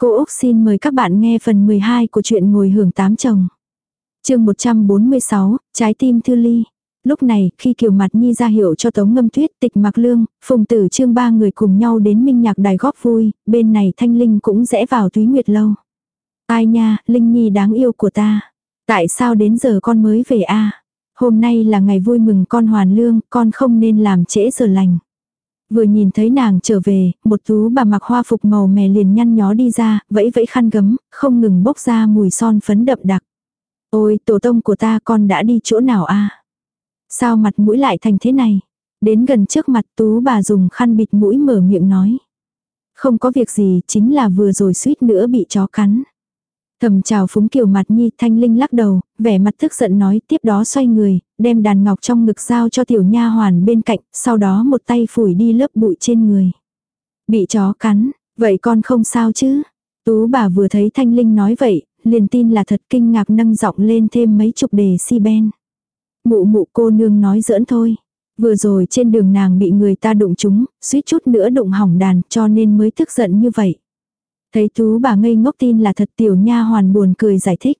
Cô Úc xin mời các bạn nghe phần 12 của truyện Ngồi hưởng tám chồng. chương 146, Trái tim Thư Ly. Lúc này, khi Kiều Mặt Nhi ra hiệu cho Tống Ngâm Tuyết, Tịch Mạc Lương, Phùng Tử Trương ba người cùng nhau đến Minh Nhạc Đài góp vui, bên này Thanh Linh cũng rẽ vào Túy Nguyệt Lâu. Ai nha, Linh Nhi đáng yêu của ta. Tại sao đến giờ con mới về a Hôm nay là ngày vui mừng con hoàn lương, con không nên làm trễ giờ lành. Vừa nhìn thấy nàng trở về, một tú bà mặc hoa phục màu mè liền nhăn nhó đi ra, vẫy vẫy khăn gấm, không ngừng bốc ra mùi son phấn đậm đặc. Ôi, tổ tông của ta con đã đi chỗ nào a Sao mặt mũi lại thành thế này? Đến gần trước mặt tú bà dùng khăn bịt mũi mở miệng nói. Không có việc gì, chính là vừa rồi suýt nữa bị chó cắn. Thầm chào phúng kiều mặt nhi thanh linh lắc đầu, vẻ mặt tức giận nói tiếp đó xoay người, đem đàn ngọc trong ngực giao cho tiểu nha hoàn bên cạnh, sau đó một tay phủi đi lớp bụi trên người. Bị chó cắn, vậy con không sao chứ? Tú bà vừa thấy thanh linh nói vậy, liền tin là thật kinh ngạc nâng giọng lên thêm mấy chục đề si ben. Mụ mụ cô nương nói giỡn thôi. Vừa rồi trên đường nàng bị người ta đụng chúng, suýt chút nữa đụng hỏng đàn cho nên mới tức giận như vậy. Thấy tú bà ngây ngốc tin là thật tiểu nha hoàn buồn cười giải thích.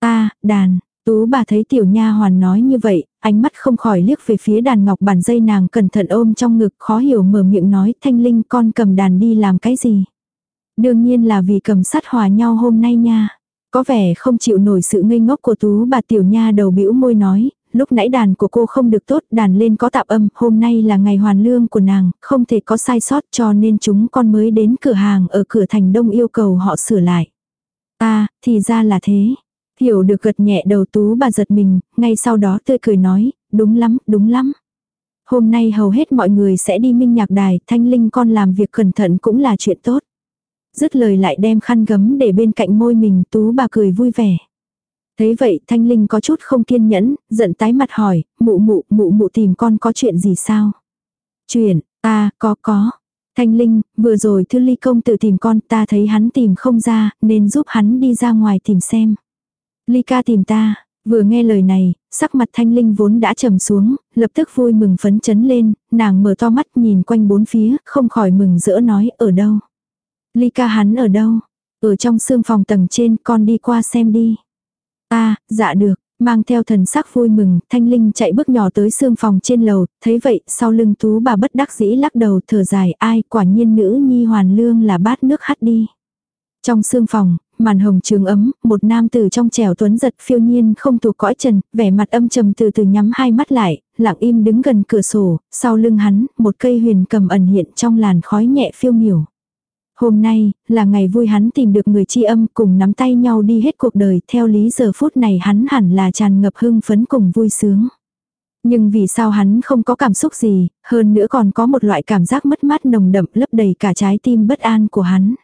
ta đàn, tú bà thấy tiểu nha hoàn nói như vậy, ánh mắt không khỏi liếc về phía đàn ngọc bàn dây nàng cẩn thận ôm trong ngực khó hiểu mở miệng nói thanh linh con cầm đàn đi làm cái gì. Đương nhiên là vì cầm sát hòa nhau hôm nay nha. Có vẻ không chịu nổi sự ngây ngốc của tú bà tiểu nha đầu bĩu môi nói, lúc nãy đàn của cô không được tốt, đàn lên có tạp âm, hôm nay là ngày hoàn lương của nàng, không thể có sai sót cho nên chúng con mới đến cửa hàng ở cửa thành đông yêu cầu họ sửa lại. À, thì ra là thế. Hiểu được gật nhẹ đầu tú bà giật mình, ngay sau đó tươi cười nói, đúng lắm, đúng lắm. Hôm nay hầu hết mọi người sẽ đi minh nhạc đài, thanh linh con làm việc cẩn thận cũng là chuyện tốt. Dứt lời lại đem khăn gấm để bên cạnh môi mình tú bà cười vui vẻ. Thấy vậy thanh linh có chút không kiên nhẫn, giận tái mặt hỏi, mụ mụ, mụ mụ tìm con có chuyện gì sao? Chuyện, ta, có có. Thanh linh, vừa rồi thư ly công tự tìm con, ta thấy hắn tìm không ra, nên giúp hắn đi ra ngoài tìm xem. Ly ca tìm ta, vừa nghe lời này, sắc mặt thanh linh vốn đã trầm xuống, lập tức vui mừng phấn chấn lên, nàng mở to mắt nhìn quanh bốn phía, không khỏi mừng rỡ nói, ở đâu? Ly ca hắn ở đâu? Ở trong xương phòng tầng trên, con đi qua xem đi a dạ được, mang theo thần sắc vui mừng, thanh linh chạy bước nhỏ tới xương phòng trên lầu, thấy vậy, sau lưng tú bà bất đắc dĩ lắc đầu thở dài, ai, quả nhiên nữ nhi hoàn lương là bát nước hắt đi. Trong xương phòng, màn hồng trường ấm, một nam tử trong trẻo tuấn giật phiêu nhiên không thuộc cõi trần, vẻ mặt âm trầm từ từ nhắm hai mắt lại, lặng im đứng gần cửa sổ, sau lưng hắn, một cây huyền cầm ẩn hiện trong làn khói nhẹ phiêu miểu. Hôm nay, là ngày vui hắn tìm được người tri âm cùng nắm tay nhau đi hết cuộc đời, theo lý giờ phút này hắn hẳn là tràn ngập hưng phấn cùng vui sướng. Nhưng vì sao hắn không có cảm xúc gì, hơn nữa còn có một loại cảm giác mất mát nồng đậm lấp đầy cả trái tim bất an của hắn.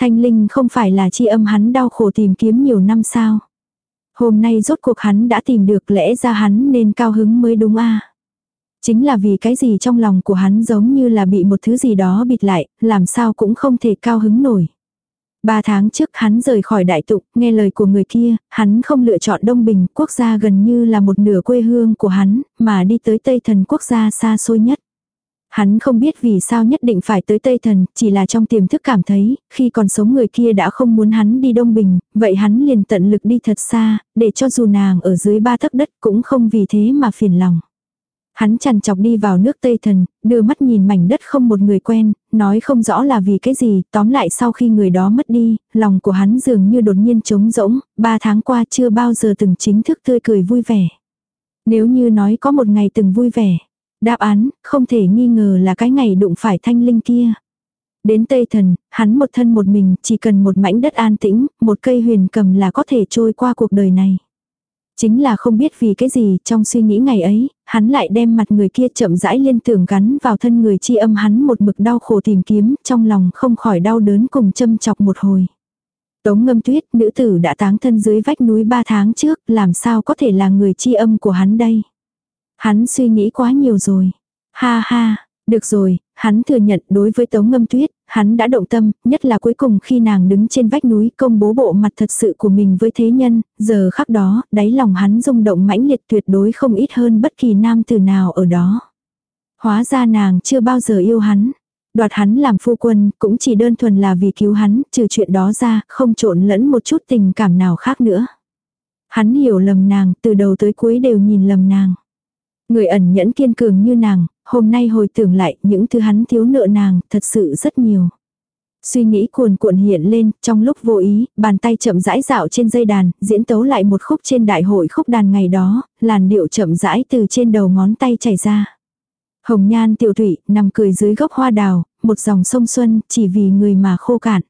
Thanh linh không phải là tri âm hắn đau khổ tìm kiếm nhiều năm sao. Hôm nay rốt cuộc hắn đã tìm được lẽ ra hắn nên cao hứng mới đúng a Chính là vì cái gì trong lòng của hắn giống như là bị một thứ gì đó bịt lại, làm sao cũng không thể cao hứng nổi. Ba tháng trước hắn rời khỏi đại tục, nghe lời của người kia, hắn không lựa chọn Đông Bình, quốc gia gần như là một nửa quê hương của hắn, mà đi tới Tây Thần quốc gia xa xôi nhất. Hắn không biết vì sao nhất định phải tới Tây Thần, chỉ là trong tiềm thức cảm thấy, khi còn sống người kia đã không muốn hắn đi Đông Bình, vậy hắn liền tận lực đi thật xa, để cho dù nàng ở dưới ba thấp đất cũng không vì thế mà phiền lòng. Hắn chằn chọc đi vào nước Tây Thần, đưa mắt nhìn mảnh đất không một người quen, nói không rõ là vì cái gì, tóm lại sau khi người đó mất đi, lòng của hắn dường như đột nhiên trống rỗng, ba tháng qua chưa bao giờ từng chính thức tươi cười vui vẻ. Nếu như nói có một ngày từng vui vẻ, đáp án, không thể nghi ngờ là cái ngày đụng phải thanh linh kia. Đến Tây Thần, hắn một thân một mình, chỉ cần một mảnh đất an tĩnh, một cây huyền cầm là có thể trôi qua cuộc đời này. Chính là không biết vì cái gì trong suy nghĩ ngày ấy, hắn lại đem mặt người kia chậm rãi liên tưởng gắn vào thân người chi âm hắn một mực đau khổ tìm kiếm, trong lòng không khỏi đau đớn cùng châm chọc một hồi. Tống ngâm tuyết, nữ tử đã táng thân dưới vách núi ba tháng trước, làm sao có thể là người chi âm của hắn đây? Hắn suy nghĩ quá nhiều rồi. Ha ha, được rồi, hắn thừa nhận đối với Tống Ngâm Tuyết, hắn đã động tâm, nhất là cuối cùng khi nàng đứng trên vách núi công bố bộ mặt thật sự của mình với thế nhân, giờ khắc đó, đáy lòng hắn rung động mãnh liệt tuyệt đối không ít hơn bất kỳ nam từ nào ở đó. Hóa ra nàng chưa bao giờ yêu hắn. Đoạt hắn làm phu quân, cũng chỉ đơn thuần là vì cứu hắn, trừ chuyện đó ra, không trộn lẫn một chút tình cảm nào khác nữa. Hắn hiểu lầm nàng, từ đầu tới cuối đều nhìn lầm nàng. Người ẩn nhẫn kiên cường như nàng, hôm nay hồi tưởng lại những thứ hắn thiếu nợ nàng, thật sự rất nhiều. Suy nghĩ cuồn cuộn hiện lên, trong lúc vô ý, bàn tay chậm rãi dạo trên dây đàn, diễn tấu lại một khúc trên đại hội khúc đàn ngày đó, làn điệu chậm rãi từ trên đầu ngón tay chảy ra. Hồng nhan tiểu thủy, nằm cười dưới gốc hoa đào, một dòng sông xuân, chỉ vì người mà khô cạn.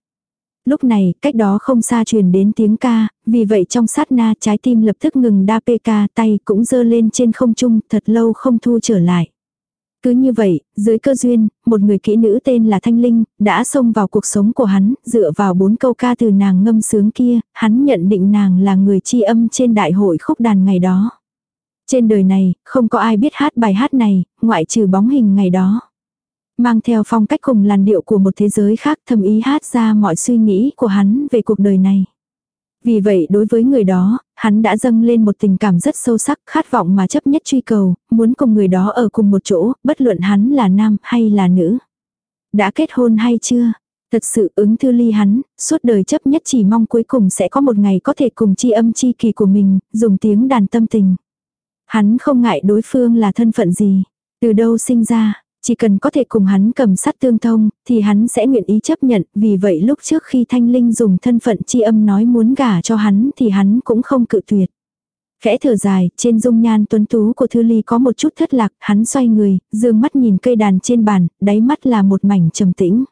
Lúc này, cách đó không xa truyền đến tiếng ca, vì vậy trong sát na trái tim lập tức ngừng đa pê ca, tay cũng dơ lên trên không trung, thật lâu không thu trở lại. Cứ như vậy, dưới cơ duyên, một người kỹ nữ tên là Thanh Linh, đã xông vào cuộc sống của hắn, dựa vào bốn câu ca từ nàng ngâm sướng kia, hắn nhận định nàng là người chi âm trên đại hội khúc đàn ngày đó. Trên đời này, không có ai biết hát bài hát này, ngoại trừ bóng hình ngày đó. Mang theo phong cách cùng làn điệu của một thế giới khác thầm ý hát ra mọi suy nghĩ của hắn về cuộc đời này. Vì vậy đối với người đó, hắn đã dâng lên một tình cảm rất sâu sắc, khát vọng mà chấp nhất truy cầu, muốn cùng người đó ở cùng một chỗ, bất luận hắn là nam hay là nữ. Đã kết hôn hay chưa? Thật sự ứng thư ly hắn, suốt đời chấp nhất chỉ mong cuối cùng sẽ có một ngày có thể cùng chi âm chi kỳ của mình, dùng tiếng đàn tâm tình. Hắn không ngại đối phương là thân phận gì, từ đâu sinh ra, chỉ cần có thể cùng hắn cầm sắt tương thông, thì hắn sẽ nguyện ý chấp nhận, vì vậy lúc trước khi Thanh Linh dùng thân phận chi âm nói muốn gả cho hắn thì hắn cũng không cự tuyệt. Khẽ thở dài, trên dung nhan tuấn tú của Thư Ly có một chút thất lạc, hắn xoay người, dương mắt nhìn cây đàn trên bàn, đáy mắt là một mảnh trầm tĩnh.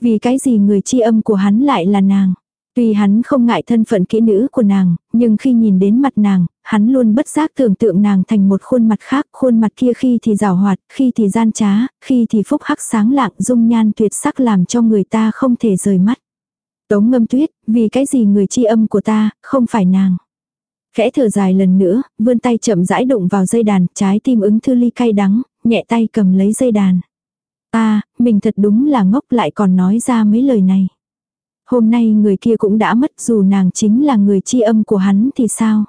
Vì cái gì người chi âm của hắn lại là nàng? Tuy hắn không ngại thân phận kỹ nữ của nàng, nhưng khi nhìn đến mặt nàng, hắn luôn bất giác tưởng tượng nàng thành một khuôn mặt khác, khuôn mặt kia khi thì rào hoạt, khi thì gian trá, khi thì phúc hắc sáng lạng dung nhan tuyệt sắc làm cho người ta không thể rời mắt. Tống ngâm tuyết, vì cái gì người chi âm của ta, không phải nàng. Khẽ thở dài lần nữa, vươn tay chậm rãi đụng vào dây đàn, trái tim ứng thư ly cay đắng, nhẹ tay cầm lấy dây đàn. Ta, mình thật đúng là ngốc lại còn nói ra mấy lời này. Hôm nay người kia cũng đã mất dù nàng chính là người chi âm của hắn thì sao.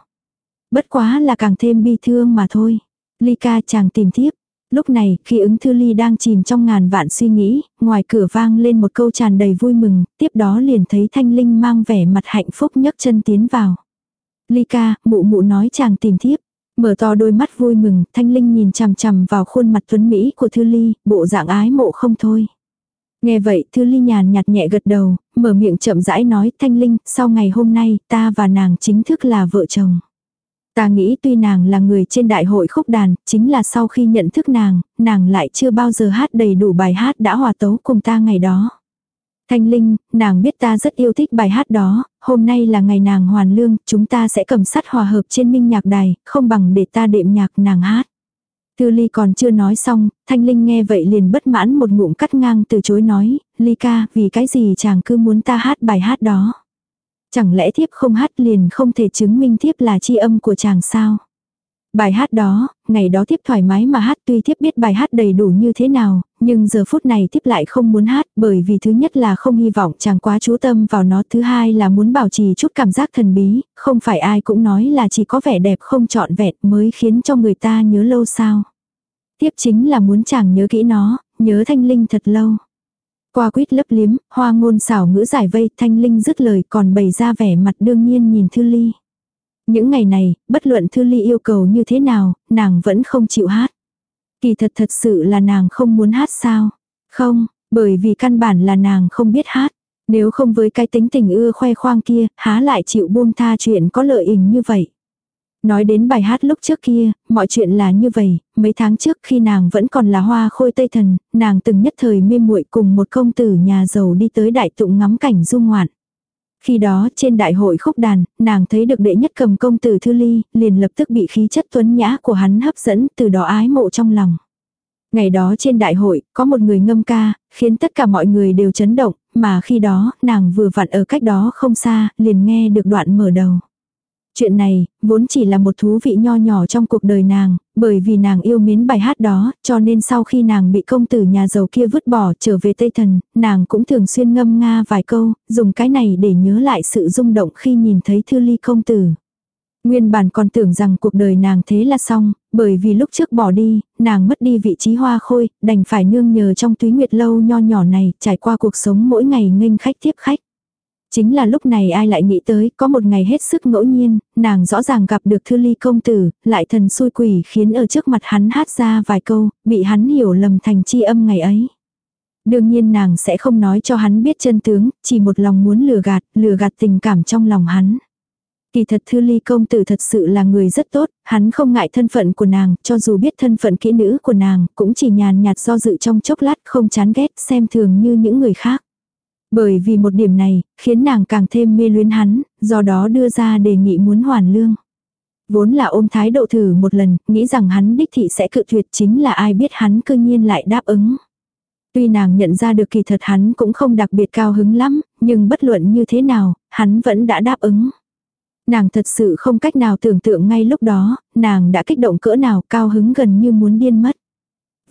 Bất quá là càng thêm bi thương mà thôi. Ly ca chàng tìm tiếp. Lúc này, khi ứng thư ly đang chìm trong ngàn vạn suy nghĩ, ngoài cửa vang lên một câu tràn đầy vui mừng, tiếp đó liền thấy thanh linh mang vẻ mặt hạnh phúc nhấc chân tiến vào. Ly ca, mụ mụ nói chàng tìm tiếp. Mở to đôi mắt vui mừng, thanh linh nhìn chằm chằm vào khuôn mặt tuấn Mỹ của thư ly, bộ dạng ái mộ không thôi. Nghe vậy Thư Ly nhàn nhạt nhẹ gật đầu, mở miệng chậm rãi nói Thanh Linh, sau ngày hôm nay ta và nàng chính thức là vợ chồng. Ta nghĩ tuy nàng là người trên đại hội khúc đàn, chính là sau khi nhận thức nàng, nàng lại chưa bao giờ hát đầy đủ bài hát đã hòa tấu cùng ta ngày đó. Thanh Linh, nàng biết ta rất yêu thích bài hát đó, hôm nay là ngày nàng hoàn lương, chúng ta sẽ cầm sắt hòa hợp trên minh nhạc đài, không bằng để ta đệm nhạc nàng hát. Tư Ly còn chưa nói xong, Thanh Linh nghe vậy liền bất mãn một ngụm cắt ngang từ chối nói, Ly ca, vì cái gì chàng cứ muốn ta hát bài hát đó. Chẳng lẽ thiếp không hát liền không thể chứng minh thiếp là chi âm của chàng sao? Bài hát đó, ngày đó tiếp thoải mái mà hát tuy tiếp biết bài hát đầy đủ như thế nào, nhưng giờ phút này tiếp lại không muốn hát bởi vì thứ nhất là không hy vọng chàng quá chú tâm vào nó, thứ hai là muốn bảo trì chút cảm giác thần bí, không phải ai cũng nói là chỉ có vẻ đẹp không trọn vẹn mới khiến cho người ta nhớ lâu sao. Tiếp chính là muốn chàng nhớ kỹ nó, nhớ thanh linh thật lâu. Qua quýt lấp liếm, hoa ngôn xảo ngữ giải vây, thanh linh dứt lời còn bày ra vẻ mặt đương nhiên nhìn Thư Ly. Những ngày này, bất luận Thư Ly yêu cầu như thế nào, nàng vẫn không chịu hát. Kỳ thật thật sự là nàng không muốn hát sao? Không, bởi vì căn bản là nàng không biết hát. Nếu không với cái tính tình ưa khoe khoang kia, há lại chịu buông tha chuyện có lợi ích như vậy. Nói đến bài hát lúc trước kia, mọi chuyện là như vậy, mấy tháng trước khi nàng vẫn còn là hoa khôi tây thần, nàng từng nhất thời mê muội cùng một công tử nhà giàu đi tới đại tụng ngắm cảnh du ngoạn. Khi đó trên đại hội khúc đàn, nàng thấy được đệ nhất cầm công tử Thư Ly, liền lập tức bị khí chất tuấn nhã của hắn hấp dẫn từ đó ái mộ trong lòng. Ngày đó trên đại hội, có một người ngâm ca, khiến tất cả mọi người đều chấn động, mà khi đó, nàng vừa vặn ở cách đó không xa, liền nghe được đoạn mở đầu. Chuyện này, vốn chỉ là một thú vị nho nhỏ trong cuộc đời nàng, bởi vì nàng yêu mến bài hát đó, cho nên sau khi nàng bị công tử nhà giàu kia vứt bỏ trở về Tây Thần, nàng cũng thường xuyên ngâm nga vài câu, dùng cái này để nhớ lại sự rung động khi nhìn thấy thư ly công tử. Nguyên bản còn tưởng rằng cuộc đời nàng thế là xong, bởi vì lúc trước bỏ đi, nàng mất đi vị trí hoa khôi, đành phải nương nhờ trong túy nguyệt lâu nho nhỏ này, trải qua cuộc sống mỗi ngày nghênh khách tiếp khách. Chính là lúc này ai lại nghĩ tới, có một ngày hết sức ngẫu nhiên, nàng rõ ràng gặp được thư ly công tử, lại thần xui quỷ khiến ở trước mặt hắn hát ra vài câu, bị hắn hiểu lầm thành chi âm ngày ấy. Đương nhiên nàng sẽ không nói cho hắn biết chân tướng, chỉ một lòng muốn lừa gạt, lừa gạt tình cảm trong lòng hắn. Kỳ thật Thư Ly công tử thật sự là người rất tốt, hắn không ngại thân phận của nàng, cho dù biết thân phận kỹ nữ của nàng, cũng chỉ nhàn nhạt do dự trong chốc lát không chán ghét xem thường như những người khác. Bởi vì một điểm này, khiến nàng càng thêm mê luyến hắn, do đó đưa ra đề nghị muốn hoàn lương. Vốn là ôm thái độ thử một lần, nghĩ rằng hắn đích thị sẽ cự tuyệt chính là ai biết hắn cư nhiên lại đáp ứng. Tuy nàng nhận ra được kỳ thật hắn cũng không đặc biệt cao hứng lắm, nhưng bất luận như thế nào, hắn vẫn đã đáp ứng. Nàng thật sự không cách nào tưởng tượng ngay lúc đó, nàng đã kích động cỡ nào cao hứng gần như muốn điên mất.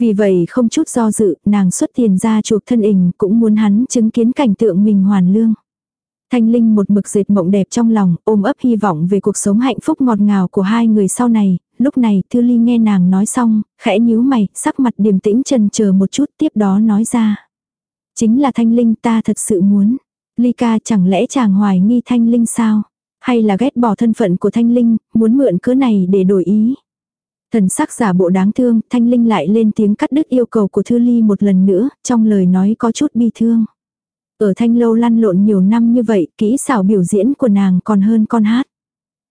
Vì vậy không chút do dự, nàng xuất tiền ra chuộc thân hình cũng muốn hắn chứng kiến cảnh tượng mình hoàn lương. Thanh Linh một mực dệt mộng đẹp trong lòng, ôm ấp hy vọng về cuộc sống hạnh phúc ngọt ngào của hai người sau này, lúc này Thư Ly nghe nàng nói xong, khẽ nhíu mày, sắc mặt điềm tĩnh trần chờ một chút tiếp đó nói ra. Chính là Thanh Linh ta thật sự muốn. Ly ca chẳng lẽ chàng hoài nghi Thanh Linh sao? Hay là ghét bỏ thân phận của Thanh Linh, muốn mượn cớ này để đổi ý? Thần sắc giả bộ đáng thương, Thanh Linh lại lên tiếng cắt đứt yêu cầu của Thư Ly một lần nữa, trong lời nói có chút bi thương. Ở Thanh Lâu lăn lộn nhiều năm như vậy, kỹ xảo biểu diễn của nàng còn hơn con hát.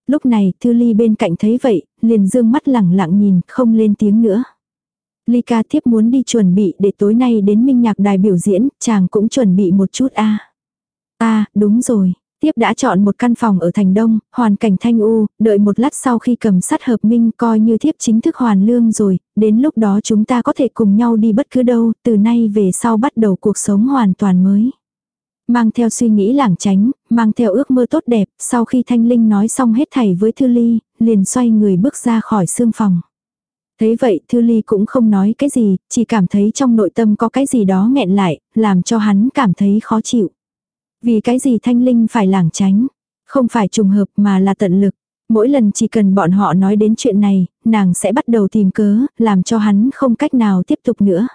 Lúc này, Thư Ly bên cạnh thấy vậy, liền dương mắt lẳng lặng nhìn, không lên tiếng nữa. Ly ca tiếp muốn đi chuẩn bị để tối nay đến minh nhạc đài biểu diễn, chàng cũng chuẩn bị một chút a a đúng rồi. Tiếp đã chọn một căn phòng ở thành đông, hoàn cảnh thanh u, đợi một lát sau khi cầm sắt hợp minh coi như thiếp chính thức hoàn lương rồi, đến lúc đó chúng ta có thể cùng nhau đi bất cứ đâu, từ nay về sau bắt đầu cuộc sống hoàn toàn mới. Mang theo suy nghĩ lảng tránh, mang theo ước mơ tốt đẹp, sau khi Thanh Linh nói xong hết thảy với Thư Ly, liền xoay người bước ra khỏi xương phòng. Thế vậy Thư Ly cũng không nói cái gì, chỉ cảm thấy trong nội tâm có cái gì đó nghẹn lại, làm cho hắn cảm thấy khó chịu. Vì cái gì Thanh Linh phải lảng tránh, không phải trùng hợp mà là tận lực. Mỗi lần chỉ cần bọn họ nói đến chuyện này, nàng sẽ bắt đầu tìm cớ, làm cho hắn không cách nào tiếp tục nữa.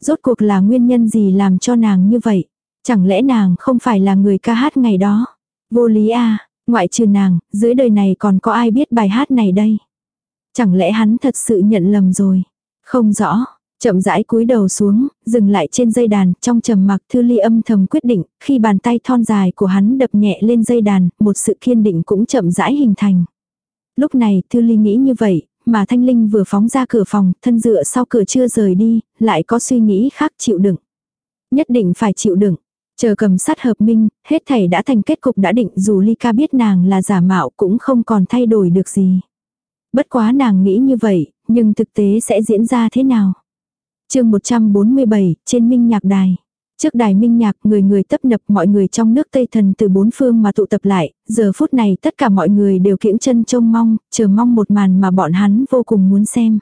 Rốt cuộc là nguyên nhân gì làm cho nàng như vậy? Chẳng lẽ nàng không phải là người ca hát ngày đó? Vô lý a à, ngoại trừ nàng, dưới đời này còn có ai biết bài hát này đây? Chẳng lẽ hắn thật sự nhận lầm rồi? Không rõ, chậm rãi cúi đầu xuống, dừng lại trên dây đàn, trong trầm mặc thư ly âm thầm quyết định, khi bàn tay thon dài của hắn đập nhẹ lên dây đàn, một sự kiên định cũng chậm rãi hình thành. Lúc này, thư ly nghĩ như vậy, mà thanh linh vừa phóng ra cửa phòng, thân dựa sau cửa chưa rời đi, lại có suy nghĩ khác chịu đựng. Nhất định phải chịu đựng, Chờ cầm sát hợp minh, hết thảy đã thành kết cục đã định dù Ly ca biết nàng là giả mạo cũng không còn thay đổi được gì. Bất quá nàng nghĩ như vậy, nhưng thực tế sẽ diễn ra thế nào? Chương 147, trên minh nhạc đài. Trước đài minh nhạc, người người tấp nập mọi người trong nước Tây Thần từ bốn phương mà tụ tập lại, giờ phút này tất cả mọi người đều kiễng chân trông mong, chờ mong một màn mà bọn hắn vô cùng muốn xem.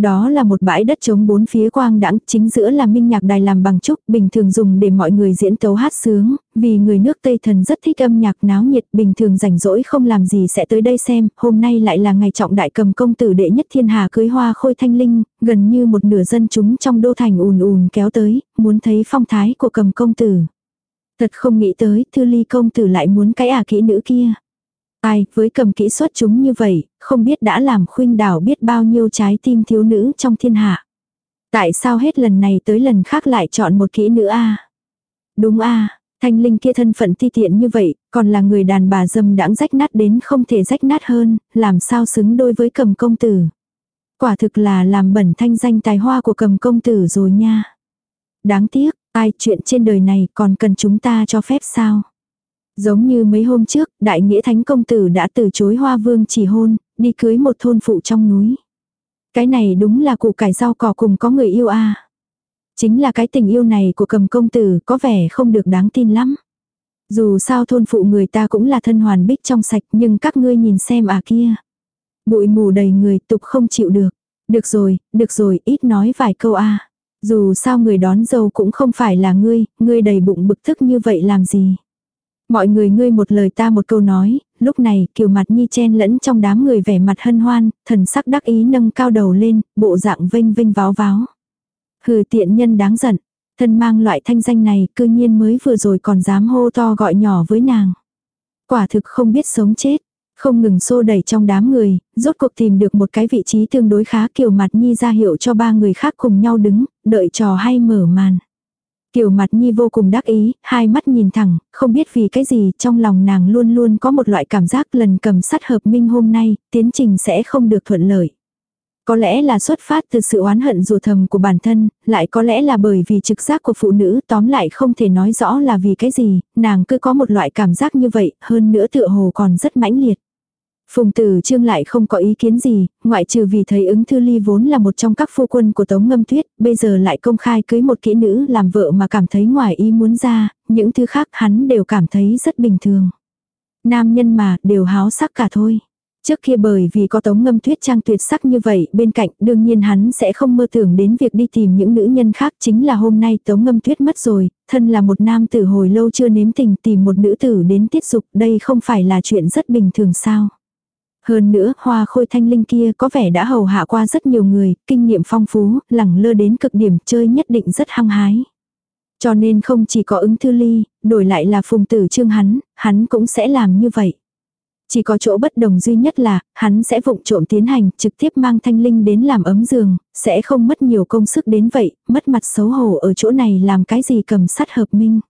Đó là một bãi đất trống bốn phía quang đãng, chính giữa là minh nhạc đài làm bằng trúc, bình thường dùng để mọi người diễn tấu hát sướng, vì người nước Tây Thần rất thích âm nhạc náo nhiệt, bình thường rảnh rỗi không làm gì sẽ tới đây xem, hôm nay lại là ngày trọng đại cầm công tử đệ nhất thiên hà cưới hoa khôi thanh linh, gần như một nửa dân chúng trong đô thành ùn ùn kéo tới, muốn thấy phong thái của cầm công tử. Thật không nghĩ tới, thư ly công tử lại muốn cái ả kỹ nữ kia. Ai, với cầm kỹ xuất chúng như vậy, không biết đã làm khuynh đảo biết bao nhiêu trái tim thiếu nữ trong thiên hạ. Tại sao hết lần này tới lần khác lại chọn một kỹ nữ a Đúng a thanh linh kia thân phận ti tiện như vậy, còn là người đàn bà dâm đãng rách nát đến không thể rách nát hơn, làm sao xứng đôi với cầm công tử. Quả thực là làm bẩn thanh danh tài hoa của cầm công tử rồi nha. Đáng tiếc, ai chuyện trên đời này còn cần chúng ta cho phép sao? Giống như mấy hôm trước, đại nghĩa thánh công tử đã từ chối hoa vương chỉ hôn, đi cưới một thôn phụ trong núi. Cái này đúng là cụ cải rau cỏ cùng có người yêu a Chính là cái tình yêu này của cầm công tử có vẻ không được đáng tin lắm. Dù sao thôn phụ người ta cũng là thân hoàn bích trong sạch nhưng các ngươi nhìn xem à kia. Bụi mù đầy người tục không chịu được. Được rồi, được rồi, ít nói vài câu a Dù sao người đón dâu cũng không phải là ngươi, ngươi đầy bụng bực thức như vậy làm gì. Mọi người ngươi một lời ta một câu nói, lúc này kiều mặt nhi chen lẫn trong đám người vẻ mặt hân hoan, thần sắc đắc ý nâng cao đầu lên, bộ dạng vinh vinh váo váo. Hừ tiện nhân đáng giận, thân mang loại thanh danh này cư nhiên mới vừa rồi còn dám hô to gọi nhỏ với nàng. Quả thực không biết sống chết. Không ngừng xô đẩy trong đám người, rốt cuộc tìm được một cái vị trí tương đối khá kiều mặt nhi ra hiệu cho ba người khác cùng nhau đứng, đợi trò hay mở màn. Kiều mặt nhi vô cùng đắc ý, hai mắt nhìn thẳng, không biết vì cái gì trong lòng nàng luôn luôn có một loại cảm giác lần cầm sắt hợp minh hôm nay, tiến trình sẽ không được thuận lợi. Có lẽ là xuất phát từ sự oán hận dù thầm của bản thân, lại có lẽ là bởi vì trực giác của phụ nữ tóm lại không thể nói rõ là vì cái gì, nàng cứ có một loại cảm giác như vậy, hơn nữa tựa hồ còn rất mãnh liệt. Phùng tử trương lại không có ý kiến gì, ngoại trừ vì thấy ứng thư ly vốn là một trong các phu quân của tống ngâm tuyết, bây giờ lại công khai cưới một kỹ nữ làm vợ mà cảm thấy ngoài ý muốn ra, những thứ khác hắn đều cảm thấy rất bình thường. Nam nhân mà, đều háo sắc cả thôi. Trước kia bởi vì có tống ngâm tuyết trang tuyệt sắc như vậy bên cạnh đương nhiên hắn sẽ không mơ tưởng đến việc đi tìm những nữ nhân khác chính là hôm nay tống ngâm tuyết mất rồi, thân là một nam tử hồi lâu chưa nếm tình tìm một nữ tử đến tiết dục đây không phải là chuyện rất bình thường sao. Hơn nữa, hoa khôi thanh linh kia có vẻ đã hầu hạ qua rất nhiều người, kinh nghiệm phong phú, lẳng lơ đến cực điểm chơi nhất định rất hăng hái. Cho nên không chỉ có ứng thư ly, đổi lại là phùng tử trương hắn, hắn cũng sẽ làm như vậy. Chỉ có chỗ bất đồng duy nhất là, hắn sẽ vụng trộm tiến hành, trực tiếp mang thanh linh đến làm ấm giường, sẽ không mất nhiều công sức đến vậy, mất mặt xấu hổ ở chỗ này làm cái gì cầm sắt hợp minh.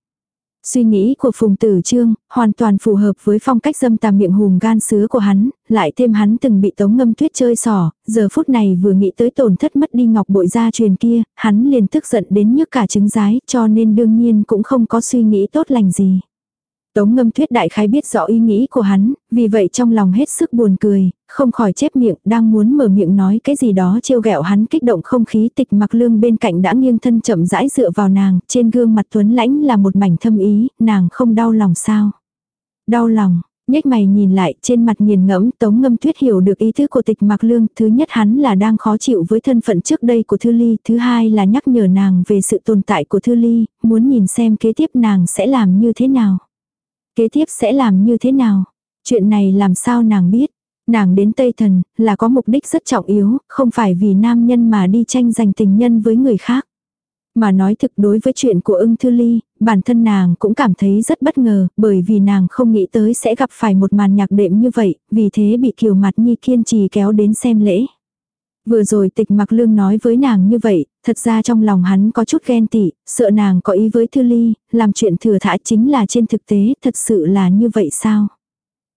Suy nghĩ của Phùng Tử Trương, hoàn toàn phù hợp với phong cách dâm tà miệng hùm gan sứa của hắn, lại thêm hắn từng bị tống ngâm tuyết chơi sỏ, giờ phút này vừa nghĩ tới tổn thất mất đi ngọc bội gia truyền kia, hắn liền tức giận đến nhức cả trứng rái, cho nên đương nhiên cũng không có suy nghĩ tốt lành gì. Tống ngâm tuyết đại khái biết rõ ý nghĩ của hắn, vì vậy trong lòng hết sức buồn cười, không khỏi chép miệng, đang muốn mở miệng nói cái gì đó trêu ghẹo hắn kích động không khí tịch mặc lương bên cạnh đã nghiêng thân chậm rãi dựa vào nàng, trên gương mặt tuấn lãnh là một mảnh thâm ý, nàng không đau lòng sao. Đau lòng, nhếch mày nhìn lại trên mặt nghiền ngẫm tống ngâm tuyết hiểu được ý thức của tịch mặc lương thứ nhất hắn là đang khó chịu với thân phận trước đây của thư ly thứ hai là nhắc nhở nàng về sự tồn tại của thư ly muốn nhìn xem kế tiếp nàng sẽ làm như thế nào Kế tiếp sẽ làm như thế nào? Chuyện này làm sao nàng biết? Nàng đến Tây Thần là có mục đích rất trọng yếu, không phải vì nam nhân mà đi tranh giành tình nhân với người khác. Mà nói thực đối với chuyện của ưng thư ly, bản thân nàng cũng cảm thấy rất bất ngờ, bởi vì nàng không nghĩ tới sẽ gặp phải một màn nhạc đệm như vậy, vì thế bị kiều mặt nhi kiên trì kéo đến xem lễ. Vừa rồi tịch mặc lương nói với nàng như vậy, thật ra trong lòng hắn có chút ghen tị, sợ nàng có ý với Thư Ly, làm chuyện thừa thả chính là trên thực tế, thật sự là như vậy sao?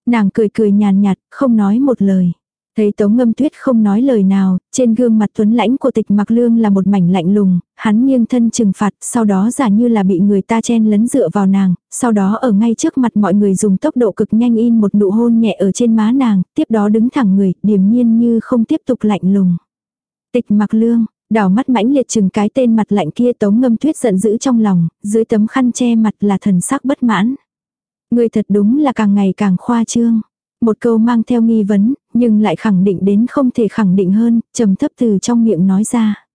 Nàng cười cười nhàn nhạt, không nói một lời. Thấy Tống Ngâm Tuyết không nói lời nào, trên gương mặt tuấn lãnh của tịch mặc lương là một mảnh lạnh lùng, hắn nghiêng thân trừng phạt, sau đó giả như là bị người ta chen lấn dựa vào nàng, sau đó ở ngay trước mặt mọi người dùng tốc độ cực nhanh in một nụ hôn nhẹ ở trên má nàng, tiếp đó đứng thẳng người, điềm nhiên như không tiếp tục lạnh lùng. Tịch mặc lương, đảo mắt mãnh liệt chừng cái tên mặt lạnh kia Tống Ngâm Tuyết giận dữ trong lòng, dưới tấm khăn che mặt là thần sắc bất mãn. Người thật đúng là càng ngày càng khoa trương. Một câu mang theo nghi vấn, nhưng lại khẳng định đến không thể khẳng định hơn, trầm thấp từ trong miệng nói ra.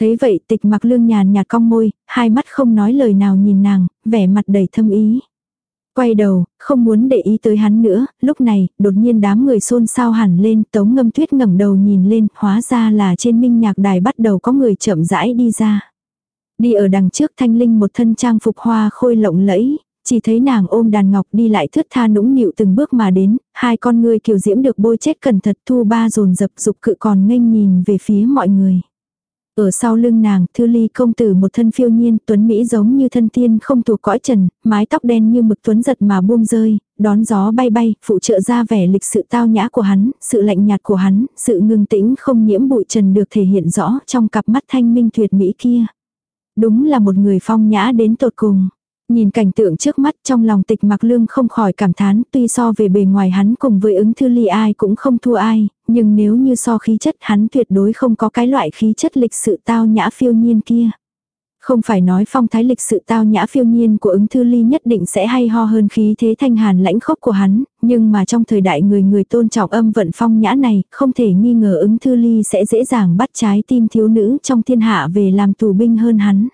Thế vậy tịch mặc lương nhàn nhạt cong môi, hai mắt không nói lời nào nhìn nàng, vẻ mặt đầy thâm ý. Quay đầu, không muốn để ý tới hắn nữa, lúc này, đột nhiên đám người xôn xao hẳn lên, tống ngâm tuyết ngẩng đầu nhìn lên, hóa ra là trên minh nhạc đài bắt đầu có người chậm rãi đi ra. Đi ở đằng trước thanh linh một thân trang phục hoa khôi lộng lẫy, chỉ thấy nàng ôm đàn ngọc đi lại thướt tha nũng nịu từng bước mà đến, hai con người kiều diễm được bôi chết cẩn thận thu ba dồn dập dục cự còn nghênh nhìn về phía mọi người. Ở sau lưng nàng, thư ly công tử một thân phiêu nhiên, tuấn Mỹ giống như thân tiên không thuộc cõi trần, mái tóc đen như mực tuấn giật mà buông rơi, đón gió bay bay, phụ trợ ra vẻ lịch sự tao nhã của hắn, sự lạnh nhạt của hắn, sự ngưng tĩnh không nhiễm bụi trần được thể hiện rõ trong cặp mắt thanh minh tuyệt mỹ kia. Đúng là một người phong nhã đến tột cùng. Nhìn cảnh tượng trước mắt trong lòng tịch mặc lương không khỏi cảm thán tuy so về bề ngoài hắn cùng với ứng thư ly ai cũng không thua ai, nhưng nếu như so khí chất hắn tuyệt đối không có cái loại khí chất lịch sự tao nhã phiêu nhiên kia. Không phải nói phong thái lịch sự tao nhã phiêu nhiên của ứng thư ly nhất định sẽ hay ho hơn khí thế thanh hàn lãnh khốc của hắn, nhưng mà trong thời đại người người tôn trọng âm vận phong nhã này, không thể nghi ngờ ứng thư ly sẽ dễ dàng bắt trái tim thiếu nữ trong thiên hạ về làm tù binh hơn hắn.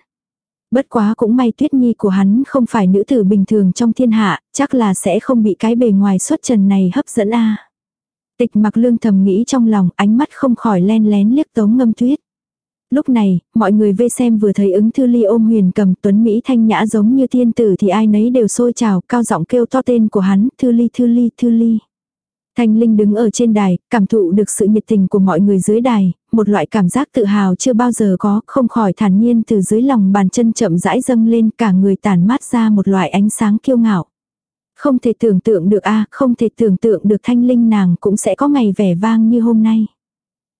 Bất quá cũng may tuyết nhi của hắn không phải nữ tử bình thường trong thiên hạ, chắc là sẽ không bị cái bề ngoài xuất trần này hấp dẫn a. Tịch mặc lương thầm nghĩ trong lòng ánh mắt không khỏi len lén liếc tống ngâm tuyết. Lúc này, mọi người vây xem vừa thấy ứng thư ly ôm huyền cầm tuấn Mỹ thanh nhã giống như tiên tử thì ai nấy đều sôi trào, cao giọng kêu to tên của hắn, thư ly thư ly thư ly. Thanh Linh đứng ở trên đài, cảm thụ được sự nhiệt tình của mọi người dưới đài, một loại cảm giác tự hào chưa bao giờ có, không khỏi thản nhiên từ dưới lòng bàn chân chậm rãi dâng lên cả người tản mát ra một loại ánh sáng kiêu ngạo. Không thể tưởng tượng được a không thể tưởng tượng được Thanh Linh nàng cũng sẽ có ngày vẻ vang như hôm nay.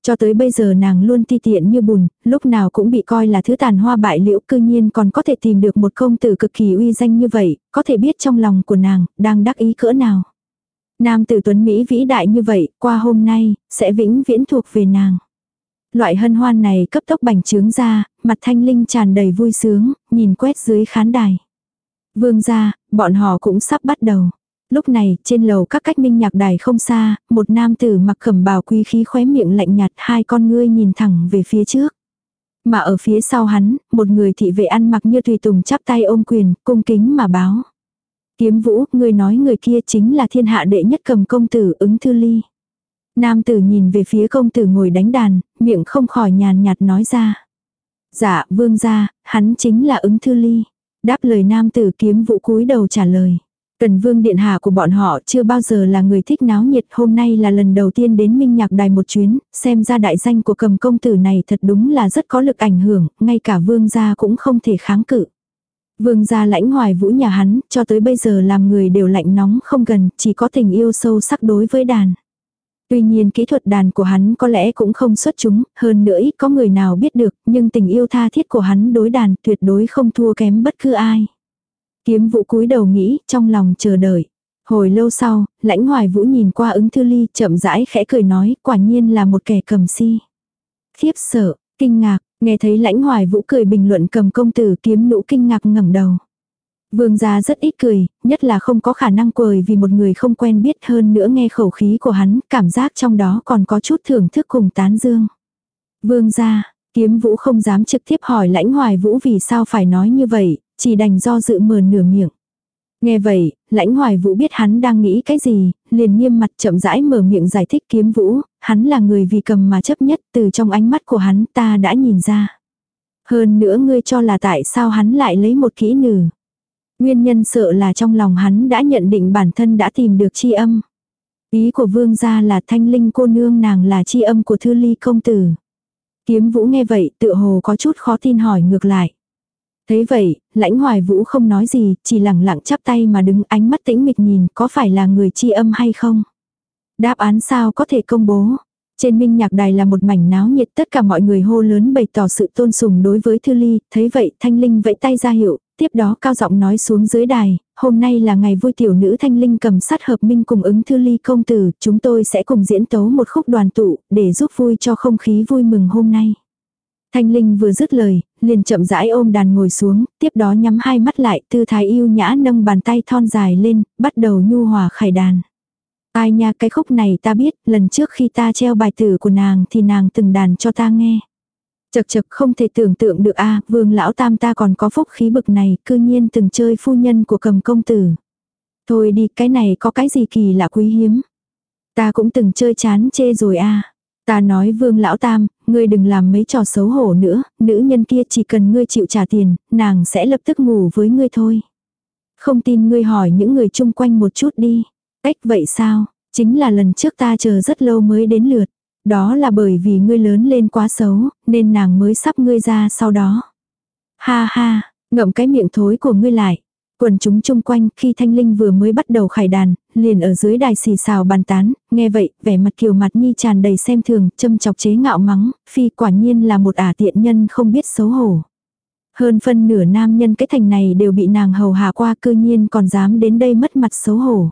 Cho tới bây giờ nàng luôn ti tiện như bùn, lúc nào cũng bị coi là thứ tàn hoa bại liễu cư nhiên còn có thể tìm được một công tử cực kỳ uy danh như vậy, có thể biết trong lòng của nàng, đang đắc ý cỡ nào. Nam tử tuấn Mỹ vĩ đại như vậy, qua hôm nay, sẽ vĩnh viễn thuộc về nàng. Loại hân hoan này cấp tốc bành trướng ra, mặt thanh linh tràn đầy vui sướng, nhìn quét dưới khán đài. Vương ra, bọn họ cũng sắp bắt đầu. Lúc này, trên lầu các cách minh nhạc đài không xa, một nam tử mặc khẩm bào quý khí khóe miệng lạnh nhạt hai con ngươi nhìn thẳng về phía trước. Mà ở phía sau hắn, một người thị vệ ăn mặc như tùy tùng chắp tay ôm quyền, cung kính mà báo. Kiếm vũ, người nói người kia chính là thiên hạ đệ nhất cầm công tử ứng thư ly. Nam tử nhìn về phía công tử ngồi đánh đàn, miệng không khỏi nhàn nhạt nói ra. Dạ, vương gia, hắn chính là ứng thư ly. Đáp lời nam tử kiếm vũ cúi đầu trả lời. Cần vương điện hạ của bọn họ chưa bao giờ là người thích náo nhiệt hôm nay là lần đầu tiên đến minh nhạc đài một chuyến, xem ra đại danh của cầm công tử này thật đúng là rất có lực ảnh hưởng, ngay cả vương gia cũng không thể kháng cự. Vương gia lãnh hoài vũ nhà hắn, cho tới bây giờ làm người đều lạnh nóng không gần, chỉ có tình yêu sâu sắc đối với đàn. Tuy nhiên kỹ thuật đàn của hắn có lẽ cũng không xuất chúng, hơn nữa ít có người nào biết được, nhưng tình yêu tha thiết của hắn đối đàn tuyệt đối không thua kém bất cứ ai. Kiếm vũ cúi đầu nghĩ, trong lòng chờ đợi. Hồi lâu sau, lãnh hoài vũ nhìn qua ứng thư ly, chậm rãi khẽ cười nói, quả nhiên là một kẻ cầm si. Khiếp sợ, kinh ngạc, nghe thấy lãnh hoài vũ cười bình luận cầm công tử kiếm nũ kinh ngạc ngẩng đầu. Vương gia rất ít cười, nhất là không có khả năng cười vì một người không quen biết hơn nữa nghe khẩu khí của hắn, cảm giác trong đó còn có chút thưởng thức cùng tán dương. Vương gia, kiếm vũ không dám trực tiếp hỏi lãnh hoài vũ vì sao phải nói như vậy, chỉ đành do dự mờ nửa miệng. Nghe vậy, lãnh hoài vũ biết hắn đang nghĩ cái gì, liền nghiêm mặt chậm rãi mở miệng giải thích kiếm vũ, hắn là người vì cầm mà chấp nhất từ trong ánh mắt của hắn ta đã nhìn ra. Hơn nữa ngươi cho là tại sao hắn lại lấy một kỹ nữ. Nguyên nhân sợ là trong lòng hắn đã nhận định bản thân đã tìm được chi âm. Ý của vương gia là thanh linh cô nương nàng là chi âm của thư ly công tử. Kiếm vũ nghe vậy tự hồ có chút khó tin hỏi ngược lại. Thế vậy, lãnh hoài vũ không nói gì, chỉ lặng lặng chắp tay mà đứng ánh mắt tĩnh mịch nhìn có phải là người chi âm hay không. Đáp án sao có thể công bố. Trên minh nhạc đài là một mảnh náo nhiệt tất cả mọi người hô lớn bày tỏ sự tôn sùng đối với Thư Ly, thấy vậy Thanh Linh vẫy tay ra hiệu, tiếp đó cao giọng nói xuống dưới đài, hôm nay là ngày vui tiểu nữ Thanh Linh cầm sát hợp minh cùng ứng Thư Ly công tử, chúng tôi sẽ cùng diễn tấu một khúc đoàn tụ, để giúp vui cho không khí vui mừng hôm nay. Thanh Linh vừa dứt lời, liền chậm rãi ôm đàn ngồi xuống, tiếp đó nhắm hai mắt lại, tư thái yêu nhã nâng bàn tay thon dài lên, bắt đầu nhu hòa khải đàn. Ai nha cái khúc này ta biết, lần trước khi ta treo bài tử của nàng thì nàng từng đàn cho ta nghe. Chật chật không thể tưởng tượng được a vương lão tam ta còn có phúc khí bực này, cư nhiên từng chơi phu nhân của cầm công tử. Thôi đi, cái này có cái gì kỳ lạ quý hiếm. Ta cũng từng chơi chán chê rồi a Ta nói vương lão tam, ngươi đừng làm mấy trò xấu hổ nữa, nữ nhân kia chỉ cần ngươi chịu trả tiền, nàng sẽ lập tức ngủ với ngươi thôi. Không tin ngươi hỏi những người chung quanh một chút đi. Cách vậy sao? Chính là lần trước ta chờ rất lâu mới đến lượt. Đó là bởi vì ngươi lớn lên quá xấu, nên nàng mới sắp ngươi ra sau đó. Ha ha, ngậm cái miệng thối của ngươi lại. Quần chúng chung quanh khi Thanh Linh vừa mới bắt đầu khải đàn, liền ở dưới đài xì xào bàn tán, nghe vậy, vẻ mặt kiều mặt nhi tràn đầy xem thường, châm chọc chế ngạo mắng, phi quả nhiên là một ả tiện nhân không biết xấu hổ. Hơn phân nửa nam nhân cái thành này đều bị nàng hầu hạ qua cư nhiên còn dám đến đây mất mặt xấu hổ.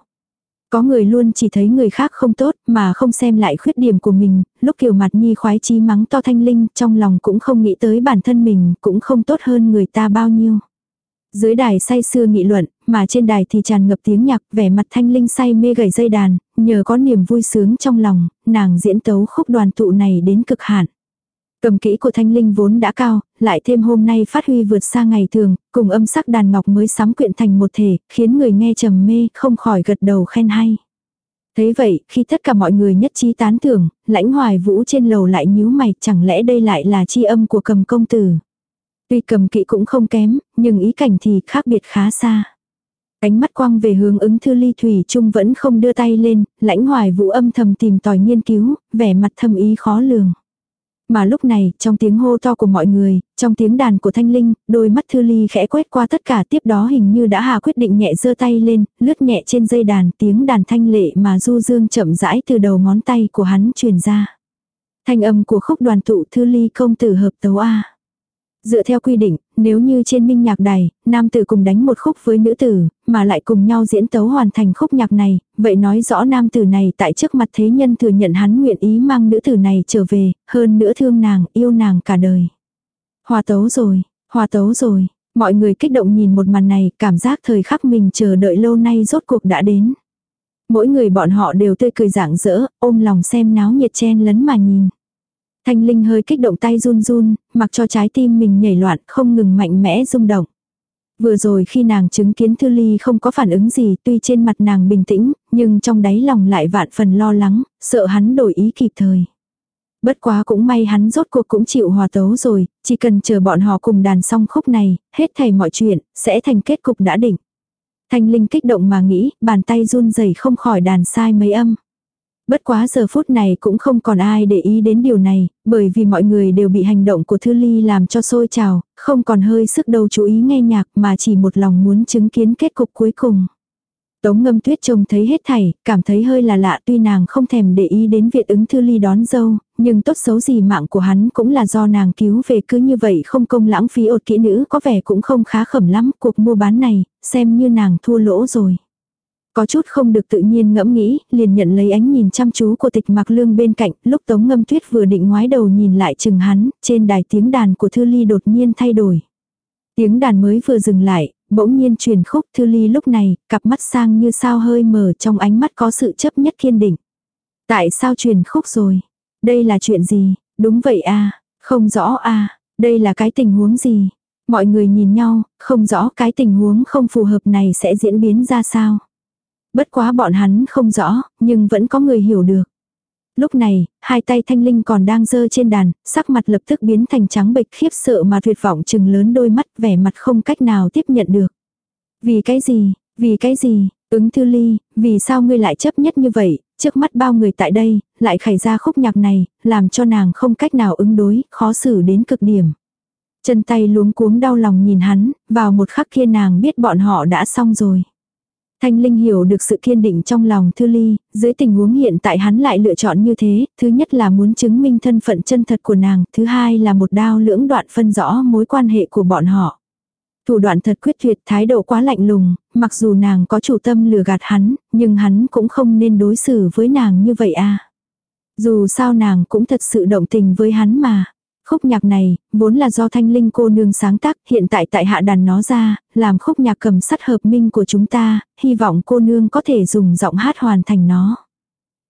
Có người luôn chỉ thấy người khác không tốt mà không xem lại khuyết điểm của mình, lúc kiều mặt nhi khoái chí mắng to thanh linh trong lòng cũng không nghĩ tới bản thân mình cũng không tốt hơn người ta bao nhiêu. Dưới đài say sưa nghị luận, mà trên đài thì tràn ngập tiếng nhạc, vẻ mặt thanh linh say mê gầy dây đàn, nhờ có niềm vui sướng trong lòng, nàng diễn tấu khúc đoàn tụ này đến cực hạn. Cầm kỹ của thanh linh vốn đã cao, lại thêm hôm nay phát huy vượt xa ngày thường, cùng âm sắc đàn ngọc mới sắm quyện thành một thể, khiến người nghe trầm mê, không khỏi gật đầu khen hay. Thế vậy, khi tất cả mọi người nhất trí tán thưởng, lãnh hoài vũ trên lầu lại nhíu mày, chẳng lẽ đây lại là chi âm của cầm công tử. Tuy cầm kỵ cũng không kém, nhưng ý cảnh thì khác biệt khá xa. Ánh mắt quang về hướng ứng thư ly thủy trung vẫn không đưa tay lên, lãnh hoài vũ âm thầm tìm tòi nghiên cứu, vẻ mặt thâm ý khó lường. Mà lúc này, trong tiếng hô to của mọi người, trong tiếng đàn của thanh linh, đôi mắt thư ly khẽ quét qua tất cả tiếp đó hình như đã hà quyết định nhẹ giơ tay lên, lướt nhẹ trên dây đàn tiếng đàn thanh lệ mà du dương chậm rãi từ đầu ngón tay của hắn truyền ra. Thanh âm của khúc đoàn tụ thư ly công tử hợp tấu A. Dựa theo quy định, nếu như trên minh nhạc đài, nam tử cùng đánh một khúc với nữ tử, mà lại cùng nhau diễn tấu hoàn thành khúc nhạc này, vậy nói rõ nam tử này tại trước mặt thế nhân thừa nhận hắn nguyện ý mang nữ tử này trở về, hơn nữa thương nàng, yêu nàng cả đời. Hòa tấu rồi, hòa tấu rồi, mọi người kích động nhìn một màn này, cảm giác thời khắc mình chờ đợi lâu nay rốt cuộc đã đến. Mỗi người bọn họ đều tươi cười rạng rỡ, ôm lòng xem náo nhiệt chen lấn mà nhìn. Thanh Linh hơi kích động tay run run, mặc cho trái tim mình nhảy loạn không ngừng mạnh mẽ rung động. Vừa rồi khi nàng chứng kiến Thư Ly không có phản ứng gì tuy trên mặt nàng bình tĩnh, nhưng trong đáy lòng lại vạn phần lo lắng, sợ hắn đổi ý kịp thời. Bất quá cũng may hắn rốt cuộc cũng chịu hòa tấu rồi, chỉ cần chờ bọn họ cùng đàn xong khúc này, hết thầy mọi chuyện, sẽ thành kết cục đã định. Thanh Linh kích động mà nghĩ, bàn tay run rẩy không khỏi đàn sai mấy âm. Bất quá giờ phút này cũng không còn ai để ý đến điều này, bởi vì mọi người đều bị hành động của Thư Ly làm cho sôi trào, không còn hơi sức đâu chú ý nghe nhạc mà chỉ một lòng muốn chứng kiến kết cục cuối cùng. Tống ngâm tuyết trông thấy hết thảy, cảm thấy hơi là lạ tuy nàng không thèm để ý đến việc ứng thư ly đón dâu, nhưng tốt xấu gì mạng của hắn cũng là do nàng cứu về cứ như vậy không công lãng phí ột kỹ nữ có vẻ cũng không khá khẩm lắm cuộc mua bán này, xem như nàng thua lỗ rồi. Có chút không được tự nhiên ngẫm nghĩ, liền nhận lấy ánh nhìn chăm chú của tịch mặc lương bên cạnh, lúc tống ngâm tuyết vừa định ngoái đầu nhìn lại chừng hắn, trên đài tiếng đàn của Thư Ly đột nhiên thay đổi. Tiếng đàn mới vừa dừng lại, bỗng nhiên truyền khúc Thư Ly lúc này, cặp mắt sang như sao hơi mờ trong ánh mắt có sự chấp nhất kiên định. Tại sao truyền khúc rồi? Đây là chuyện gì? Đúng vậy à, không rõ à, đây là cái tình huống gì? Mọi người nhìn nhau, không rõ cái tình huống không phù hợp này sẽ diễn biến ra sao. Bất quá bọn hắn không rõ, nhưng vẫn có người hiểu được. Lúc này, hai tay thanh linh còn đang dơ trên đàn, sắc mặt lập tức biến thành trắng bệch khiếp sợ mà tuyệt vọng chừng lớn đôi mắt vẻ mặt không cách nào tiếp nhận được. Vì cái gì, vì cái gì, ứng thư ly, vì sao ngươi lại chấp nhất như vậy, trước mắt bao người tại đây, lại khải ra khúc nhạc này, làm cho nàng không cách nào ứng đối, khó xử đến cực điểm. Chân tay luống cuống đau lòng nhìn hắn, vào một khắc kia nàng biết bọn họ đã xong rồi. Thanh Linh hiểu được sự kiên định trong lòng Thư Ly, dưới tình huống hiện tại hắn lại lựa chọn như thế, thứ nhất là muốn chứng minh thân phận chân thật của nàng, thứ hai là một đao lưỡng đoạn phân rõ mối quan hệ của bọn họ. Thủ đoạn thật quyết tuyệt thái độ quá lạnh lùng, mặc dù nàng có chủ tâm lừa gạt hắn, nhưng hắn cũng không nên đối xử với nàng như vậy à. Dù sao nàng cũng thật sự động tình với hắn mà. Khúc nhạc này, vốn là do thanh linh cô nương sáng tác, hiện tại tại hạ đàn nó ra, làm khúc nhạc cầm sắt hợp minh của chúng ta, hy vọng cô nương có thể dùng giọng hát hoàn thành nó.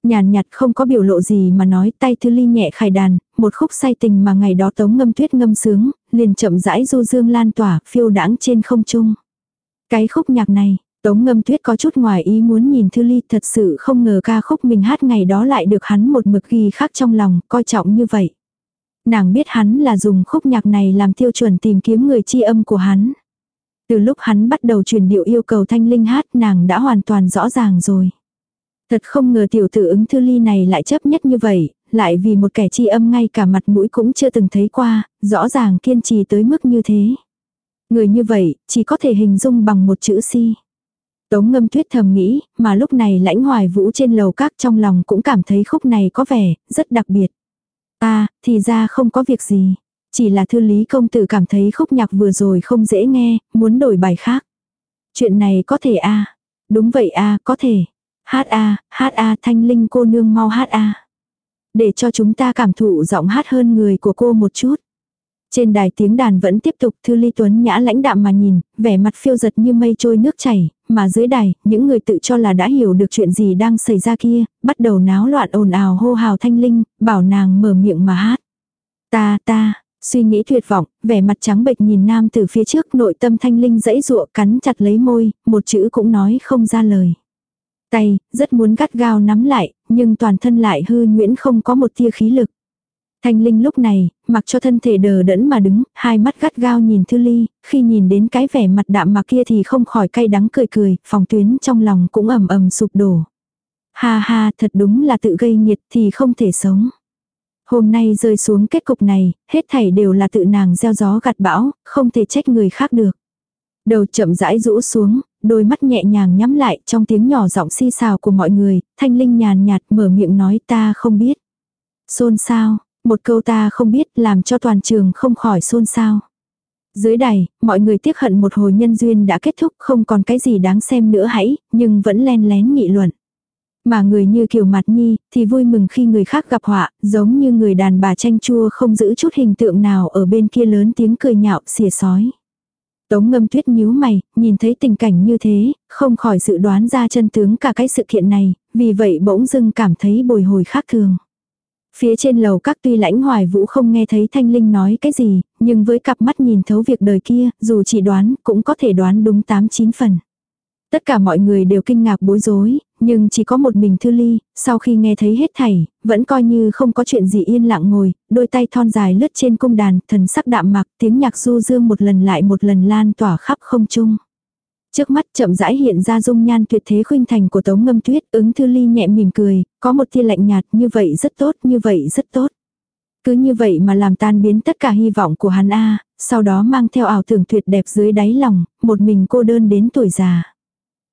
Nhàn nhạt không có biểu lộ gì mà nói tay thư ly nhẹ khải đàn, một khúc say tình mà ngày đó tống ngâm tuyết ngâm sướng, liền chậm rãi du dương lan tỏa, phiêu đãng trên không trung. Cái khúc nhạc này, Tống ngâm tuyết có chút ngoài ý muốn nhìn Thư Ly thật sự không ngờ ca khúc mình hát ngày đó lại được hắn một mực ghi khắc trong lòng, coi trọng như vậy. Nàng biết hắn là dùng khúc nhạc này làm tiêu chuẩn tìm kiếm người chi âm của hắn. Từ lúc hắn bắt đầu truyền điệu yêu cầu thanh linh hát nàng đã hoàn toàn rõ ràng rồi. Thật không ngờ tiểu tử ứng thư ly này lại chấp nhất như vậy, lại vì một kẻ chi âm ngay cả mặt mũi cũng chưa từng thấy qua, rõ ràng kiên trì tới mức như thế. Người như vậy, chỉ có thể hình dung bằng một chữ si. Tống ngâm tuyết thầm nghĩ, mà lúc này lãnh hoài vũ trên lầu các trong lòng cũng cảm thấy khúc này có vẻ, rất đặc biệt. À, thì ra không có việc gì. Chỉ là thư lý công tử cảm thấy khúc nhạc vừa rồi không dễ nghe, muốn đổi bài khác. Chuyện này có thể a Đúng vậy a có thể. Hát a hát a thanh linh cô nương mau hát a Để cho chúng ta cảm thụ giọng hát hơn người của cô một chút. Trên đài tiếng đàn vẫn tiếp tục Thư Ly Tuấn nhã lãnh đạm mà nhìn, vẻ mặt phiêu giật như mây trôi nước chảy, mà dưới đài, những người tự cho là đã hiểu được chuyện gì đang xảy ra kia, bắt đầu náo loạn ồn ào hô hào thanh linh, bảo nàng mở miệng mà hát. Ta, ta, suy nghĩ tuyệt vọng, vẻ mặt trắng bệch nhìn nam từ phía trước nội tâm thanh linh dãy dụa cắn chặt lấy môi, một chữ cũng nói không ra lời. Tay, rất muốn gắt gao nắm lại, nhưng toàn thân lại hư nhuyễn không có một tia khí lực. Thanh Linh lúc này, mặc cho thân thể đờ đẫn mà đứng, hai mắt gắt gao nhìn Thư Ly, khi nhìn đến cái vẻ mặt đạm mặc kia thì không khỏi cay đắng cười cười, phòng tuyến trong lòng cũng ầm ầm sụp đổ. Ha ha, thật đúng là tự gây nhiệt thì không thể sống. Hôm nay rơi xuống kết cục này, hết thảy đều là tự nàng gieo gió gặt bão, không thể trách người khác được. Đầu chậm rãi rũ xuống, đôi mắt nhẹ nhàng nhắm lại trong tiếng nhỏ giọng si xào của mọi người, thanh linh nhàn nhạt mở miệng nói ta không biết. Xôn sao, một câu ta không biết làm cho toàn trường không khỏi xôn xao. Dưới đài, mọi người tiếc hận một hồi nhân duyên đã kết thúc không còn cái gì đáng xem nữa hãy, nhưng vẫn len lén nghị luận. Mà người như Kiều Mặt Nhi, thì vui mừng khi người khác gặp họa, giống như người đàn bà tranh chua không giữ chút hình tượng nào ở bên kia lớn tiếng cười nhạo xỉa sói. Tống ngâm tuyết nhíu mày, nhìn thấy tình cảnh như thế, không khỏi dự đoán ra chân tướng cả cái sự kiện này, vì vậy bỗng dưng cảm thấy bồi hồi khác thường. Phía trên lầu các tuy lãnh hoài vũ không nghe thấy thanh linh nói cái gì, nhưng với cặp mắt nhìn thấu việc đời kia, dù chỉ đoán, cũng có thể đoán đúng 8-9 phần. Tất cả mọi người đều kinh ngạc bối rối, nhưng chỉ có một mình Thư Ly, sau khi nghe thấy hết thảy, vẫn coi như không có chuyện gì yên lặng ngồi, đôi tay thon dài lướt trên cung đàn, thần sắc đạm mặc, tiếng nhạc du dương một lần lại một lần lan tỏa khắp không trung. Trước mắt chậm rãi hiện ra dung nhan tuyệt thế khuynh thành của Tống Ngâm Tuyết, ứng Thư Ly nhẹ mỉm cười, có một tia lạnh nhạt, như vậy rất tốt, như vậy rất tốt. Cứ như vậy mà làm tan biến tất cả hy vọng của hắn A, sau đó mang theo ảo tưởng tuyệt đẹp dưới đáy lòng, một mình cô đơn đến tuổi già.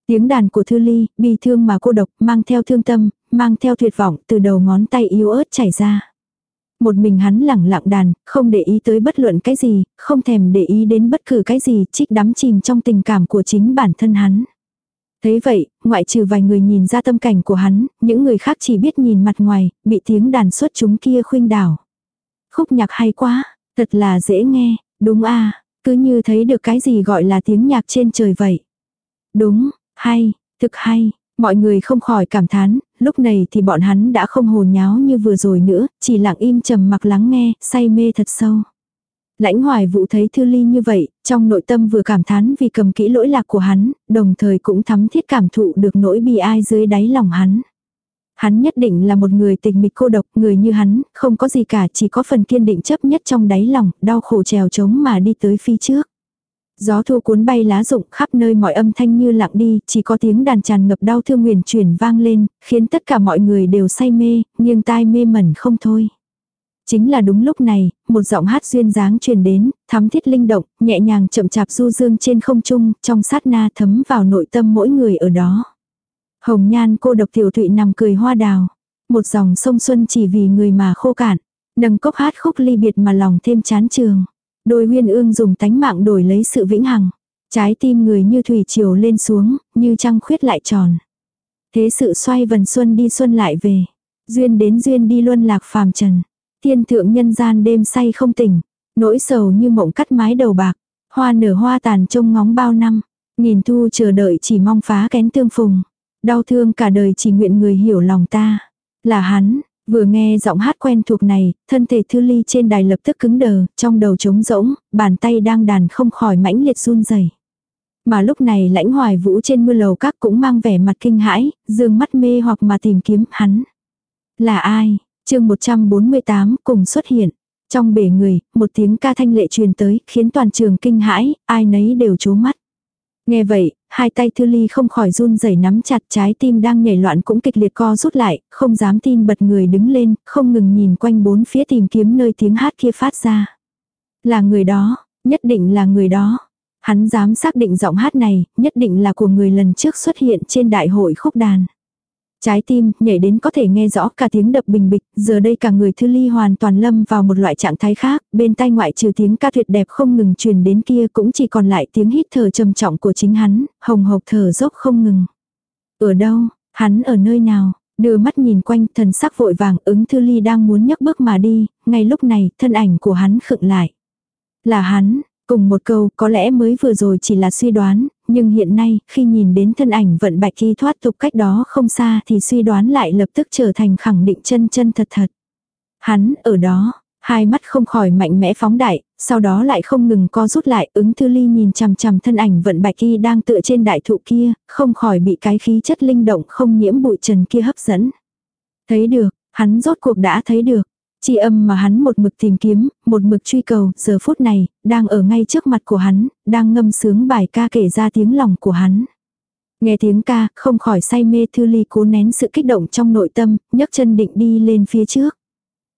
Tiếng đàn của Thư Ly, bi thương mà cô độc, mang theo thương tâm, mang theo tuyệt vọng, từ đầu ngón tay yếu ớt chảy ra. Một mình hắn lẳng lặng đàn, không để ý tới bất luận cái gì, không thèm để ý đến bất cứ cái gì, trích đắm chìm trong tình cảm của chính bản thân hắn. Thế vậy, ngoại trừ vài người nhìn ra tâm cảnh của hắn, những người khác chỉ biết nhìn mặt ngoài, bị tiếng đàn xuất chúng kia khuynh đảo. Khúc nhạc hay quá, thật là dễ nghe, đúng a cứ như thấy được cái gì gọi là tiếng nhạc trên trời vậy. Đúng, hay, thực hay, mọi người không khỏi cảm thán, lúc này thì bọn hắn đã không hồ nháo như vừa rồi nữa, chỉ lặng im trầm mặc lắng nghe, say mê thật sâu. Lãnh hoài vụ thấy Thư Ly như vậy, trong nội tâm vừa cảm thán vì cầm kỹ lỗi lạc của hắn, đồng thời cũng thắm thiết cảm thụ được nỗi bi ai dưới đáy lòng hắn. Hắn nhất định là một người tình mịch cô độc, người như hắn, không có gì cả chỉ có phần kiên định chấp nhất trong đáy lòng, đau khổ trèo trống mà đi tới phi trước. Gió thu cuốn bay lá rụng khắp nơi mọi âm thanh như lặng đi, chỉ có tiếng đàn tràn ngập đau thương nguyền chuyển vang lên, khiến tất cả mọi người đều say mê, nghiêng tai mê mẩn không thôi. Chính là đúng lúc này, một giọng hát duyên dáng truyền đến, thắm thiết linh động, nhẹ nhàng chậm chạp du dương trên không trung, trong sát na thấm vào nội tâm mỗi người ở đó. Hồng nhan cô độc tiểu thụy nằm cười hoa đào. Một dòng sông xuân chỉ vì người mà khô cạn. Nâng cốc hát khúc ly biệt mà lòng thêm chán trường. Đôi huyên ương dùng tánh mạng đổi lấy sự vĩnh hằng. Trái tim người như thủy chiều lên xuống, như trăng khuyết lại tròn. Thế sự xoay vần xuân đi xuân lại về. Duyên đến duyên đi luân lạc phàm trần. Thiên thượng nhân gian đêm say không tỉnh. Nỗi sầu như mộng cắt mái đầu bạc. Hoa nở hoa tàn trông ngóng bao năm. Nhìn thu chờ đợi chỉ mong phá kén tương phùng. Đau thương cả đời chỉ nguyện người hiểu lòng ta. Là hắn, Vừa nghe giọng hát quen thuộc này, thân thể Thư Ly trên đài lập tức cứng đờ, trong đầu trống rỗng, bàn tay đang đàn không khỏi mãnh liệt run rẩy. Mà lúc này lãnh hoài vũ trên mưa lầu các cũng mang vẻ mặt kinh hãi, dương mắt mê hoặc mà tìm kiếm hắn. Là ai? chương 148 cùng xuất hiện. Trong bể người, một tiếng ca thanh lệ truyền tới, khiến toàn trường kinh hãi, ai nấy đều chố mắt. Nghe vậy, hai tay Thư Ly không khỏi run rẩy nắm chặt trái tim đang nhảy loạn cũng kịch liệt co rút lại, không dám tin bật người đứng lên, không ngừng nhìn quanh bốn phía tìm kiếm nơi tiếng hát kia phát ra. Là người đó, nhất định là người đó. Hắn dám xác định giọng hát này, nhất định là của người lần trước xuất hiện trên đại hội khúc đàn. Trái tim, nhảy đến có thể nghe rõ cả tiếng đập bình bịch, giờ đây cả người thư ly hoàn toàn lâm vào một loại trạng thái khác, bên tai ngoại trừ tiếng ca tuyệt đẹp không ngừng truyền đến kia cũng chỉ còn lại tiếng hít thở trầm trọng của chính hắn, hồng hộc thở dốc không ngừng. Ở đâu, hắn ở nơi nào, đưa mắt nhìn quanh thần sắc vội vàng ứng thư ly đang muốn nhấc bước mà đi, ngay lúc này thân ảnh của hắn khựng lại. Là hắn, Cùng một câu, có lẽ mới vừa rồi chỉ là suy đoán, nhưng hiện nay, khi nhìn đến thân ảnh vận bạch thi thoát tục cách đó không xa thì suy đoán lại lập tức trở thành khẳng định chân chân thật thật. Hắn ở đó, Hai mắt không khỏi mạnh mẽ phóng đại, sau đó lại không ngừng co rút lại, ứng thư ly nhìn chằm chằm thân ảnh vận bạch y đang tựa trên đại thụ kia, không khỏi bị cái khí chất linh động không nhiễm bụi trần kia hấp dẫn. Thấy được, hắn rốt cuộc đã thấy được. Chi âm mà hắn một mực tìm kiếm, một mực truy cầu, giờ phút này, đang ở ngay trước mặt của hắn, đang ngâm sướng bài ca kể ra tiếng lòng của hắn. Nghe tiếng ca, không khỏi say mê thư ly cố nén sự kích động trong nội tâm, nhấc chân định đi lên phía trước.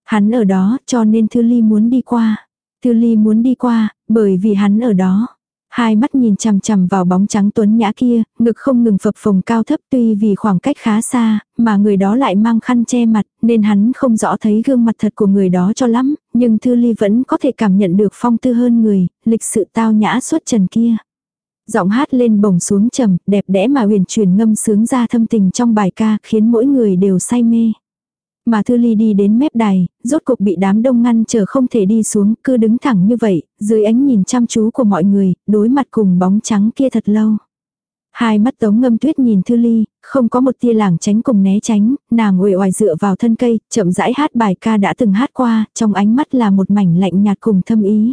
Hắn ở đó, cho nên Thư Ly muốn đi qua. Thư Ly muốn đi qua, bởi vì hắn ở đó. Hai mắt nhìn chằm chằm vào bóng trắng tuấn nhã kia, ngực không ngừng phập phồng cao thấp tuy vì khoảng cách khá xa, mà người đó lại mang khăn che mặt, nên hắn không rõ thấy gương mặt thật của người đó cho lắm, nhưng Thư Ly vẫn có thể cảm nhận được phong tư hơn người, lịch sự tao nhã suốt trần kia. Giọng hát lên bổng xuống trầm, đẹp đẽ mà huyền truyền ngâm sướng ra thâm tình trong bài ca, khiến mỗi người đều say mê. Mà Thư Ly đi đến mép đài, rốt cục bị đám đông ngăn chờ không thể đi xuống, cứ đứng thẳng như vậy, dưới ánh nhìn chăm chú của mọi người, đối mặt cùng bóng trắng kia thật lâu. Hai mắt tống ngâm tuyết nhìn Thư Ly, không có một tia lảng tránh cùng né tránh, nàng uể oải dựa vào thân cây, chậm rãi hát bài ca đã từng hát qua, trong ánh mắt là một mảnh lạnh nhạt cùng thâm ý.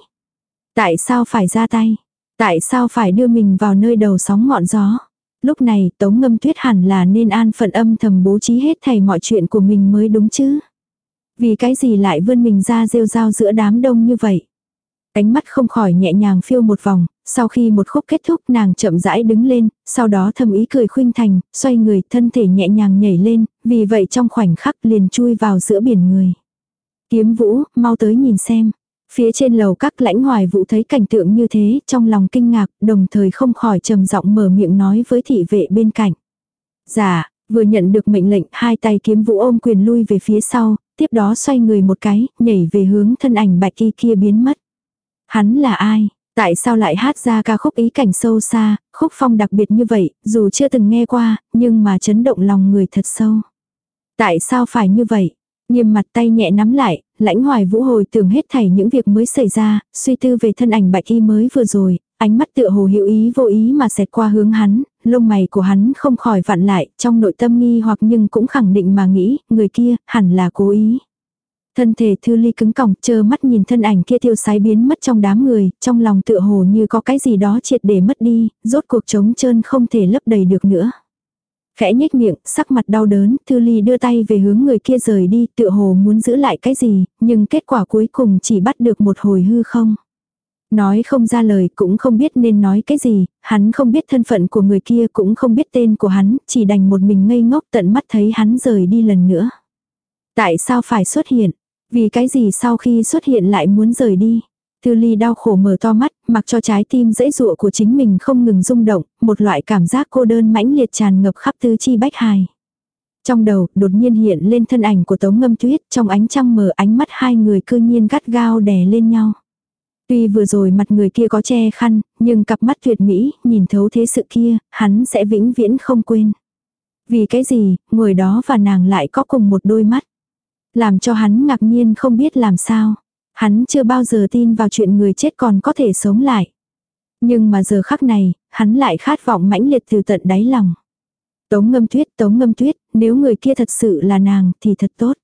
Tại sao phải ra tay? Tại sao phải đưa mình vào nơi đầu sóng ngọn gió? Lúc này tống ngâm tuyết hẳn là nên an phận âm thầm bố trí hết thảy mọi chuyện của mình mới đúng chứ. Vì cái gì lại vươn mình ra rêu rao giữa đám đông như vậy. Ánh mắt không khỏi nhẹ nhàng phiêu một vòng, sau khi một khúc kết thúc nàng chậm rãi đứng lên, sau đó thầm ý cười khuynh thành, xoay người thân thể nhẹ nhàng nhảy lên, vì vậy trong khoảnh khắc liền chui vào giữa biển người. Kiếm vũ, mau tới nhìn xem. Phía trên lầu các lãnh hoài vũ thấy cảnh tượng như thế, trong lòng kinh ngạc, đồng thời không khỏi trầm giọng mở miệng nói với thị vệ bên cạnh. Dạ, vừa nhận được mệnh lệnh, hai tay kiếm vũ ôm quyền lui về phía sau, tiếp đó xoay người một cái, nhảy về hướng thân ảnh bạch y kia biến mất. Hắn là ai? Tại sao lại hát ra ca khúc ý cảnh sâu xa, khúc phong đặc biệt như vậy, dù chưa từng nghe qua, nhưng mà chấn động lòng người thật sâu. Tại sao phải như vậy? Nghiêm mặt tay nhẹ nắm lại, lãnh hoài vũ hồi tưởng hết thảy những việc mới xảy ra, suy tư về thân ảnh bạch y mới vừa rồi, ánh mắt tựa hồ hữu ý vô ý mà xẹt qua hướng hắn, lông mày của hắn không khỏi vặn lại, trong nội tâm nghi hoặc nhưng cũng khẳng định mà nghĩ, người kia, hẳn là cố ý. Thân thể thư ly cứng còng, chờ mắt nhìn thân ảnh kia tiêu sái biến mất trong đám người, trong lòng tựa hồ như có cái gì đó triệt để mất đi, rốt cuộc trống trơn không thể lấp đầy được nữa. Khẽ nhếch miệng, sắc mặt đau đớn, Thư Ly đưa tay về hướng người kia rời đi, tựa hồ muốn giữ lại cái gì, nhưng kết quả cuối cùng chỉ bắt được một hồi hư không. Nói không ra lời cũng không biết nên nói cái gì, hắn không biết thân phận của người kia cũng không biết tên của hắn, chỉ đành một mình ngây ngốc tận mắt thấy hắn rời đi lần nữa. Tại sao phải xuất hiện? Vì cái gì sau khi xuất hiện lại muốn rời đi? Thư ly đau khổ mở to mắt, mặc cho trái tim dễ dụa của chính mình không ngừng rung động, một loại cảm giác cô đơn mãnh liệt tràn ngập khắp tứ chi bách hài. Trong đầu, đột nhiên hiện lên thân ảnh của Tống Ngâm Tuyết, trong ánh trăng mờ ánh mắt hai người cư nhiên gắt gao đè lên nhau. Tuy vừa rồi mặt người kia có che khăn, nhưng cặp mắt tuyệt mỹ, nhìn thấu thế sự kia, hắn sẽ vĩnh viễn không quên. Vì cái gì, người đó và nàng lại có cùng một đôi mắt. Làm cho hắn ngạc nhiên không biết làm sao. Hắn chưa bao giờ tin vào chuyện người chết còn có thể sống lại. Nhưng mà giờ khắc này, hắn lại khát vọng mãnh liệt từ tận đáy lòng. Tống ngâm tuyết, tống ngâm tuyết, nếu người kia thật sự là nàng thì thật tốt.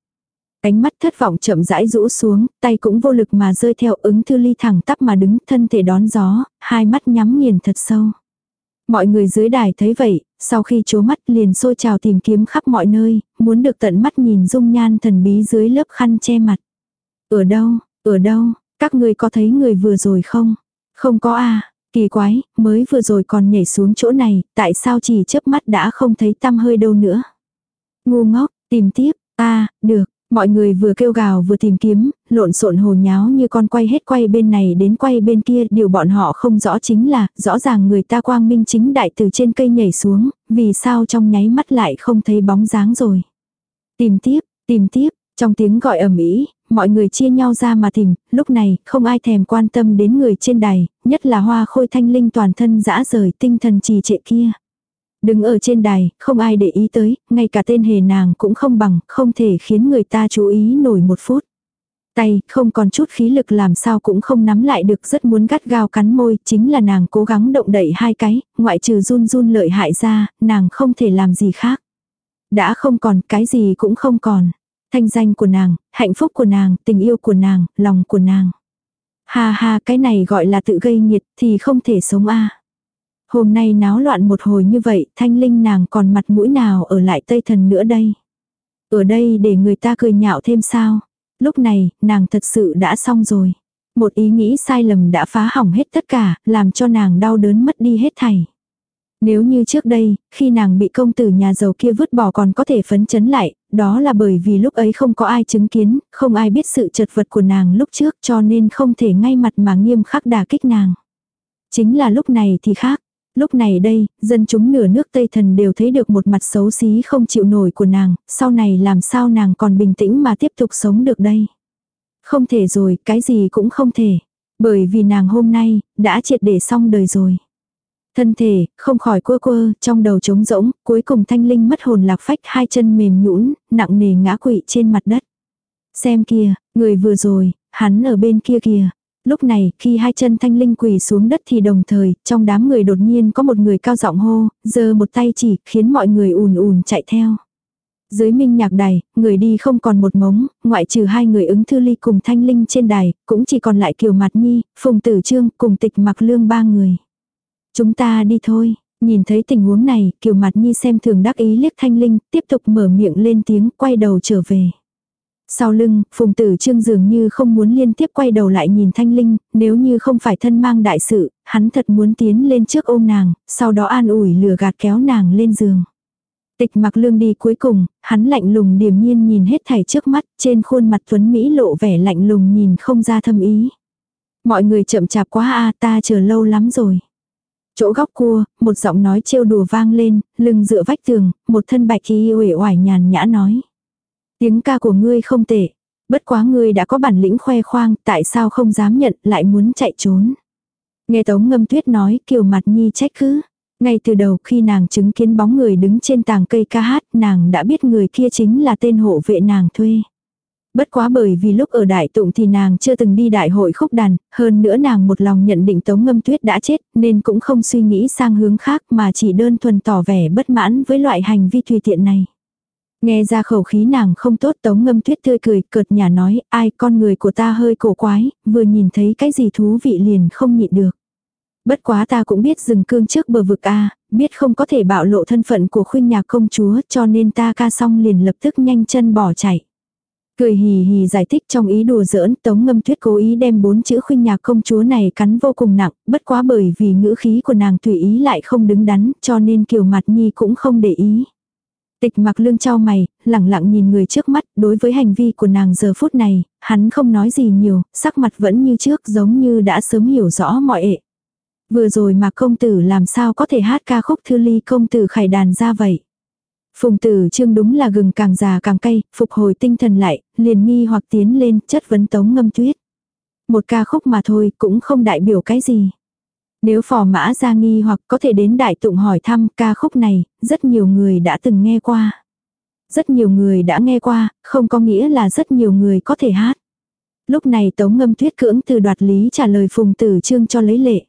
Cánh mắt thất vọng chậm rãi rũ xuống, tay cũng vô lực mà rơi theo ứng thư ly thẳng tắp mà đứng thân thể đón gió, hai mắt nhắm nghiền thật sâu. Mọi người dưới đài thấy vậy, sau khi chố mắt liền xôi trào tìm kiếm khắp mọi nơi, muốn được tận mắt nhìn dung nhan thần bí dưới lớp khăn che mặt. Ở đâu, ở đâu, các người có thấy người vừa rồi không? Không có à, kỳ quái, mới vừa rồi còn nhảy xuống chỗ này, tại sao chỉ chớp mắt đã không thấy tăm hơi đâu nữa? Ngu ngốc, tìm tiếp, à, được, mọi người vừa kêu gào vừa tìm kiếm, lộn xộn hồ nháo như con quay hết quay bên này đến quay bên kia, điều bọn họ không rõ chính là, rõ ràng người ta quang minh chính đại từ trên cây nhảy xuống, vì sao trong nháy mắt lại không thấy bóng dáng rồi. Tìm tiếp, tìm tiếp, trong tiếng gọi ầm ĩ, mọi người chia nhau ra mà tìm, lúc này không ai thèm quan tâm đến người trên đài, nhất là hoa khôi thanh linh toàn thân dã rời tinh thần trì trệ kia. Đứng ở trên đài, không ai để ý tới, ngay cả tên hề nàng cũng không bằng, không thể khiến người ta chú ý nổi một phút. Tay, không còn chút khí lực làm sao cũng không nắm lại được rất muốn gắt gao cắn môi, chính là nàng cố gắng động đậy hai cái, ngoại trừ run run lợi hại ra, nàng không thể làm gì khác. Đã không còn, cái gì cũng không còn. Thanh danh của nàng, hạnh phúc của nàng, tình yêu của nàng, lòng của nàng. Ha ha cái này gọi là tự gây nhiệt thì không thể sống a Hôm nay náo loạn một hồi như vậy, thanh linh nàng còn mặt mũi nào ở lại Tây Thần nữa đây. Ở đây để người ta cười nhạo thêm sao. Lúc này, nàng thật sự đã xong rồi. Một ý nghĩ sai lầm đã phá hỏng hết tất cả, làm cho nàng đau đớn mất đi hết thảy. Nếu như trước đây, khi nàng bị công tử nhà giàu kia vứt bỏ còn có thể phấn chấn lại, đó là bởi vì lúc ấy không có ai chứng kiến, không ai biết sự chật vật của nàng lúc trước cho nên không thể ngay mặt mà nghiêm khắc đả kích nàng. Chính là lúc này thì khác. Lúc này đây, dân chúng nửa nước Tây Thần đều thấy được một mặt xấu xí không chịu nổi của nàng, sau này làm sao nàng còn bình tĩnh mà tiếp tục sống được đây. Không thể rồi, cái gì cũng không thể. Bởi vì nàng hôm nay, đã triệt để xong đời rồi. Thân thể, không khỏi quơ quơ, trong đầu trống rỗng, cuối cùng thanh linh mất hồn lạc phách hai chân mềm nhũn nặng nề ngã quỵ trên mặt đất. Xem kia, người vừa rồi, hắn ở bên kia kìa. Lúc này, khi hai chân thanh linh quỳ xuống đất thì đồng thời, trong đám người đột nhiên có một người cao giọng hô, giơ một tay chỉ, khiến mọi người ùn ùn chạy theo. Dưới minh nhạc đài, người đi không còn một mống, ngoại trừ hai người ứng thư ly cùng thanh linh trên đài, cũng chỉ còn lại kiều mặt nhi, phùng tử trương cùng tịch mặc lương ba người. Chúng ta đi thôi. Nhìn thấy tình huống này, kiều mặt nhi xem thường đắc ý liếc thanh linh, tiếp tục mở miệng lên tiếng, quay đầu trở về. Sau lưng, phùng tử trương dường như không muốn liên tiếp quay đầu lại nhìn thanh linh, nếu như không phải thân mang đại sự, hắn thật muốn tiến lên trước ôm nàng, sau đó an ủi lừa gạt kéo nàng lên giường. Tịch mặc lương đi cuối cùng, hắn lạnh lùng điềm nhiên nhìn hết thảy trước mắt, trên khuôn mặt tuấn Mỹ lộ vẻ lạnh lùng nhìn không ra thâm ý. Mọi người chậm chạp quá a ta chờ lâu lắm rồi. Chỗ góc cua, một giọng nói trêu đùa vang lên, lưng dựa vách tường, một thân bạch y uể oải nhàn nhã nói. Tiếng ca của ngươi không tệ. Bất quá ngươi đã có bản lĩnh khoe khoang, tại sao không dám nhận, lại muốn chạy trốn. Nghe Tống Ngâm Tuyết nói, kiều mặt nhi trách cứ. Ngay từ đầu khi nàng chứng kiến bóng người đứng trên tàng cây ca hát, nàng đã biết người kia chính là tên hộ vệ nàng thuê. Bất quá bởi vì lúc ở đại tụng thì nàng chưa từng đi đại hội khúc đàn, hơn nữa nàng một lòng nhận định tống ngâm tuyết đã chết nên cũng không suy nghĩ sang hướng khác mà chỉ đơn thuần tỏ vẻ bất mãn với loại hành vi tùy tiện này. Nghe ra khẩu khí nàng không tốt tống ngâm tuyết tươi cười cợt nhà nói ai con người của ta hơi cổ quái, vừa nhìn thấy cái gì thú vị liền không nhịn được. Bất quá ta cũng biết dừng cương trước bờ vực a biết không có thể bạo lộ thân phận của khuyên nhạc công chúa cho nên ta ca xong liền lập tức nhanh chân bỏ chạy. Cười hì hì giải thích trong ý đùa giỡn, Tống Ngâm Tuyết cố ý đem bốn chữ khuynh nhạc công chúa này cắn vô cùng nặng, bất quá bởi vì ngữ khí của nàng tùy ý lại không đứng đắn, cho nên Kiều Mặt Nhi cũng không để ý. Tịch mặc lương trao mày, lẳng lặng nhìn người trước mắt, đối với hành vi của nàng giờ phút này, hắn không nói gì nhiều, sắc mặt vẫn như trước giống như đã sớm hiểu rõ mọi ệ. Vừa rồi mà công tử làm sao có thể hát ca khúc thư ly công tử khải đàn ra vậy. Phùng tử trương đúng là gừng càng già càng cay, phục hồi tinh thần lại, liền nghi hoặc tiến lên chất vấn tống ngâm tuyết. Một ca khúc mà thôi cũng không đại biểu cái gì. Nếu phò mã ra nghi hoặc có thể đến đại tụng hỏi thăm ca khúc này, rất nhiều người đã từng nghe qua. Rất nhiều người đã nghe qua, không có nghĩa là rất nhiều người có thể hát. Lúc này tống ngâm tuyết cưỡng từ đoạt lý trả lời phùng tử trương cho lấy lệ.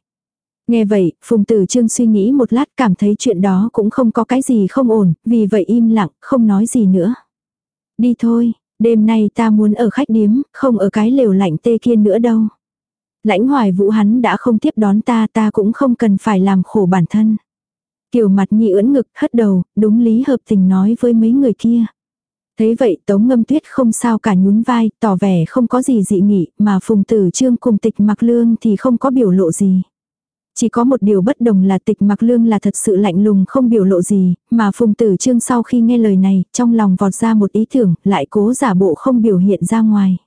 Nghe vậy, Phùng Tử Trương suy nghĩ một lát cảm thấy chuyện đó cũng không có cái gì không ổn, vì vậy im lặng, không nói gì nữa. Đi thôi, đêm nay ta muốn ở khách điếm, không ở cái lều lạnh tê kia nữa đâu. Lãnh hoài vũ hắn đã không tiếp đón ta ta cũng không cần phải làm khổ bản thân. Kiều mặt nhị ưỡn ngực hất đầu, đúng lý hợp tình nói với mấy người kia. Thế vậy tống ngâm tuyết không sao cả nhún vai, tỏ vẻ không có gì dị nghị, mà phùng tử trương cùng tịch mặc lương thì không có biểu lộ gì. Chỉ có một điều bất đồng là tịch mặc lương là thật sự lạnh lùng không biểu lộ gì, mà phùng tử trương sau khi nghe lời này, trong lòng vọt ra một ý tưởng, lại cố giả bộ không biểu hiện ra ngoài.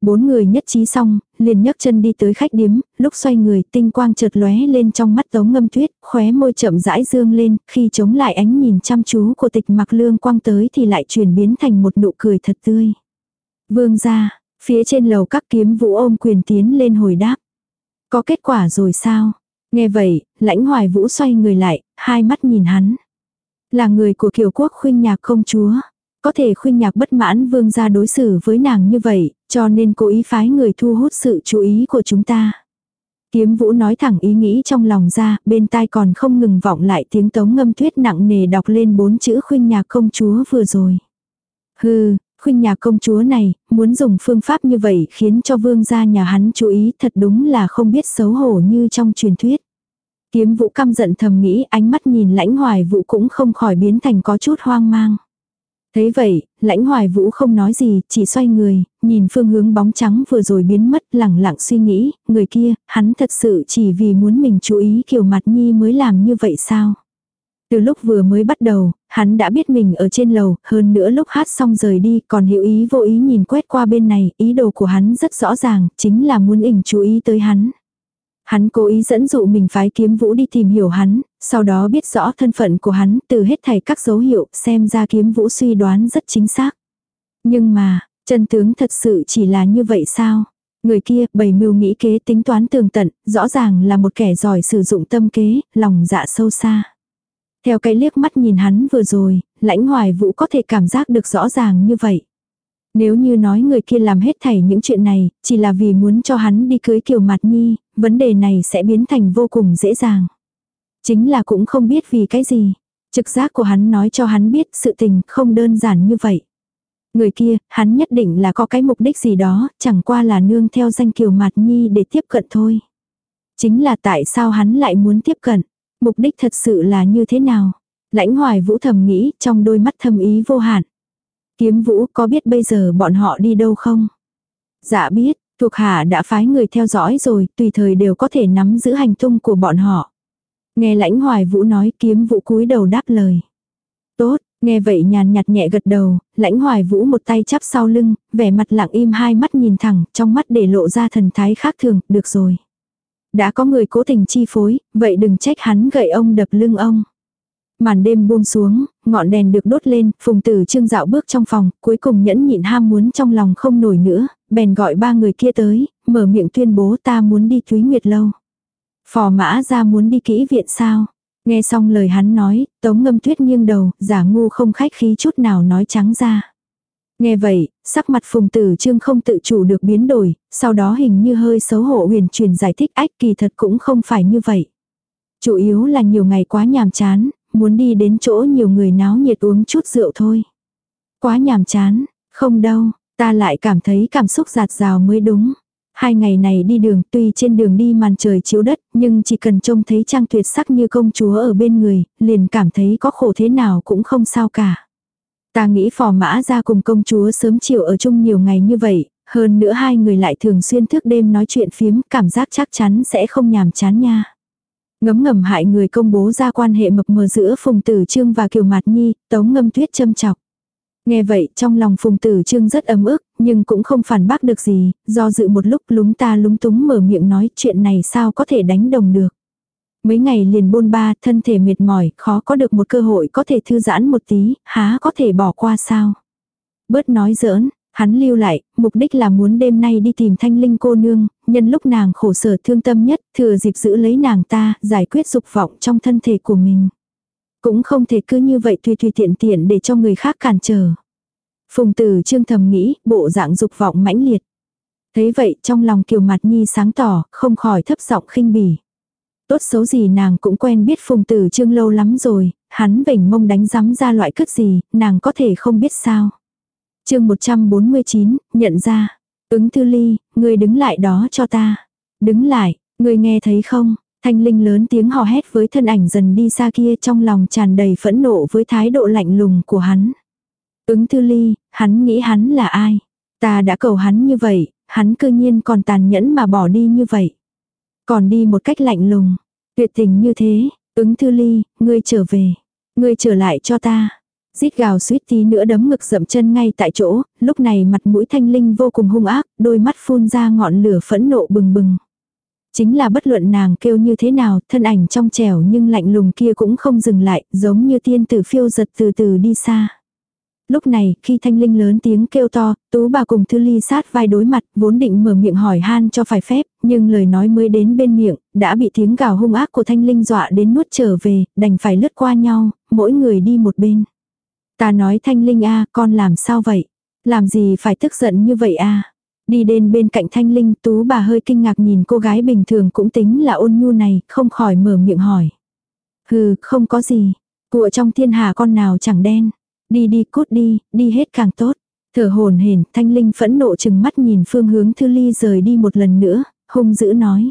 Bốn người nhất trí xong, liền nhấc chân đi tới khách điếm, lúc xoay người tinh quang chợt lóe lên trong mắt tống ngâm tuyết, khóe môi chậm rãi dương lên, khi chống lại ánh nhìn chăm chú của tịch mặc lương quang tới thì lại chuyển biến thành một nụ cười thật tươi. Vương ra, phía trên lầu các kiếm vũ ôm quyền tiến lên hồi đáp. Có kết quả rồi sao? Nghe vậy, lãnh hoài vũ xoay người lại, hai mắt nhìn hắn. Là người của kiều quốc khuynh nhạc công chúa. Có thể khuyên nhạc bất mãn vương gia đối xử với nàng như vậy, cho nên cố ý phái người thu hút sự chú ý của chúng ta. Kiếm vũ nói thẳng ý nghĩ trong lòng ra, bên tai còn không ngừng vọng lại tiếng tống ngâm tuyết nặng nề đọc lên bốn chữ khuyên nhạc công chúa vừa rồi. Hừ, Khuynh nhà công chúa này, muốn dùng phương pháp như vậy khiến cho vương gia nhà hắn chú ý thật đúng là không biết xấu hổ như trong truyền thuyết. Kiếm vũ căm giận thầm nghĩ ánh mắt nhìn lãnh hoài vũ cũng không khỏi biến thành có chút hoang mang. Thế vậy, lãnh hoài vũ không nói gì, chỉ xoay người, nhìn phương hướng bóng trắng vừa rồi biến mất lẳng lặng suy nghĩ, người kia, hắn thật sự chỉ vì muốn mình chú ý kiểu mặt nhi mới làm như vậy sao? Từ lúc vừa mới bắt đầu, hắn đã biết mình ở trên lầu, hơn nữa lúc hát xong rời đi còn hữu ý vô ý nhìn quét qua bên này, ý đồ của hắn rất rõ ràng, chính là muốn ỉnh chú ý tới hắn. Hắn cố ý dẫn dụ mình phái kiếm vũ đi tìm hiểu hắn, sau đó biết rõ thân phận của hắn từ hết thảy các dấu hiệu xem ra kiếm vũ suy đoán rất chính xác. Nhưng mà, chân tướng thật sự chỉ là như vậy sao? Người kia bày mưu nghĩ kế tính toán tường tận, rõ ràng là một kẻ giỏi sử dụng tâm kế, lòng dạ sâu xa. Theo cái liếc mắt nhìn hắn vừa rồi, lãnh hoài vũ có thể cảm giác được rõ ràng như vậy. Nếu như nói người kia làm hết thảy những chuyện này, chỉ là vì muốn cho hắn đi cưới kiều mặt nhi, vấn đề này sẽ biến thành vô cùng dễ dàng. Chính là cũng không biết vì cái gì. Trực giác của hắn nói cho hắn biết sự tình không đơn giản như vậy. Người kia, hắn nhất định là có cái mục đích gì đó, chẳng qua là nương theo danh kiều mặt nhi để tiếp cận thôi. Chính là tại sao hắn lại muốn tiếp cận. Mục đích thật sự là như thế nào? Lãnh hoài vũ thầm nghĩ trong đôi mắt thâm ý vô hạn. Kiếm vũ có biết bây giờ bọn họ đi đâu không? Dạ biết, thuộc hạ đã phái người theo dõi rồi, tùy thời đều có thể nắm giữ hành tung của bọn họ. Nghe lãnh hoài vũ nói kiếm vũ cúi đầu đáp lời. Tốt, nghe vậy nhàn nhạt nhẹ gật đầu, lãnh hoài vũ một tay chắp sau lưng, vẻ mặt lặng im hai mắt nhìn thẳng, trong mắt để lộ ra thần thái khác thường, được rồi. Đã có người cố tình chi phối, vậy đừng trách hắn gậy ông đập lưng ông. Màn đêm buông xuống, ngọn đèn được đốt lên, phùng tử trương dạo bước trong phòng, cuối cùng nhẫn nhịn ham muốn trong lòng không nổi nữa, bèn gọi ba người kia tới, mở miệng tuyên bố ta muốn đi Thúy Nguyệt Lâu. Phò mã ra muốn đi kỹ viện sao? Nghe xong lời hắn nói, tống ngâm tuyết nghiêng đầu, giả ngu không khách khí chút nào nói trắng ra. Nghe vậy, sắc mặt phùng tử trương không tự chủ được biến đổi, sau đó hình như hơi xấu hổ huyền truyền giải thích ách kỳ thật cũng không phải như vậy. Chủ yếu là nhiều ngày quá nhàm chán, muốn đi đến chỗ nhiều người náo nhiệt uống chút rượu thôi. Quá nhàm chán, không đâu, ta lại cảm thấy cảm xúc giạt rào mới đúng. Hai ngày này đi đường tuy trên đường đi màn trời chiếu đất, nhưng chỉ cần trông thấy trang tuyệt sắc như công chúa ở bên người, liền cảm thấy có khổ thế nào cũng không sao cả. Ta nghĩ phò mã ra cùng công chúa sớm chiều ở chung nhiều ngày như vậy, hơn nữa hai người lại thường xuyên thức đêm nói chuyện phiếm, cảm giác chắc chắn sẽ không nhàm chán nha. Ngấm ngầm hại người công bố ra quan hệ mập mờ giữa Phùng Tử Trương và Kiều Mạt Nhi, tống ngâm tuyết châm chọc. Nghe vậy trong lòng Phùng Tử Trương rất ấm ức, nhưng cũng không phản bác được gì, do dự một lúc lúng ta lúng túng mở miệng nói chuyện này sao có thể đánh đồng được. Mấy ngày liền bôn ba, thân thể mệt mỏi, khó có được một cơ hội có thể thư giãn một tí, há có thể bỏ qua sao. Bớt nói giỡn, hắn lưu lại, mục đích là muốn đêm nay đi tìm thanh linh cô nương, nhân lúc nàng khổ sở thương tâm nhất, thừa dịp giữ lấy nàng ta, giải quyết dục vọng trong thân thể của mình. Cũng không thể cứ như vậy tùy tùy tiện tiện để cho người khác cản trở. Phùng tử trương thầm nghĩ, bộ dạng dục vọng mãnh liệt. Thế vậy trong lòng kiều mặt nhi sáng tỏ, không khỏi thấp giọng khinh bỉ. Tốt xấu gì nàng cũng quen biết phùng tử trương lâu lắm rồi, hắn vểnh mông đánh rắm ra loại cất gì, nàng có thể không biết sao. chương 149, nhận ra. Ứng thư ly, người đứng lại đó cho ta. Đứng lại, người nghe thấy không? Thanh linh lớn tiếng hò hét với thân ảnh dần đi xa kia trong lòng tràn đầy phẫn nộ với thái độ lạnh lùng của hắn. Ứng thư ly, hắn nghĩ hắn là ai? Ta đã cầu hắn như vậy, hắn cư nhiên còn tàn nhẫn mà bỏ đi như vậy. Còn đi một cách lạnh lùng, tuyệt tình như thế, ứng thư ly, ngươi trở về, ngươi trở lại cho ta. Rít gào suýt tí nữa đấm ngực dậm chân ngay tại chỗ, lúc này mặt mũi thanh linh vô cùng hung ác, đôi mắt phun ra ngọn lửa phẫn nộ bừng bừng. Chính là bất luận nàng kêu như thế nào, thân ảnh trong trẻo nhưng lạnh lùng kia cũng không dừng lại, giống như tiên tử phiêu giật từ từ đi xa. Lúc này, khi thanh linh lớn tiếng kêu to, tú bà cùng thư ly sát vai đối mặt, vốn định mở miệng hỏi han cho phải phép, nhưng lời nói mới đến bên miệng, đã bị tiếng gào hung ác của thanh linh dọa đến nuốt trở về, đành phải lướt qua nhau, mỗi người đi một bên. Ta nói thanh linh a con làm sao vậy? Làm gì phải tức giận như vậy a Đi đến bên cạnh thanh linh tú bà hơi kinh ngạc nhìn cô gái bình thường cũng tính là ôn nhu này, không khỏi mở miệng hỏi. Hừ, không có gì. Của trong thiên hà con nào chẳng đen. Đi đi cút đi, đi hết càng tốt. Thở hồn hển, thanh linh phẫn nộ chừng mắt nhìn phương hướng thư ly rời đi một lần nữa, hung dữ nói.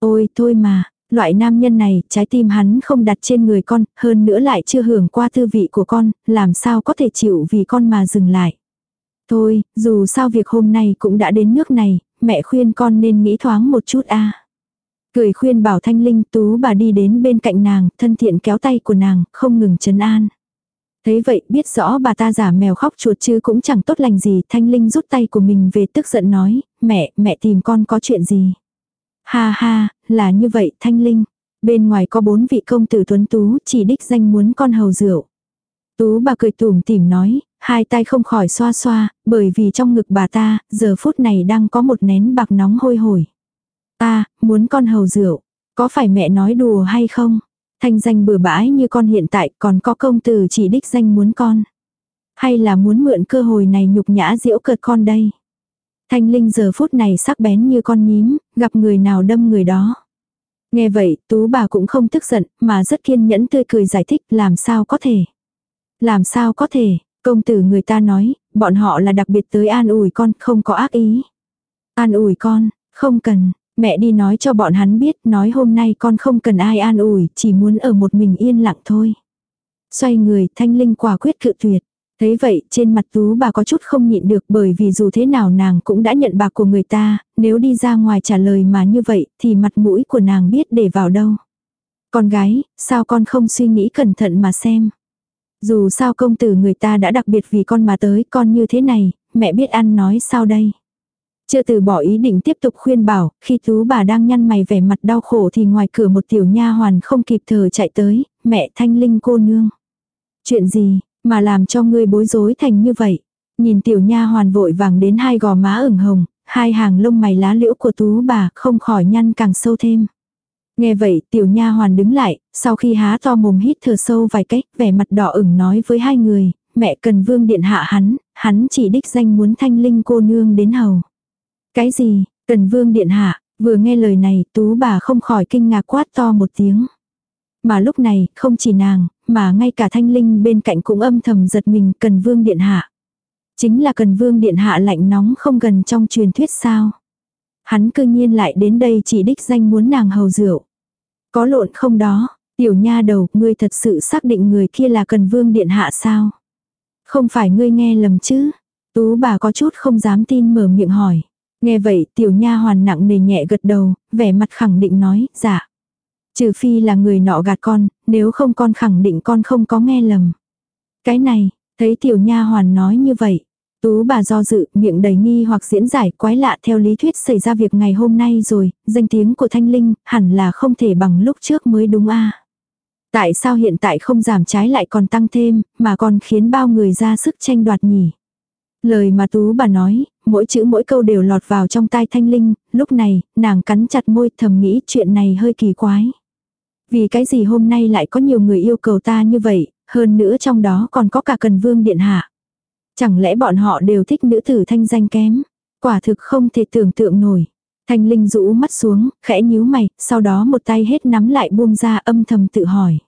Ôi, thôi mà, loại nam nhân này, trái tim hắn không đặt trên người con, hơn nữa lại chưa hưởng qua tư vị của con, làm sao có thể chịu vì con mà dừng lại. Thôi, dù sao việc hôm nay cũng đã đến nước này, mẹ khuyên con nên nghĩ thoáng một chút a. Cười khuyên bảo thanh linh tú bà đi đến bên cạnh nàng, thân thiện kéo tay của nàng, không ngừng chấn an. Thấy vậy biết rõ bà ta giả mèo khóc chuột chứ cũng chẳng tốt lành gì, thanh linh rút tay của mình về tức giận nói, mẹ, mẹ tìm con có chuyện gì. Ha ha, là như vậy thanh linh. Bên ngoài có bốn vị công tử tuấn tú chỉ đích danh muốn con hầu rượu. Tú bà cười tủm tỉm nói, hai tay không khỏi xoa xoa, bởi vì trong ngực bà ta, giờ phút này đang có một nén bạc nóng hôi hổi. Ta, muốn con hầu rượu, có phải mẹ nói đùa hay không? Thanh danh bừa bãi như con hiện tại còn có công tử chỉ đích danh muốn con. Hay là muốn mượn cơ hội này nhục nhã diễu cợt con đây? Thanh linh giờ phút này sắc bén như con nhím, gặp người nào đâm người đó. Nghe vậy, tú bà cũng không tức giận, mà rất kiên nhẫn tươi cười giải thích làm sao có thể. Làm sao có thể, công tử người ta nói, bọn họ là đặc biệt tới an ủi con, không có ác ý. An ủi con, không cần, mẹ đi nói cho bọn hắn biết, nói hôm nay con không cần ai an ủi, chỉ muốn ở một mình yên lặng thôi. Xoay người, thanh linh quả quyết cự tuyệt. Thế vậy, trên mặt tú bà có chút không nhịn được bởi vì dù thế nào nàng cũng đã nhận bạc của người ta, nếu đi ra ngoài trả lời mà như vậy thì mặt mũi của nàng biết để vào đâu. Con gái, sao con không suy nghĩ cẩn thận mà xem. Dù sao công tử người ta đã đặc biệt vì con mà tới con như thế này, mẹ biết ăn nói sao đây. Chưa từ bỏ ý định tiếp tục khuyên bảo, khi tú bà đang nhăn mày vẻ mặt đau khổ thì ngoài cửa một tiểu nha hoàn không kịp thở chạy tới, mẹ thanh linh cô nương. Chuyện gì, mà làm cho ngươi bối rối thành như vậy. Nhìn tiểu nha hoàn vội vàng đến hai gò má ửng hồng, hai hàng lông mày lá liễu của tú bà không khỏi nhăn càng sâu thêm. Nghe vậy tiểu nha hoàn đứng lại, sau khi há to mồm hít thở sâu vài cách, vẻ mặt đỏ ửng nói với hai người, mẹ cần vương điện hạ hắn, hắn chỉ đích danh muốn thanh linh cô nương đến hầu. Cái gì, cần vương điện hạ, vừa nghe lời này tú bà không khỏi kinh ngạc quát to một tiếng. Mà lúc này, không chỉ nàng, mà ngay cả thanh linh bên cạnh cũng âm thầm giật mình cần vương điện hạ. Chính là cần vương điện hạ lạnh nóng không gần trong truyền thuyết sao. Hắn cư nhiên lại đến đây chỉ đích danh muốn nàng hầu rượu. Có lộn không đó, tiểu nha đầu, ngươi thật sự xác định người kia là cần vương điện hạ sao? Không phải ngươi nghe lầm chứ? Tú bà có chút không dám tin mở miệng hỏi. Nghe vậy tiểu nha hoàn nặng nề nhẹ gật đầu, vẻ mặt khẳng định nói, dạ. Trừ phi là người nọ gạt con, nếu không con khẳng định con không có nghe lầm. Cái này, thấy tiểu nha hoàn nói như vậy. Tú bà do dự, miệng đầy nghi hoặc diễn giải quái lạ theo lý thuyết xảy ra việc ngày hôm nay rồi, danh tiếng của Thanh Linh hẳn là không thể bằng lúc trước mới đúng a Tại sao hiện tại không giảm trái lại còn tăng thêm, mà còn khiến bao người ra sức tranh đoạt nhỉ? Lời mà Tú bà nói, mỗi chữ mỗi câu đều lọt vào trong tai Thanh Linh, lúc này, nàng cắn chặt môi thầm nghĩ chuyện này hơi kỳ quái. Vì cái gì hôm nay lại có nhiều người yêu cầu ta như vậy, hơn nữa trong đó còn có cả cần vương điện hạ. Chẳng lẽ bọn họ đều thích nữ tử thanh danh kém? Quả thực không thể tưởng tượng nổi. Thanh Linh rũ mắt xuống, khẽ nhíu mày, sau đó một tay hết nắm lại buông ra âm thầm tự hỏi.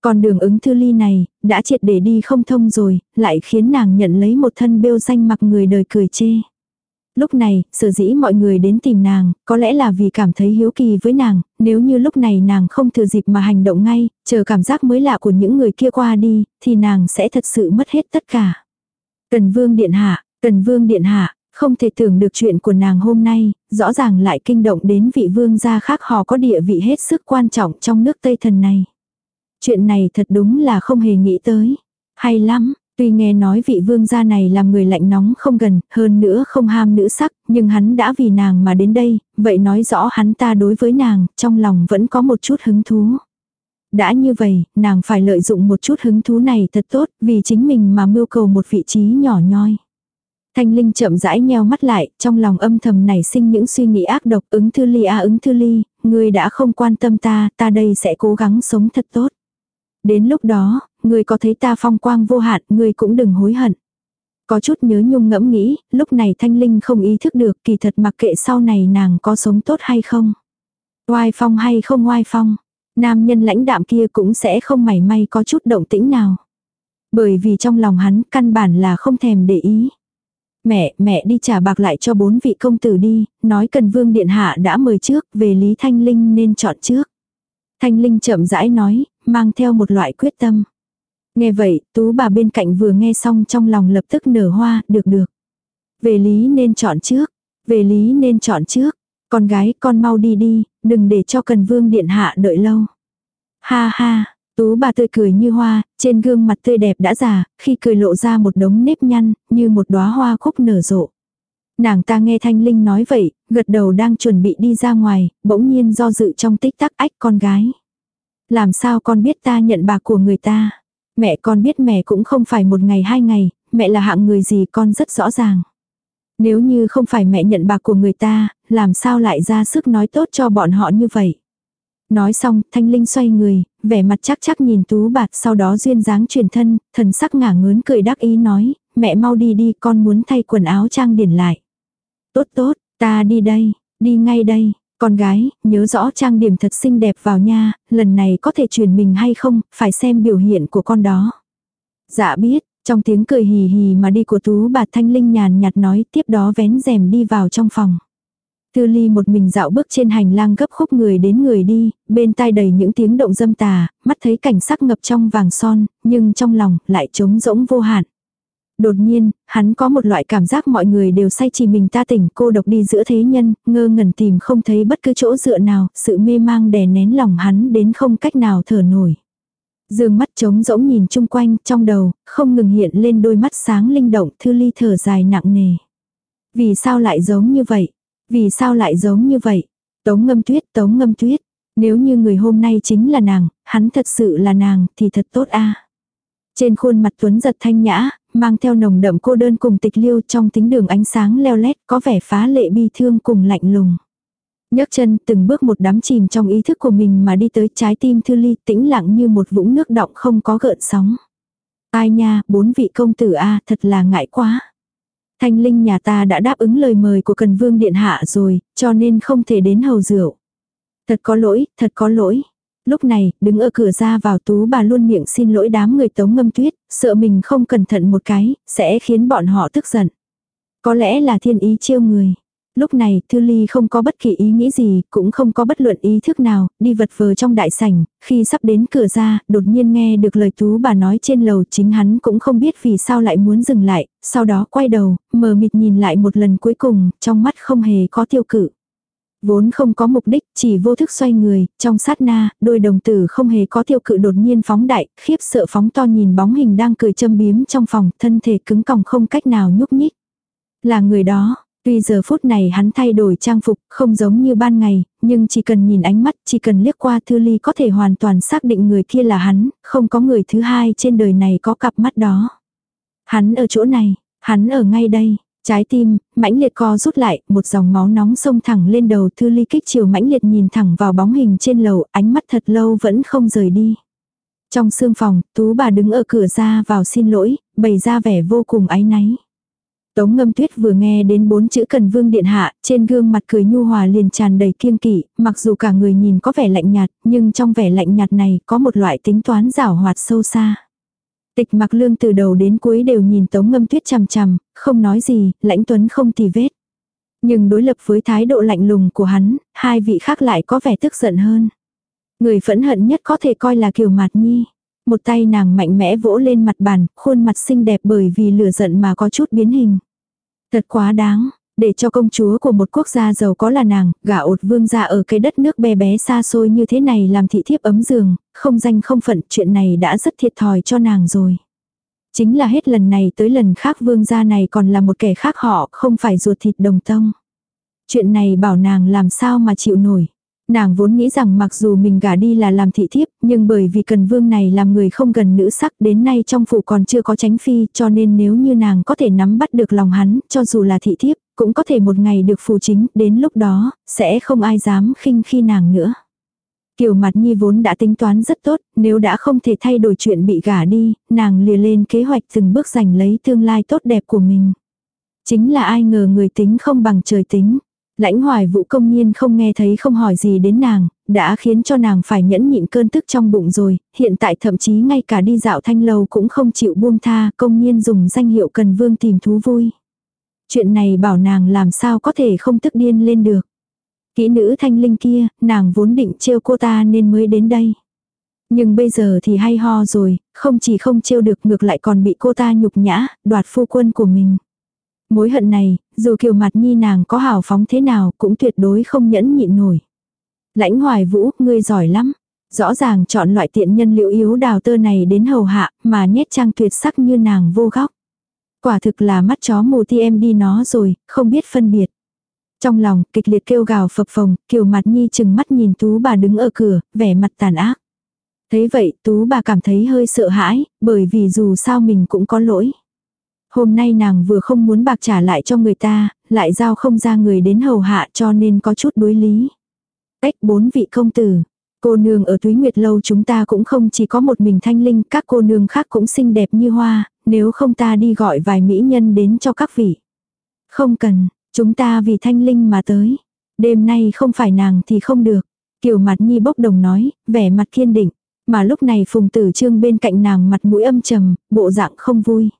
Còn đường ứng thư ly này, đã triệt để đi không thông rồi, lại khiến nàng nhận lấy một thân bêu danh mặc người đời cười chê. Lúc này, sở dĩ mọi người đến tìm nàng, có lẽ là vì cảm thấy hiếu kỳ với nàng, nếu như lúc này nàng không thừa dịp mà hành động ngay, chờ cảm giác mới lạ của những người kia qua đi, thì nàng sẽ thật sự mất hết tất cả. Cần vương điện hạ, cần vương điện hạ, không thể tưởng được chuyện của nàng hôm nay, rõ ràng lại kinh động đến vị vương gia khác họ có địa vị hết sức quan trọng trong nước Tây Thần này. Chuyện này thật đúng là không hề nghĩ tới. Hay lắm, Tuy nghe nói vị vương gia này làm người lạnh nóng không gần, hơn nữa không ham nữ sắc, nhưng hắn đã vì nàng mà đến đây, vậy nói rõ hắn ta đối với nàng, trong lòng vẫn có một chút hứng thú. Đã như vậy, nàng phải lợi dụng một chút hứng thú này thật tốt, vì chính mình mà mưu cầu một vị trí nhỏ nhoi. Thanh Linh chậm rãi nheo mắt lại, trong lòng âm thầm nảy sinh những suy nghĩ ác độc ứng thư ly à ứng thư ly, người đã không quan tâm ta, ta đây sẽ cố gắng sống thật tốt. Đến lúc đó, người có thấy ta phong quang vô hạn, người cũng đừng hối hận. Có chút nhớ nhung ngẫm nghĩ, lúc này Thanh Linh không ý thức được kỳ thật mặc kệ sau này nàng có sống tốt hay không. Oai phong hay không oai phong, nam nhân lãnh đạm kia cũng sẽ không mảy may có chút động tĩnh nào. Bởi vì trong lòng hắn căn bản là không thèm để ý. Mẹ, mẹ đi trả bạc lại cho bốn vị công tử đi, nói cần vương điện hạ đã mời trước, về Lý Thanh Linh nên chọn trước. Thanh Linh chậm rãi nói, mang theo một loại quyết tâm. Nghe vậy, tú bà bên cạnh vừa nghe xong trong lòng lập tức nở hoa, được được. Về Lý nên chọn trước, về Lý nên chọn trước. Con gái con mau đi đi, đừng để cho cần vương điện hạ đợi lâu. Ha ha, Tú bà tươi cười như hoa, trên gương mặt tươi đẹp đã già, khi cười lộ ra một đống nếp nhăn, như một đóa hoa khúc nở rộ. Nàng ta nghe Thanh Linh nói vậy, gật đầu đang chuẩn bị đi ra ngoài, bỗng nhiên do dự trong tích tắc ách con gái. Làm sao con biết ta nhận bạc của người ta? Mẹ con biết mẹ cũng không phải một ngày hai ngày, mẹ là hạng người gì con rất rõ ràng. Nếu như không phải mẹ nhận bạc của người ta, làm sao lại ra sức nói tốt cho bọn họ như vậy? Nói xong, Thanh Linh xoay người, vẻ mặt chắc chắc nhìn Tú Bạt sau đó duyên dáng truyền thân, thần sắc ngả ngớn cười đắc ý nói, mẹ mau đi đi con muốn thay quần áo trang điển lại. Tốt tốt, ta đi đây, đi ngay đây, con gái, nhớ rõ trang điểm thật xinh đẹp vào nha, lần này có thể truyền mình hay không, phải xem biểu hiện của con đó. Dạ biết, trong tiếng cười hì hì mà đi của Tú bà Thanh Linh nhàn nhạt nói tiếp đó vén rèm đi vào trong phòng. Tư ly một mình dạo bước trên hành lang gấp khúc người đến người đi, bên tai đầy những tiếng động dâm tà, mắt thấy cảnh sắc ngập trong vàng son, nhưng trong lòng lại trống rỗng vô hạn. Đột nhiên, hắn có một loại cảm giác mọi người đều say chỉ mình ta tỉnh cô độc đi giữa thế nhân, ngơ ngẩn tìm không thấy bất cứ chỗ dựa nào, sự mê mang đè nén lòng hắn đến không cách nào thở nổi. Dương mắt trống rỗng nhìn chung quanh, trong đầu, không ngừng hiện lên đôi mắt sáng linh động, thư ly thở dài nặng nề. Vì sao lại giống như vậy? Vì sao lại giống như vậy? Tống ngâm tuyết, tống ngâm tuyết. Nếu như người hôm nay chính là nàng, hắn thật sự là nàng, thì thật tốt a. Trên khuôn mặt Tuấn giật thanh nhã, mang theo nồng đậm cô đơn cùng tịch liêu trong tính đường ánh sáng leo lét có vẻ phá lệ bi thương cùng lạnh lùng. nhấc chân từng bước một đám chìm trong ý thức của mình mà đi tới trái tim thư ly tĩnh lặng như một vũng nước động không có gợn sóng. Ai nha, bốn vị công tử a thật là ngại quá. Thanh linh nhà ta đã đáp ứng lời mời của Cần Vương Điện Hạ rồi, cho nên không thể đến hầu rượu. Thật có lỗi, thật có lỗi. Lúc này, đứng ở cửa ra vào tú bà luôn miệng xin lỗi đám người tống ngâm tuyết, sợ mình không cẩn thận một cái, sẽ khiến bọn họ tức giận. Có lẽ là thiên ý chiêu người. Lúc này, Thư Ly không có bất kỳ ý nghĩ gì, cũng không có bất luận ý thức nào, đi vật vờ trong đại sảnh, khi sắp đến cửa ra, đột nhiên nghe được lời tú bà nói trên lầu chính hắn cũng không biết vì sao lại muốn dừng lại, sau đó quay đầu, mờ mịt nhìn lại một lần cuối cùng, trong mắt không hề có tiêu cự. Vốn không có mục đích, chỉ vô thức xoay người, trong sát na, đôi đồng tử không hề có tiêu cự đột nhiên phóng đại, khiếp sợ phóng to nhìn bóng hình đang cười châm biếm trong phòng, thân thể cứng còng không cách nào nhúc nhích. Là người đó, Tuy giờ phút này hắn thay đổi trang phục, không giống như ban ngày, nhưng chỉ cần nhìn ánh mắt, chỉ cần liếc qua Thư Ly có thể hoàn toàn xác định người kia là hắn, không có người thứ hai trên đời này có cặp mắt đó. Hắn ở chỗ này, hắn ở ngay đây, trái tim, mãnh liệt co rút lại, một dòng máu nóng sông thẳng lên đầu Thư Ly kích chiều mãnh liệt nhìn thẳng vào bóng hình trên lầu, ánh mắt thật lâu vẫn không rời đi. Trong sương phòng, tú bà đứng ở cửa ra vào xin lỗi, bày ra vẻ vô cùng áy náy. Tống ngâm tuyết vừa nghe đến bốn chữ cần vương điện hạ, trên gương mặt cười nhu hòa liền tràn đầy kiêng kỵ, mặc dù cả người nhìn có vẻ lạnh nhạt, nhưng trong vẻ lạnh nhạt này có một loại tính toán rảo hoạt sâu xa. Tịch mặc lương từ đầu đến cuối đều nhìn tống ngâm tuyết chằm chằm, không nói gì, lãnh tuấn không tì vết. Nhưng đối lập với thái độ lạnh lùng của hắn, hai vị khác lại có vẻ tức giận hơn. Người phẫn hận nhất có thể coi là kiều mạt nhi. Một tay nàng mạnh mẽ vỗ lên mặt bàn, khuôn mặt xinh đẹp bởi vì lửa giận mà có chút biến hình. Thật quá đáng, để cho công chúa của một quốc gia giàu có là nàng, gả ột vương gia ở cái đất nước bé bé xa xôi như thế này làm thị thiếp ấm giường, không danh không phận, chuyện này đã rất thiệt thòi cho nàng rồi. Chính là hết lần này tới lần khác vương gia này còn là một kẻ khác họ, không phải ruột thịt đồng tông. Chuyện này bảo nàng làm sao mà chịu nổi. Nàng vốn nghĩ rằng mặc dù mình gả đi là làm thị thiếp, nhưng bởi vì cần vương này làm người không gần nữ sắc đến nay trong phủ còn chưa có tránh phi cho nên nếu như nàng có thể nắm bắt được lòng hắn, cho dù là thị thiếp, cũng có thể một ngày được phù chính, đến lúc đó, sẽ không ai dám khinh khi nàng nữa. Kiều mặt nhi vốn đã tính toán rất tốt, nếu đã không thể thay đổi chuyện bị gả đi, nàng lìa lên kế hoạch từng bước giành lấy tương lai tốt đẹp của mình. Chính là ai ngờ người tính không bằng trời tính. Lãnh hoài vũ công nhiên không nghe thấy không hỏi gì đến nàng, đã khiến cho nàng phải nhẫn nhịn cơn tức trong bụng rồi, hiện tại thậm chí ngay cả đi dạo thanh lâu cũng không chịu buông tha, công nhiên dùng danh hiệu cần vương tìm thú vui. Chuyện này bảo nàng làm sao có thể không tức điên lên được. Kỹ nữ thanh linh kia, nàng vốn định trêu cô ta nên mới đến đây. Nhưng bây giờ thì hay ho rồi, không chỉ không trêu được ngược lại còn bị cô ta nhục nhã, đoạt phu quân của mình. Mối hận này, dù kiều mặt nhi nàng có hào phóng thế nào cũng tuyệt đối không nhẫn nhịn nổi. Lãnh hoài vũ, ngươi giỏi lắm. Rõ ràng chọn loại tiện nhân liệu yếu đào tơ này đến hầu hạ, mà nhét trang tuyệt sắc như nàng vô góc. Quả thực là mắt chó mù ti em đi nó rồi, không biết phân biệt. Trong lòng, kịch liệt kêu gào phập phồng, kiều mặt nhi chừng mắt nhìn tú bà đứng ở cửa, vẻ mặt tàn ác. Thấy vậy, tú bà cảm thấy hơi sợ hãi, bởi vì dù sao mình cũng có lỗi. Hôm nay nàng vừa không muốn bạc trả lại cho người ta, lại giao không ra người đến hầu hạ cho nên có chút đối lý. Cách bốn vị công tử. Cô nương ở túy nguyệt lâu chúng ta cũng không chỉ có một mình thanh linh, các cô nương khác cũng xinh đẹp như hoa, nếu không ta đi gọi vài mỹ nhân đến cho các vị. Không cần, chúng ta vì thanh linh mà tới. Đêm nay không phải nàng thì không được. Kiều mặt nhi bốc đồng nói, vẻ mặt kiên định. Mà lúc này phùng tử trương bên cạnh nàng mặt mũi âm trầm, bộ dạng không vui.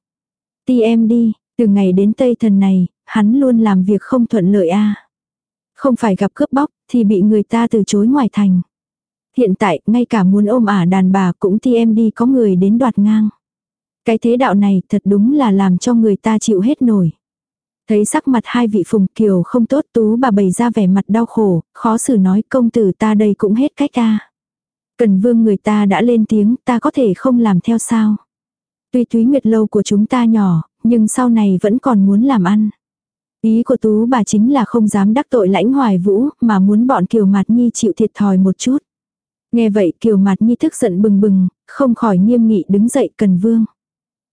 Ti em đi, từ ngày đến Tây Thần này, hắn luôn làm việc không thuận lợi a. Không phải gặp cướp bóc, thì bị người ta từ chối ngoài thành. Hiện tại, ngay cả muốn ôm ả đàn bà cũng ti em đi có người đến đoạt ngang. Cái thế đạo này thật đúng là làm cho người ta chịu hết nổi. Thấy sắc mặt hai vị phùng kiều không tốt tú bà bày ra vẻ mặt đau khổ, khó xử nói công tử ta đây cũng hết cách ta. Cần vương người ta đã lên tiếng ta có thể không làm theo sao. Tuy túy nguyệt lâu của chúng ta nhỏ, nhưng sau này vẫn còn muốn làm ăn. Ý của tú bà chính là không dám đắc tội lãnh hoài vũ, mà muốn bọn Kiều Mạt Nhi chịu thiệt thòi một chút. Nghe vậy Kiều Mạt Nhi thức giận bừng bừng, không khỏi nghiêm nghị đứng dậy Cần Vương.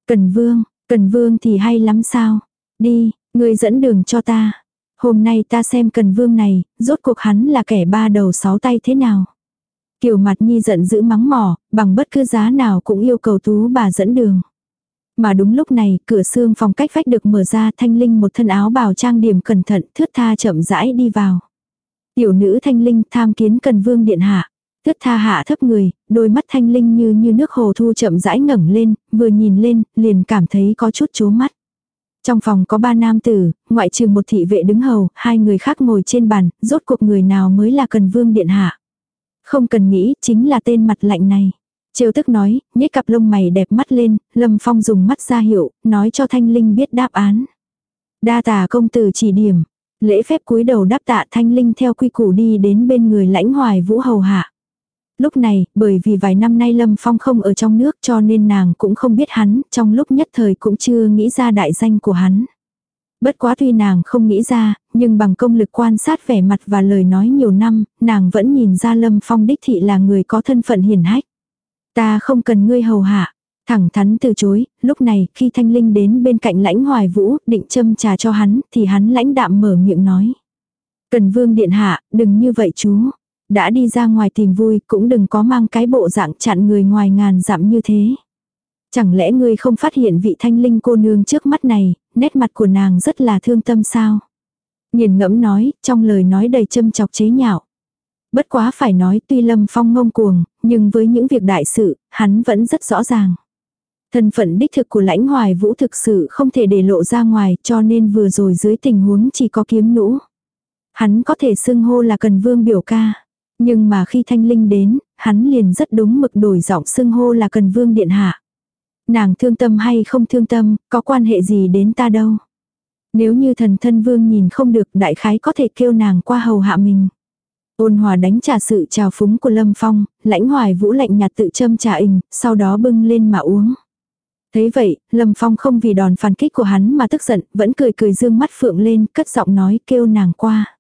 Cần Vương, Cần Vương thì hay lắm sao? Đi, người dẫn đường cho ta. Hôm nay ta xem Cần Vương này, rốt cuộc hắn là kẻ ba đầu sáu tay thế nào? Kiều mặt Nhi giận dữ mắng mỏ, bằng bất cứ giá nào cũng yêu cầu tú bà dẫn đường. Mà đúng lúc này, cửa xương phòng cách vách được mở ra thanh linh một thân áo bào trang điểm cẩn thận thướt tha chậm rãi đi vào. Tiểu nữ thanh linh tham kiến cần vương điện hạ. Thướt tha hạ thấp người, đôi mắt thanh linh như như nước hồ thu chậm rãi ngẩng lên, vừa nhìn lên, liền cảm thấy có chút chố mắt. Trong phòng có ba nam tử, ngoại trừ một thị vệ đứng hầu, hai người khác ngồi trên bàn, rốt cuộc người nào mới là cần vương điện hạ. Không cần nghĩ, chính là tên mặt lạnh này. Triều tức nói, nhếch cặp lông mày đẹp mắt lên, Lâm Phong dùng mắt ra hiệu, nói cho Thanh Linh biết đáp án. Đa tà công tử chỉ điểm. Lễ phép cúi đầu đáp tạ Thanh Linh theo quy củ đi đến bên người lãnh hoài vũ hầu hạ. Lúc này, bởi vì vài năm nay Lâm Phong không ở trong nước cho nên nàng cũng không biết hắn, trong lúc nhất thời cũng chưa nghĩ ra đại danh của hắn. Bất quá tuy nàng không nghĩ ra, nhưng bằng công lực quan sát vẻ mặt và lời nói nhiều năm, nàng vẫn nhìn ra Lâm Phong đích thị là người có thân phận hiền hách. Ta không cần ngươi hầu hạ. Thẳng thắn từ chối, lúc này khi Thanh Linh đến bên cạnh lãnh hoài vũ định châm trà cho hắn thì hắn lãnh đạm mở miệng nói. Cần vương điện hạ, đừng như vậy chú. Đã đi ra ngoài tìm vui cũng đừng có mang cái bộ dạng chặn người ngoài ngàn dặm như thế. Chẳng lẽ ngươi không phát hiện vị thanh linh cô nương trước mắt này, nét mặt của nàng rất là thương tâm sao? nhìn ngẫm nói, trong lời nói đầy châm chọc chế nhạo. Bất quá phải nói tuy Lâm Phong ngông cuồng, nhưng với những việc đại sự, hắn vẫn rất rõ ràng. Thân phận đích thực của lãnh hoài vũ thực sự không thể để lộ ra ngoài cho nên vừa rồi dưới tình huống chỉ có kiếm nũ. Hắn có thể xưng hô là cần vương biểu ca. Nhưng mà khi thanh linh đến, hắn liền rất đúng mực đổi giọng xưng hô là cần vương điện hạ. Nàng thương tâm hay không thương tâm, có quan hệ gì đến ta đâu. Nếu như thần thân vương nhìn không được đại khái có thể kêu nàng qua hầu hạ mình. Ôn hòa đánh trả sự trào phúng của Lâm Phong, lãnh hoài vũ lạnh nhạt tự châm trà ình, sau đó bưng lên mà uống. Thế vậy, Lâm Phong không vì đòn phản kích của hắn mà tức giận, vẫn cười cười dương mắt phượng lên, cất giọng nói kêu nàng qua.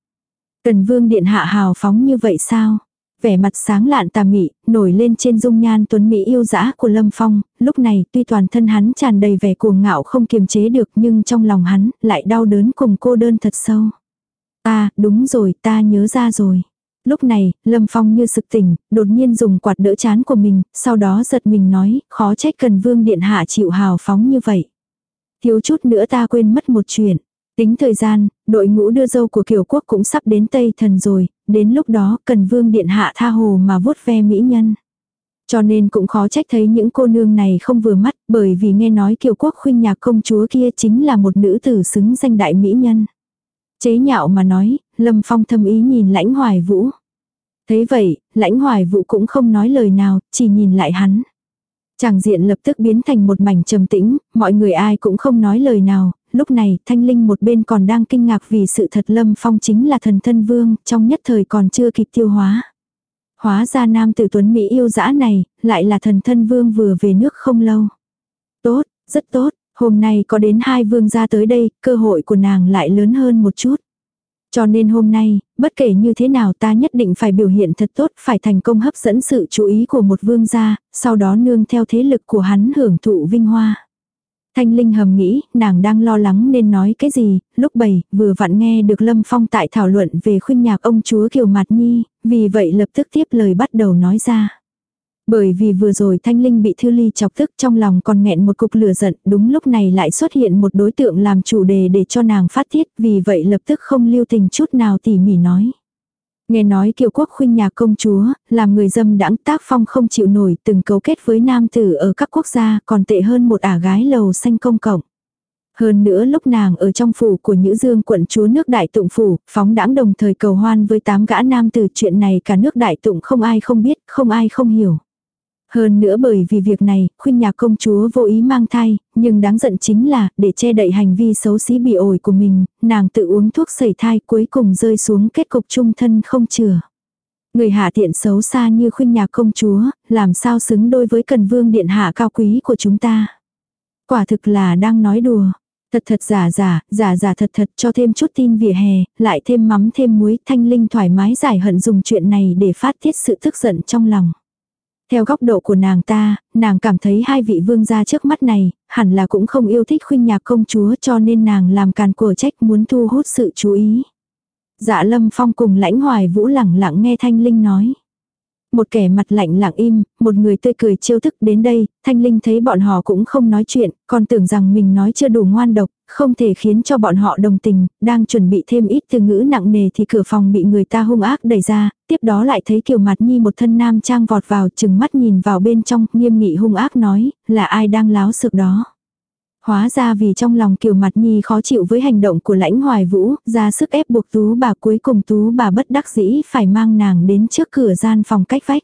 Cần vương điện hạ hào phóng như vậy sao? Vẻ mặt sáng lạn tà mị, nổi lên trên dung nhan tuấn mỹ yêu dã của Lâm Phong, lúc này tuy toàn thân hắn tràn đầy vẻ cuồng ngạo không kiềm chế được nhưng trong lòng hắn lại đau đớn cùng cô đơn thật sâu. Ta, đúng rồi, ta nhớ ra rồi. Lúc này, Lâm Phong như sực tỉnh, đột nhiên dùng quạt đỡ chán của mình, sau đó giật mình nói, khó trách cần vương điện hạ chịu hào phóng như vậy. Thiếu chút nữa ta quên mất một chuyện. Tính thời gian, đội ngũ đưa dâu của kiều quốc cũng sắp đến Tây Thần rồi, đến lúc đó cần vương điện hạ tha hồ mà vuốt ve mỹ nhân. Cho nên cũng khó trách thấy những cô nương này không vừa mắt, bởi vì nghe nói kiều quốc khuyên nhạc công chúa kia chính là một nữ tử xứng danh đại mỹ nhân. Chế nhạo mà nói, Lâm Phong thâm ý nhìn lãnh hoài vũ. Thấy vậy, lãnh hoài vũ cũng không nói lời nào, chỉ nhìn lại hắn. Chàng diện lập tức biến thành một mảnh trầm tĩnh, mọi người ai cũng không nói lời nào, lúc này thanh linh một bên còn đang kinh ngạc vì sự thật lâm phong chính là thần thân vương, trong nhất thời còn chưa kịp tiêu hóa. Hóa ra nam tử tuấn Mỹ yêu dã này, lại là thần thân vương vừa về nước không lâu. Tốt, rất tốt, hôm nay có đến hai vương gia tới đây, cơ hội của nàng lại lớn hơn một chút. Cho nên hôm nay, bất kể như thế nào ta nhất định phải biểu hiện thật tốt, phải thành công hấp dẫn sự chú ý của một vương gia, sau đó nương theo thế lực của hắn hưởng thụ vinh hoa. Thanh Linh hầm nghĩ, nàng đang lo lắng nên nói cái gì, lúc bầy, vừa vặn nghe được Lâm Phong tại thảo luận về khuyên nhạc ông chúa Kiều Mạt Nhi, vì vậy lập tức tiếp lời bắt đầu nói ra. Bởi vì vừa rồi Thanh Linh bị Thư Ly chọc tức trong lòng còn nghẹn một cục lửa giận, đúng lúc này lại xuất hiện một đối tượng làm chủ đề để cho nàng phát tiết, vì vậy lập tức không lưu tình chút nào tỉ mỉ nói. Nghe nói kiều quốc khuynh nhà công chúa, làm người dâm đãng tác phong không chịu nổi từng cấu kết với nam tử ở các quốc gia còn tệ hơn một ả gái lầu xanh công cộng. Hơn nữa lúc nàng ở trong phủ của Nhữ Dương quận chúa nước Đại Tụng Phủ, phóng đãng đồng thời cầu hoan với tám gã nam tử chuyện này cả nước Đại Tụng không ai không biết, không ai không hiểu. Hơn nữa bởi vì việc này, khuyên nhà công chúa vô ý mang thai, nhưng đáng giận chính là, để che đậy hành vi xấu xí bị ổi của mình, nàng tự uống thuốc sẩy thai cuối cùng rơi xuống kết cục trung thân không chừa. Người hạ tiện xấu xa như khuyên nhà công chúa, làm sao xứng đôi với cần vương điện hạ cao quý của chúng ta. Quả thực là đang nói đùa. Thật thật giả giả, giả giả thật thật cho thêm chút tin vỉa hè, lại thêm mắm thêm muối, thanh linh thoải mái giải hận dùng chuyện này để phát tiết sự tức giận trong lòng. Theo góc độ của nàng ta, nàng cảm thấy hai vị vương gia trước mắt này, hẳn là cũng không yêu thích khuynh nhạc công chúa cho nên nàng làm càn của trách muốn thu hút sự chú ý. Dạ lâm phong cùng lãnh hoài vũ lẳng lặng nghe thanh linh nói. Một kẻ mặt lạnh lặng im, một người tươi cười chiêu thức đến đây, thanh linh thấy bọn họ cũng không nói chuyện, còn tưởng rằng mình nói chưa đủ ngoan độc, không thể khiến cho bọn họ đồng tình, đang chuẩn bị thêm ít từ ngữ nặng nề thì cửa phòng bị người ta hung ác đẩy ra, tiếp đó lại thấy kiều mặt nhi một thân nam trang vọt vào chừng mắt nhìn vào bên trong, nghiêm nghị hung ác nói, là ai đang láo sực đó. Hóa ra vì trong lòng kiều mặt nhi khó chịu với hành động của lãnh hoài vũ, ra sức ép buộc tú bà cuối cùng tú bà bất đắc dĩ phải mang nàng đến trước cửa gian phòng cách vách.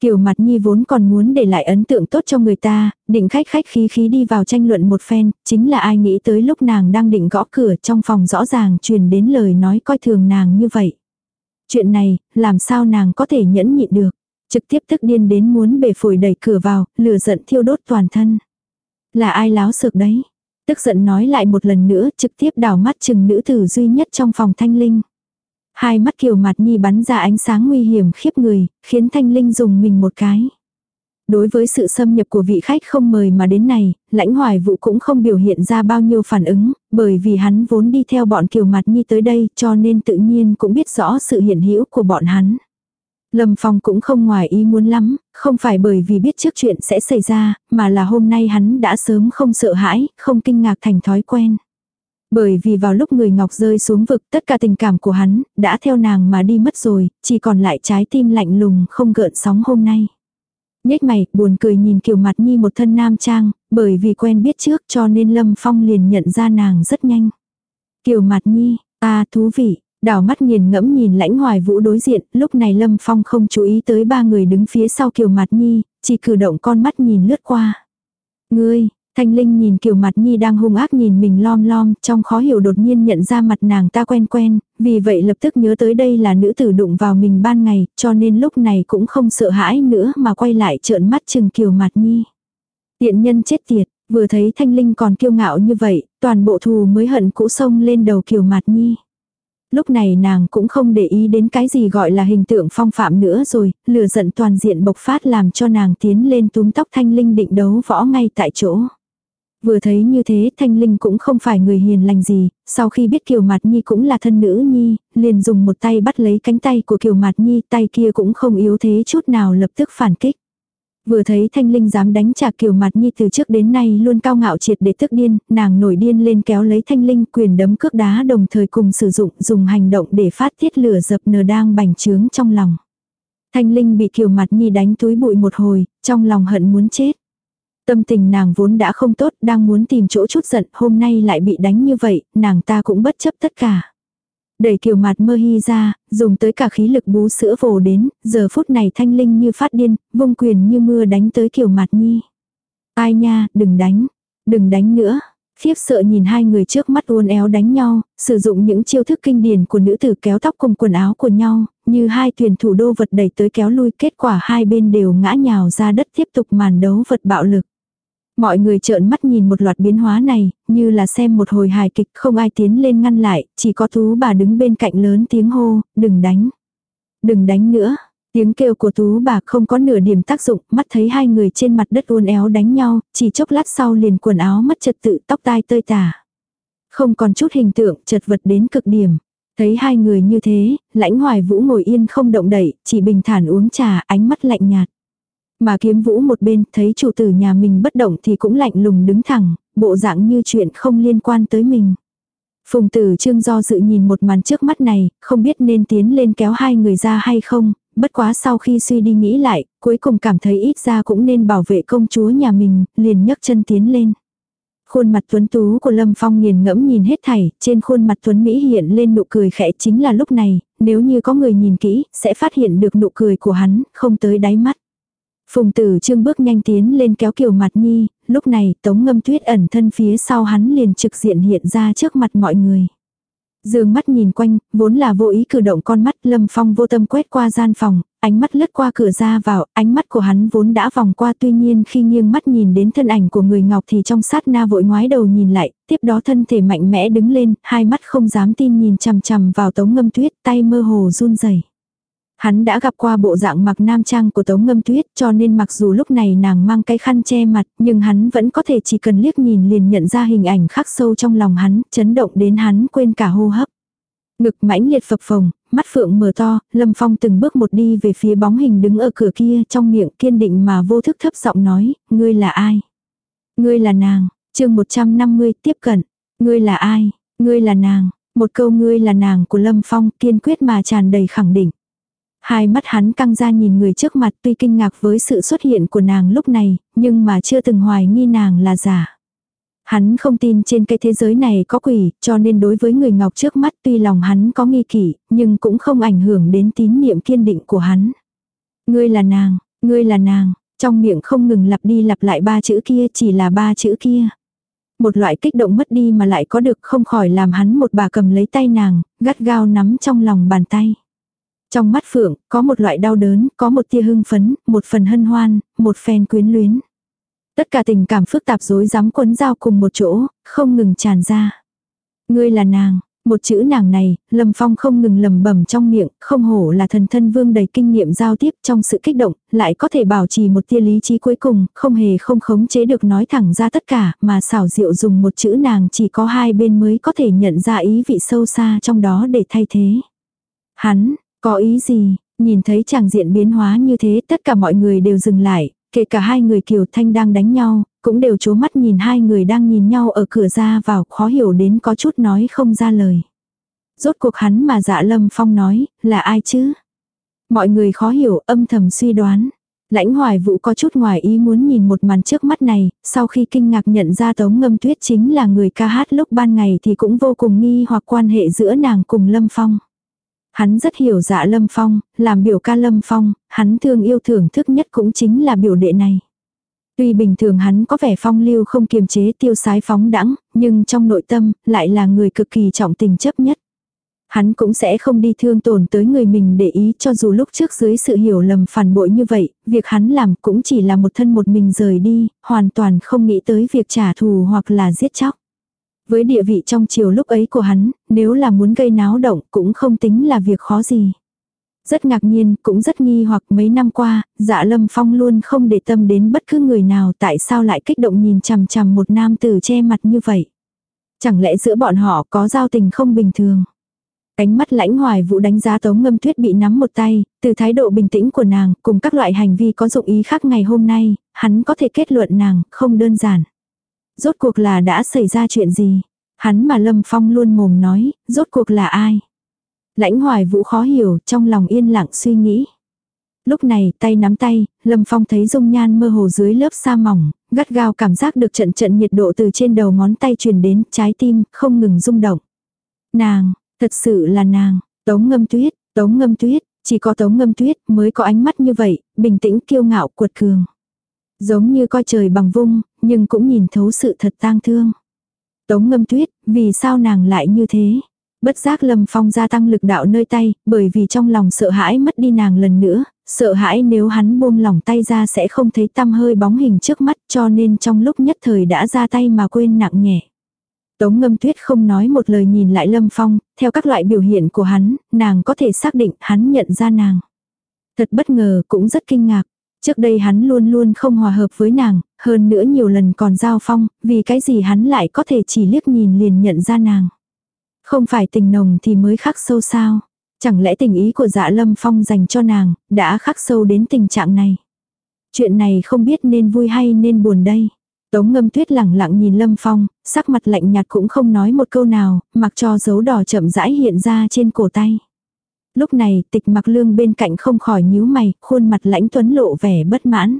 Kiều mặt nhi vốn còn muốn để lại ấn tượng tốt cho người ta, định khách khách khí khí đi vào tranh luận một phen, chính là ai nghĩ tới lúc nàng đang định gõ cửa trong phòng rõ ràng truyền đến lời nói coi thường nàng như vậy. Chuyện này, làm sao nàng có thể nhẫn nhịn được, trực tiếp tức điên đến muốn bể phổi đẩy cửa vào, lửa giận thiêu đốt toàn thân. Là ai láo sược đấy? Tức giận nói lại một lần nữa trực tiếp đảo mắt chừng nữ tử duy nhất trong phòng thanh linh. Hai mắt kiều mặt nhi bắn ra ánh sáng nguy hiểm khiếp người, khiến thanh linh dùng mình một cái. Đối với sự xâm nhập của vị khách không mời mà đến này, lãnh hoài vụ cũng không biểu hiện ra bao nhiêu phản ứng, bởi vì hắn vốn đi theo bọn kiều mặt nhi tới đây cho nên tự nhiên cũng biết rõ sự hiện hữu của bọn hắn. Lâm Phong cũng không ngoài ý muốn lắm, không phải bởi vì biết trước chuyện sẽ xảy ra, mà là hôm nay hắn đã sớm không sợ hãi, không kinh ngạc thành thói quen. Bởi vì vào lúc người ngọc rơi xuống vực tất cả tình cảm của hắn, đã theo nàng mà đi mất rồi, chỉ còn lại trái tim lạnh lùng không gợn sóng hôm nay. Nhếch mày, buồn cười nhìn kiểu mặt nhi một thân nam trang, bởi vì quen biết trước cho nên Lâm Phong liền nhận ra nàng rất nhanh. Kiều mặt nhi, à thú vị, đảo mắt nghiền ngẫm nhìn lãnh hoài vũ đối diện, lúc này Lâm Phong không chú ý tới ba người đứng phía sau Kiều mặt nhi, chỉ cử động con mắt nhìn lướt qua. Ngươi, Thanh Linh nhìn Kiều Mặt Nhi đang hung ác nhìn mình lom lom, trong khó hiểu đột nhiên nhận ra mặt nàng ta quen quen, vì vậy lập tức nhớ tới đây là nữ tử đụng vào mình ban ngày, cho nên lúc này cũng không sợ hãi nữa mà quay lại trợn mắt chừng Kiều Mặt Nhi. Tiện nhân chết tiệt, vừa thấy Thanh Linh còn kiêu ngạo như vậy, toàn bộ thù mới hận cũ sông lên đầu Kiều Mặt Nhi. Lúc này nàng cũng không để ý đến cái gì gọi là hình tượng phong phạm nữa rồi, lửa giận toàn diện bộc phát làm cho nàng tiến lên túm tóc Thanh Linh định đấu võ ngay tại chỗ. Vừa thấy như thế Thanh Linh cũng không phải người hiền lành gì, sau khi biết Kiều Mạt Nhi cũng là thân nữ Nhi, liền dùng một tay bắt lấy cánh tay của Kiều Mạt Nhi, tay kia cũng không yếu thế chút nào lập tức phản kích. Vừa thấy Thanh Linh dám đánh trả Kiều mặt Nhi từ trước đến nay luôn cao ngạo triệt để tức điên, nàng nổi điên lên kéo lấy Thanh Linh quyền đấm cước đá đồng thời cùng sử dụng dùng hành động để phát tiết lửa dập nờ đang bành trướng trong lòng. Thanh Linh bị Kiều Mặt Nhi đánh túi bụi một hồi, trong lòng hận muốn chết. Tâm tình nàng vốn đã không tốt, đang muốn tìm chỗ chút giận, hôm nay lại bị đánh như vậy, nàng ta cũng bất chấp tất cả. Đẩy kiều mặt mơ hy ra, dùng tới cả khí lực bú sữa vồ đến, giờ phút này thanh linh như phát điên, vung quyền như mưa đánh tới kiều mặt nhi. Ai nha, đừng đánh, đừng đánh nữa. Khiếp sợ nhìn hai người trước mắt uốn éo đánh nhau, sử dụng những chiêu thức kinh điển của nữ tử kéo tóc cùng quần áo của nhau, như hai thuyền thủ đô vật đẩy tới kéo lui kết quả hai bên đều ngã nhào ra đất tiếp tục màn đấu vật bạo lực. Mọi người trợn mắt nhìn một loạt biến hóa này, như là xem một hồi hài kịch không ai tiến lên ngăn lại, chỉ có tú bà đứng bên cạnh lớn tiếng hô, đừng đánh. Đừng đánh nữa. Tiếng kêu của tú bà không có nửa điểm tác dụng, mắt thấy hai người trên mặt đất uốn éo đánh nhau, chỉ chốc lát sau liền quần áo mất trật tự tóc tai tơi tả. Không còn chút hình tượng, chật vật đến cực điểm. Thấy hai người như thế, lãnh hoài vũ ngồi yên không động đậy, chỉ bình thản uống trà, ánh mắt lạnh nhạt. Mà kiếm vũ một bên thấy chủ tử nhà mình bất động thì cũng lạnh lùng đứng thẳng, bộ dạng như chuyện không liên quan tới mình. Phùng tử trương do dự nhìn một màn trước mắt này, không biết nên tiến lên kéo hai người ra hay không, bất quá sau khi suy đi nghĩ lại, cuối cùng cảm thấy ít ra cũng nên bảo vệ công chúa nhà mình, liền nhấc chân tiến lên. Khuôn mặt tuấn tú của Lâm Phong nghiền ngẫm nhìn hết thảy, trên khuôn mặt tuấn Mỹ hiện lên nụ cười khẽ chính là lúc này, nếu như có người nhìn kỹ, sẽ phát hiện được nụ cười của hắn, không tới đáy mắt. Phùng tử trương bước nhanh tiến lên kéo kiều mặt nhi, lúc này tống ngâm tuyết ẩn thân phía sau hắn liền trực diện hiện ra trước mặt mọi người. Dương mắt nhìn quanh, vốn là vô ý cử động con mắt lâm phong vô tâm quét qua gian phòng, ánh mắt lướt qua cửa ra vào, ánh mắt của hắn vốn đã vòng qua tuy nhiên khi nghiêng mắt nhìn đến thân ảnh của người ngọc thì trong sát na vội ngoái đầu nhìn lại, tiếp đó thân thể mạnh mẽ đứng lên, hai mắt không dám tin nhìn chằm chằm vào tống ngâm tuyết, tay mơ hồ run rẩy Hắn đã gặp qua bộ dạng mặc nam trang của Tống Ngâm Tuyết cho nên mặc dù lúc này nàng mang cái khăn che mặt nhưng hắn vẫn có thể chỉ cần liếc nhìn liền nhận ra hình ảnh khắc sâu trong lòng hắn, chấn động đến hắn quên cả hô hấp. Ngực mãnh liệt phập phồng, mắt phượng mở to, Lâm Phong từng bước một đi về phía bóng hình đứng ở cửa kia trong miệng kiên định mà vô thức thấp giọng nói, ngươi là ai? Ngươi là nàng, chương 150 tiếp cận, ngươi là ai? Ngươi là nàng, một câu ngươi là nàng của Lâm Phong kiên quyết mà tràn đầy khẳng định. Hai mắt hắn căng ra nhìn người trước mặt tuy kinh ngạc với sự xuất hiện của nàng lúc này, nhưng mà chưa từng hoài nghi nàng là giả. Hắn không tin trên cái thế giới này có quỷ, cho nên đối với người ngọc trước mắt tuy lòng hắn có nghi kỷ, nhưng cũng không ảnh hưởng đến tín niệm kiên định của hắn. Ngươi là nàng, ngươi là nàng, trong miệng không ngừng lặp đi lặp lại ba chữ kia chỉ là ba chữ kia. Một loại kích động mất đi mà lại có được không khỏi làm hắn một bà cầm lấy tay nàng, gắt gao nắm trong lòng bàn tay. Trong mắt Phượng, có một loại đau đớn, có một tia hưng phấn, một phần hân hoan, một phen quyến luyến. Tất cả tình cảm phức tạp rối rắm quấn giao cùng một chỗ, không ngừng tràn ra. Ngươi là nàng, một chữ nàng này, Lâm Phong không ngừng lầm bẩm trong miệng, không hổ là thần thân vương đầy kinh nghiệm giao tiếp trong sự kích động, lại có thể bảo trì một tia lý trí cuối cùng, không hề không khống chế được nói thẳng ra tất cả, mà xảo diệu dùng một chữ nàng chỉ có hai bên mới có thể nhận ra ý vị sâu xa trong đó để thay thế. Hắn, có ý gì, nhìn thấy chàng diện biến hóa như thế tất cả mọi người đều dừng lại, kể cả hai người Kiều Thanh đang đánh nhau, cũng đều chố mắt nhìn hai người đang nhìn nhau ở cửa ra vào khó hiểu đến có chút nói không ra lời. Rốt cuộc hắn mà dạ lâm phong nói, là ai chứ? Mọi người khó hiểu âm thầm suy đoán. Lãnh hoài vũ có chút ngoài ý muốn nhìn một màn trước mắt này, sau khi kinh ngạc nhận ra tống ngâm tuyết chính là người ca hát lúc ban ngày thì cũng vô cùng nghi hoặc quan hệ giữa nàng cùng lâm phong. Hắn rất hiểu dạ Lâm Phong, làm biểu ca Lâm Phong, hắn thương yêu thưởng thức nhất cũng chính là biểu đệ này. Tuy bình thường hắn có vẻ phong lưu không kiềm chế tiêu sái phóng đãng, nhưng trong nội tâm lại là người cực kỳ trọng tình chấp nhất. Hắn cũng sẽ không đi thương tổn tới người mình để ý cho dù lúc trước dưới sự hiểu lầm phản bội như vậy, việc hắn làm cũng chỉ là một thân một mình rời đi, hoàn toàn không nghĩ tới việc trả thù hoặc là giết chóc. Với địa vị trong chiều lúc ấy của hắn, nếu là muốn gây náo động cũng không tính là việc khó gì. Rất ngạc nhiên, cũng rất nghi hoặc mấy năm qua, dạ lâm phong luôn không để tâm đến bất cứ người nào tại sao lại kích động nhìn chằm chằm một nam tử che mặt như vậy. Chẳng lẽ giữa bọn họ có giao tình không bình thường. Cánh mắt lãnh hoài vụ đánh giá tống ngâm tuyết bị nắm một tay, từ thái độ bình tĩnh của nàng cùng các loại hành vi có dụng ý khác ngày hôm nay, hắn có thể kết luận nàng không đơn giản. Rốt cuộc là đã xảy ra chuyện gì? Hắn mà Lâm Phong luôn mồm nói, rốt cuộc là ai? Lãnh hoài vũ khó hiểu, trong lòng yên lặng suy nghĩ. Lúc này, tay nắm tay, Lâm Phong thấy dung nhan mơ hồ dưới lớp sa mỏng, gắt gao cảm giác được trận trận nhiệt độ từ trên đầu ngón tay truyền đến trái tim, không ngừng rung động. Nàng, thật sự là nàng, tống ngâm tuyết, tống ngâm tuyết, chỉ có tống ngâm tuyết mới có ánh mắt như vậy, bình tĩnh kiêu ngạo cuột cường. Giống như coi trời bằng vung, nhưng cũng nhìn thấu sự thật tang thương. Tống ngâm tuyết, vì sao nàng lại như thế? Bất giác Lâm Phong gia tăng lực đạo nơi tay, bởi vì trong lòng sợ hãi mất đi nàng lần nữa, sợ hãi nếu hắn buông lỏng tay ra sẽ không thấy tăm hơi bóng hình trước mắt cho nên trong lúc nhất thời đã ra tay mà quên nặng nhẹ. Tống ngâm tuyết không nói một lời nhìn lại Lâm Phong, theo các loại biểu hiện của hắn, nàng có thể xác định hắn nhận ra nàng. Thật bất ngờ cũng rất kinh ngạc. Trước đây hắn luôn luôn không hòa hợp với nàng, hơn nữa nhiều lần còn giao phong, vì cái gì hắn lại có thể chỉ liếc nhìn liền nhận ra nàng. Không phải tình nồng thì mới khắc sâu sao. Chẳng lẽ tình ý của dạ lâm phong dành cho nàng, đã khắc sâu đến tình trạng này. Chuyện này không biết nên vui hay nên buồn đây. Tống ngâm tuyết lẳng lặng nhìn lâm phong, sắc mặt lạnh nhạt cũng không nói một câu nào, mặc cho dấu đỏ chậm rãi hiện ra trên cổ tay. Lúc này tịch mặc lương bên cạnh không khỏi nhíu mày, khuôn mặt lãnh tuấn lộ vẻ bất mãn.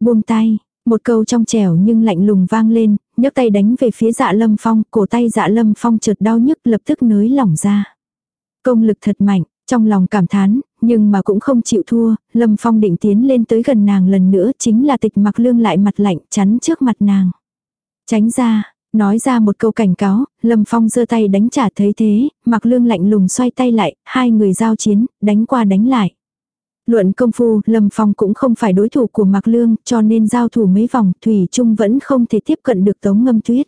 Buông tay, một câu trong trẻo nhưng lạnh lùng vang lên, nhấc tay đánh về phía dạ lâm phong, cổ tay dạ lâm phong chợt đau nhức lập tức nới lỏng ra. Công lực thật mạnh, trong lòng cảm thán, nhưng mà cũng không chịu thua, lâm phong định tiến lên tới gần nàng lần nữa chính là tịch mặc lương lại mặt lạnh chắn trước mặt nàng. Tránh ra, nói ra một câu cảnh cáo, lâm phong giơ tay đánh trả thấy thế, mặc lương lạnh lùng xoay tay lại, hai người giao chiến, đánh qua đánh lại. Luận công phu, Lâm Phong cũng không phải đối thủ của Mạc Lương, cho nên giao thủ mấy vòng, Thủy Trung vẫn không thể tiếp cận được Tống Ngâm Tuyết.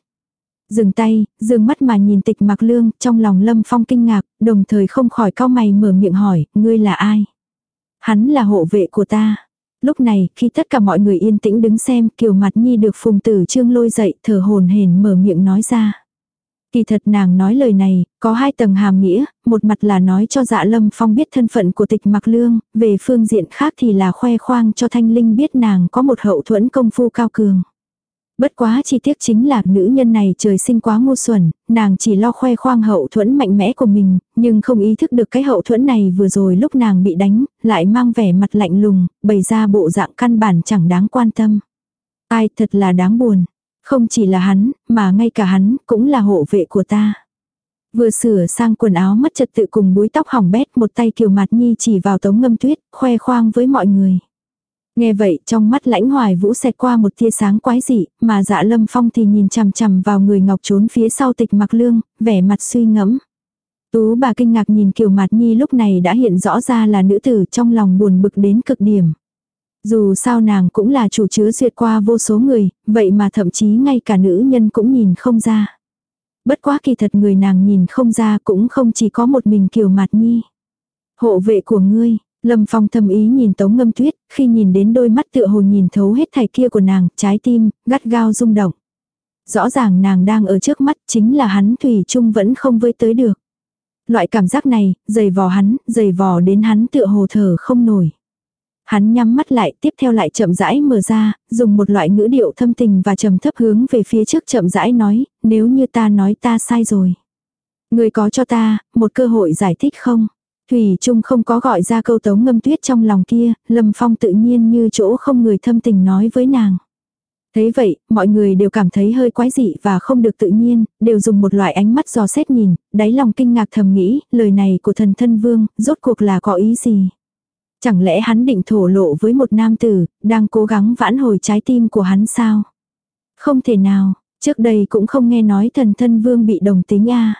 Dừng tay, dừng mắt mà nhìn tịch Mạc Lương, trong lòng Lâm Phong kinh ngạc, đồng thời không khỏi cao mày mở miệng hỏi, ngươi là ai? Hắn là hộ vệ của ta. Lúc này, khi tất cả mọi người yên tĩnh đứng xem, Kiều Mặt Nhi được Phùng Tử Trương lôi dậy, thở hồn hển mở miệng nói ra. Kỳ thật nàng nói lời này, có hai tầng hàm nghĩa, một mặt là nói cho dạ lâm phong biết thân phận của tịch mặc lương, về phương diện khác thì là khoe khoang cho thanh linh biết nàng có một hậu thuẫn công phu cao cường. Bất quá chi tiết chính là nữ nhân này trời sinh quá ngu xuẩn, nàng chỉ lo khoe khoang hậu thuẫn mạnh mẽ của mình, nhưng không ý thức được cái hậu thuẫn này vừa rồi lúc nàng bị đánh, lại mang vẻ mặt lạnh lùng, bày ra bộ dạng căn bản chẳng đáng quan tâm. Ai thật là đáng buồn. Không chỉ là hắn, mà ngay cả hắn, cũng là hộ vệ của ta. Vừa sửa sang quần áo mất trật tự cùng búi tóc hỏng bét một tay kiều mặt nhi chỉ vào tống ngâm tuyết, khoe khoang với mọi người. Nghe vậy trong mắt lãnh hoài vũ xẹt qua một tia sáng quái dị, mà dạ lâm phong thì nhìn chằm chằm vào người ngọc trốn phía sau tịch mặc lương, vẻ mặt suy ngẫm. Tú bà kinh ngạc nhìn kiều mặt nhi lúc này đã hiện rõ ra là nữ tử trong lòng buồn bực đến cực điểm. Dù sao nàng cũng là chủ chứa duyệt qua vô số người, vậy mà thậm chí ngay cả nữ nhân cũng nhìn không ra. Bất quá kỳ thật người nàng nhìn không ra cũng không chỉ có một mình kiều mặt nhi. Hộ vệ của ngươi, Lâm Phong thầm ý nhìn Tống Ngâm Tuyết, khi nhìn đến đôi mắt tựa hồ nhìn thấu hết thảy kia của nàng, trái tim, gắt gao rung động. Rõ ràng nàng đang ở trước mắt chính là hắn Thủy chung vẫn không với tới được. Loại cảm giác này, dày vò hắn, dày vò đến hắn tựa hồ thở không nổi. Hắn nhắm mắt lại, tiếp theo lại chậm rãi mở ra, dùng một loại ngữ điệu thâm tình và trầm thấp hướng về phía trước chậm rãi nói, nếu như ta nói ta sai rồi. Người có cho ta, một cơ hội giải thích không? Thủy Trung không có gọi ra câu tống ngâm tuyết trong lòng kia, Lâm Phong tự nhiên như chỗ không người thâm tình nói với nàng. Thế vậy, mọi người đều cảm thấy hơi quái dị và không được tự nhiên, đều dùng một loại ánh mắt dò xét nhìn, đáy lòng kinh ngạc thầm nghĩ, lời này của thần thân vương, rốt cuộc là có ý gì. Chẳng lẽ hắn định thổ lộ với một nam tử, đang cố gắng vãn hồi trái tim của hắn sao? Không thể nào, trước đây cũng không nghe nói thần thân vương bị đồng tính a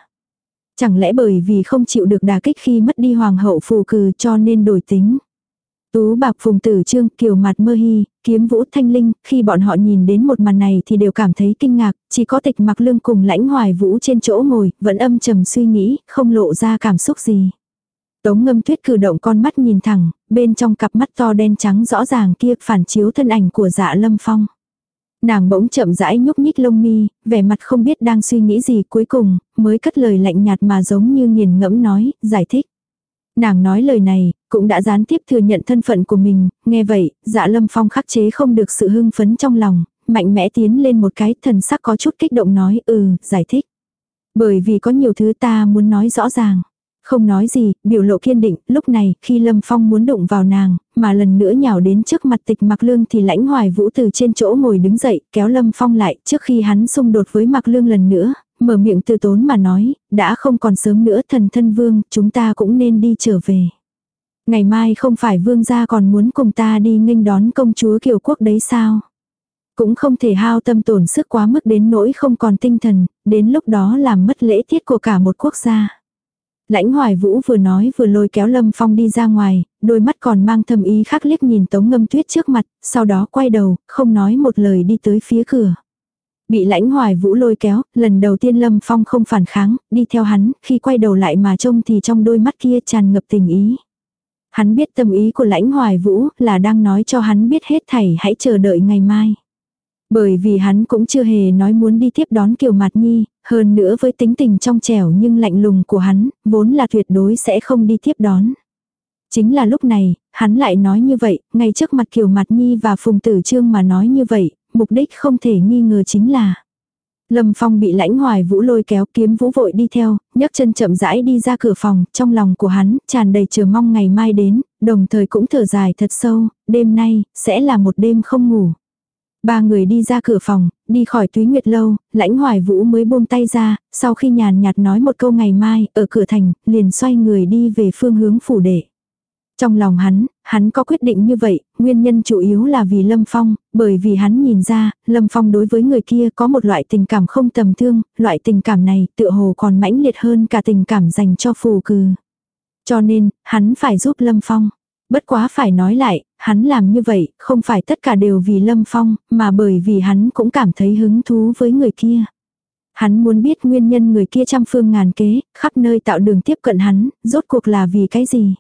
Chẳng lẽ bởi vì không chịu được đà kích khi mất đi hoàng hậu phù cử cho nên đổi tính? Tú bạc phùng tử trương kiều mặt mơ hy, kiếm vũ thanh linh, khi bọn họ nhìn đến một màn này thì đều cảm thấy kinh ngạc, chỉ có tịch mặc lương cùng lãnh hoài vũ trên chỗ ngồi, vẫn âm trầm suy nghĩ, không lộ ra cảm xúc gì. Tống ngâm tuyết cử động con mắt nhìn thẳng, bên trong cặp mắt to đen trắng rõ ràng kia phản chiếu thân ảnh của dạ lâm phong. Nàng bỗng chậm rãi nhúc nhích lông mi, vẻ mặt không biết đang suy nghĩ gì cuối cùng, mới cất lời lạnh nhạt mà giống như nghiền ngẫm nói, giải thích. Nàng nói lời này, cũng đã gián tiếp thừa nhận thân phận của mình, nghe vậy, dạ lâm phong khắc chế không được sự hưng phấn trong lòng, mạnh mẽ tiến lên một cái thần sắc có chút kích động nói, ừ, giải thích. Bởi vì có nhiều thứ ta muốn nói rõ ràng. Không nói gì, biểu lộ kiên định, lúc này, khi Lâm Phong muốn đụng vào nàng, mà lần nữa nhào đến trước mặt tịch mặc lương thì lãnh hoài vũ từ trên chỗ ngồi đứng dậy, kéo Lâm Phong lại, trước khi hắn xung đột với mặc lương lần nữa, mở miệng từ tốn mà nói, đã không còn sớm nữa thần thân vương, chúng ta cũng nên đi trở về. Ngày mai không phải vương gia còn muốn cùng ta đi nghênh đón công chúa kiều quốc đấy sao? Cũng không thể hao tâm tổn sức quá mức đến nỗi không còn tinh thần, đến lúc đó làm mất lễ tiết của cả một quốc gia. Lãnh hoài vũ vừa nói vừa lôi kéo Lâm Phong đi ra ngoài, đôi mắt còn mang thâm ý khắc liếc nhìn tống ngâm tuyết trước mặt, sau đó quay đầu, không nói một lời đi tới phía cửa. Bị lãnh hoài vũ lôi kéo, lần đầu tiên Lâm Phong không phản kháng, đi theo hắn, khi quay đầu lại mà trông thì trong đôi mắt kia tràn ngập tình ý. Hắn biết tâm ý của lãnh hoài vũ là đang nói cho hắn biết hết thảy hãy chờ đợi ngày mai. Bởi vì hắn cũng chưa hề nói muốn đi tiếp đón Kiều Mạt Nhi, hơn nữa với tính tình trong trẻo nhưng lạnh lùng của hắn, vốn là tuyệt đối sẽ không đi tiếp đón. Chính là lúc này, hắn lại nói như vậy, ngay trước mặt Kiều Mạt Nhi và Phùng Tử Trương mà nói như vậy, mục đích không thể nghi ngờ chính là Lâm Phong bị lãnh hoài vũ lôi kéo kiếm vũ vội đi theo, nhấc chân chậm rãi đi ra cửa phòng, trong lòng của hắn tràn đầy chờ mong ngày mai đến, đồng thời cũng thở dài thật sâu, đêm nay, sẽ là một đêm không ngủ. Ba người đi ra cửa phòng, đi khỏi túy nguyệt lâu, lãnh hoài vũ mới buông tay ra, sau khi nhàn nhạt nói một câu ngày mai, ở cửa thành, liền xoay người đi về phương hướng phủ đệ. Trong lòng hắn, hắn có quyết định như vậy, nguyên nhân chủ yếu là vì Lâm Phong, bởi vì hắn nhìn ra, Lâm Phong đối với người kia có một loại tình cảm không tầm thương, loại tình cảm này tựa hồ còn mãnh liệt hơn cả tình cảm dành cho phù cừ. Cho nên, hắn phải giúp Lâm Phong. Bất quá phải nói lại, hắn làm như vậy, không phải tất cả đều vì Lâm Phong, mà bởi vì hắn cũng cảm thấy hứng thú với người kia. Hắn muốn biết nguyên nhân người kia trăm phương ngàn kế, khắp nơi tạo đường tiếp cận hắn, rốt cuộc là vì cái gì.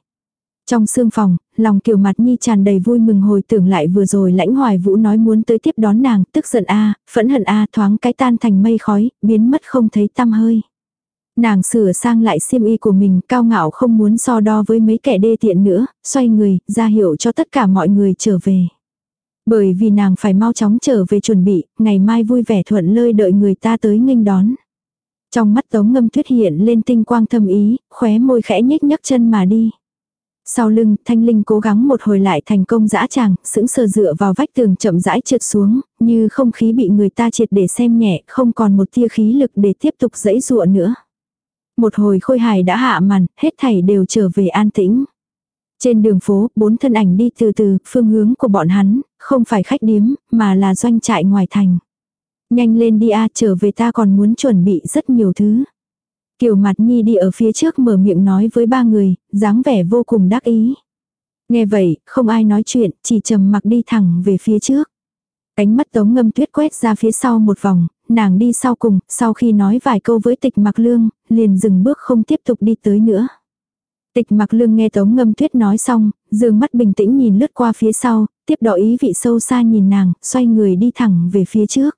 Trong sương phòng, lòng kiều mặt nhi tràn đầy vui mừng hồi tưởng lại vừa rồi lãnh hoài vũ nói muốn tới tiếp đón nàng, tức giận a phẫn hận a thoáng cái tan thành mây khói, biến mất không thấy tăm hơi. Nàng sửa sang lại xiêm y của mình, cao ngạo không muốn so đo với mấy kẻ đê tiện nữa, xoay người, ra hiệu cho tất cả mọi người trở về. Bởi vì nàng phải mau chóng trở về chuẩn bị, ngày mai vui vẻ thuận lơi đợi người ta tới nghênh đón. Trong mắt tống ngâm tuyết hiện lên tinh quang thâm ý, khóe môi khẽ nhếch nhấc chân mà đi. Sau lưng, thanh linh cố gắng một hồi lại thành công dã tràng, sững sờ dựa vào vách tường chậm rãi trượt xuống, như không khí bị người ta triệt để xem nhẹ, không còn một tia khí lực để tiếp tục dẫy dụa nữa. Một hồi khôi hài đã hạ màn, hết thảy đều trở về an tĩnh. Trên đường phố, bốn thân ảnh đi từ từ, phương hướng của bọn hắn, không phải khách điếm, mà là doanh trại ngoài thành. Nhanh lên đi a trở về ta còn muốn chuẩn bị rất nhiều thứ. Kiều mặt nhi đi ở phía trước mở miệng nói với ba người, dáng vẻ vô cùng đắc ý. Nghe vậy, không ai nói chuyện, chỉ trầm mặc đi thẳng về phía trước. Cánh mắt tống ngâm tuyết quét ra phía sau một vòng, nàng đi sau cùng, sau khi nói vài câu với tịch mặc lương, liền dừng bước không tiếp tục đi tới nữa. Tịch mặc lương nghe tống ngâm tuyết nói xong, dương mắt bình tĩnh nhìn lướt qua phía sau, tiếp đó ý vị sâu xa nhìn nàng, xoay người đi thẳng về phía trước.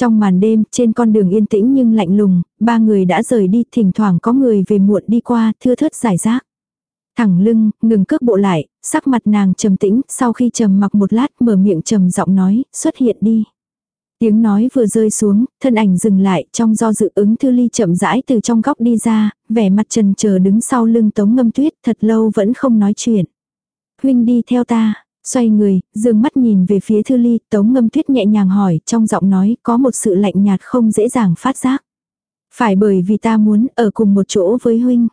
Trong màn đêm, trên con đường yên tĩnh nhưng lạnh lùng, ba người đã rời đi, thỉnh thoảng có người về muộn đi qua, thưa thớt giải rác. Thẳng lưng, ngừng cước bộ lại, sắc mặt nàng trầm tĩnh, sau khi trầm mặc một lát mở miệng trầm giọng nói, xuất hiện đi. Tiếng nói vừa rơi xuống, thân ảnh dừng lại, trong do dự ứng thư ly chậm rãi từ trong góc đi ra, vẻ mặt trần chờ đứng sau lưng tống ngâm tuyết, thật lâu vẫn không nói chuyện. Huynh đi theo ta, xoay người, dương mắt nhìn về phía thư ly, tống ngâm tuyết nhẹ nhàng hỏi, trong giọng nói có một sự lạnh nhạt không dễ dàng phát giác. Phải bởi vì ta muốn ở cùng một chỗ với huynh.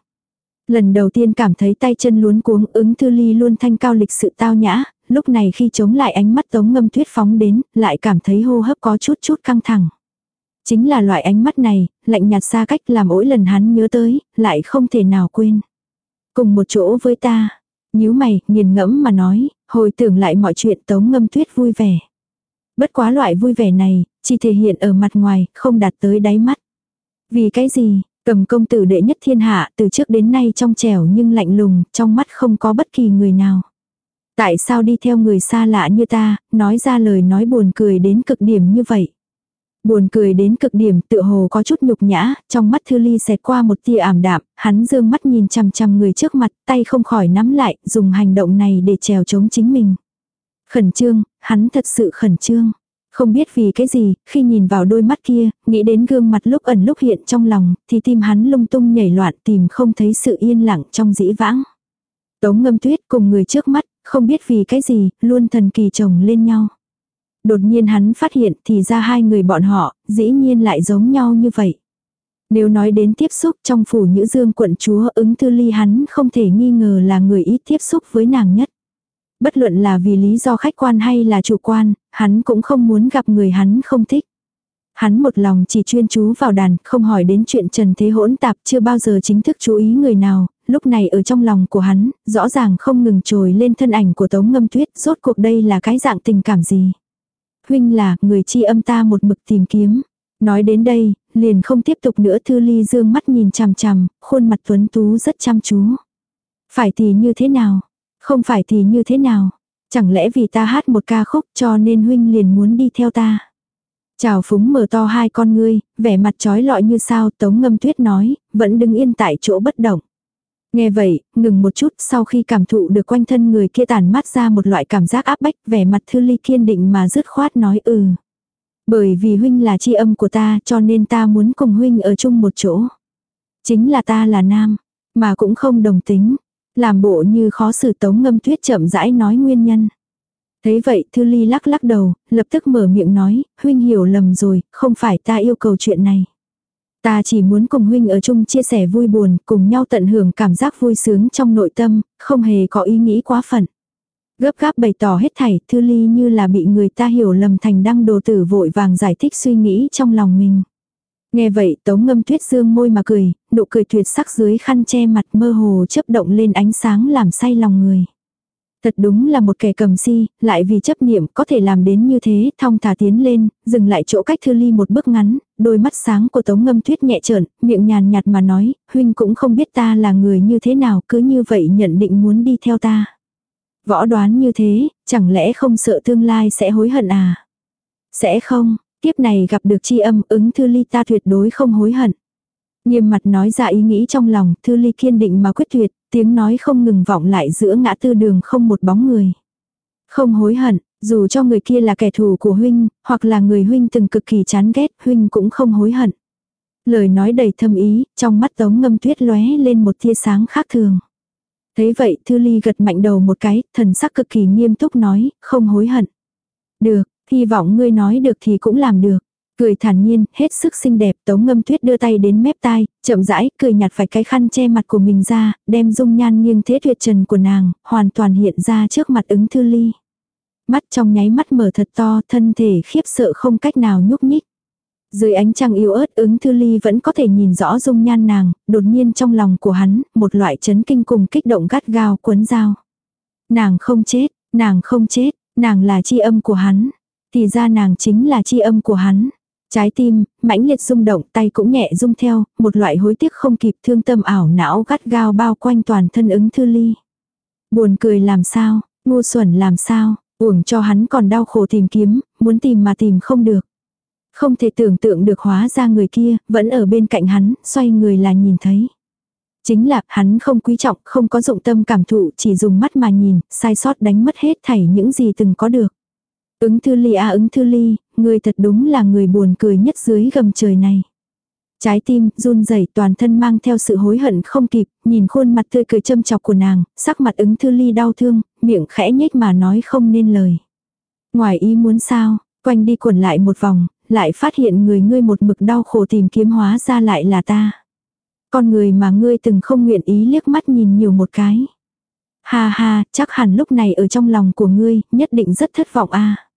Lần đầu tiên cảm thấy tay chân luống cuống ứng thư ly luôn thanh cao lịch sự tao nhã, lúc này khi chống lại ánh mắt tống ngâm tuyết phóng đến, lại cảm thấy hô hấp có chút chút căng thẳng. Chính là loại ánh mắt này, lạnh nhạt xa cách làm mỗi lần hắn nhớ tới, lại không thể nào quên. Cùng một chỗ với ta, nhíu mày, nghiền ngẫm mà nói, hồi tưởng lại mọi chuyện tống ngâm tuyết vui vẻ. Bất quá loại vui vẻ này, chỉ thể hiện ở mặt ngoài, không đạt tới đáy mắt. Vì cái gì, cầm công tử đệ nhất thiên hạ từ trước đến nay trong trẻo nhưng lạnh lùng, trong mắt không có bất kỳ người nào. Tại sao đi theo người xa lạ như ta, nói ra lời nói buồn cười đến cực điểm như vậy. Buồn cười đến cực điểm tựa hồ có chút nhục nhã, trong mắt Thư Ly xẹt qua một tia ảm đạm, hắn dương mắt nhìn chằm chằm người trước mặt, tay không khỏi nắm lại, dùng hành động này để trèo chống chính mình. Khẩn trương, hắn thật sự khẩn trương. Không biết vì cái gì, khi nhìn vào đôi mắt kia, nghĩ đến gương mặt lúc ẩn lúc hiện trong lòng, thì tim hắn lung tung nhảy loạn tìm không thấy sự yên lặng trong dĩ vãng. Tống ngâm tuyết cùng người trước mắt, không biết vì cái gì, luôn thần kỳ chồng lên nhau. Đột nhiên hắn phát hiện thì ra hai người bọn họ, dĩ nhiên lại giống nhau như vậy. Nếu nói đến tiếp xúc trong phủ Nhữ Dương quận chúa ứng thư ly hắn không thể nghi ngờ là người ít tiếp xúc với nàng nhất. Bất luận là vì lý do khách quan hay là chủ quan, hắn cũng không muốn gặp người hắn không thích. Hắn một lòng chỉ chuyên chú vào đàn, không hỏi đến chuyện trần thế hỗn tạp chưa bao giờ chính thức chú ý người nào, lúc này ở trong lòng của hắn, rõ ràng không ngừng trồi lên thân ảnh của tống ngâm tuyết, rốt cuộc đây là cái dạng tình cảm gì. Huynh là người chi âm ta một mực tìm kiếm. Nói đến đây, liền không tiếp tục nữa Thư Ly dương mắt nhìn chằm chằm, khuôn mặt tuấn tú rất chăm chú. Phải thì như thế nào? Không phải thì như thế nào? Chẳng lẽ vì ta hát một ca khúc cho nên huynh liền muốn đi theo ta? Chào phúng mở to hai con ngươi, vẻ mặt trói lọi như sao tống ngâm tuyết nói, vẫn đứng yên tại chỗ bất động. Nghe vậy, ngừng một chút sau khi cảm thụ được quanh thân người kia tàn mắt ra một loại cảm giác áp bách vẻ mặt thư ly kiên định mà dứt khoát nói ừ. Bởi vì huynh là chi âm của ta cho nên ta muốn cùng huynh ở chung một chỗ. Chính là ta là nam, mà cũng không đồng tính. Làm bộ như khó xử tống ngâm tuyết chậm rãi nói nguyên nhân. Thấy vậy Thư Ly lắc lắc đầu, lập tức mở miệng nói, huynh hiểu lầm rồi, không phải ta yêu cầu chuyện này. Ta chỉ muốn cùng huynh ở chung chia sẻ vui buồn, cùng nhau tận hưởng cảm giác vui sướng trong nội tâm, không hề có ý nghĩ quá phận. Gấp gáp bày tỏ hết thảy, Thư Ly như là bị người ta hiểu lầm thành đăng đồ tử vội vàng giải thích suy nghĩ trong lòng mình. Nghe vậy tống ngâm tuyết dương môi mà cười, nụ cười tuyệt sắc dưới khăn che mặt mơ hồ chớp động lên ánh sáng làm say lòng người. Thật đúng là một kẻ cầm si, lại vì chấp niệm có thể làm đến như thế, thong thả tiến lên, dừng lại chỗ cách thư ly một bước ngắn, đôi mắt sáng của tống ngâm tuyết nhẹ trợn, miệng nhàn nhạt mà nói, huynh cũng không biết ta là người như thế nào, cứ như vậy nhận định muốn đi theo ta. Võ đoán như thế, chẳng lẽ không sợ tương lai sẽ hối hận à? Sẽ không, tiếp này gặp được chi âm ứng thư ly ta tuyệt đối không hối hận. Nghiêm mặt nói ra ý nghĩ trong lòng, thư ly kiên định mà quyết tuyệt, tiếng nói không ngừng vọng lại giữa ngã tư đường không một bóng người. Không hối hận, dù cho người kia là kẻ thù của huynh, hoặc là người huynh từng cực kỳ chán ghét, huynh cũng không hối hận. Lời nói đầy thâm ý, trong mắt tống ngâm tuyết lóe lên một tia sáng khác thường. Thế vậy Thư Ly gật mạnh đầu một cái, thần sắc cực kỳ nghiêm túc nói, không hối hận. Được, hy vọng ngươi nói được thì cũng làm được. Cười thản nhiên, hết sức xinh đẹp, tống ngâm tuyết đưa tay đến mép tai, chậm rãi, cười nhặt vài cái khăn che mặt của mình ra, đem dung nhan nghiêng thế tuyệt trần của nàng, hoàn toàn hiện ra trước mặt ứng thư ly. Mắt trong nháy mắt mở thật to, thân thể khiếp sợ không cách nào nhúc nhích. Dưới ánh trăng yếu ớt ứng thư ly vẫn có thể nhìn rõ dung nhan nàng, đột nhiên trong lòng của hắn, một loại chấn kinh cùng kích động gắt gao cuốn dao. Nàng không chết, nàng không chết, nàng là chi âm của hắn. Thì ra nàng chính là chi âm của hắn. Trái tim, mãnh liệt rung động, tay cũng nhẹ rung theo, một loại hối tiếc không kịp thương tâm ảo não gắt gao bao quanh toàn thân ứng thư ly. Buồn cười làm sao, ngu xuẩn làm sao, uổng cho hắn còn đau khổ tìm kiếm, muốn tìm mà tìm không được. Không thể tưởng tượng được hóa ra người kia, vẫn ở bên cạnh hắn, xoay người là nhìn thấy. Chính là, hắn không quý trọng, không có dụng tâm cảm thụ, chỉ dùng mắt mà nhìn, sai sót đánh mất hết thảy những gì từng có được. Ứng thư ly à ứng thư ly, người thật đúng là người buồn cười nhất dưới gầm trời này. Trái tim, run rẩy toàn thân mang theo sự hối hận không kịp, nhìn khuôn mặt tươi cười châm chọc của nàng, sắc mặt ứng thư ly đau thương, miệng khẽ nhếch mà nói không nên lời. Ngoài ý muốn sao, quanh đi quẩn lại một vòng, lại phát hiện người ngươi một mực đau khổ tìm kiếm hóa ra lại là ta. Con người mà ngươi từng không nguyện ý liếc mắt nhìn nhiều một cái. Ha ha, chắc hẳn lúc này ở trong lòng của ngươi, nhất định rất thất vọng a.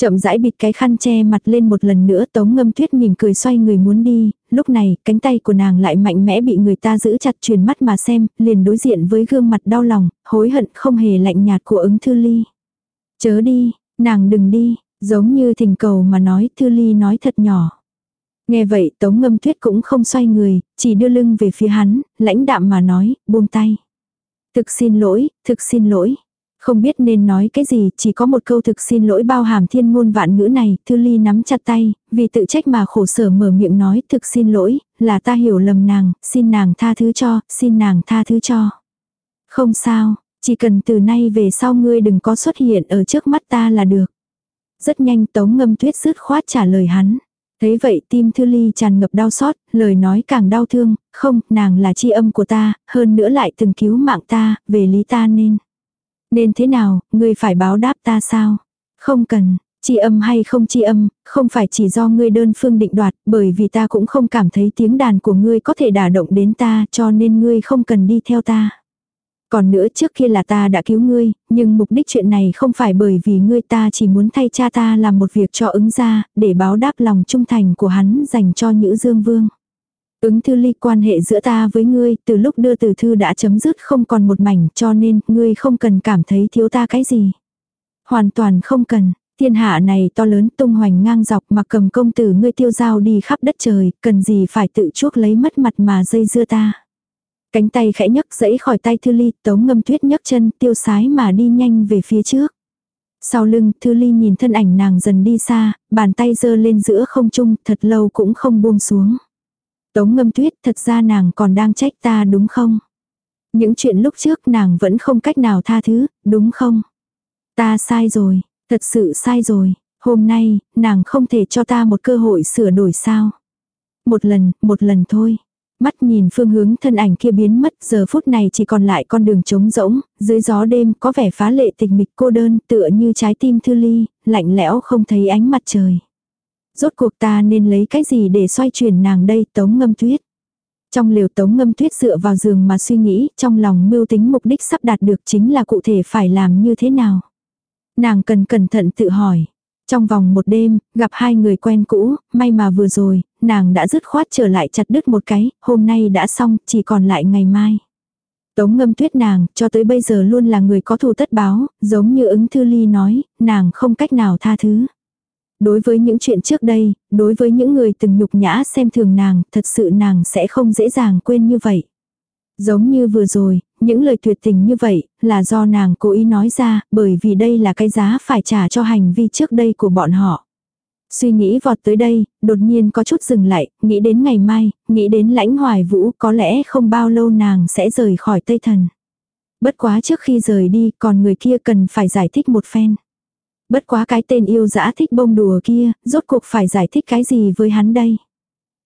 Chậm rãi bịt cái khăn che mặt lên một lần nữa tống ngâm tuyết mỉm cười xoay người muốn đi, lúc này cánh tay của nàng lại mạnh mẽ bị người ta giữ chặt truyền mắt mà xem, liền đối diện với gương mặt đau lòng, hối hận không hề lạnh nhạt của ứng thư ly. Chớ đi, nàng đừng đi, giống như thỉnh cầu mà nói thư ly nói thật nhỏ. Nghe vậy tống ngâm tuyết cũng không xoay người, chỉ đưa lưng về phía hắn, lãnh đạm mà nói, buông tay. Thực xin lỗi, thực xin lỗi. Không biết nên nói cái gì, chỉ có một câu thực xin lỗi bao hàm thiên ngôn vạn ngữ này, Thư Ly nắm chặt tay, vì tự trách mà khổ sở mở miệng nói thực xin lỗi, là ta hiểu lầm nàng, xin nàng tha thứ cho, xin nàng tha thứ cho. Không sao, chỉ cần từ nay về sau ngươi đừng có xuất hiện ở trước mắt ta là được. Rất nhanh tống ngâm tuyết dứt khoát trả lời hắn. Thấy vậy tim Thư Ly tràn ngập đau xót, lời nói càng đau thương, không, nàng là chi âm của ta, hơn nữa lại từng cứu mạng ta, về lý ta nên. Nên thế nào, ngươi phải báo đáp ta sao? Không cần, chi âm hay không chi âm, không phải chỉ do ngươi đơn phương định đoạt, bởi vì ta cũng không cảm thấy tiếng đàn của ngươi có thể đả động đến ta, cho nên ngươi không cần đi theo ta. Còn nữa trước kia là ta đã cứu ngươi, nhưng mục đích chuyện này không phải bởi vì ngươi ta chỉ muốn thay cha ta làm một việc cho ứng ra, để báo đáp lòng trung thành của hắn dành cho Nhữ Dương Vương. Ứng thư ly quan hệ giữa ta với ngươi, từ lúc đưa từ thư đã chấm dứt không còn một mảnh cho nên ngươi không cần cảm thấy thiếu ta cái gì. Hoàn toàn không cần, thiên hạ này to lớn tung hoành ngang dọc mà cầm công tử ngươi tiêu giao đi khắp đất trời, cần gì phải tự chuốc lấy mất mặt mà dây dưa ta. Cánh tay khẽ nhấc dẫy khỏi tay Thư Ly, tống ngâm tuyết nhấc chân tiêu sái mà đi nhanh về phía trước. Sau lưng, Thư Ly nhìn thân ảnh nàng dần đi xa, bàn tay giơ lên giữa không trung, thật lâu cũng không buông xuống. Tống ngâm tuyết, thật ra nàng còn đang trách ta đúng không? Những chuyện lúc trước nàng vẫn không cách nào tha thứ, đúng không? Ta sai rồi, thật sự sai rồi, hôm nay, nàng không thể cho ta một cơ hội sửa đổi sao? Một lần, một lần thôi mắt nhìn phương hướng thân ảnh kia biến mất, giờ phút này chỉ còn lại con đường trống rỗng, dưới gió đêm có vẻ phá lệ tịch mịch cô đơn tựa như trái tim thư ly, lạnh lẽo không thấy ánh mặt trời. Rốt cuộc ta nên lấy cái gì để xoay chuyển nàng đây tống ngâm tuyết. Trong liều tống ngâm tuyết dựa vào giường mà suy nghĩ, trong lòng mưu tính mục đích sắp đạt được chính là cụ thể phải làm như thế nào. Nàng cần cẩn thận tự hỏi, trong vòng một đêm, gặp hai người quen cũ, may mà vừa rồi, nàng đã dứt khoát trở lại chặt đứt một cái, hôm nay đã xong, chỉ còn lại ngày mai. Tống ngâm tuyết nàng, cho tới bây giờ luôn là người có thù tất báo, giống như ứng thư ly nói, nàng không cách nào tha thứ. Đối với những chuyện trước đây, đối với những người từng nhục nhã xem thường nàng, thật sự nàng sẽ không dễ dàng quên như vậy. Giống như vừa rồi, những lời tuyệt tình như vậy, là do nàng cố ý nói ra, bởi vì đây là cái giá phải trả cho hành vi trước đây của bọn họ. Suy nghĩ vọt tới đây, đột nhiên có chút dừng lại, nghĩ đến ngày mai, nghĩ đến lãnh hoài vũ, có lẽ không bao lâu nàng sẽ rời khỏi Tây Thần. Bất quá trước khi rời đi, còn người kia cần phải giải thích một phen. Bất quá cái tên yêu dã thích bông đùa kia, rốt cuộc phải giải thích cái gì với hắn đây.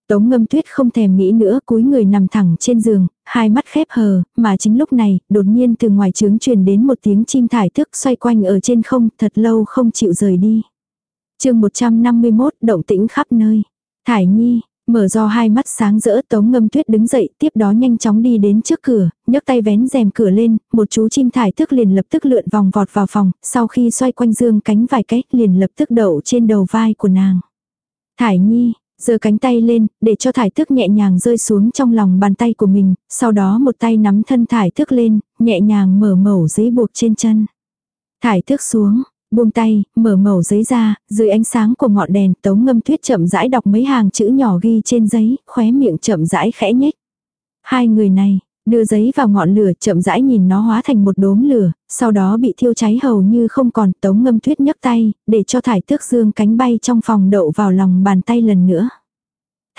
Tống ngâm tuyết không thèm nghĩ nữa cúi người nằm thẳng trên giường, hai mắt khép hờ, mà chính lúc này, đột nhiên từ ngoài trướng truyền đến một tiếng chim thải thức xoay quanh ở trên không, thật lâu không chịu rời đi. chương 151, động tĩnh khắp nơi. Thải nhi, mở do hai mắt sáng rỡ tống ngâm tuyết đứng dậy, tiếp đó nhanh chóng đi đến trước cửa, nhấc tay vén rèm cửa lên, một chú chim thải thức liền lập tức lượn vòng vọt vào phòng, sau khi xoay quanh dương cánh vài cách liền lập tức đậu trên đầu vai của nàng. Thải nhi, giơ cánh tay lên, để cho thải thức nhẹ nhàng rơi xuống trong lòng bàn tay của mình, sau đó một tay nắm thân thải thức lên, nhẹ nhàng mở mẩu giấy buộc trên chân. Thải thức xuống, buông tay, mở mẩu giấy ra, dưới ánh sáng của ngọn đèn tống ngâm tuyết chậm rãi đọc mấy hàng chữ nhỏ ghi trên giấy, khóe miệng chậm rãi khẽ nhếch. Hai người này, đưa giấy vào ngọn lửa chậm rãi nhìn nó hóa thành một đốm lửa, sau đó bị thiêu cháy hầu như không còn tống ngâm tuyết nhấc tay, để cho thải tước dương cánh bay trong phòng đậu vào lòng bàn tay lần nữa.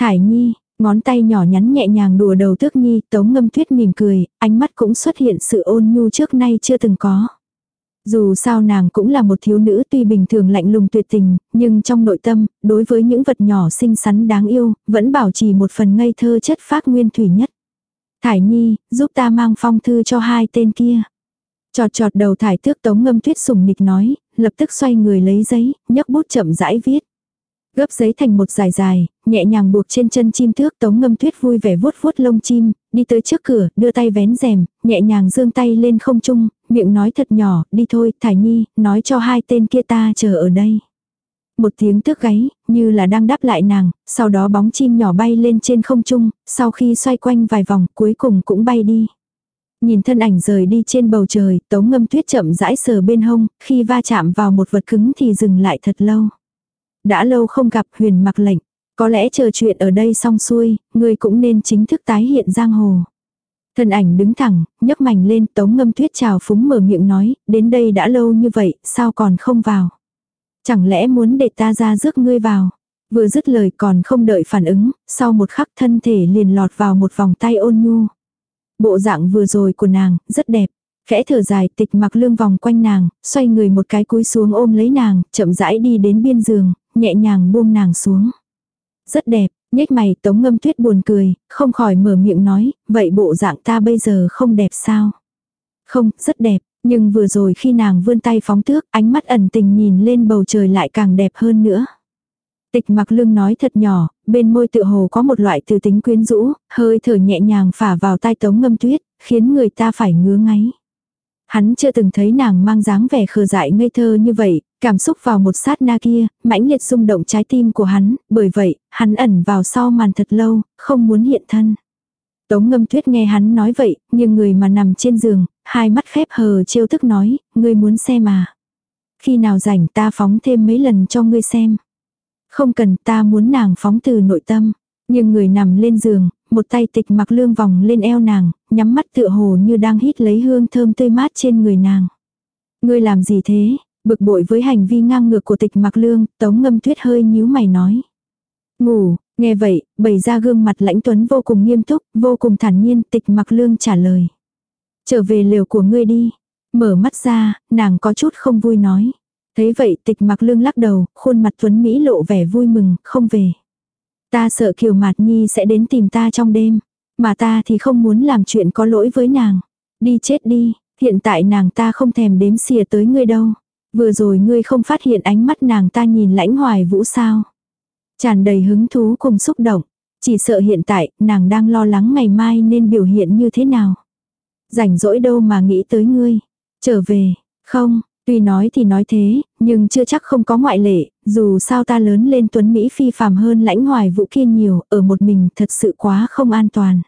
Thải nhi, ngón tay nhỏ nhắn nhẹ nhàng đùa đầu tước nhi, tống ngâm tuyết mỉm cười, ánh mắt cũng xuất hiện sự ôn nhu trước nay chưa từng có. Dù sao nàng cũng là một thiếu nữ tuy bình thường lạnh lùng tuyệt tình, nhưng trong nội tâm, đối với những vật nhỏ xinh xắn đáng yêu, vẫn bảo trì một phần ngây thơ chất phác nguyên thủy nhất. Thải Nhi, giúp ta mang phong thư cho hai tên kia. Chọt chọt đầu thải tước tống ngâm tuyết sùng nịch nói, lập tức xoay người lấy giấy, nhấc bút chậm rãi viết. Gấp giấy thành một dài dài, nhẹ nhàng buộc trên chân chim thước tống ngâm tuyết vui vẻ vuốt vuốt lông chim, đi tới trước cửa, đưa tay vén rèm, nhẹ nhàng dương tay lên không trung, miệng nói thật nhỏ, đi thôi, Thải Nhi, nói cho hai tên kia ta chờ ở đây. Một tiếng tước gáy, như là đang đáp lại nàng, sau đó bóng chim nhỏ bay lên trên không trung, sau khi xoay quanh vài vòng cuối cùng cũng bay đi. Nhìn thân ảnh rời đi trên bầu trời, tống ngâm tuyết chậm rãi sờ bên hông, khi va chạm vào một vật cứng thì dừng lại thật lâu. Đã lâu không gặp huyền mặc lệnh, có lẽ chờ chuyện ở đây xong xuôi, ngươi cũng nên chính thức tái hiện giang hồ. Thân ảnh đứng thẳng, nhấc mảnh lên tống ngâm tuyết chào phúng mở miệng nói, đến đây đã lâu như vậy, sao còn không vào. Chẳng lẽ muốn để ta ra rước ngươi vào. Vừa dứt lời còn không đợi phản ứng, sau một khắc thân thể liền lọt vào một vòng tay ôn nhu. Bộ dạng vừa rồi của nàng, rất đẹp. Khẽ thở dài tịch mặc lương vòng quanh nàng, xoay người một cái cúi xuống ôm lấy nàng, chậm rãi đi đến biên giường, nhẹ nhàng buông nàng xuống. Rất đẹp, nhếch mày tống ngâm tuyết buồn cười, không khỏi mở miệng nói, vậy bộ dạng ta bây giờ không đẹp sao? Không, rất đẹp, nhưng vừa rồi khi nàng vươn tay phóng thước, ánh mắt ẩn tình nhìn lên bầu trời lại càng đẹp hơn nữa. Tịch mặc lương nói thật nhỏ, bên môi tự hồ có một loại từ tính quyến rũ, hơi thở nhẹ nhàng phả vào tai tống ngâm tuyết, khiến người ta phải ngứa ngáy. Hắn chưa từng thấy nàng mang dáng vẻ khờ dại ngây thơ như vậy, cảm xúc vào một sát na kia, mãnh liệt rung động trái tim của hắn, bởi vậy, hắn ẩn vào sau màn thật lâu, không muốn hiện thân. Tống ngâm tuyết nghe hắn nói vậy, nhưng người mà nằm trên giường, hai mắt khép hờ trêu thức nói, ngươi muốn xem mà. Khi nào rảnh ta phóng thêm mấy lần cho ngươi xem. Không cần ta muốn nàng phóng từ nội tâm. Nhưng người nằm lên giường, một tay tịch mặc lương vòng lên eo nàng, nhắm mắt tựa hồ như đang hít lấy hương thơm tươi mát trên người nàng. Ngươi làm gì thế? Bực bội với hành vi ngang ngược của tịch mặc lương, tống ngâm tuyết hơi nhíu mày nói. Ngủ, nghe vậy, bày ra gương mặt lãnh tuấn vô cùng nghiêm túc, vô cùng thản nhiên tịch mặc lương trả lời. Trở về liều của ngươi đi. Mở mắt ra, nàng có chút không vui nói. Thấy vậy tịch mặc lương lắc đầu, khuôn mặt tuấn Mỹ lộ vẻ vui mừng, không về. Ta sợ Kiều Mạt Nhi sẽ đến tìm ta trong đêm. Mà ta thì không muốn làm chuyện có lỗi với nàng. Đi chết đi, hiện tại nàng ta không thèm đếm xìa tới ngươi đâu. Vừa rồi ngươi không phát hiện ánh mắt nàng ta nhìn lãnh hoài vũ sao. Tràn đầy hứng thú cùng xúc động. Chỉ sợ hiện tại, nàng đang lo lắng ngày mai nên biểu hiện như thế nào. Rảnh rỗi đâu mà nghĩ tới ngươi. Trở về, không, Tuy nói thì nói thế, nhưng chưa chắc không có ngoại lệ, dù sao ta lớn lên tuấn Mỹ phi phàm hơn lãnh hoài vũ kia nhiều, ở một mình thật sự quá không an toàn.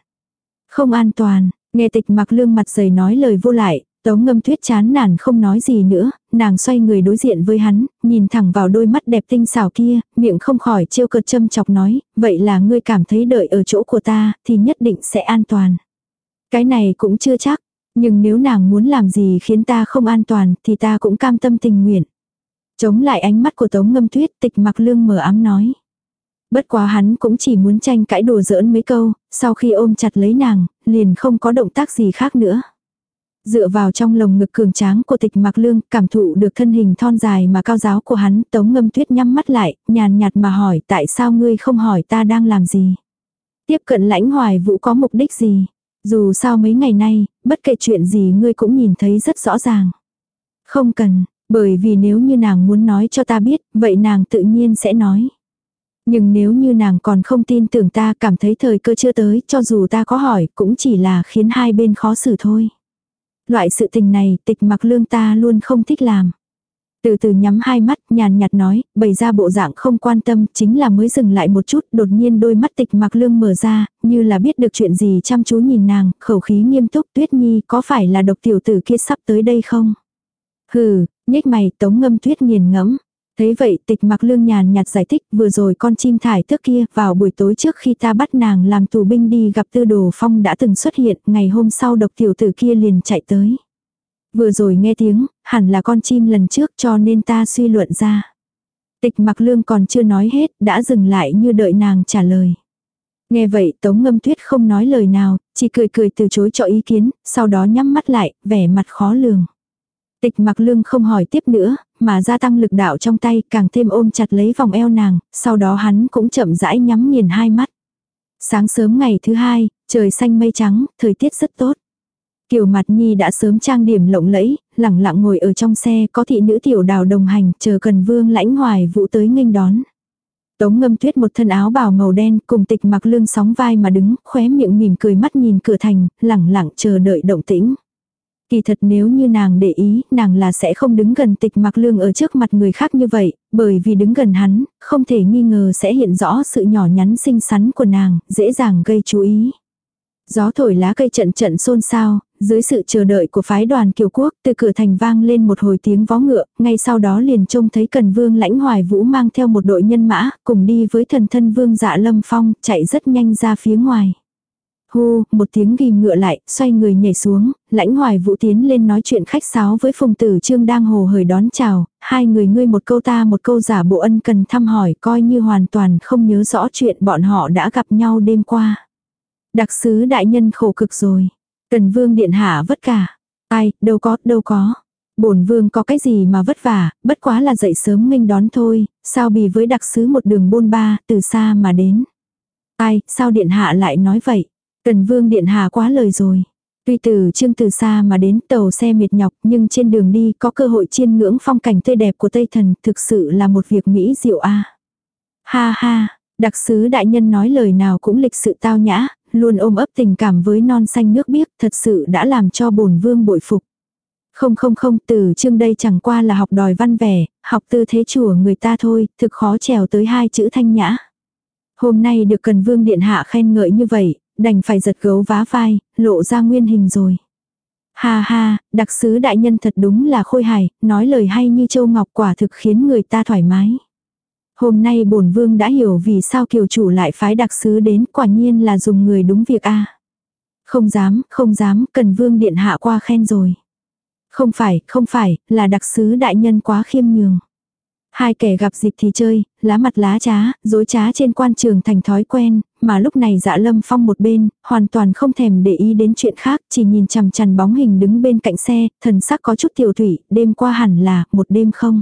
Không an toàn, nghe tịch mặc lương mặt dày nói lời vô lại, tống ngâm tuyết chán nản không nói gì nữa, nàng xoay người đối diện với hắn, nhìn thẳng vào đôi mắt đẹp tinh xảo kia, miệng không khỏi trêu cợt châm chọc nói, vậy là ngươi cảm thấy đợi ở chỗ của ta, thì nhất định sẽ an toàn. Cái này cũng chưa chắc, nhưng nếu nàng muốn làm gì khiến ta không an toàn thì ta cũng cam tâm tình nguyện. Chống lại ánh mắt của Tống Ngâm Tuyết tịch mặc lương mở ám nói. Bất quá hắn cũng chỉ muốn tranh cãi đùa giỡn mấy câu, sau khi ôm chặt lấy nàng, liền không có động tác gì khác nữa. Dựa vào trong lồng ngực cường tráng của tịch mặc lương, cảm thụ được thân hình thon dài mà cao giáo của hắn, tống ngâm tuyết nhắm mắt lại, nhàn nhạt mà hỏi tại sao ngươi không hỏi ta đang làm gì. Tiếp cận lãnh hoài vũ có mục đích gì. Dù sao mấy ngày nay, bất kể chuyện gì ngươi cũng nhìn thấy rất rõ ràng. Không cần, bởi vì nếu như nàng muốn nói cho ta biết, vậy nàng tự nhiên sẽ nói. Nhưng nếu như nàng còn không tin tưởng ta cảm thấy thời cơ chưa tới, cho dù ta có hỏi, cũng chỉ là khiến hai bên khó xử thôi. Loại sự tình này, tịch mặc lương ta luôn không thích làm. Từ từ nhắm hai mắt, nhàn nhạt nói, bày ra bộ dạng không quan tâm, chính là mới dừng lại một chút, đột nhiên đôi mắt tịch mặc lương mở ra, như là biết được chuyện gì chăm chú nhìn nàng, khẩu khí nghiêm túc, tuyết nhi, có phải là độc tiểu tử kia sắp tới đây không? Hừ, nhếch mày, tống ngâm tuyết nghiền ngẫm. Thế vậy tịch mặc lương nhàn nhạt giải thích vừa rồi con chim thải thức kia vào buổi tối trước khi ta bắt nàng làm tù binh đi gặp tư đồ phong đã từng xuất hiện ngày hôm sau độc tiểu tử kia liền chạy tới. Vừa rồi nghe tiếng, hẳn là con chim lần trước cho nên ta suy luận ra. Tịch mặc lương còn chưa nói hết, đã dừng lại như đợi nàng trả lời. Nghe vậy tống ngâm tuyết không nói lời nào, chỉ cười cười từ chối cho ý kiến, sau đó nhắm mắt lại, vẻ mặt khó lường. Tịch mặc lương không hỏi tiếp nữa, mà gia tăng lực đạo trong tay càng thêm ôm chặt lấy vòng eo nàng, sau đó hắn cũng chậm rãi nhắm nghiền hai mắt. Sáng sớm ngày thứ hai, trời xanh mây trắng, thời tiết rất tốt. Kiều Mặt Nhi đã sớm trang điểm lộng lẫy, lẳng lặng ngồi ở trong xe có thị nữ tiểu đào đồng hành chờ cần vương lãnh hoài vũ tới nghênh đón. Tống ngâm tuyết một thân áo bào màu đen cùng tịch mặc lương sóng vai mà đứng, khóe miệng mỉm cười mắt nhìn cửa thành, lẳng lặng chờ đợi động tĩnh. Kỳ thật nếu như nàng để ý, nàng là sẽ không đứng gần tịch mặc lương ở trước mặt người khác như vậy, bởi vì đứng gần hắn, không thể nghi ngờ sẽ hiện rõ sự nhỏ nhắn xinh xắn của nàng, dễ dàng gây chú ý. Gió thổi lá cây trận trận xôn xao, dưới sự chờ đợi của phái đoàn kiều quốc, từ cửa thành vang lên một hồi tiếng vó ngựa, ngay sau đó liền trông thấy cần vương lãnh hoài vũ mang theo một đội nhân mã, cùng đi với thần thân vương dạ lâm phong, chạy rất nhanh ra phía ngoài. Hu, một tiếng ghim ngựa lại, xoay người nhảy xuống, lãnh hoài vũ tiến lên nói chuyện khách sáo với phùng tử trương đang hồ hởi đón chào, hai người ngươi một câu ta một câu giả bộ ân cần thăm hỏi coi như hoàn toàn không nhớ rõ chuyện bọn họ đã gặp nhau đêm qua. Đặc sứ đại nhân khổ cực rồi. Cần vương điện hạ vất cả. Ai, đâu có, đâu có. Bổn vương có cái gì mà vất vả, bất quá là dậy sớm nghênh đón thôi, sao bì với đặc sứ một đường bôn ba, từ xa mà đến. Ai, sao điện hạ lại nói vậy? Cần vương điện hạ quá lời rồi. Tuy từ trương từ xa mà đến tàu xe miệt nhọc nhưng trên đường đi có cơ hội chiêm ngưỡng phong cảnh tươi đẹp của Tây Thần thực sự là một việc mỹ diệu a. Ha ha, đặc sứ đại nhân nói lời nào cũng lịch sự tao nhã, luôn ôm ấp tình cảm với non xanh nước biếc thật sự đã làm cho bổn vương bội phục. Không không không, từ chương đây chẳng qua là học đòi văn vẻ, học tư thế chùa người ta thôi, thực khó trèo tới hai chữ thanh nhã. Hôm nay được cần vương điện hạ khen ngợi như vậy, đành phải giật gấu vá vai, lộ ra nguyên hình rồi. Ha ha, đặc sứ đại nhân thật đúng là khôi hài, nói lời hay như châu ngọc quả thực khiến người ta thoải mái. Hôm nay bổn vương đã hiểu vì sao kiều chủ lại phái đặc sứ đến quả nhiên là dùng người đúng việc a Không dám, không dám, cần vương điện hạ qua khen rồi. Không phải, không phải, là đặc sứ đại nhân quá khiêm nhường. Hai kẻ gặp dịp thì chơi, lá mặt lá trá, dối trá trên quan trường thành thói quen, mà lúc này dạ lâm phong một bên, hoàn toàn không thèm để ý đến chuyện khác, chỉ nhìn chằm chằm bóng hình đứng bên cạnh xe, thần sắc có chút tiểu thủy, đêm qua hẳn là, một đêm không.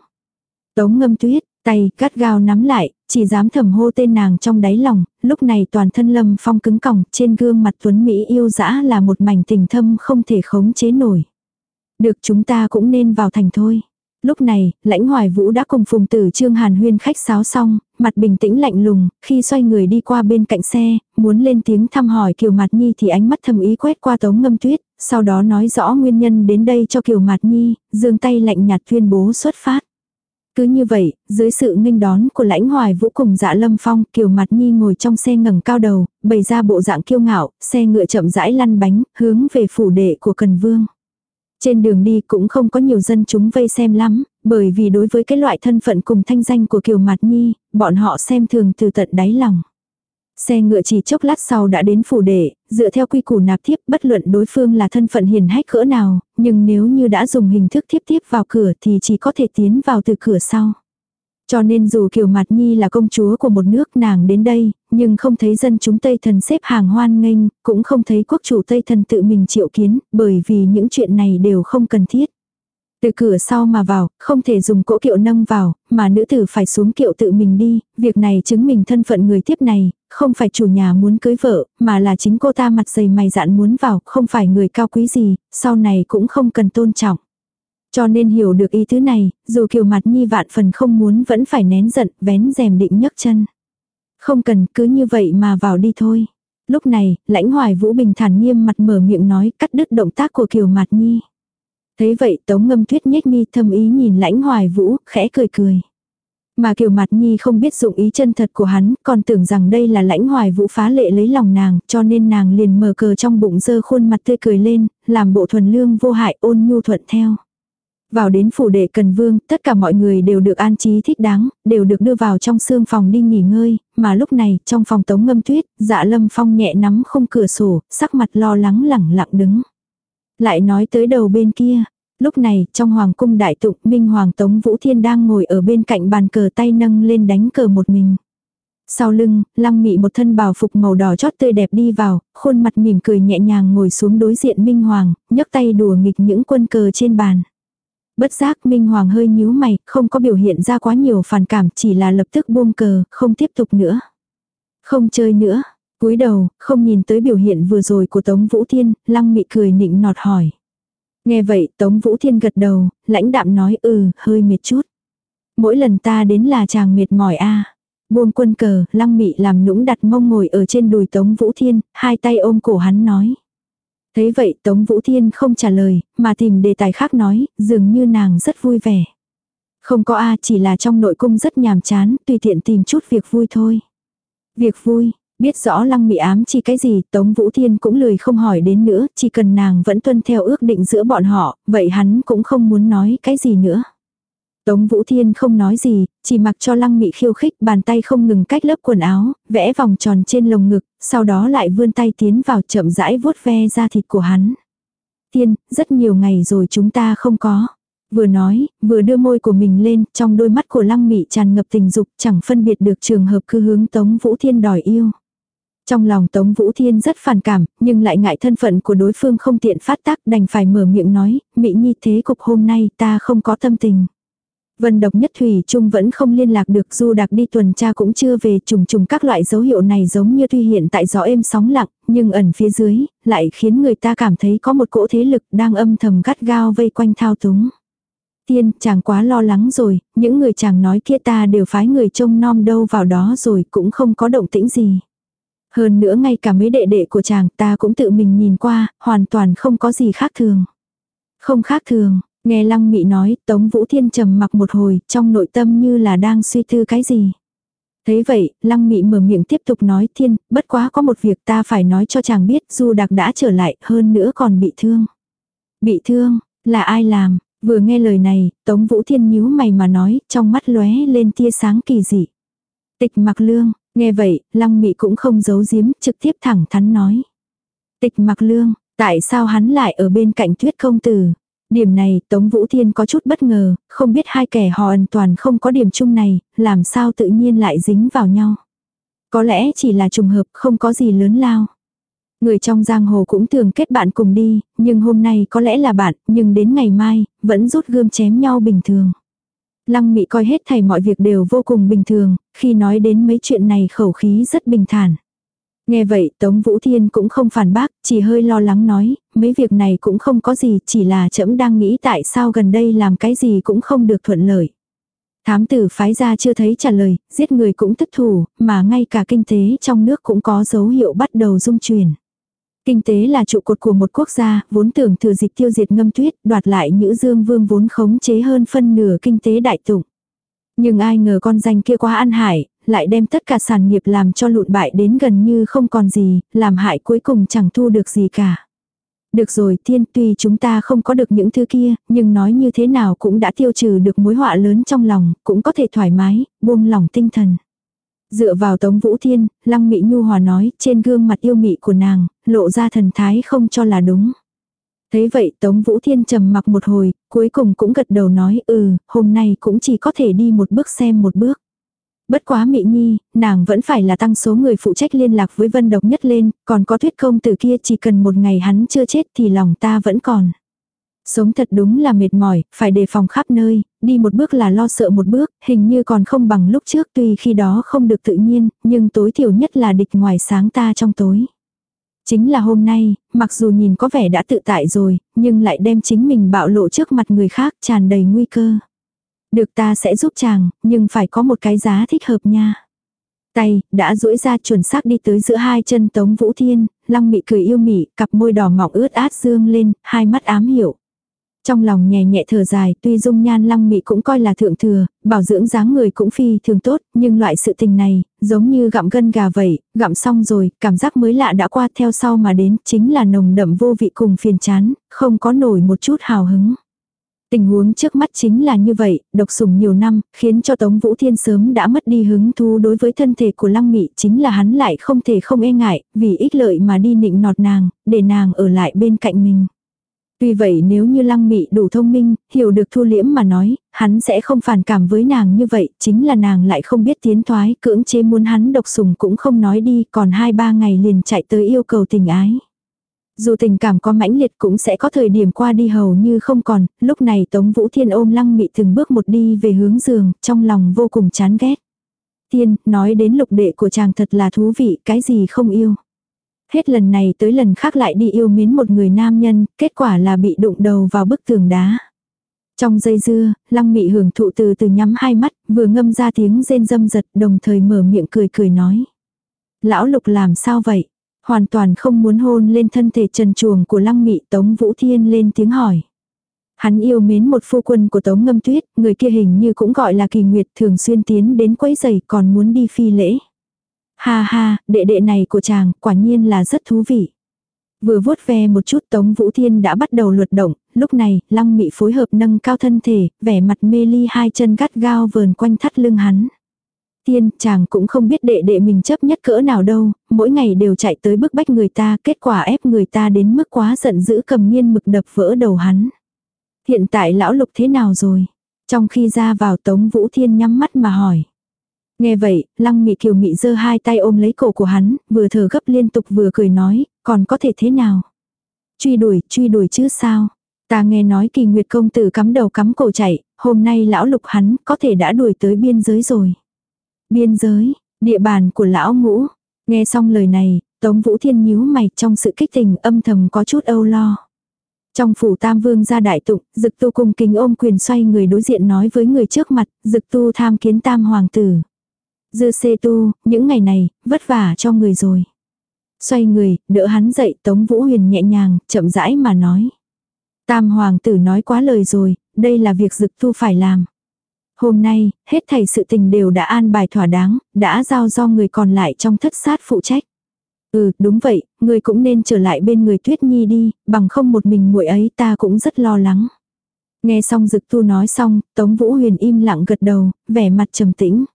Tống ngâm tuyết, tay cắt gao nắm lại, chỉ dám thầm hô tên nàng trong đáy lòng, lúc này toàn thân lâm phong cứng còng, trên gương mặt tuấn Mỹ yêu dã là một mảnh tình thâm không thể khống chế nổi. Được chúng ta cũng nên vào thành thôi. Lúc này, lãnh hoài vũ đã cùng phùng tử trương hàn huyên khách sáo xong, mặt bình tĩnh lạnh lùng, khi xoay người đi qua bên cạnh xe, muốn lên tiếng thăm hỏi Kiều Mạt Nhi thì ánh mắt thầm ý quét qua tống ngâm tuyết, sau đó nói rõ nguyên nhân đến đây cho Kiều Mạt Nhi, dương tay lạnh nhạt tuyên bố xuất phát. Cứ như vậy, dưới sự nghênh đón của lãnh hoài vũ cùng dạ lâm phong, Kiều mặt Nhi ngồi trong xe ngẩng cao đầu, bày ra bộ dạng kiêu ngạo, xe ngựa chậm rãi lăn bánh, hướng về phủ đệ của Cần Vương. Trên đường đi cũng không có nhiều dân chúng vây xem lắm, bởi vì đối với cái loại thân phận cùng thanh danh của Kiều Mạt Nhi, bọn họ xem thường từ tận đáy lòng. Xe ngựa chỉ chốc lát sau đã đến phủ đệ, dựa theo quy củ nạp thiếp bất luận đối phương là thân phận hiền hách cỡ nào, nhưng nếu như đã dùng hình thức thiếp thiếp vào cửa thì chỉ có thể tiến vào từ cửa sau. Cho nên dù Kiều Mạt Nhi là công chúa của một nước nàng đến đây, nhưng không thấy dân chúng Tây Thần xếp hàng hoan nghênh, cũng không thấy quốc chủ Tây Thần tự mình triệu kiến, bởi vì những chuyện này đều không cần thiết. Từ cửa sau mà vào, không thể dùng cỗ kiệu nâng vào, mà nữ tử phải xuống kiệu tự mình đi, việc này chứng minh thân phận người tiếp này, không phải chủ nhà muốn cưới vợ, mà là chính cô ta mặt dày mày dạn muốn vào, không phải người cao quý gì, sau này cũng không cần tôn trọng. Cho nên hiểu được ý thứ này, dù kiều mặt nhi vạn phần không muốn vẫn phải nén giận, vén rèm định nhấc chân. Không cần cứ như vậy mà vào đi thôi. Lúc này, lãnh hoài vũ bình thản nghiêm mặt mở miệng nói cắt đứt động tác của kiều mặt nhi. Thấy vậy tống ngâm tuyết nhếch mi thâm ý nhìn lãnh hoài vũ, khẽ cười cười. Mà kiều mặt nhi không biết dụng ý chân thật của hắn, còn tưởng rằng đây là lãnh hoài vũ phá lệ lấy lòng nàng, cho nên nàng liền mở cờ trong bụng dơ khuôn mặt tươi cười lên, làm bộ thuần lương vô hại ôn nhu thuận theo. Vào đến phủ đệ Cần Vương, tất cả mọi người đều được an trí thích đáng, đều được đưa vào trong xương phòng đi nghỉ ngơi, mà lúc này, trong phòng tống ngâm tuyết, dạ lâm phong nhẹ nắm không cửa sổ, sắc mặt lo lắng lẳng lặng đứng. Lại nói tới đầu bên kia, lúc này, trong hoàng cung đại tụng, Minh Hoàng Tống Vũ Thiên đang ngồi ở bên cạnh bàn cờ tay nâng lên đánh cờ một mình. Sau lưng, lăng mị một thân bào phục màu đỏ chót tươi đẹp đi vào, khuôn mặt mỉm cười nhẹ nhàng ngồi xuống đối diện Minh Hoàng, nhấc tay đùa nghịch những quân cờ trên bàn. Bất giác Minh Hoàng hơi nhíu mày, không có biểu hiện ra quá nhiều phản cảm, chỉ là lập tức buông cờ, không tiếp tục nữa. Không chơi nữa. cúi đầu, không nhìn tới biểu hiện vừa rồi của Tống Vũ Thiên, lăng mị cười nịnh nọt hỏi. Nghe vậy Tống Vũ Thiên gật đầu, lãnh đạm nói ừ, hơi mệt chút. Mỗi lần ta đến là chàng mệt mỏi a Buông quân cờ, lăng mị làm nũng đặt mông ngồi ở trên đùi Tống Vũ Thiên, hai tay ôm cổ hắn nói. Thế vậy Tống Vũ Thiên không trả lời, mà tìm đề tài khác nói, dường như nàng rất vui vẻ. Không có A chỉ là trong nội cung rất nhàm chán, tùy tiện tìm chút việc vui thôi. Việc vui, biết rõ lăng mị ám chỉ cái gì, Tống Vũ Thiên cũng lười không hỏi đến nữa, chỉ cần nàng vẫn tuân theo ước định giữa bọn họ, vậy hắn cũng không muốn nói cái gì nữa. Tống Vũ Thiên không nói gì, chỉ mặc cho lăng mị khiêu khích bàn tay không ngừng cách lớp quần áo, vẽ vòng tròn trên lồng ngực, sau đó lại vươn tay tiến vào chậm rãi vuốt ve da thịt của hắn. Thiên, rất nhiều ngày rồi chúng ta không có. Vừa nói, vừa đưa môi của mình lên, trong đôi mắt của lăng mị tràn ngập tình dục, chẳng phân biệt được trường hợp cư hướng Tống Vũ Thiên đòi yêu. Trong lòng Tống Vũ Thiên rất phản cảm, nhưng lại ngại thân phận của đối phương không tiện phát tác đành phải mở miệng nói, Mỹ Nhi thế cục hôm nay ta không có tâm tình. Vân độc nhất thủy trung vẫn không liên lạc được dù đặc đi tuần tra cũng chưa về trùng trùng các loại dấu hiệu này giống như tuy hiện tại gió êm sóng lặng, nhưng ẩn phía dưới, lại khiến người ta cảm thấy có một cỗ thế lực đang âm thầm gắt gao vây quanh thao túng. Tiên, chàng quá lo lắng rồi, những người chàng nói kia ta đều phái người trông nom đâu vào đó rồi cũng không có động tĩnh gì. Hơn nữa ngay cả mấy đệ đệ của chàng ta cũng tự mình nhìn qua, hoàn toàn không có gì khác thường. Không khác thường, nghe Lăng Mị nói, Tống Vũ Thiên trầm mặc một hồi, trong nội tâm như là đang suy tư cái gì. Thế vậy, Lăng Mị mở miệng tiếp tục nói Thiên, bất quá có một việc ta phải nói cho chàng biết, Du Đặc đã trở lại, hơn nữa còn bị thương. Bị thương, là ai làm? Vừa nghe lời này, Tống Vũ Thiên nhíu mày mà nói, trong mắt lóe lên tia sáng kỳ dị. Tịch mặc lương, nghe vậy, Lăng Mị cũng không giấu giếm, trực tiếp thẳng thắn nói. Tịch mặc lương, tại sao hắn lại ở bên cạnh tuyết công tử? Điểm này, Tống Vũ Thiên có chút bất ngờ, không biết hai kẻ họ hoàn toàn không có điểm chung này, làm sao tự nhiên lại dính vào nhau. Có lẽ chỉ là trùng hợp, không có gì lớn lao. Người trong giang hồ cũng thường kết bạn cùng đi, nhưng hôm nay có lẽ là bạn, nhưng đến ngày mai, vẫn rút gươm chém nhau bình thường. Lăng mị coi hết thầy mọi việc đều vô cùng bình thường, khi nói đến mấy chuyện này khẩu khí rất bình thản. Nghe vậy Tống Vũ Thiên cũng không phản bác, chỉ hơi lo lắng nói, mấy việc này cũng không có gì, chỉ là trẫm đang nghĩ tại sao gần đây làm cái gì cũng không được thuận lợi. Thám tử phái ra chưa thấy trả lời, giết người cũng thất thủ, mà ngay cả kinh tế trong nước cũng có dấu hiệu bắt đầu dung chuyển. Kinh tế là trụ cột của một quốc gia, vốn tưởng thừa dịch tiêu diệt ngâm tuyết, đoạt lại nữ dương vương vốn khống chế hơn phân nửa kinh tế đại tụng. Nhưng ai ngờ con danh kia quá ăn hại, lại đem tất cả sản nghiệp làm cho lụn bại đến gần như không còn gì, làm hại cuối cùng chẳng thu được gì cả. Được rồi thiên tuy chúng ta không có được những thứ kia, nhưng nói như thế nào cũng đã tiêu trừ được mối họa lớn trong lòng, cũng có thể thoải mái, buông lòng tinh thần. Dựa vào Tống Vũ Thiên, Lăng Mị Nhu Hòa nói, trên gương mặt yêu mị của nàng, lộ ra thần thái không cho là đúng. Thế vậy Tống Vũ Thiên trầm mặc một hồi, cuối cùng cũng gật đầu nói ừ, hôm nay cũng chỉ có thể đi một bước xem một bước. Bất quá Mị Nhi, nàng vẫn phải là tăng số người phụ trách liên lạc với Vân Độc nhất lên, còn có thuyết công từ kia chỉ cần một ngày hắn chưa chết thì lòng ta vẫn còn. Sống thật đúng là mệt mỏi, phải đề phòng khắp nơi, đi một bước là lo sợ một bước, hình như còn không bằng lúc trước tuy khi đó không được tự nhiên, nhưng tối thiểu nhất là địch ngoài sáng ta trong tối. Chính là hôm nay, mặc dù nhìn có vẻ đã tự tại rồi, nhưng lại đem chính mình bạo lộ trước mặt người khác tràn đầy nguy cơ. Được ta sẽ giúp chàng, nhưng phải có một cái giá thích hợp nha. Tay, đã duỗi ra chuẩn xác đi tới giữa hai chân Tống Vũ Thiên, lăng mị cười yêu mị, cặp môi đỏ mọng ướt át dương lên, hai mắt ám hiểu. Trong lòng nhẹ nhẹ thở dài, tuy dung nhan lăng mị cũng coi là thượng thừa, bảo dưỡng dáng người cũng phi thường tốt, nhưng loại sự tình này, giống như gặm gân gà vậy, gặm xong rồi, cảm giác mới lạ đã qua theo sau mà đến, chính là nồng đậm vô vị cùng phiền chán, không có nổi một chút hào hứng. Tình huống trước mắt chính là như vậy, độc sủng nhiều năm, khiến cho Tống Vũ Thiên sớm đã mất đi hứng thú đối với thân thể của Lăng Mị, chính là hắn lại không thể không e ngại, vì ích lợi mà đi nịnh nọt nàng, để nàng ở lại bên cạnh mình. Tuy vậy nếu như lăng mị đủ thông minh, hiểu được thu liễm mà nói, hắn sẽ không phản cảm với nàng như vậy, chính là nàng lại không biết tiến thoái, cưỡng chế muốn hắn độc sủng cũng không nói đi, còn hai ba ngày liền chạy tới yêu cầu tình ái. Dù tình cảm có mãnh liệt cũng sẽ có thời điểm qua đi hầu như không còn, lúc này Tống Vũ Thiên ôm lăng mị từng bước một đi về hướng giường, trong lòng vô cùng chán ghét. Tiên, nói đến lục đệ của chàng thật là thú vị, cái gì không yêu. Hết lần này tới lần khác lại đi yêu mến một người nam nhân, kết quả là bị đụng đầu vào bức tường đá. Trong dây dưa, lăng mị hưởng thụ từ từ nhắm hai mắt, vừa ngâm ra tiếng rên dâm giật đồng thời mở miệng cười cười nói. Lão lục làm sao vậy? Hoàn toàn không muốn hôn lên thân thể trần chuồng của lăng mị tống vũ thiên lên tiếng hỏi. Hắn yêu mến một phu quân của tống ngâm tuyết, người kia hình như cũng gọi là kỳ nguyệt thường xuyên tiến đến quấy giày còn muốn đi phi lễ. Ha ha, đệ đệ này của chàng quả nhiên là rất thú vị. Vừa vuốt ve một chút Tống Vũ Thiên đã bắt đầu luật động, lúc này lăng mị phối hợp nâng cao thân thể, vẻ mặt mê ly hai chân gắt gao vờn quanh thắt lưng hắn. Tiên chàng cũng không biết đệ đệ mình chấp nhất cỡ nào đâu, mỗi ngày đều chạy tới bức bách người ta, kết quả ép người ta đến mức quá giận dữ cầm nghiên mực đập vỡ đầu hắn. Hiện tại lão lục thế nào rồi? Trong khi ra vào Tống Vũ Thiên nhắm mắt mà hỏi. Nghe vậy, lăng mị kiều mị giơ hai tay ôm lấy cổ của hắn, vừa thở gấp liên tục vừa cười nói, còn có thể thế nào? Truy đuổi, truy đuổi chứ sao? Ta nghe nói kỳ nguyệt công tử cắm đầu cắm cổ chạy, hôm nay lão lục hắn có thể đã đuổi tới biên giới rồi. Biên giới, địa bàn của lão ngũ. Nghe xong lời này, Tống Vũ Thiên nhíu mày trong sự kích tình âm thầm có chút âu lo. Trong phủ tam vương gia đại tụng, dực tu cùng kính ôm quyền xoay người đối diện nói với người trước mặt, dực tu tham kiến tam hoàng tử. Dư xê tu, những ngày này, vất vả cho người rồi. Xoay người, đỡ hắn dậy, Tống Vũ Huyền nhẹ nhàng, chậm rãi mà nói. Tam hoàng tử nói quá lời rồi, đây là việc dực tu phải làm. Hôm nay, hết thầy sự tình đều đã an bài thỏa đáng, đã giao do người còn lại trong thất sát phụ trách. Ừ, đúng vậy, người cũng nên trở lại bên người Tuyết Nhi đi, bằng không một mình muội ấy ta cũng rất lo lắng. Nghe xong Dực Tu nói xong, Tống Vũ Huyền im lặng gật đầu, vẻ mặt trầm tĩnh.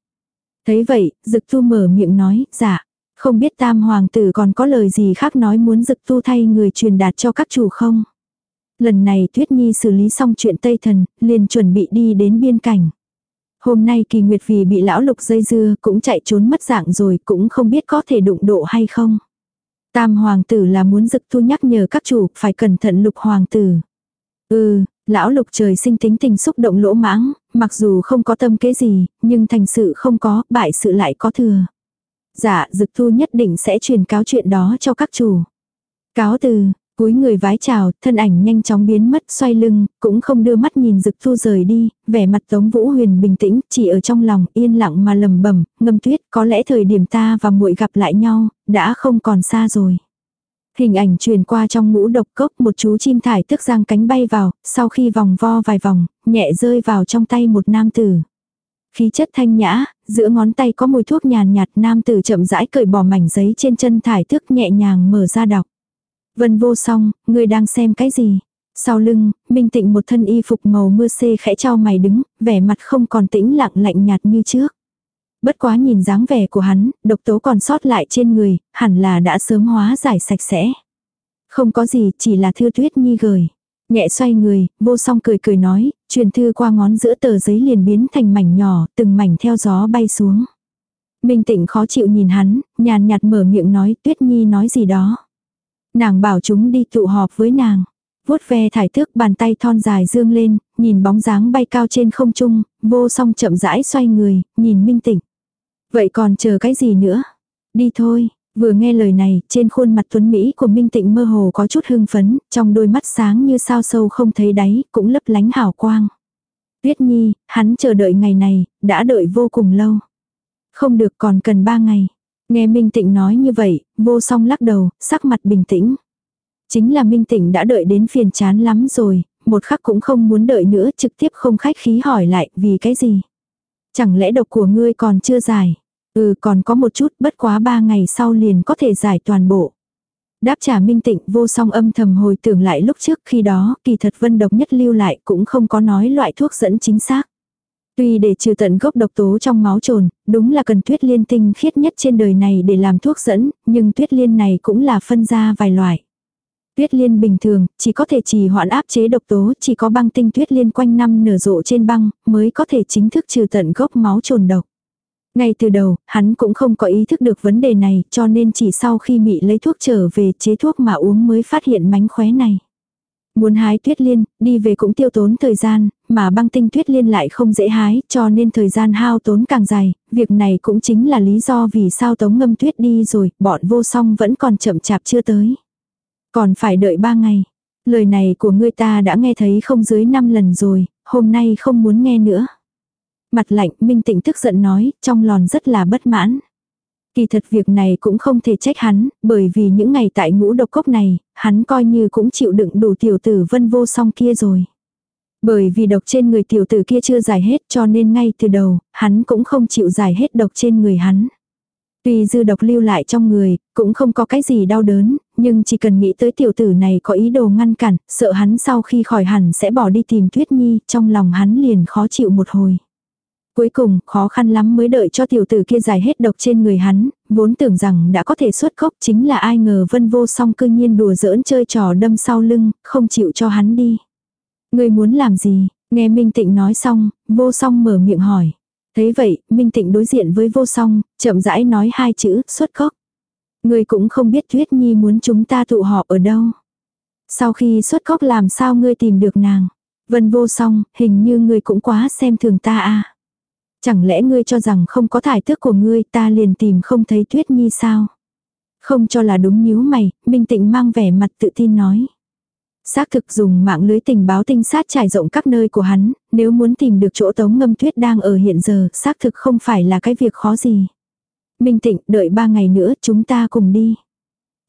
Thấy vậy, Dực Tu mở miệng nói, dạ, không biết Tam Hoàng tử còn có lời gì khác nói muốn Dực Tu thay người truyền đạt cho các chủ không? Lần này Tuyết Nhi xử lý xong chuyện Tây Thần, liền chuẩn bị đi đến biên cảnh. Hôm nay kỳ nguyệt vì bị lão lục dây dưa cũng chạy trốn mất dạng rồi cũng không biết có thể đụng độ hay không. Tam hoàng tử là muốn dực thu nhắc nhở các chủ phải cẩn thận lục hoàng tử. Ừ, lão lục trời sinh tính tình xúc động lỗ mãng, mặc dù không có tâm kế gì, nhưng thành sự không có, bại sự lại có thừa. Dạ, dực thu nhất định sẽ truyền cáo chuyện đó cho các chủ. Cáo từ, cúi người vái chào, thân ảnh nhanh chóng biến mất xoay lưng, cũng không đưa mắt nhìn Dực Thu rời đi, vẻ mặt Tống Vũ Huyền bình tĩnh, chỉ ở trong lòng yên lặng mà lầm bẩm, ngâm tuyết, có lẽ thời điểm ta và muội gặp lại nhau, đã không còn xa rồi. Hình ảnh truyền qua trong ngũ độc cốc một chú chim thải tức giang cánh bay vào, sau khi vòng vo vài vòng, nhẹ rơi vào trong tay một nam tử. Khí chất thanh nhã, giữa ngón tay có mùi thuốc nhàn nhạt nam tử chậm rãi cởi bỏ mảnh giấy trên chân thải thức nhẹ nhàng mở ra đọc. Vân vô song, ngươi đang xem cái gì? Sau lưng, Minh Tịnh một thân y phục màu mưa xê khẽ trao mày đứng, vẻ mặt không còn tĩnh lặng lạnh nhạt như trước. Bất quá nhìn dáng vẻ của hắn, độc tố còn sót lại trên người, hẳn là đã sớm hóa giải sạch sẽ. Không có gì, chỉ là thư tuyết nhi gửi. Nhẹ xoay người, vô song cười cười nói, truyền thư qua ngón giữa tờ giấy liền biến thành mảnh nhỏ, từng mảnh theo gió bay xuống. Minh tịnh khó chịu nhìn hắn, nhàn nhạt mở miệng nói tuyết nhi nói gì đó. Nàng bảo chúng đi tụ họp với nàng. vuốt ve thải thước bàn tay thon dài dương lên, nhìn bóng dáng bay cao trên không trung, vô song chậm rãi xoay người, nhìn minh tịnh. Vậy còn chờ cái gì nữa? Đi thôi, vừa nghe lời này, trên khuôn mặt tuấn Mỹ của Minh Tịnh mơ hồ có chút hưng phấn, trong đôi mắt sáng như sao sâu không thấy đáy, cũng lấp lánh hào quang. Tuyết Nhi, hắn chờ đợi ngày này, đã đợi vô cùng lâu. Không được còn cần ba ngày. Nghe Minh Tịnh nói như vậy, vô song lắc đầu, sắc mặt bình tĩnh. Chính là Minh Tịnh đã đợi đến phiền chán lắm rồi, một khắc cũng không muốn đợi nữa trực tiếp không khách khí hỏi lại vì cái gì. Chẳng lẽ độc của ngươi còn chưa dài Ừ còn có một chút bất quá ba ngày sau liền có thể giải toàn bộ. Đáp trả minh tịnh vô song âm thầm hồi tưởng lại lúc trước khi đó kỳ thật vân độc nhất lưu lại cũng không có nói loại thuốc dẫn chính xác. Tuy để trừ tận gốc độc tố trong máu trồn, đúng là cần tuyết liên tinh khiết nhất trên đời này để làm thuốc dẫn, nhưng tuyết liên này cũng là phân ra vài loại. Tuyết liên bình thường, chỉ có thể trì hoãn áp chế độc tố, chỉ có băng tinh tuyết liên quanh năm nở rộ trên băng, mới có thể chính thức trừ tận gốc máu trồn độc. Ngay từ đầu, hắn cũng không có ý thức được vấn đề này, cho nên chỉ sau khi mị lấy thuốc trở về chế thuốc mà uống mới phát hiện mánh khóe này. Muốn hái tuyết liên, đi về cũng tiêu tốn thời gian, mà băng tinh tuyết liên lại không dễ hái, cho nên thời gian hao tốn càng dài, việc này cũng chính là lý do vì sao tống ngâm tuyết đi rồi, bọn vô song vẫn còn chậm chạp chưa tới. Còn phải đợi ba ngày. Lời này của ngươi ta đã nghe thấy không dưới năm lần rồi, hôm nay không muốn nghe nữa. Mặt lạnh, Minh tĩnh tức giận nói, trong lòn rất là bất mãn. Kỳ thật việc này cũng không thể trách hắn, bởi vì những ngày tại ngũ độc cốc này, hắn coi như cũng chịu đựng đủ tiểu tử vân vô song kia rồi. Bởi vì độc trên người tiểu tử kia chưa giải hết cho nên ngay từ đầu, hắn cũng không chịu giải hết độc trên người hắn. Tuy dư độc lưu lại trong người, cũng không có cái gì đau đớn, nhưng chỉ cần nghĩ tới tiểu tử này có ý đồ ngăn cản, sợ hắn sau khi khỏi hẳn sẽ bỏ đi tìm Tuyết Nhi, trong lòng hắn liền khó chịu một hồi. Cuối cùng, khó khăn lắm mới đợi cho tiểu tử kia giải hết độc trên người hắn, vốn tưởng rằng đã có thể xuất cốc chính là ai ngờ vân vô song cư nhiên đùa giỡn chơi trò đâm sau lưng, không chịu cho hắn đi. Người muốn làm gì? Nghe Minh Tịnh nói xong, vô song mở miệng hỏi. Thấy vậy, Minh Tịnh đối diện với vô song, chậm rãi nói hai chữ, xuất cốc. người cũng không biết Tuyết Nhi muốn chúng ta tụ họp ở đâu. Sau khi xuất cốc làm sao ngươi tìm được nàng. Vân vô song, hình như ngươi cũng quá xem thường ta à. Chẳng lẽ ngươi cho rằng không có thải tước của ngươi ta liền tìm không thấy Tuyết Nhi sao? Không cho là đúng nhíu mày, Minh Tịnh mang vẻ mặt tự tin nói. Xác thực dùng mạng lưới tình báo tinh sát trải rộng các nơi của hắn, nếu muốn tìm được chỗ tống ngâm tuyết đang ở hiện giờ, xác thực không phải là cái việc khó gì. Minh Tịnh, đợi ba ngày nữa chúng ta cùng đi.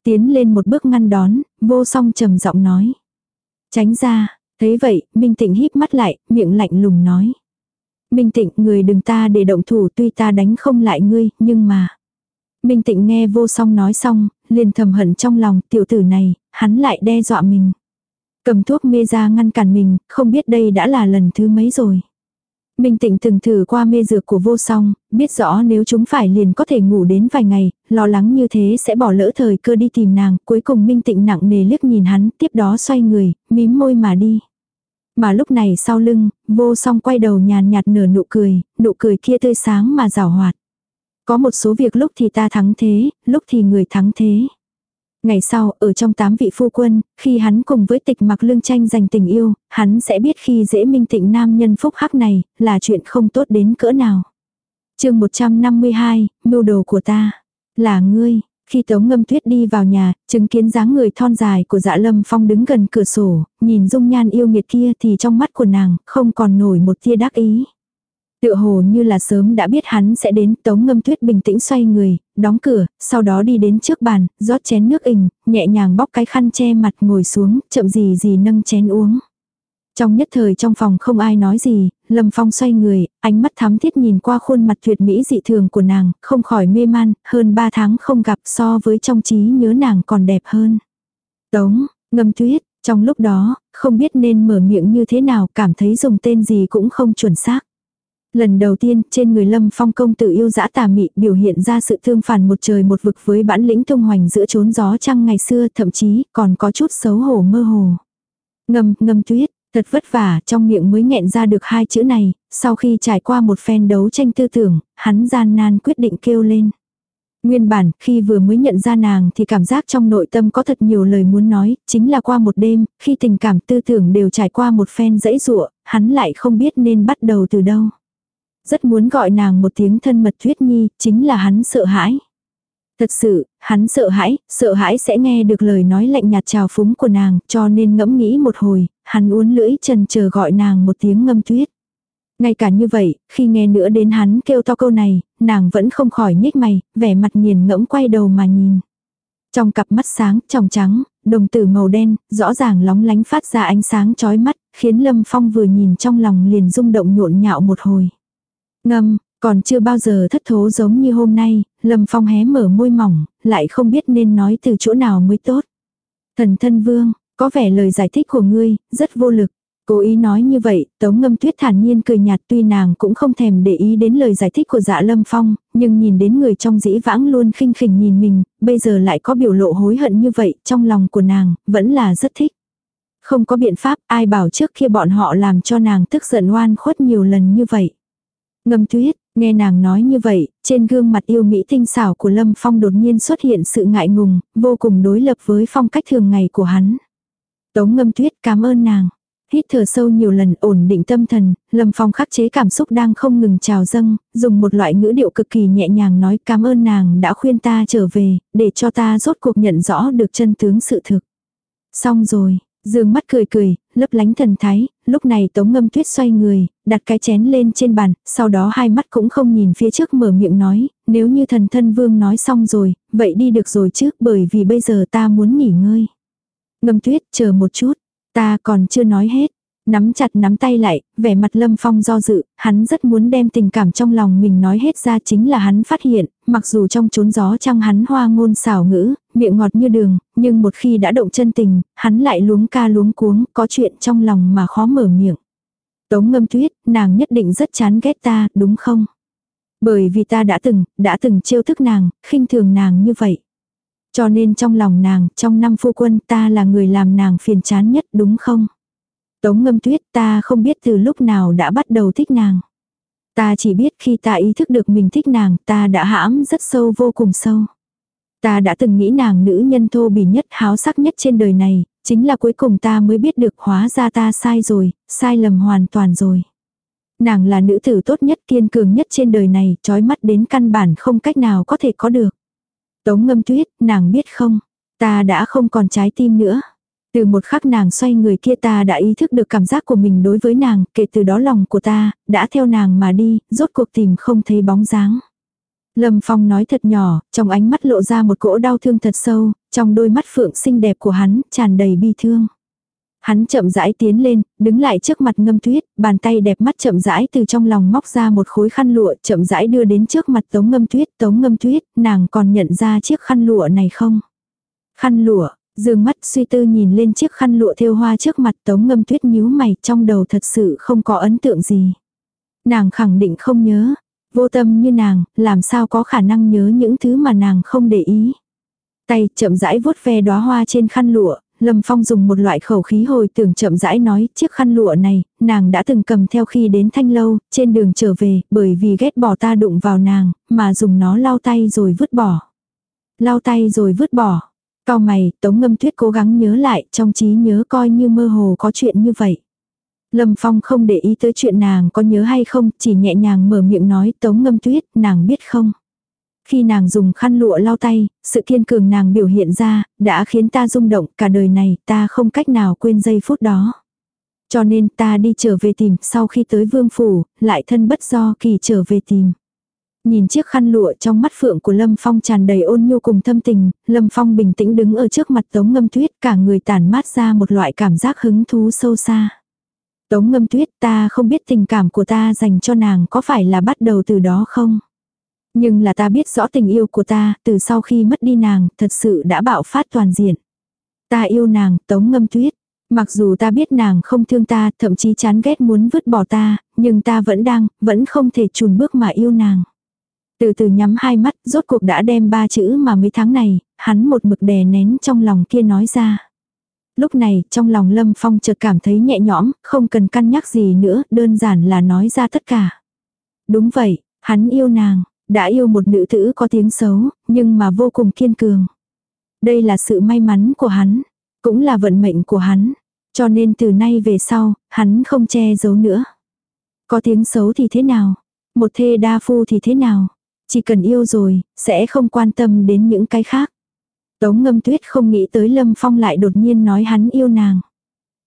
Tiến lên một bước ngăn đón, vô song trầm giọng nói. Tránh ra, thấy vậy, Minh Tịnh híp mắt lại, miệng lạnh lùng nói. Minh Tịnh, người đừng ta để động thủ tuy ta đánh không lại ngươi, nhưng mà. Minh Tịnh nghe vô song nói xong, liền thầm hận trong lòng tiểu tử này, hắn lại đe dọa mình. Cầm thuốc mê ra ngăn cản mình, không biết đây đã là lần thứ mấy rồi. Minh Tịnh từng thử qua mê dược của vô song, biết rõ nếu chúng phải liền có thể ngủ đến vài ngày, lo lắng như thế sẽ bỏ lỡ thời cơ đi tìm nàng, cuối cùng Minh Tịnh nặng nề liếc nhìn hắn, tiếp đó xoay người, mím môi mà đi. Mà lúc này sau lưng, vô song quay đầu nhàn nhạt nở nụ cười, nụ cười kia tươi sáng mà rào hoạt. Có một số việc lúc thì ta thắng thế, lúc thì người thắng thế. Ngày sau, ở trong tám vị phu quân, khi hắn cùng với tịch mặc lương tranh giành tình yêu, hắn sẽ biết khi dễ minh tịnh nam nhân phúc hắc này, là chuyện không tốt đến cỡ nào. chương 152, mưu đồ của ta, là ngươi. Khi Tống Ngâm Tuyết đi vào nhà, chứng kiến dáng người thon dài của dạ lâm phong đứng gần cửa sổ, nhìn dung nhan yêu nghiệt kia thì trong mắt của nàng không còn nổi một tia đắc ý. Tựa hồ như là sớm đã biết hắn sẽ đến, Tống Ngâm Tuyết bình tĩnh xoay người, đóng cửa, sau đó đi đến trước bàn, rót chén nước ình, nhẹ nhàng bóc cái khăn che mặt ngồi xuống, chậm gì gì nâng chén uống. Trong nhất thời trong phòng không ai nói gì, Lâm Phong xoay người, ánh mắt thắm thiết nhìn qua khuôn mặt tuyệt mỹ dị thường của nàng, không khỏi mê man, hơn ba tháng không gặp so với trong trí nhớ nàng còn đẹp hơn. Tống, ngâm tuyết, trong lúc đó, không biết nên mở miệng như thế nào, cảm thấy dùng tên gì cũng không chuẩn xác. Lần đầu tiên, trên người Lâm Phong công tử yêu dã tà mị biểu hiện ra sự thương phản một trời một vực với bản lĩnh tung hoành giữa chốn gió trăng ngày xưa, thậm chí còn có chút xấu hổ mơ hồ. Ngâm, ngâm tuyết, thật vất vả, trong miệng mới nghẹn ra được hai chữ này, sau khi trải qua một phen đấu tranh tư tưởng, hắn gian nan quyết định kêu lên. Nguyên bản, khi vừa mới nhận ra nàng thì cảm giác trong nội tâm có thật nhiều lời muốn nói, chính là qua một đêm, khi tình cảm tư tưởng đều trải qua một phen dãy dụa, hắn lại không biết nên bắt đầu từ đâu. Rất muốn gọi nàng một tiếng thân mật Tuyết Nhi, chính là hắn sợ hãi. Thật sự, hắn sợ hãi, sợ hãi sẽ nghe được lời nói lạnh nhạt trào phúng của nàng, cho nên ngẫm nghĩ một hồi, hắn uốn lưỡi trần chờ gọi nàng một tiếng ngâm tuyết. Ngay cả như vậy, khi nghe nữa đến hắn kêu to câu này, nàng vẫn không khỏi nhếch mày, vẻ mặt nghiền ngẫm quay đầu mà nhìn. Trong cặp mắt sáng, trong trắng, đồng tử màu đen, rõ ràng lóng lánh phát ra ánh sáng chói mắt, khiến Lâm Phong vừa nhìn trong lòng liền rung động nhộn nhạo một hồi. Ngâm, còn chưa bao giờ thất thố giống như hôm nay, Lâm Phong hé mở môi mỏng, lại không biết nên nói từ chỗ nào mới tốt. Thần thân vương, có vẻ lời giải thích của ngươi, rất vô lực. Cố ý nói như vậy, Tống Ngâm Tuyết thản nhiên cười nhạt tuy nàng cũng không thèm để ý đến lời giải thích của dạ Lâm Phong, nhưng nhìn đến người trong dĩ vãng luôn khinh khỉnh nhìn mình, bây giờ lại có biểu lộ hối hận như vậy, trong lòng của nàng, vẫn là rất thích. Không có biện pháp, ai bảo trước kia bọn họ làm cho nàng tức giận oan khuất nhiều lần như vậy. Ngâm tuyết, nghe nàng nói như vậy, trên gương mặt yêu mỹ tinh xảo của Lâm Phong đột nhiên xuất hiện sự ngại ngùng, vô cùng đối lập với phong cách thường ngày của hắn. Tống ngâm tuyết cảm ơn nàng. Hít thở sâu nhiều lần ổn định tâm thần, Lâm Phong khắc chế cảm xúc đang không ngừng trào dâng, dùng một loại ngữ điệu cực kỳ nhẹ nhàng nói cảm ơn nàng đã khuyên ta trở về, để cho ta rốt cuộc nhận rõ được chân tướng sự thực. Xong rồi, Dương mắt cười cười, lấp lánh thần thái, lúc này tống ngâm tuyết xoay người, đặt cái chén lên trên bàn, sau đó hai mắt cũng không nhìn phía trước mở miệng nói, nếu như thần thân vương nói xong rồi, vậy đi được rồi chứ, bởi vì bây giờ ta muốn nghỉ ngơi. Ngâm tuyết, chờ một chút, ta còn chưa nói hết. Nắm chặt nắm tay lại, vẻ mặt lâm phong do dự, hắn rất muốn đem tình cảm trong lòng mình nói hết ra chính là hắn phát hiện, mặc dù trong chốn gió trăng hắn hoa ngôn xảo ngữ, miệng ngọt như đường, nhưng một khi đã động chân tình, hắn lại luống ca luống cuống, có chuyện trong lòng mà khó mở miệng. Tống ngâm tuyết, nàng nhất định rất chán ghét ta, đúng không? Bởi vì ta đã từng, đã từng trêu thức nàng, khinh thường nàng như vậy. Cho nên trong lòng nàng, trong năm phu quân ta là người làm nàng phiền chán nhất đúng không? Tống ngâm tuyết ta không biết từ lúc nào đã bắt đầu thích nàng. Ta chỉ biết khi ta ý thức được mình thích nàng, ta đã hãm rất sâu vô cùng sâu. Ta đã từng nghĩ nàng nữ nhân thô bỉ nhất háo sắc nhất trên đời này, chính là cuối cùng ta mới biết được hóa ra ta sai rồi, sai lầm hoàn toàn rồi. Nàng là nữ tử tốt nhất kiên cường nhất trên đời này, trói mắt đến căn bản không cách nào có thể có được. Tống ngâm tuyết, nàng biết không, ta đã không còn trái tim nữa. Từ một khắc nàng xoay người kia ta đã ý thức được cảm giác của mình đối với nàng, kể từ đó lòng của ta, đã theo nàng mà đi, rốt cuộc tìm không thấy bóng dáng. Lâm Phong nói thật nhỏ, trong ánh mắt lộ ra một cỗ đau thương thật sâu, trong đôi mắt phượng xinh đẹp của hắn, tràn đầy bi thương. Hắn chậm rãi tiến lên, đứng lại trước mặt ngâm tuyết, bàn tay đẹp mắt chậm rãi từ trong lòng móc ra một khối khăn lụa chậm rãi đưa đến trước mặt tống ngâm tuyết. Tống ngâm tuyết, nàng còn nhận ra chiếc khăn lụa này không? Khăn lụa, dương mắt suy tư nhìn lên chiếc khăn lụa thêu hoa trước mặt tống ngâm tuyết nhíu mày trong đầu thật sự không có ấn tượng gì. Nàng khẳng định không nhớ. Vô tâm như nàng, làm sao có khả năng nhớ những thứ mà nàng không để ý. Tay chậm rãi vuốt ve đóa hoa trên khăn lụa, Lâm Phong dùng một loại khẩu khí hồi tưởng chậm rãi nói, chiếc khăn lụa này, nàng đã từng cầm theo khi đến thanh lâu, trên đường trở về, bởi vì ghét bỏ ta đụng vào nàng, mà dùng nó lau tay rồi vứt bỏ. Lau tay rồi vứt bỏ. Cao mày, Tống Ngâm Tuyết cố gắng nhớ lại, trong trí nhớ coi như mơ hồ có chuyện như vậy. Lâm Phong không để ý tới chuyện nàng có nhớ hay không, chỉ nhẹ nhàng mở miệng nói Tống Ngâm Tuyết, nàng biết không. Khi nàng dùng khăn lụa lau tay, sự kiên cường nàng biểu hiện ra, đã khiến ta rung động cả đời này ta không cách nào quên giây phút đó. Cho nên ta đi trở về tìm, sau khi tới vương phủ, lại thân bất do kỳ trở về tìm. Nhìn chiếc khăn lụa trong mắt phượng của Lâm Phong tràn đầy ôn nhu cùng thâm tình, Lâm Phong bình tĩnh đứng ở trước mặt Tống Ngâm Tuyết cả người tản mát ra một loại cảm giác hứng thú sâu xa. Tống Ngâm Tuyết ta không biết tình cảm của ta dành cho nàng có phải là bắt đầu từ đó không? Nhưng là ta biết rõ tình yêu của ta, từ sau khi mất đi nàng, thật sự đã bạo phát toàn diện. Ta yêu nàng, tống ngâm tuyết. Mặc dù ta biết nàng không thương ta, thậm chí chán ghét muốn vứt bỏ ta, nhưng ta vẫn đang, vẫn không thể chùn bước mà yêu nàng. Từ từ nhắm hai mắt, rốt cuộc đã đem ba chữ mà mấy tháng này, hắn một mực đè nén trong lòng kia nói ra. Lúc này, trong lòng Lâm Phong chợt cảm thấy nhẹ nhõm, không cần cân nhắc gì nữa, đơn giản là nói ra tất cả. Đúng vậy, hắn yêu nàng, đã yêu một nữ tử có tiếng xấu, nhưng mà vô cùng kiên cường. Đây là sự may mắn của hắn, cũng là vận mệnh của hắn. Cho nên từ nay về sau, hắn không che giấu nữa. Có tiếng xấu thì thế nào? Một thê đa phu thì thế nào? Chỉ cần yêu rồi, sẽ không quan tâm đến những cái khác. Tống ngâm tuyết không nghĩ tới Lâm Phong lại đột nhiên nói hắn yêu nàng.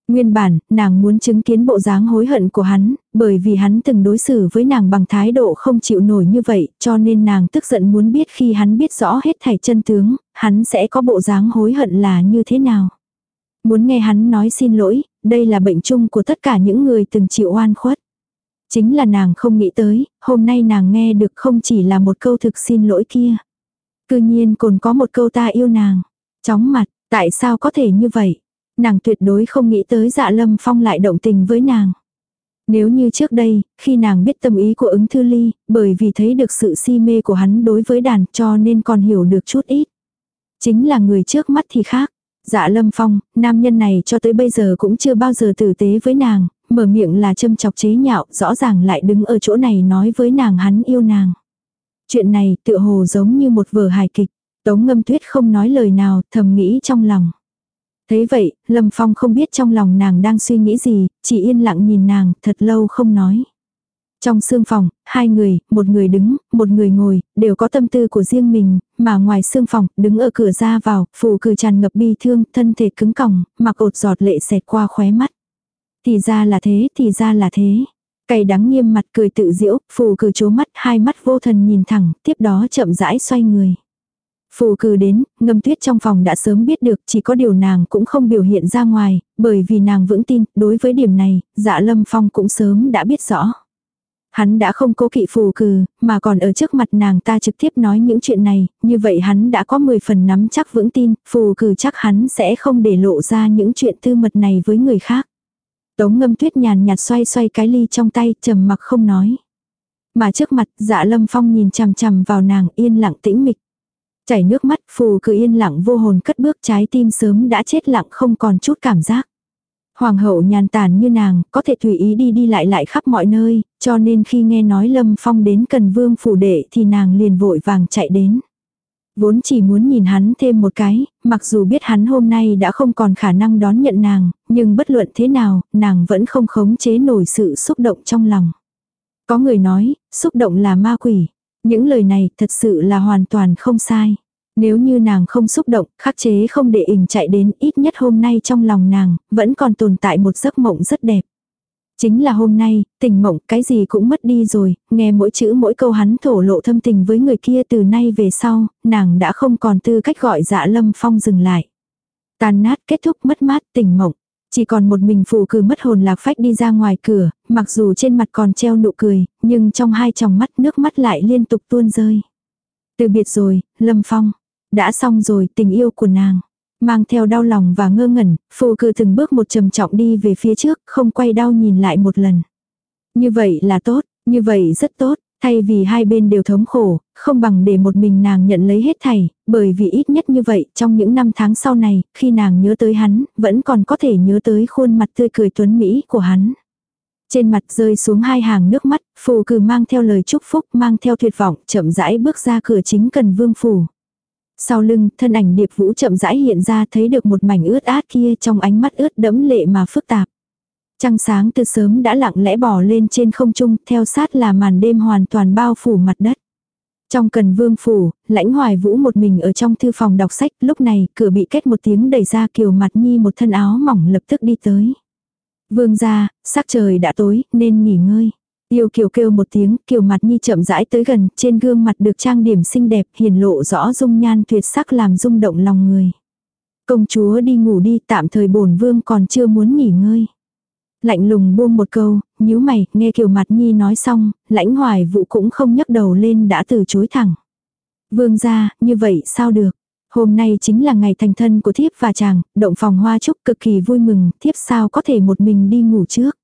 Nguyên bản, nàng muốn chứng kiến bộ dáng hối hận của hắn, bởi vì hắn từng đối xử với nàng bằng thái độ không chịu nổi như vậy, cho nên nàng tức giận muốn biết khi hắn biết rõ hết thảy chân tướng, hắn sẽ có bộ dáng hối hận là như thế nào. Muốn nghe hắn nói xin lỗi, đây là bệnh chung của tất cả những người từng chịu oan khuất. Chính là nàng không nghĩ tới, hôm nay nàng nghe được không chỉ là một câu thực xin lỗi kia. Cư nhiên còn có một câu ta yêu nàng. Chóng mặt, tại sao có thể như vậy? Nàng tuyệt đối không nghĩ tới dạ lâm phong lại động tình với nàng. Nếu như trước đây, khi nàng biết tâm ý của ứng thư ly, bởi vì thấy được sự si mê của hắn đối với đàn cho nên còn hiểu được chút ít. Chính là người trước mắt thì khác. Dạ lâm phong, nam nhân này cho tới bây giờ cũng chưa bao giờ tử tế với nàng, mở miệng là châm chọc chế nhạo, rõ ràng lại đứng ở chỗ này nói với nàng hắn yêu nàng. Chuyện này tựa hồ giống như một vở hài kịch, tống ngâm tuyết không nói lời nào, thầm nghĩ trong lòng. Thế vậy, Lâm Phong không biết trong lòng nàng đang suy nghĩ gì, chỉ yên lặng nhìn nàng, thật lâu không nói. Trong sương phòng, hai người, một người đứng, một người ngồi, đều có tâm tư của riêng mình, mà ngoài sương phòng, đứng ở cửa ra vào, phù cử tràn ngập bi thương, thân thể cứng còng, mặc ột giọt lệ xẹt qua khóe mắt. Thì ra là thế, thì ra là thế. Cày đắng nghiêm mặt cười tự diễu, phù cử chố mắt, hai mắt vô thần nhìn thẳng, tiếp đó chậm rãi xoay người. Phù cử đến, ngâm tuyết trong phòng đã sớm biết được chỉ có điều nàng cũng không biểu hiện ra ngoài, bởi vì nàng vững tin, đối với điểm này, dạ lâm phong cũng sớm đã biết rõ. Hắn đã không cố kỵ phù cử, mà còn ở trước mặt nàng ta trực tiếp nói những chuyện này, như vậy hắn đã có 10 phần nắm chắc vững tin, phù cử chắc hắn sẽ không để lộ ra những chuyện tư mật này với người khác. Tống ngâm tuyết nhàn nhạt xoay xoay cái ly trong tay, trầm mặc không nói. Mà trước mặt, dạ lâm phong nhìn chằm chằm vào nàng yên lặng tĩnh mịch. Chảy nước mắt, phù cứ yên lặng vô hồn cất bước trái tim sớm đã chết lặng không còn chút cảm giác. Hoàng hậu nhàn tản như nàng, có thể tùy ý đi đi lại lại khắp mọi nơi, Cho nên khi nghe nói Lâm Phong đến cần vương phủ đệ thì nàng liền vội vàng chạy đến. Vốn chỉ muốn nhìn hắn thêm một cái, mặc dù biết hắn hôm nay đã không còn khả năng đón nhận nàng, nhưng bất luận thế nào, nàng vẫn không khống chế nổi sự xúc động trong lòng. Có người nói, xúc động là ma quỷ. Những lời này thật sự là hoàn toàn không sai. Nếu như nàng không xúc động, khắc chế không để ình chạy đến ít nhất hôm nay trong lòng nàng, vẫn còn tồn tại một giấc mộng rất đẹp. Chính là hôm nay, tình mộng cái gì cũng mất đi rồi, nghe mỗi chữ mỗi câu hắn thổ lộ thâm tình với người kia từ nay về sau, nàng đã không còn tư cách gọi dạ lâm phong dừng lại. Tàn nát kết thúc mất mát tình mộng. Chỉ còn một mình phụ cử mất hồn lạc phách đi ra ngoài cửa, mặc dù trên mặt còn treo nụ cười, nhưng trong hai tròng mắt nước mắt lại liên tục tuôn rơi. Từ biệt rồi, Lâm Phong. Đã xong rồi tình yêu của nàng. Mang theo đau lòng và ngơ ngẩn, phù cử từng bước một trầm trọng đi về phía trước, không quay đau nhìn lại một lần. Như vậy là tốt, như vậy rất tốt, thay vì hai bên đều thống khổ, không bằng để một mình nàng nhận lấy hết thảy, bởi vì ít nhất như vậy, trong những năm tháng sau này, khi nàng nhớ tới hắn, vẫn còn có thể nhớ tới khuôn mặt tươi cười tuấn Mỹ của hắn. Trên mặt rơi xuống hai hàng nước mắt, phù cử mang theo lời chúc phúc, mang theo tuyệt vọng, chậm rãi bước ra cửa chính cần vương phủ. Sau lưng, thân ảnh điệp vũ chậm rãi hiện ra thấy được một mảnh ướt át kia trong ánh mắt ướt đẫm lệ mà phức tạp. Trăng sáng từ sớm đã lặng lẽ bỏ lên trên không trung, theo sát là màn đêm hoàn toàn bao phủ mặt đất. Trong cần vương phủ, lãnh hoài vũ một mình ở trong thư phòng đọc sách, lúc này cửa bị kết một tiếng đẩy ra kiều mặt nhi một thân áo mỏng lập tức đi tới. Vương ra, sắc trời đã tối, nên nghỉ ngơi. Yêu kiều kêu một tiếng, kiều mặt nhi chậm rãi tới gần, trên gương mặt được trang điểm xinh đẹp, hiển lộ rõ dung nhan tuyệt sắc làm rung động lòng người. Công chúa đi ngủ đi, tạm thời bổn vương còn chưa muốn nghỉ ngơi. Lạnh lùng buông một câu, nhíu mày, nghe kiều mặt nhi nói xong, lãnh hoài vụ cũng không nhấc đầu lên đã từ chối thẳng. Vương ra, như vậy sao được? Hôm nay chính là ngày thành thân của thiếp và chàng, động phòng hoa chúc cực kỳ vui mừng, thiếp sao có thể một mình đi ngủ trước.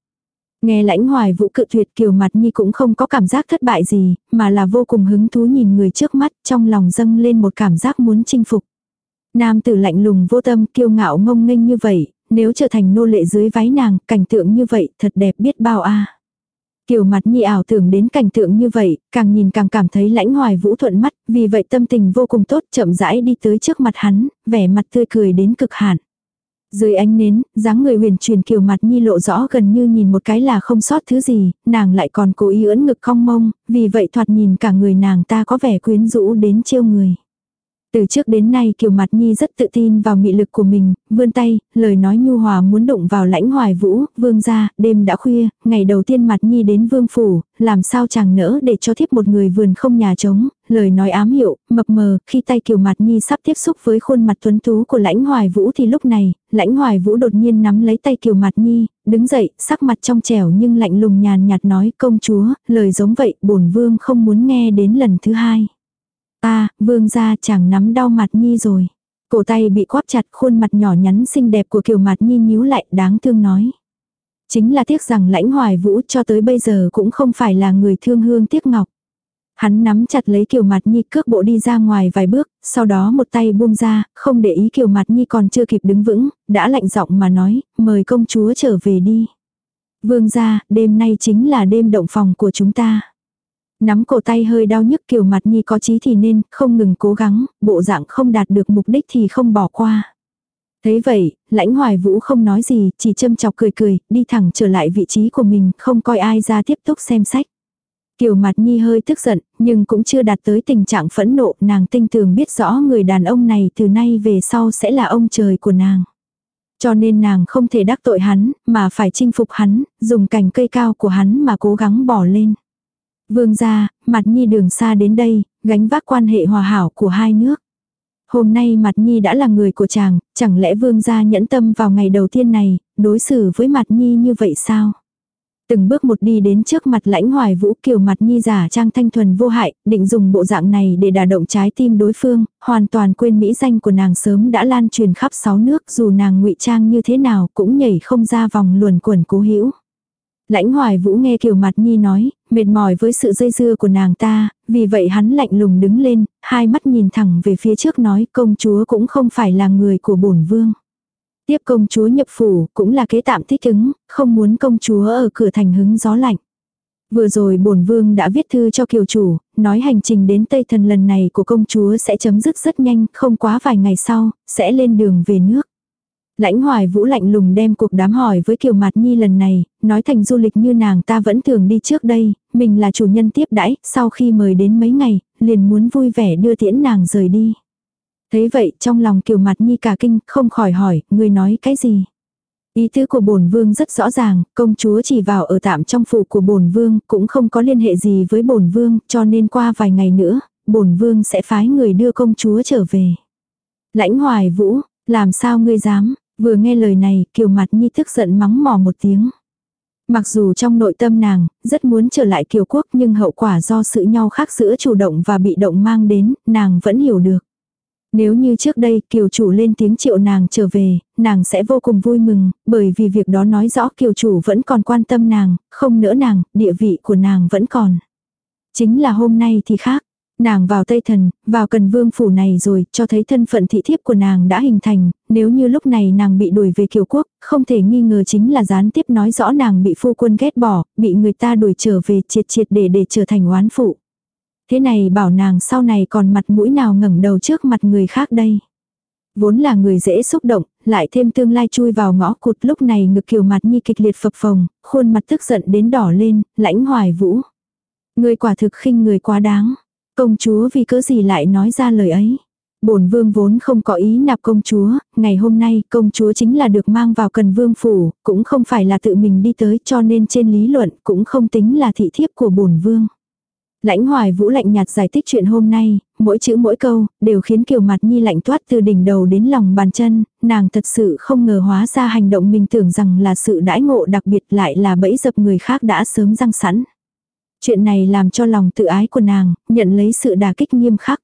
Nghe lãnh hoài vũ cự tuyệt kiều mặt nhi cũng không có cảm giác thất bại gì, mà là vô cùng hứng thú nhìn người trước mắt, trong lòng dâng lên một cảm giác muốn chinh phục. Nam tử lạnh lùng vô tâm kiêu ngạo ngông nghênh như vậy, nếu trở thành nô lệ dưới váy nàng, cảnh tượng như vậy thật đẹp biết bao a. Kiều mặt nhi ảo tưởng đến cảnh tượng như vậy, càng nhìn càng cảm thấy lãnh hoài vũ thuận mắt, vì vậy tâm tình vô cùng tốt chậm rãi đi tới trước mặt hắn, vẻ mặt tươi cười đến cực hạn. Dưới ánh nến, dáng người huyền truyền kiều mặt nhi lộ rõ gần như nhìn một cái là không sót thứ gì, nàng lại còn cố ý ưỡn ngực cong mông, vì vậy thoạt nhìn cả người nàng ta có vẻ quyến rũ đến chiêu người. Từ trước đến nay Kiều Mặt Nhi rất tự tin vào mị lực của mình, vươn tay, lời nói nhu hòa muốn đụng vào lãnh hoài vũ, vương ra, đêm đã khuya, ngày đầu tiên Mặt Nhi đến vương phủ, làm sao chàng nỡ để cho thiếp một người vườn không nhà trống, lời nói ám hiệu, mập mờ, khi tay Kiều Mặt Nhi sắp tiếp xúc với khuôn mặt tuấn tú của lãnh hoài vũ thì lúc này, lãnh hoài vũ đột nhiên nắm lấy tay Kiều Mặt Nhi, đứng dậy, sắc mặt trong trẻo nhưng lạnh lùng nhàn nhạt nói công chúa, lời giống vậy, bổn vương không muốn nghe đến lần thứ hai. Ta, vương gia chẳng nắm đau mặt nhi rồi. Cổ tay bị quắp chặt khuôn mặt nhỏ nhắn xinh đẹp của kiều mặt nhi nhíu lại đáng thương nói. Chính là tiếc rằng lãnh hoài vũ cho tới bây giờ cũng không phải là người thương hương tiếc ngọc. Hắn nắm chặt lấy kiều mặt nhi cước bộ đi ra ngoài vài bước, sau đó một tay buông ra, không để ý kiều mặt nhi còn chưa kịp đứng vững, đã lạnh giọng mà nói, mời công chúa trở về đi. Vương gia, đêm nay chính là đêm động phòng của chúng ta. Nắm cổ tay hơi đau nhức kiểu mặt nhi có chí thì nên, không ngừng cố gắng, bộ dạng không đạt được mục đích thì không bỏ qua. Thế vậy, lãnh hoài vũ không nói gì, chỉ châm chọc cười cười, đi thẳng trở lại vị trí của mình, không coi ai ra tiếp tục xem sách. Kiều mặt nhi hơi tức giận, nhưng cũng chưa đạt tới tình trạng phẫn nộ, nàng tinh tường biết rõ người đàn ông này từ nay về sau sẽ là ông trời của nàng. Cho nên nàng không thể đắc tội hắn, mà phải chinh phục hắn, dùng cành cây cao của hắn mà cố gắng bỏ lên. Vương gia, mặt nhi đường xa đến đây, gánh vác quan hệ hòa hảo của hai nước. Hôm nay mặt nhi đã là người của chàng, chẳng lẽ vương gia nhẫn tâm vào ngày đầu tiên này, đối xử với mặt nhi như vậy sao? Từng bước một đi đến trước mặt lãnh hoài vũ kiều mặt nhi giả trang thanh thuần vô hại, định dùng bộ dạng này để đả động trái tim đối phương, hoàn toàn quên mỹ danh của nàng sớm đã lan truyền khắp sáu nước dù nàng ngụy trang như thế nào cũng nhảy không ra vòng luồn quẩn cố hữu. Lãnh hoài vũ nghe kiều mặt nhi nói, mệt mỏi với sự dây dưa của nàng ta, vì vậy hắn lạnh lùng đứng lên, hai mắt nhìn thẳng về phía trước nói công chúa cũng không phải là người của bổn vương. Tiếp công chúa nhập phủ cũng là kế tạm thích ứng, không muốn công chúa ở cửa thành hứng gió lạnh. Vừa rồi bổn vương đã viết thư cho kiều chủ, nói hành trình đến Tây Thần lần này của công chúa sẽ chấm dứt rất nhanh, không quá vài ngày sau, sẽ lên đường về nước. Lãnh hoài vũ lạnh lùng đem cuộc đám hỏi với Kiều Mạt Nhi lần này, nói thành du lịch như nàng ta vẫn thường đi trước đây, mình là chủ nhân tiếp đãi, sau khi mời đến mấy ngày, liền muốn vui vẻ đưa tiễn nàng rời đi. Thế vậy trong lòng Kiều Mạt Nhi cả kinh, không khỏi hỏi, người nói cái gì? Ý tứ của bổn vương rất rõ ràng, công chúa chỉ vào ở tạm trong phủ của bổn vương, cũng không có liên hệ gì với bổn vương, cho nên qua vài ngày nữa, bổn vương sẽ phái người đưa công chúa trở về. Lãnh Hoài Vũ, làm sao ngươi dám? Vừa nghe lời này, Kiều Mặt Nhi tức giận mắng mỏ một tiếng. Mặc dù trong nội tâm nàng, rất muốn trở lại kiều quốc nhưng hậu quả do sự nhau khác giữa chủ động và bị động mang đến, nàng vẫn hiểu được. Nếu như trước đây kiều chủ lên tiếng triệu nàng trở về, nàng sẽ vô cùng vui mừng, bởi vì việc đó nói rõ kiều chủ vẫn còn quan tâm nàng, không nữa nàng, địa vị của nàng vẫn còn. Chính là hôm nay thì khác. Nàng vào Tây Thần, vào cần vương phủ này rồi, cho thấy thân phận thị thiếp của nàng đã hình thành, nếu như lúc này nàng bị đuổi về kiều quốc, không thể nghi ngờ chính là gián tiếp nói rõ nàng bị phu quân ghét bỏ, bị người ta đuổi trở về triệt triệt để để trở thành oán phụ. Thế này bảo nàng sau này còn mặt mũi nào ngẩng đầu trước mặt người khác đây. Vốn là người dễ xúc động, lại thêm tương lai chui vào ngõ cụt lúc này ngực kiều mặt nhi kịch liệt phập phồng, khuôn mặt tức giận đến đỏ lên, lãnh hoài vũ. Người quả thực khinh người quá đáng. Công chúa vì cớ gì lại nói ra lời ấy. Bổn vương vốn không có ý nạp công chúa, ngày hôm nay công chúa chính là được mang vào cần vương phủ, cũng không phải là tự mình đi tới cho nên trên lý luận cũng không tính là thị thiếp của bổn vương. Lãnh hoài vũ lạnh nhạt giải thích chuyện hôm nay, mỗi chữ mỗi câu, đều khiến kiều mặt nhi lạnh toát từ đỉnh đầu đến lòng bàn chân, nàng thật sự không ngờ hóa ra hành động mình tưởng rằng là sự đãi ngộ đặc biệt lại là bẫy dập người khác đã sớm răng sẵn. Chuyện này làm cho lòng tự ái của nàng, nhận lấy sự đà kích nghiêm khắc.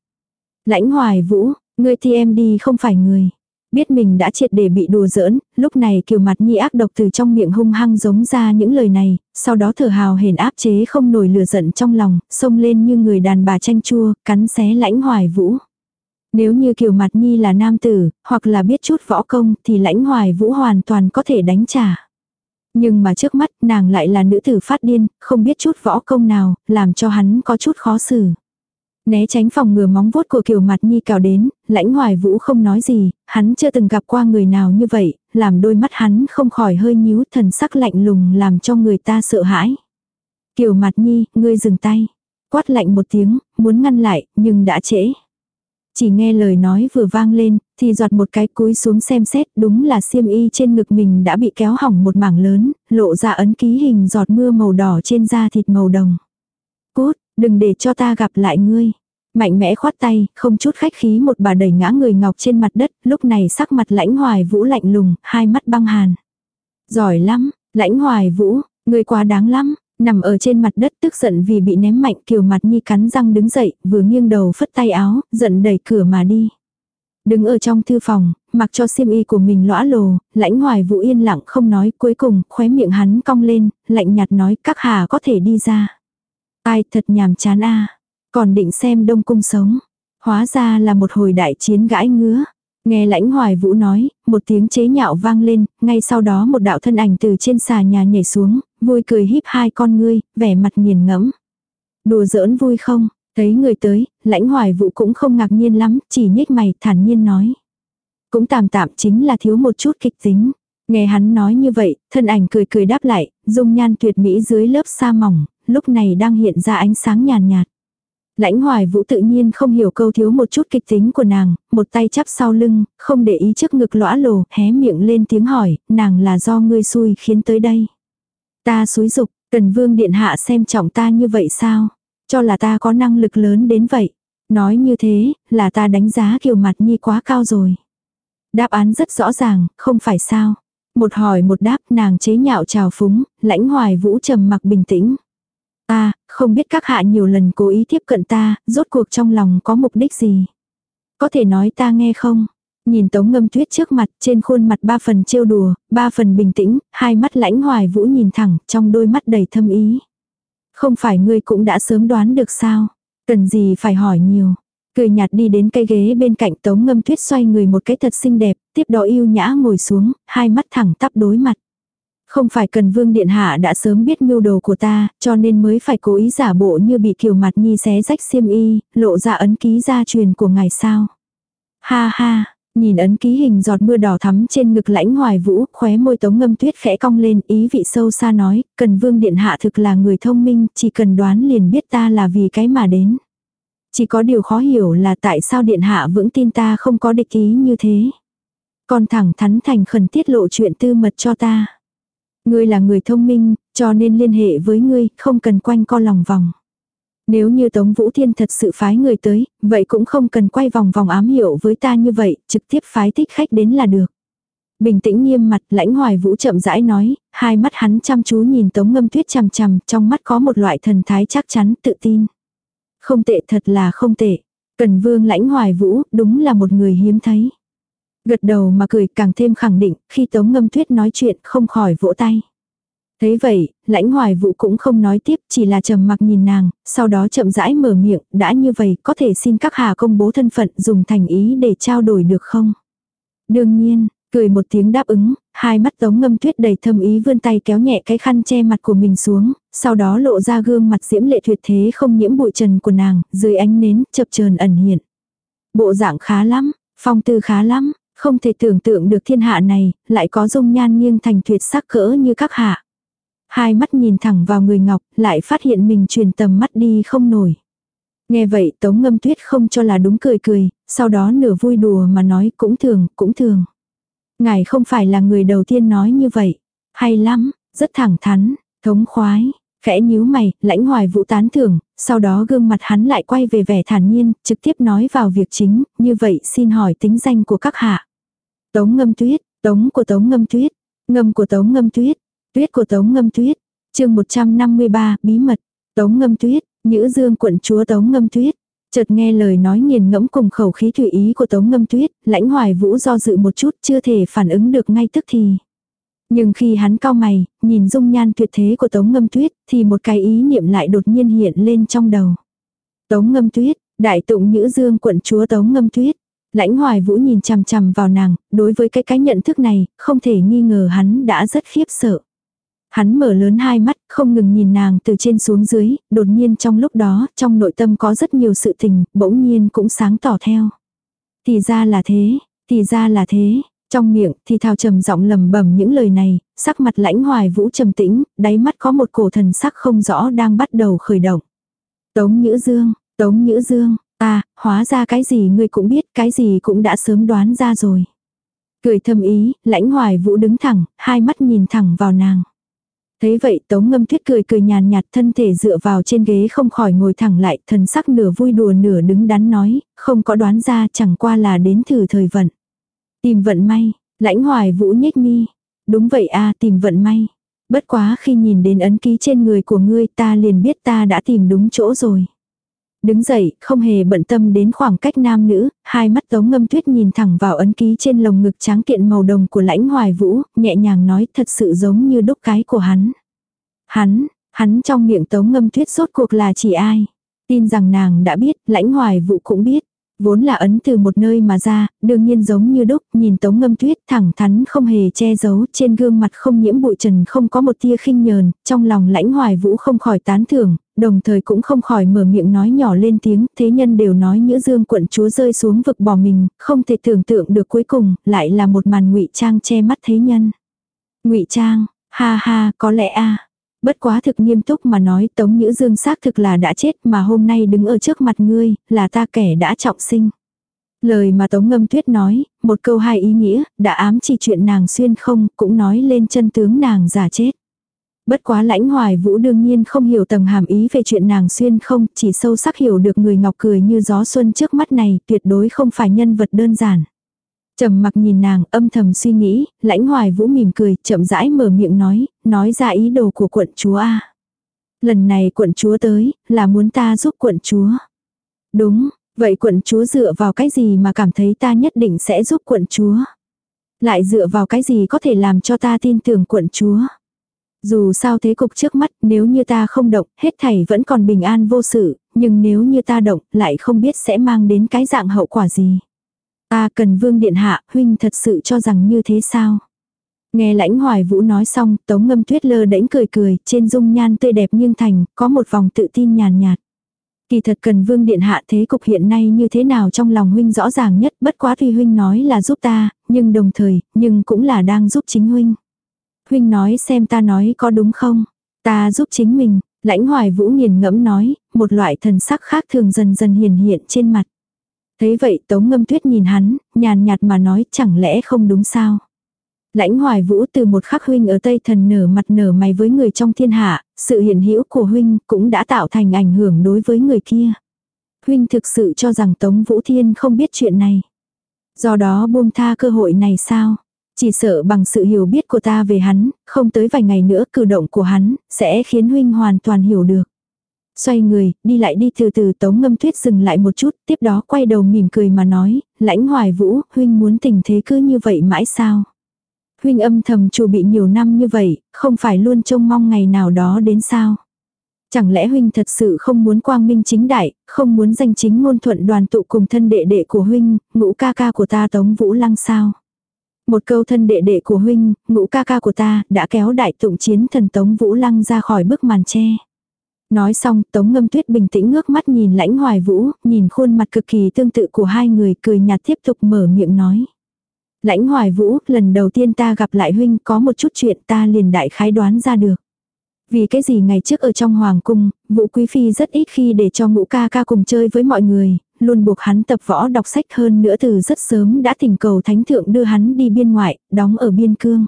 Lãnh hoài vũ, ngươi thì em đi không phải người. Biết mình đã triệt để bị đùa giỡn, lúc này kiều mặt nhi ác độc từ trong miệng hung hăng giống ra những lời này, sau đó thở hào hền áp chế không nổi lửa giận trong lòng, xông lên như người đàn bà chanh chua, cắn xé lãnh hoài vũ. Nếu như kiều mặt nhi là nam tử, hoặc là biết chút võ công thì lãnh hoài vũ hoàn toàn có thể đánh trả. Nhưng mà trước mắt nàng lại là nữ tử phát điên, không biết chút võ công nào, làm cho hắn có chút khó xử. Né tránh phòng ngừa móng vuốt của kiều mặt nhi cào đến, lãnh hoài vũ không nói gì, hắn chưa từng gặp qua người nào như vậy, làm đôi mắt hắn không khỏi hơi nhíu thần sắc lạnh lùng làm cho người ta sợ hãi. Kiều mặt nhi, ngươi dừng tay. Quát lạnh một tiếng, muốn ngăn lại, nhưng đã trễ. Chỉ nghe lời nói vừa vang lên, thì giọt một cái cúi xuống xem xét đúng là xiêm y trên ngực mình đã bị kéo hỏng một mảng lớn, lộ ra ấn ký hình giọt mưa màu đỏ trên da thịt màu đồng. Cút, đừng để cho ta gặp lại ngươi. Mạnh mẽ khoát tay, không chút khách khí một bà đẩy ngã người ngọc trên mặt đất, lúc này sắc mặt lãnh hoài vũ lạnh lùng, hai mắt băng hàn. Giỏi lắm, lãnh hoài vũ, ngươi quá đáng lắm, nằm ở trên mặt đất tức giận vì bị ném mạnh kiều mặt nhi cắn răng đứng dậy, vừa nghiêng đầu phất tay áo, giận đẩy cửa mà đi. Đứng ở trong thư phòng, mặc cho xiêm y của mình lõa lồ, lãnh hoài vũ yên lặng không nói, cuối cùng khóe miệng hắn cong lên, lạnh nhạt nói các hà có thể đi ra. Ai thật nhàm chán a còn định xem đông cung sống. Hóa ra là một hồi đại chiến gãi ngứa. Nghe lãnh hoài vũ nói, một tiếng chế nhạo vang lên, ngay sau đó một đạo thân ảnh từ trên xà nhà nhảy xuống, vui cười híp hai con ngươi, vẻ mặt nghiền ngẫm. Đùa giỡn vui không? Thấy người tới, lãnh hoài vũ cũng không ngạc nhiên lắm, chỉ nhếch mày thản nhiên nói. Cũng tạm tạm chính là thiếu một chút kịch tính. Nghe hắn nói như vậy, thân ảnh cười cười đáp lại, dung nhan tuyệt mỹ dưới lớp sa mỏng, lúc này đang hiện ra ánh sáng nhàn nhạt, nhạt. Lãnh hoài vũ tự nhiên không hiểu câu thiếu một chút kịch tính của nàng, một tay chắp sau lưng, không để ý trước ngực lõa lồ, hé miệng lên tiếng hỏi, nàng là do ngươi xui khiến tới đây. Ta xúi dục, cần vương điện hạ xem trọng ta như vậy sao? Cho là ta có năng lực lớn đến vậy. Nói như thế, là ta đánh giá kiều mặt nhi quá cao rồi. Đáp án rất rõ ràng, không phải sao. Một hỏi một đáp nàng chế nhạo trào phúng, lãnh hoài vũ trầm mặc bình tĩnh. Ta, không biết các hạ nhiều lần cố ý tiếp cận ta, rốt cuộc trong lòng có mục đích gì. Có thể nói ta nghe không? Nhìn tống ngâm tuyết trước mặt, trên khuôn mặt ba phần trêu đùa, ba phần bình tĩnh, hai mắt lãnh hoài vũ nhìn thẳng, trong đôi mắt đầy thâm ý. Không phải ngươi cũng đã sớm đoán được sao? Cần gì phải hỏi nhiều. Cười nhạt đi đến cây ghế bên cạnh tống ngâm tuyết xoay người một cái thật xinh đẹp, tiếp đó yêu nhã ngồi xuống, hai mắt thẳng tắp đối mặt. Không phải cần vương điện hạ đã sớm biết mưu đồ của ta, cho nên mới phải cố ý giả bộ như bị kiều mặt nhi xé rách xiêm y, lộ ra ấn ký gia truyền của ngài sao. Ha ha, nhìn ấn ký hình giọt mưa đỏ thắm trên ngực lãnh hoài vũ, khóe môi tống ngâm tuyết khẽ cong lên, ý vị sâu xa nói, cần vương điện hạ thực là người thông minh, chỉ cần đoán liền biết ta là vì cái mà đến. Chỉ có điều khó hiểu là tại sao điện hạ vững tin ta không có địch ý như thế. Còn thẳng thắn thành khẩn tiết lộ chuyện tư mật cho ta. Ngươi là người thông minh, cho nên liên hệ với ngươi, không cần quanh co lòng vòng. Nếu như Tống Vũ Thiên thật sự phái người tới, vậy cũng không cần quay vòng vòng ám hiệu với ta như vậy, trực tiếp phái thích khách đến là được. Bình tĩnh nghiêm mặt, lãnh hoài vũ chậm rãi nói, hai mắt hắn chăm chú nhìn Tống Ngâm Tuyết chằm chằm, trong mắt có một loại thần thái chắc chắn, tự tin. Không tệ thật là không tệ. Cần vương lãnh hoài vũ, đúng là một người hiếm thấy. Gật đầu mà cười càng thêm khẳng định, khi Tống Ngâm Tuyết nói chuyện không khỏi vỗ tay. Thấy vậy, lãnh hoài vũ cũng không nói tiếp, chỉ là trầm mặc nhìn nàng, sau đó chậm rãi mở miệng, đã như vậy có thể xin các hà công bố thân phận dùng thành ý để trao đổi được không? Đương nhiên, cười một tiếng đáp ứng, hai mắt tống ngâm tuyết đầy thâm ý vươn tay kéo nhẹ cái khăn che mặt của mình xuống, sau đó lộ ra gương mặt diễm lệ tuyệt thế không nhiễm bụi trần của nàng, dưới ánh nến chập chờn ẩn hiện. Bộ dạng khá lắm, phong tư khá lắm, không thể tưởng tượng được thiên hạ này, lại có dung nhan nghiêng thành tuyệt sắc cỡ như các hạ. Hai mắt nhìn thẳng vào người ngọc, lại phát hiện mình truyền tầm mắt đi không nổi. Nghe vậy tống ngâm tuyết không cho là đúng cười cười, sau đó nửa vui đùa mà nói cũng thường, cũng thường. Ngài không phải là người đầu tiên nói như vậy. Hay lắm, rất thẳng thắn, thống khoái. Khẽ nhíu mày, lãnh hoài vũ tán thưởng, sau đó gương mặt hắn lại quay về vẻ thản nhiên, trực tiếp nói vào việc chính, như vậy xin hỏi tính danh của các hạ. Tống ngâm tuyết, tống của tống ngâm tuyết, ngâm của tống ngâm tuyết, tuyết của tống ngâm tuyết. chương 153, bí mật. Tống ngâm tuyết, Nhữ dương quận chúa tống ngâm tuyết. Chợt nghe lời nói nghiền ngẫm cùng khẩu khí tùy ý của tống ngâm tuyết, lãnh hoài vũ do dự một chút chưa thể phản ứng được ngay tức thì. Nhưng khi hắn cao mày, nhìn dung nhan tuyệt thế của tống ngâm tuyết, thì một cái ý niệm lại đột nhiên hiện lên trong đầu. Tống ngâm tuyết, đại tụng nhữ dương quận chúa tống ngâm tuyết. Lãnh hoài vũ nhìn chằm chằm vào nàng, đối với cái cái nhận thức này, không thể nghi ngờ hắn đã rất khiếp sợ. Hắn mở lớn hai mắt, không ngừng nhìn nàng từ trên xuống dưới, đột nhiên trong lúc đó, trong nội tâm có rất nhiều sự tình, bỗng nhiên cũng sáng tỏ theo. Thì ra là thế, thì ra là thế, trong miệng thì thao trầm giọng lầm bẩm những lời này, sắc mặt lãnh hoài vũ trầm tĩnh, đáy mắt có một cổ thần sắc không rõ đang bắt đầu khởi động. Tống Nhữ Dương, Tống Nhữ Dương, À, hóa ra cái gì ngươi cũng biết, cái gì cũng đã sớm đoán ra rồi. Cười thâm ý, lãnh hoài vũ đứng thẳng, hai mắt nhìn thẳng vào nàng. Thấy vậy tống ngâm tuyết cười cười nhàn nhạt thân thể dựa vào trên ghế không khỏi ngồi thẳng lại, thần sắc nửa vui đùa nửa đứng đắn nói, không có đoán ra chẳng qua là đến thử thời vận. Tìm vận may, lãnh hoài vũ nhếch mi. Đúng vậy a tìm vận may. Bất quá khi nhìn đến ấn ký trên người của ngươi ta liền biết ta đã tìm đúng chỗ rồi. Đứng dậy, không hề bận tâm đến khoảng cách nam nữ, hai mắt tống ngâm tuyết nhìn thẳng vào ấn ký trên lồng ngực tráng kiện màu đồng của lãnh hoài vũ, nhẹ nhàng nói thật sự giống như đúc cái của hắn. Hắn, hắn trong miệng tống ngâm tuyết sốt cuộc là chỉ ai. Tin rằng nàng đã biết, lãnh hoài vũ cũng biết. Vốn là ấn từ một nơi mà ra, đương nhiên giống như đúc, nhìn tống ngâm tuyết thẳng thắn không hề che giấu, trên gương mặt không nhiễm bụi trần không có một tia khinh nhờn, trong lòng lãnh hoài vũ không khỏi tán thưởng, đồng thời cũng không khỏi mở miệng nói nhỏ lên tiếng, thế nhân đều nói nhữ dương quận chúa rơi xuống vực bỏ mình, không thể tưởng tượng được cuối cùng, lại là một màn ngụy trang che mắt thế nhân. ngụy trang, ha ha, có lẽ a Bất quá thực nghiêm túc mà nói Tống Nhữ Dương xác thực là đã chết mà hôm nay đứng ở trước mặt ngươi, là ta kẻ đã trọng sinh. Lời mà Tống Ngâm Tuyết nói, một câu hai ý nghĩa, đã ám chỉ chuyện nàng xuyên không, cũng nói lên chân tướng nàng giả chết. Bất quá lãnh hoài vũ đương nhiên không hiểu tầng hàm ý về chuyện nàng xuyên không, chỉ sâu sắc hiểu được người ngọc cười như gió xuân trước mắt này, tuyệt đối không phải nhân vật đơn giản. Trầm mặc nhìn nàng âm thầm suy nghĩ, lãnh hoài vũ mỉm cười, chậm rãi mở miệng nói, nói ra ý đồ của quận chúa A. Lần này quận chúa tới, là muốn ta giúp quận chúa. Đúng, vậy quận chúa dựa vào cái gì mà cảm thấy ta nhất định sẽ giúp quận chúa? Lại dựa vào cái gì có thể làm cho ta tin tưởng quận chúa? Dù sao thế cục trước mắt, nếu như ta không động, hết thảy vẫn còn bình an vô sự, nhưng nếu như ta động, lại không biết sẽ mang đến cái dạng hậu quả gì. Ta cần vương điện hạ, huynh thật sự cho rằng như thế sao? Nghe lãnh hoài vũ nói xong, tống ngâm tuyết lơ đễnh cười cười, trên dung nhan tươi đẹp nghiêng thành, có một vòng tự tin nhàn nhạt. Kỳ thật cần vương điện hạ thế cục hiện nay như thế nào trong lòng huynh rõ ràng nhất, bất quá tuy huynh nói là giúp ta, nhưng đồng thời, nhưng cũng là đang giúp chính huynh. Huynh nói xem ta nói có đúng không? Ta giúp chính mình, lãnh hoài vũ nghiền ngẫm nói, một loại thần sắc khác thường dần dần hiền hiện trên mặt. Thấy vậy tống ngâm tuyết nhìn hắn, nhàn nhạt mà nói chẳng lẽ không đúng sao? Lãnh hoài vũ từ một khắc huynh ở Tây Thần nở mặt nở mày với người trong thiên hạ, sự hiện hữu của huynh cũng đã tạo thành ảnh hưởng đối với người kia. Huynh thực sự cho rằng Tống Vũ Thiên không biết chuyện này. Do đó buông tha cơ hội này sao? Chỉ sợ bằng sự hiểu biết của ta về hắn, không tới vài ngày nữa cử động của hắn, sẽ khiến huynh hoàn toàn hiểu được. Xoay người, đi lại đi từ từ tống ngâm tuyết dừng lại một chút, tiếp đó quay đầu mỉm cười mà nói, lãnh hoài vũ, huynh muốn tình thế cứ như vậy mãi sao? Huynh âm thầm chủ bị nhiều năm như vậy, không phải luôn trông mong ngày nào đó đến sao? Chẳng lẽ huynh thật sự không muốn quang minh chính đại, không muốn danh chính ngôn thuận đoàn tụ cùng thân đệ đệ của huynh, ngũ ca ca của ta tống vũ lăng sao? Một câu thân đệ đệ của huynh, ngũ ca ca của ta, đã kéo đại tụng chiến thần tống vũ lăng ra khỏi bức màn tre. Nói xong, Tống Ngâm Tuyết bình tĩnh ngước mắt nhìn lãnh hoài vũ, nhìn khuôn mặt cực kỳ tương tự của hai người cười nhạt tiếp tục mở miệng nói. Lãnh hoài vũ, lần đầu tiên ta gặp lại huynh có một chút chuyện ta liền đại khái đoán ra được. Vì cái gì ngày trước ở trong hoàng cung, vũ quý phi rất ít khi để cho ngũ ca ca cùng chơi với mọi người, luôn buộc hắn tập võ đọc sách hơn nữa từ rất sớm đã thỉnh cầu thánh thượng đưa hắn đi biên ngoại, đóng ở biên cương.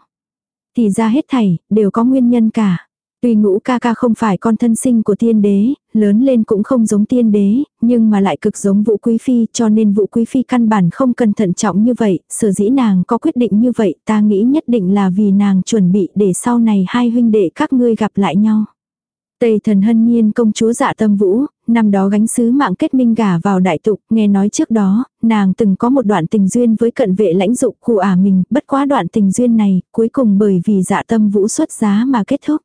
Thì ra hết thảy, đều có nguyên nhân cả. Tuy ngũ ca ca không phải con thân sinh của tiên đế, lớn lên cũng không giống tiên đế, nhưng mà lại cực giống vũ quý phi cho nên vũ quý phi căn bản không cần thận trọng như vậy, sở dĩ nàng có quyết định như vậy ta nghĩ nhất định là vì nàng chuẩn bị để sau này hai huynh đệ các ngươi gặp lại nhau. Tây thần hân nhiên công chúa dạ tâm vũ, năm đó gánh sứ mạng kết minh gả vào đại tục, nghe nói trước đó, nàng từng có một đoạn tình duyên với cận vệ lãnh dụng khu ả mình, bất quá đoạn tình duyên này, cuối cùng bởi vì dạ tâm vũ xuất giá mà kết thúc.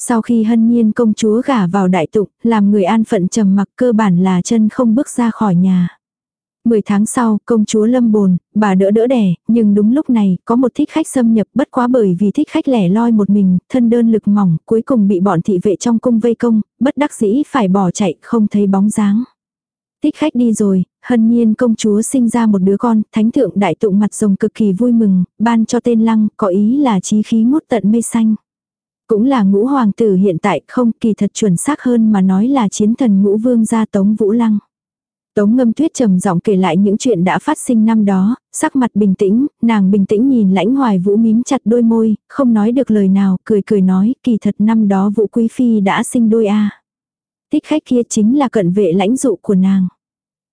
Sau khi hân nhiên công chúa gả vào đại tụng, làm người an phận trầm mặc cơ bản là chân không bước ra khỏi nhà. Mười tháng sau, công chúa lâm bồn, bà đỡ đỡ đẻ, nhưng đúng lúc này, có một thích khách xâm nhập bất quá bởi vì thích khách lẻ loi một mình, thân đơn lực mỏng, cuối cùng bị bọn thị vệ trong cung vây công, bất đắc dĩ phải bỏ chạy, không thấy bóng dáng. Thích khách đi rồi, hân nhiên công chúa sinh ra một đứa con, thánh thượng đại tụng mặt rồng cực kỳ vui mừng, ban cho tên lăng, có ý là trí khí ngút tận mây xanh. Cũng là ngũ hoàng tử hiện tại không kỳ thật chuẩn xác hơn mà nói là chiến thần ngũ vương gia Tống Vũ Lăng. Tống ngâm tuyết trầm giọng kể lại những chuyện đã phát sinh năm đó, sắc mặt bình tĩnh, nàng bình tĩnh nhìn lãnh hoài vũ mím chặt đôi môi, không nói được lời nào, cười cười nói, kỳ thật năm đó vũ quý phi đã sinh đôi a Tích khách kia chính là cận vệ lãnh dụ của nàng.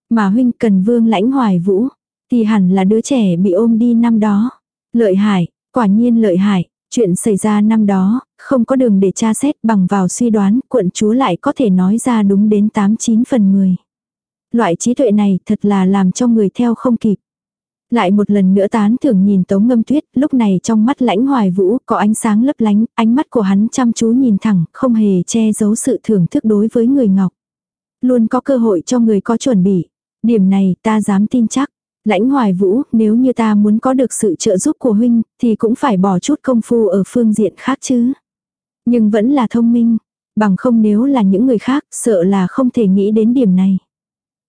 Mà huynh cần vương lãnh hoài vũ, thì hẳn là đứa trẻ bị ôm đi năm đó. Lợi hại, quả nhiên lợi hại, Chuyện xảy ra năm đó, không có đường để tra xét bằng vào suy đoán, quận chúa lại có thể nói ra đúng đến 89 phần 10. Loại trí tuệ này thật là làm cho người theo không kịp. Lại một lần nữa tán thưởng nhìn tống ngâm tuyết, lúc này trong mắt lãnh hoài vũ có ánh sáng lấp lánh, ánh mắt của hắn chăm chú nhìn thẳng, không hề che giấu sự thưởng thức đối với người ngọc. Luôn có cơ hội cho người có chuẩn bị. Điểm này ta dám tin chắc. Lãnh hoài vũ, nếu như ta muốn có được sự trợ giúp của huynh, thì cũng phải bỏ chút công phu ở phương diện khác chứ. Nhưng vẫn là thông minh, bằng không nếu là những người khác, sợ là không thể nghĩ đến điểm này.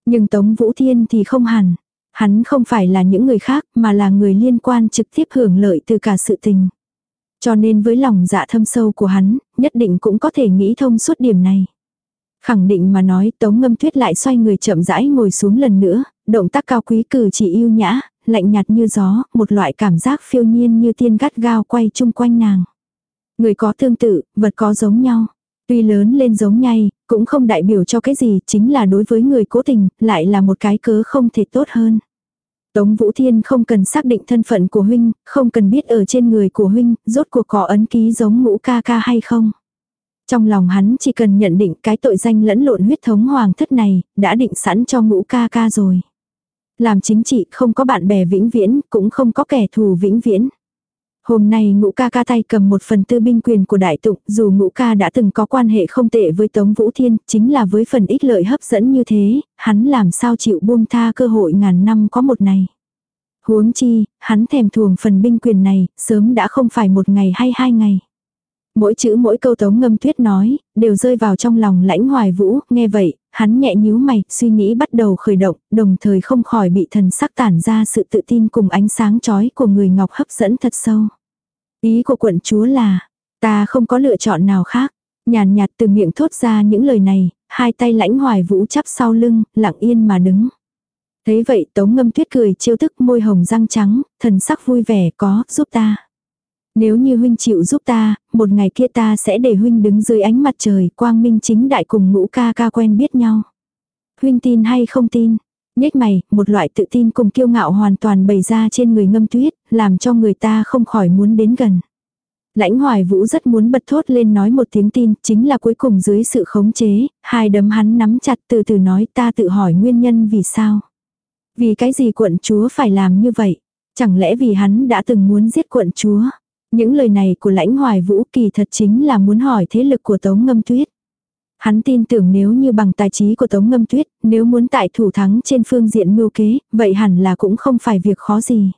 Nhưng Tống Vũ Thiên thì không hẳn. Hắn không phải là những người khác, mà là người liên quan trực tiếp hưởng lợi từ cả sự tình. Cho nên với lòng dạ thâm sâu của hắn, nhất định cũng có thể nghĩ thông suốt điểm này. Khẳng định mà nói tống ngâm tuyết lại xoay người chậm rãi ngồi xuống lần nữa, động tác cao quý cử chỉ yêu nhã, lạnh nhạt như gió, một loại cảm giác phiêu nhiên như tiên gắt gao quay chung quanh nàng. Người có tương tự, vật có giống nhau. Tuy lớn lên giống nhau, cũng không đại biểu cho cái gì, chính là đối với người cố tình, lại là một cái cớ không thể tốt hơn. Tống Vũ Thiên không cần xác định thân phận của huynh, không cần biết ở trên người của huynh, rốt cuộc có ấn ký giống ngũ ca ca hay không. Trong lòng hắn chỉ cần nhận định cái tội danh lẫn lộn huyết thống hoàng thất này, đã định sẵn cho ngũ ca ca rồi. Làm chính trị không có bạn bè vĩnh viễn, cũng không có kẻ thù vĩnh viễn. Hôm nay ngũ ca ca tay cầm một phần tư binh quyền của đại tụng, dù ngũ ca đã từng có quan hệ không tệ với Tống Vũ Thiên, chính là với phần ích lợi hấp dẫn như thế, hắn làm sao chịu buông tha cơ hội ngàn năm có một này. Huống chi, hắn thèm thuồng phần binh quyền này, sớm đã không phải một ngày hay hai ngày. Mỗi chữ mỗi câu tống ngâm tuyết nói, đều rơi vào trong lòng lãnh hoài vũ, nghe vậy, hắn nhẹ nhíu mày, suy nghĩ bắt đầu khởi động, đồng thời không khỏi bị thần sắc tản ra sự tự tin cùng ánh sáng chói của người ngọc hấp dẫn thật sâu. Ý của quận chúa là, ta không có lựa chọn nào khác. Nhàn nhạt từ miệng thốt ra những lời này, hai tay lãnh hoài vũ chắp sau lưng, lặng yên mà đứng. Thế vậy tống ngâm tuyết cười chiêu thức môi hồng răng trắng, thần sắc vui vẻ có, giúp ta. Nếu như huynh chịu giúp ta, một ngày kia ta sẽ để huynh đứng dưới ánh mặt trời, quang minh chính đại cùng ngũ ca ca quen biết nhau. Huynh tin hay không tin? Nhếch mày, một loại tự tin cùng kiêu ngạo hoàn toàn bày ra trên người ngâm tuyết, làm cho người ta không khỏi muốn đến gần. Lãnh hoài vũ rất muốn bật thốt lên nói một tiếng tin, chính là cuối cùng dưới sự khống chế, hai đấm hắn nắm chặt từ từ nói ta tự hỏi nguyên nhân vì sao. Vì cái gì quận chúa phải làm như vậy? Chẳng lẽ vì hắn đã từng muốn giết quận chúa? Những lời này của lãnh hoài vũ kỳ thật chính là muốn hỏi thế lực của Tống Ngâm Tuyết. Hắn tin tưởng nếu như bằng tài trí của Tống Ngâm Tuyết, nếu muốn tại thủ thắng trên phương diện mưu kế, vậy hẳn là cũng không phải việc khó gì.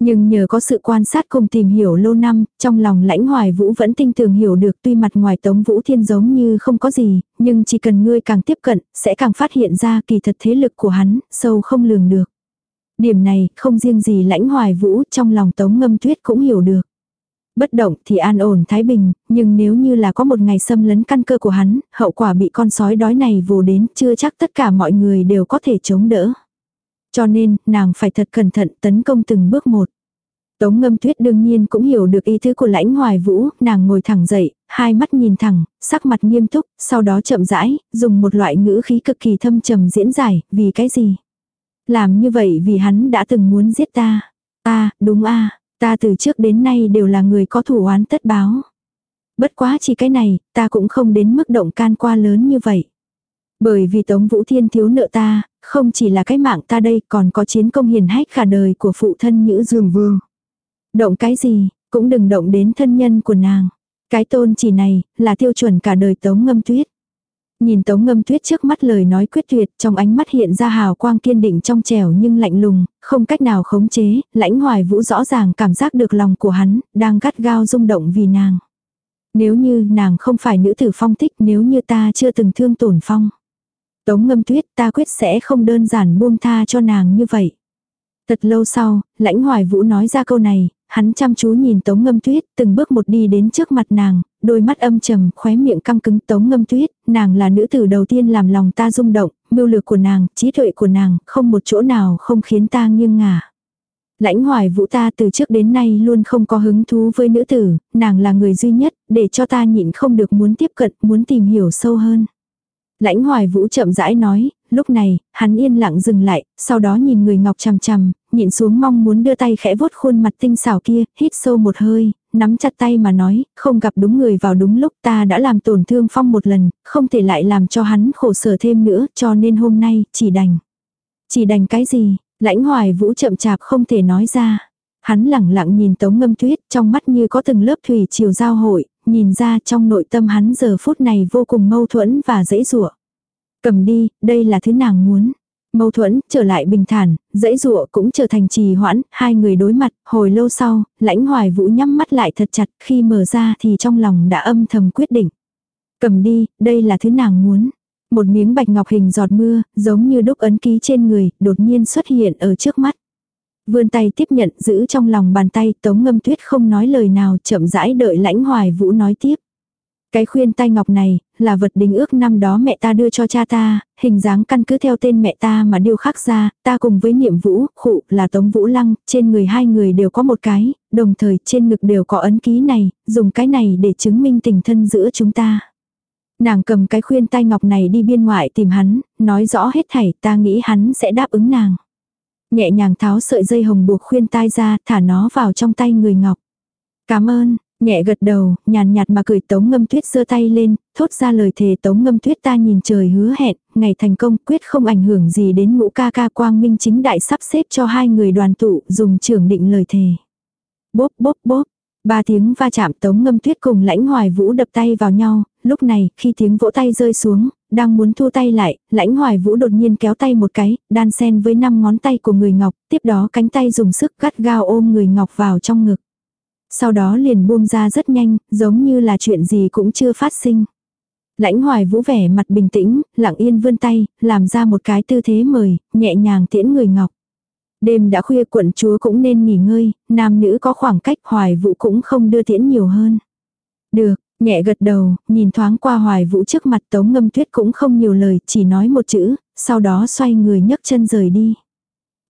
Nhưng nhờ có sự quan sát cùng tìm hiểu lâu năm, trong lòng lãnh hoài vũ vẫn tinh tường hiểu được tuy mặt ngoài tống vũ thiên giống như không có gì, nhưng chỉ cần ngươi càng tiếp cận, sẽ càng phát hiện ra kỳ thật thế lực của hắn, sâu không lường được. Điểm này, không riêng gì lãnh hoài vũ, trong lòng tống ngâm tuyết cũng hiểu được. Bất động thì an ổn thái bình, nhưng nếu như là có một ngày xâm lấn căn cơ của hắn, hậu quả bị con sói đói này vồ đến, chưa chắc tất cả mọi người đều có thể chống đỡ. Cho nên, nàng phải thật cẩn thận tấn công từng bước một. Tống ngâm tuyết đương nhiên cũng hiểu được ý tứ của lãnh hoài vũ, nàng ngồi thẳng dậy, hai mắt nhìn thẳng, sắc mặt nghiêm túc, sau đó chậm rãi, dùng một loại ngữ khí cực kỳ thâm trầm diễn giải, vì cái gì? Làm như vậy vì hắn đã từng muốn giết ta. Ta, đúng a ta từ trước đến nay đều là người có thủ oán tất báo. Bất quá chỉ cái này, ta cũng không đến mức động can qua lớn như vậy. Bởi vì Tống Vũ Thiên thiếu nợ ta, không chỉ là cái mạng ta đây còn có chiến công hiền hách cả đời của phụ thân Nhữ Dương Vương. Động cái gì, cũng đừng động đến thân nhân của nàng. Cái tôn chỉ này, là tiêu chuẩn cả đời Tống Ngâm Tuyết. Nhìn Tống Ngâm Tuyết trước mắt lời nói quyết tuyệt, trong ánh mắt hiện ra hào quang kiên định trong trẻo nhưng lạnh lùng, không cách nào khống chế, lãnh hoài vũ rõ ràng cảm giác được lòng của hắn, đang gắt gao rung động vì nàng. Nếu như nàng không phải nữ tử phong thích, nếu như ta chưa từng thương tổn phong. Tống ngâm tuyết ta quyết sẽ không đơn giản buông tha cho nàng như vậy. Thật lâu sau, lãnh hoài vũ nói ra câu này, hắn chăm chú nhìn tống ngâm tuyết, từng bước một đi đến trước mặt nàng, đôi mắt âm trầm, khóe miệng căng cứng tống ngâm tuyết, nàng là nữ tử đầu tiên làm lòng ta rung động, mưu lược của nàng, trí tuệ của nàng, không một chỗ nào không khiến ta nghiêng ngả. Lãnh hoài vũ ta từ trước đến nay luôn không có hứng thú với nữ tử, nàng là người duy nhất, để cho ta nhịn không được muốn tiếp cận, muốn tìm hiểu sâu hơn. Lãnh hoài vũ chậm rãi nói, lúc này, hắn yên lặng dừng lại, sau đó nhìn người ngọc chằm chằm, nhịn xuống mong muốn đưa tay khẽ vuốt khuôn mặt tinh xảo kia, hít sâu một hơi, nắm chặt tay mà nói, không gặp đúng người vào đúng lúc ta đã làm tổn thương phong một lần, không thể lại làm cho hắn khổ sở thêm nữa, cho nên hôm nay, chỉ đành. Chỉ đành cái gì, lãnh hoài vũ chậm chạp không thể nói ra. Hắn lẳng lặng nhìn tống ngâm tuyết, trong mắt như có từng lớp thủy chiều giao hội, nhìn ra trong nội tâm hắn giờ phút này vô cùng mâu thuẫn và dễ dụa. Cầm đi, đây là thứ nàng muốn. Mâu thuẫn, trở lại bình thản, dãy dụa cũng trở thành trì hoãn, hai người đối mặt, hồi lâu sau, lãnh hoài vũ nhắm mắt lại thật chặt, khi mở ra thì trong lòng đã âm thầm quyết định. Cầm đi, đây là thứ nàng muốn. Một miếng bạch ngọc hình giọt mưa, giống như đúc ấn ký trên người, đột nhiên xuất hiện ở trước mắt. Vươn tay tiếp nhận, giữ trong lòng bàn tay, tống ngâm tuyết không nói lời nào, chậm rãi đợi lãnh hoài vũ nói tiếp. Cái khuyên tai ngọc này, là vật đính ước năm đó mẹ ta đưa cho cha ta, hình dáng căn cứ theo tên mẹ ta mà điêu khắc ra, ta cùng với niệm vũ, khụ là tống vũ lăng, trên người hai người đều có một cái, đồng thời trên ngực đều có ấn ký này, dùng cái này để chứng minh tình thân giữa chúng ta. Nàng cầm cái khuyên tai ngọc này đi biên ngoại tìm hắn, nói rõ hết thảy ta nghĩ hắn sẽ đáp ứng nàng. Nhẹ nhàng tháo sợi dây hồng buộc khuyên tai ra, thả nó vào trong tay người ngọc. Cảm ơn, Nhẹ gật đầu, nhàn nhạt mà cười tống ngâm tuyết giơ tay lên, thốt ra lời thề tống ngâm tuyết ta nhìn trời hứa hẹn, ngày thành công quyết không ảnh hưởng gì đến ngũ ca ca quang minh chính đại sắp xếp cho hai người đoàn tụ dùng trưởng định lời thề. Bốp bốp bốp, ba tiếng va chạm tống ngâm tuyết cùng lãnh hoài vũ đập tay vào nhau, lúc này khi tiếng vỗ tay rơi xuống, đang muốn thu tay lại, lãnh hoài vũ đột nhiên kéo tay một cái, đan sen với năm ngón tay của người ngọc, tiếp đó cánh tay dùng sức gắt gao ôm người ngọc vào trong ngực. Sau đó liền buông ra rất nhanh, giống như là chuyện gì cũng chưa phát sinh. Lãnh hoài vũ vẻ mặt bình tĩnh, lặng yên vươn tay, làm ra một cái tư thế mời, nhẹ nhàng tiễn người ngọc. Đêm đã khuya quận chúa cũng nên nghỉ ngơi, nam nữ có khoảng cách hoài vũ cũng không đưa tiễn nhiều hơn. Được, nhẹ gật đầu, nhìn thoáng qua hoài vũ trước mặt tống ngâm tuyết cũng không nhiều lời, chỉ nói một chữ, sau đó xoay người nhấc chân rời đi.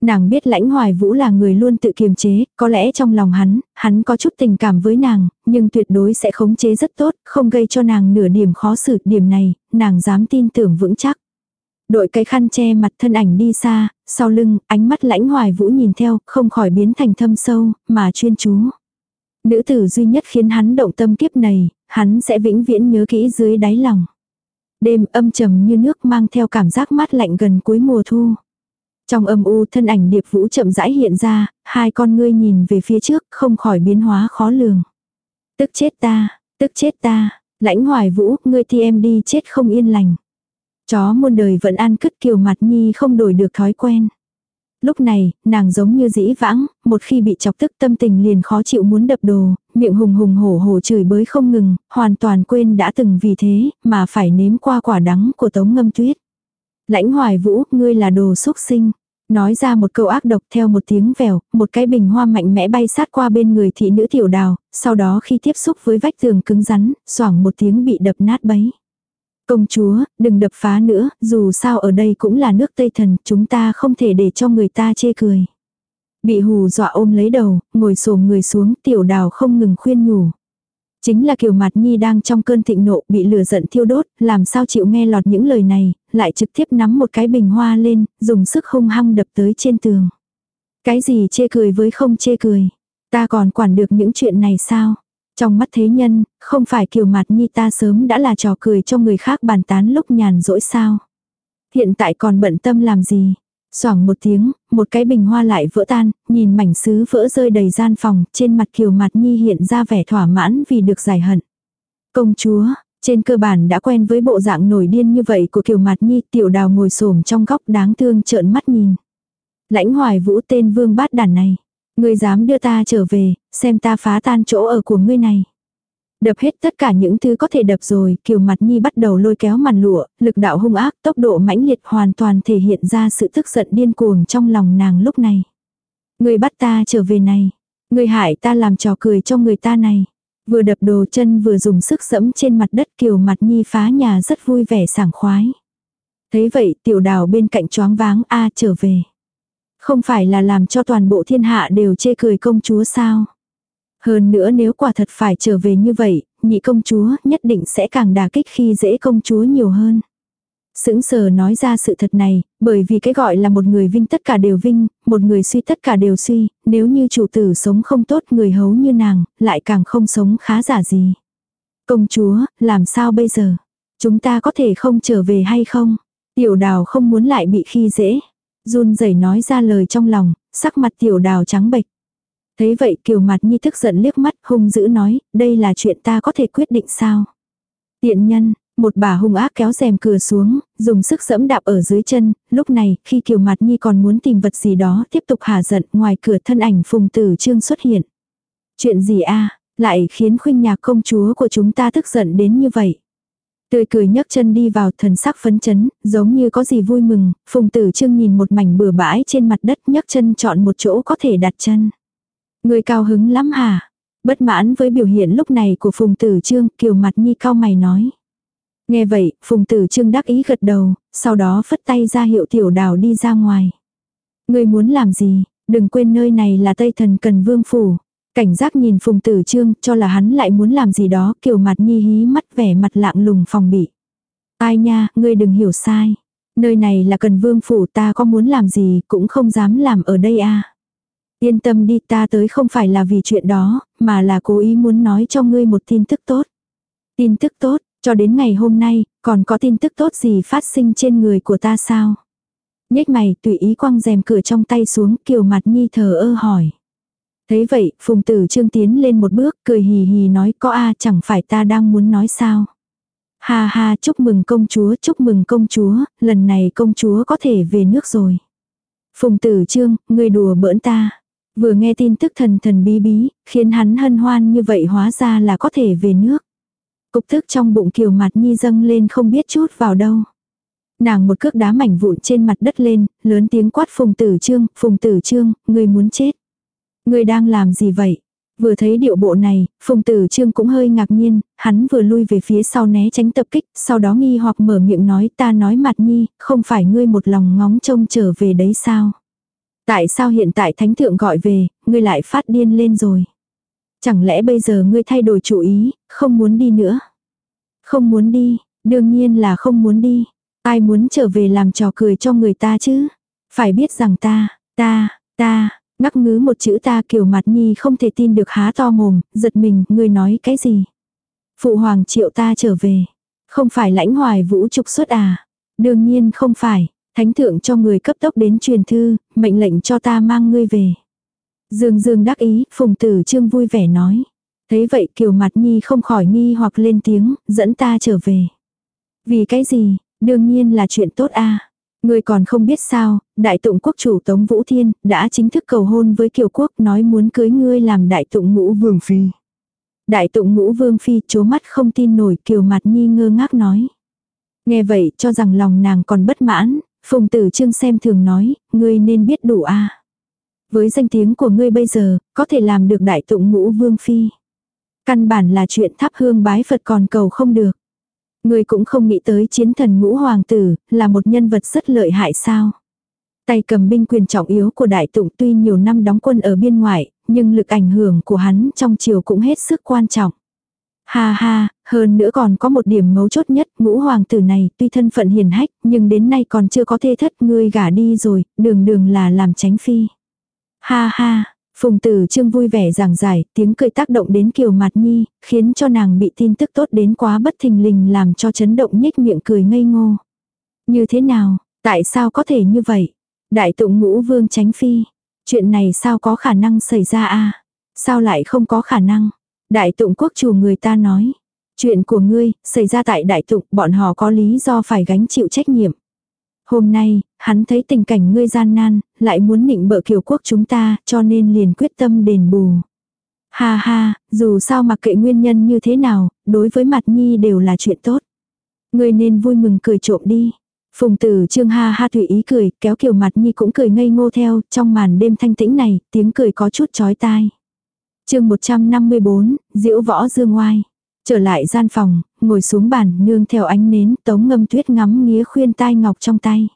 Nàng biết lãnh hoài vũ là người luôn tự kiềm chế, có lẽ trong lòng hắn, hắn có chút tình cảm với nàng, nhưng tuyệt đối sẽ khống chế rất tốt, không gây cho nàng nửa điểm khó xử. Điểm này, nàng dám tin tưởng vững chắc. Đội cái khăn che mặt thân ảnh đi xa, sau lưng, ánh mắt lãnh hoài vũ nhìn theo, không khỏi biến thành thâm sâu, mà chuyên chú. Nữ tử duy nhất khiến hắn động tâm kiếp này, hắn sẽ vĩnh viễn nhớ kỹ dưới đáy lòng. Đêm âm trầm như nước mang theo cảm giác mát lạnh gần cuối mùa thu. Trong âm u thân ảnh điệp vũ chậm rãi hiện ra, hai con ngươi nhìn về phía trước không khỏi biến hóa khó lường. Tức chết ta, tức chết ta, lãnh hoài vũ, ngươi thì em đi chết không yên lành. Chó muôn đời vẫn ăn cứt kiều mặt nhi không đổi được thói quen. Lúc này, nàng giống như dĩ vãng, một khi bị chọc tức tâm tình liền khó chịu muốn đập đồ, miệng hùng hùng hổ hổ chửi bới không ngừng, hoàn toàn quên đã từng vì thế, mà phải nếm qua quả đắng của tống ngâm tuyết. Lãnh hoài vũ, ngươi là đồ xúc sinh. Nói ra một câu ác độc theo một tiếng vèo, một cái bình hoa mạnh mẽ bay sát qua bên người thị nữ tiểu đào, sau đó khi tiếp xúc với vách tường cứng rắn, xoảng một tiếng bị đập nát bấy. Công chúa, đừng đập phá nữa, dù sao ở đây cũng là nước Tây Thần, chúng ta không thể để cho người ta chê cười. Bị hù dọa ôm lấy đầu, ngồi xổm người xuống, tiểu đào không ngừng khuyên nhủ. Chính là Kiều Mạt Nhi đang trong cơn thịnh nộ bị lửa giận thiêu đốt, làm sao chịu nghe lọt những lời này, lại trực tiếp nắm một cái bình hoa lên, dùng sức hung hăng đập tới trên tường. Cái gì chê cười với không chê cười. Ta còn quản được những chuyện này sao? Trong mắt thế nhân, không phải Kiều Mạt Nhi ta sớm đã là trò cười cho người khác bàn tán lúc nhàn rỗi sao? Hiện tại còn bận tâm làm gì? Xoảng một tiếng, một cái bình hoa lại vỡ tan, nhìn mảnh sứ vỡ rơi đầy gian phòng, trên mặt Kiều mặt Nhi hiện ra vẻ thỏa mãn vì được giải hận. Công chúa, trên cơ bản đã quen với bộ dạng nổi điên như vậy của Kiều mặt Nhi, tiểu đào ngồi xổm trong góc đáng thương trợn mắt nhìn. Lãnh hoài vũ tên vương bát đàn này. Ngươi dám đưa ta trở về, xem ta phá tan chỗ ở của ngươi này. Đập hết tất cả những thứ có thể đập rồi, kiều mặt nhi bắt đầu lôi kéo màn lụa, lực đạo hung ác, tốc độ mãnh liệt hoàn toàn thể hiện ra sự tức giận điên cuồng trong lòng nàng lúc này. Người bắt ta trở về này. Người hại ta làm trò cười cho người ta này. Vừa đập đồ chân vừa dùng sức dẫm trên mặt đất kiều mặt nhi phá nhà rất vui vẻ sảng khoái. Thế vậy tiểu đào bên cạnh choáng váng a trở về. Không phải là làm cho toàn bộ thiên hạ đều chê cười công chúa sao? Hơn nữa nếu quả thật phải trở về như vậy, nhị công chúa nhất định sẽ càng đà kích khi dễ công chúa nhiều hơn. Sững sờ nói ra sự thật này, bởi vì cái gọi là một người vinh tất cả đều vinh, một người suy tất cả đều suy, nếu như chủ tử sống không tốt người hấu như nàng, lại càng không sống khá giả gì. Công chúa, làm sao bây giờ? Chúng ta có thể không trở về hay không? Tiểu đào không muốn lại bị khi dễ. Run rẩy nói ra lời trong lòng, sắc mặt tiểu đào trắng bệch. Thấy vậy kiều mặt nhi thức giận liếc mắt hung dữ nói, đây là chuyện ta có thể quyết định sao. Tiện nhân, một bà hung ác kéo rèm cửa xuống, dùng sức dẫm đạp ở dưới chân, lúc này, khi kiều mặt nhi còn muốn tìm vật gì đó, tiếp tục hà giận, ngoài cửa thân ảnh phùng tử trương xuất hiện. Chuyện gì a lại khiến khuynh nhạc công chúa của chúng ta tức giận đến như vậy. Tươi cười nhấc chân đi vào thần sắc phấn chấn, giống như có gì vui mừng, phùng tử trương nhìn một mảnh bừa bãi trên mặt đất nhấc chân chọn một chỗ có thể đặt chân. Người cao hứng lắm hả? Bất mãn với biểu hiện lúc này của phùng tử trương, kiều mặt nhi cao mày nói. Nghe vậy, phùng tử trương đắc ý gật đầu, sau đó phất tay ra hiệu tiểu đào đi ra ngoài. Người muốn làm gì, đừng quên nơi này là Tây Thần Cần Vương Phủ. Cảnh giác nhìn Phùng Tử Trương cho là hắn lại muốn làm gì đó kiều mặt nhi hí mắt vẻ mặt lạng lùng phòng bị. Ai nha, ngươi đừng hiểu sai. Nơi này là cần vương phủ ta có muốn làm gì cũng không dám làm ở đây a Yên tâm đi ta tới không phải là vì chuyện đó, mà là cố ý muốn nói cho ngươi một tin tức tốt. Tin tức tốt, cho đến ngày hôm nay, còn có tin tức tốt gì phát sinh trên người của ta sao? Nhếch mày tùy ý quăng rèm cửa trong tay xuống kiều mặt nhi thờ ơ hỏi. Thấy vậy, phùng tử trương tiến lên một bước, cười hì hì nói có a chẳng phải ta đang muốn nói sao. Ha ha, chúc mừng công chúa, chúc mừng công chúa, lần này công chúa có thể về nước rồi. Phùng tử trương, người đùa bỡn ta. Vừa nghe tin tức thần thần bí bí, khiến hắn hân hoan như vậy hóa ra là có thể về nước. Cục tức trong bụng kiều mặt nhi dâng lên không biết chút vào đâu. Nàng một cước đá mảnh vụn trên mặt đất lên, lớn tiếng quát phùng tử trương, phùng tử trương, người muốn chết. Người đang làm gì vậy? Vừa thấy điệu bộ này, phùng tử trương cũng hơi ngạc nhiên, hắn vừa lui về phía sau né tránh tập kích, sau đó nghi hoặc mở miệng nói ta nói mặt nhi, không phải ngươi một lòng ngóng trông trở về đấy sao? Tại sao hiện tại thánh thượng gọi về, ngươi lại phát điên lên rồi? Chẳng lẽ bây giờ ngươi thay đổi chủ ý, không muốn đi nữa? Không muốn đi, đương nhiên là không muốn đi. Ai muốn trở về làm trò cười cho người ta chứ? Phải biết rằng ta, ta, ta, ngắc ngứ một chữ ta kiểu mặt nhi không thể tin được há to mồm, giật mình, ngươi nói cái gì? Phụ hoàng triệu ta trở về. Không phải lãnh hoài vũ trục xuất à? Đương nhiên không phải, thánh thượng cho người cấp tốc đến truyền thư, mệnh lệnh cho ta mang ngươi về. Dương Dương đắc ý, phùng tử trương vui vẻ nói. Thấy vậy kiều mặt nhi không khỏi nghi hoặc lên tiếng, dẫn ta trở về. Vì cái gì, đương nhiên là chuyện tốt a Người còn không biết sao, đại tụng quốc chủ Tống Vũ Thiên đã chính thức cầu hôn với kiều quốc nói muốn cưới ngươi làm đại tụng ngũ vương phi. Đại tụng ngũ vương phi chố mắt không tin nổi kiều mặt nhi ngơ ngác nói. Nghe vậy cho rằng lòng nàng còn bất mãn, phùng tử trương xem thường nói, ngươi nên biết đủ a Với danh tiếng của ngươi bây giờ, có thể làm được đại tụng ngũ vương phi. Căn bản là chuyện thắp hương bái Phật còn cầu không được. Ngươi cũng không nghĩ tới chiến thần ngũ hoàng tử, là một nhân vật rất lợi hại sao. Tay cầm binh quyền trọng yếu của đại tụng tuy nhiều năm đóng quân ở biên ngoại, nhưng lực ảnh hưởng của hắn trong triều cũng hết sức quan trọng. Ha ha, hơn nữa còn có một điểm mấu chốt nhất, ngũ hoàng tử này tuy thân phận hiền hách, nhưng đến nay còn chưa có thê thất ngươi gả đi rồi, đường đường là làm tránh phi. Ha ha, Phùng tử trương vui vẻ giảng giải, tiếng cười tác động đến kiều mặt nhi, khiến cho nàng bị tin tức tốt đến quá bất thình lình làm cho chấn động nhếch miệng cười ngây ngô. Như thế nào, tại sao có thể như vậy? Đại tụng ngũ vương tránh phi. Chuyện này sao có khả năng xảy ra a Sao lại không có khả năng? Đại tụng quốc chủ người ta nói. Chuyện của ngươi, xảy ra tại đại tụng, bọn họ có lý do phải gánh chịu trách nhiệm. Hôm nay, hắn thấy tình cảnh ngươi gian nan, lại muốn nịnh bợ kiều quốc chúng ta, cho nên liền quyết tâm đền bù. Ha ha, dù sao mặc kệ nguyên nhân như thế nào, đối với mặt nhi đều là chuyện tốt. Ngươi nên vui mừng cười trộm đi. Phùng tử trương ha ha tùy ý cười, kéo kiều mặt nhi cũng cười ngây ngô theo, trong màn đêm thanh tĩnh này, tiếng cười có chút chói tai chương 154, diễu võ dương oai Trở lại gian phòng, ngồi xuống bàn nương theo ánh nến tống ngâm tuyết ngắm nghía khuyên tai ngọc trong tay.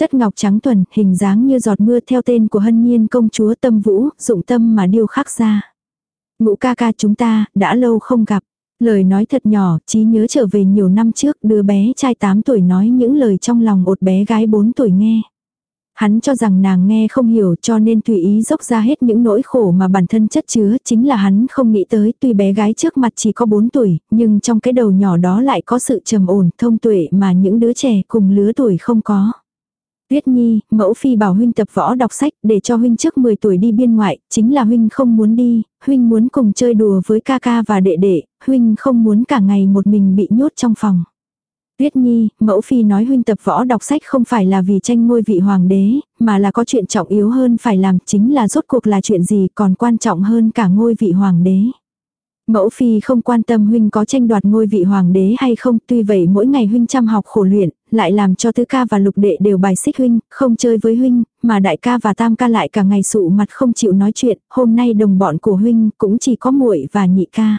Chất ngọc trắng tuần, hình dáng như giọt mưa theo tên của hân nhiên công chúa tâm vũ, dụng tâm mà điêu khắc ra. Ngũ ca ca chúng ta, đã lâu không gặp. Lời nói thật nhỏ, trí nhớ trở về nhiều năm trước, đứa bé trai 8 tuổi nói những lời trong lòng một bé gái 4 tuổi nghe. Hắn cho rằng nàng nghe không hiểu cho nên tùy ý dốc ra hết những nỗi khổ mà bản thân chất chứa chính là hắn không nghĩ tới tuy bé gái trước mặt chỉ có 4 tuổi, nhưng trong cái đầu nhỏ đó lại có sự trầm ổn thông tuệ mà những đứa trẻ cùng lứa tuổi không có. Tuyết Nhi, mẫu phi bảo huynh tập võ đọc sách để cho huynh trước 10 tuổi đi biên ngoại, chính là huynh không muốn đi, huynh muốn cùng chơi đùa với ca ca và đệ đệ, huynh không muốn cả ngày một mình bị nhốt trong phòng. Tuyết Nhi, mẫu phi nói huynh tập võ đọc sách không phải là vì tranh ngôi vị hoàng đế, mà là có chuyện trọng yếu hơn phải làm chính là rốt cuộc là chuyện gì còn quan trọng hơn cả ngôi vị hoàng đế. Mẫu phi không quan tâm huynh có tranh đoạt ngôi vị hoàng đế hay không, tuy vậy mỗi ngày huynh chăm học khổ luyện, lại làm cho tứ ca và lục đệ đều bài xích huynh, không chơi với huynh, mà đại ca và tam ca lại cả ngày sụ mặt không chịu nói chuyện, hôm nay đồng bọn của huynh cũng chỉ có muội và nhị ca.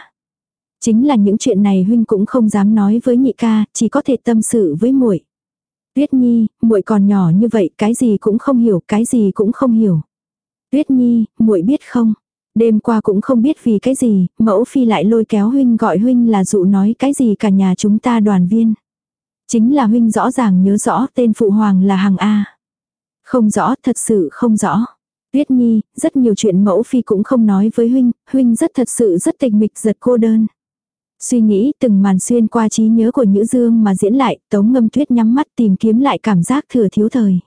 Chính là những chuyện này huynh cũng không dám nói với nhị ca, chỉ có thể tâm sự với muội. Tuyết Nhi, muội còn nhỏ như vậy, cái gì cũng không hiểu, cái gì cũng không hiểu. Tuyết Nhi, muội biết không? Đêm qua cũng không biết vì cái gì, mẫu phi lại lôi kéo huynh gọi huynh là dụ nói cái gì cả nhà chúng ta đoàn viên. Chính là huynh rõ ràng nhớ rõ tên phụ hoàng là Hằng A. Không rõ, thật sự không rõ. Tuyết Nhi, rất nhiều chuyện mẫu phi cũng không nói với huynh, huynh rất thật sự rất tịch mịch giật cô đơn. Suy nghĩ từng màn xuyên qua trí nhớ của Nhữ Dương mà diễn lại, tống ngâm tuyết nhắm mắt tìm kiếm lại cảm giác thừa thiếu thời.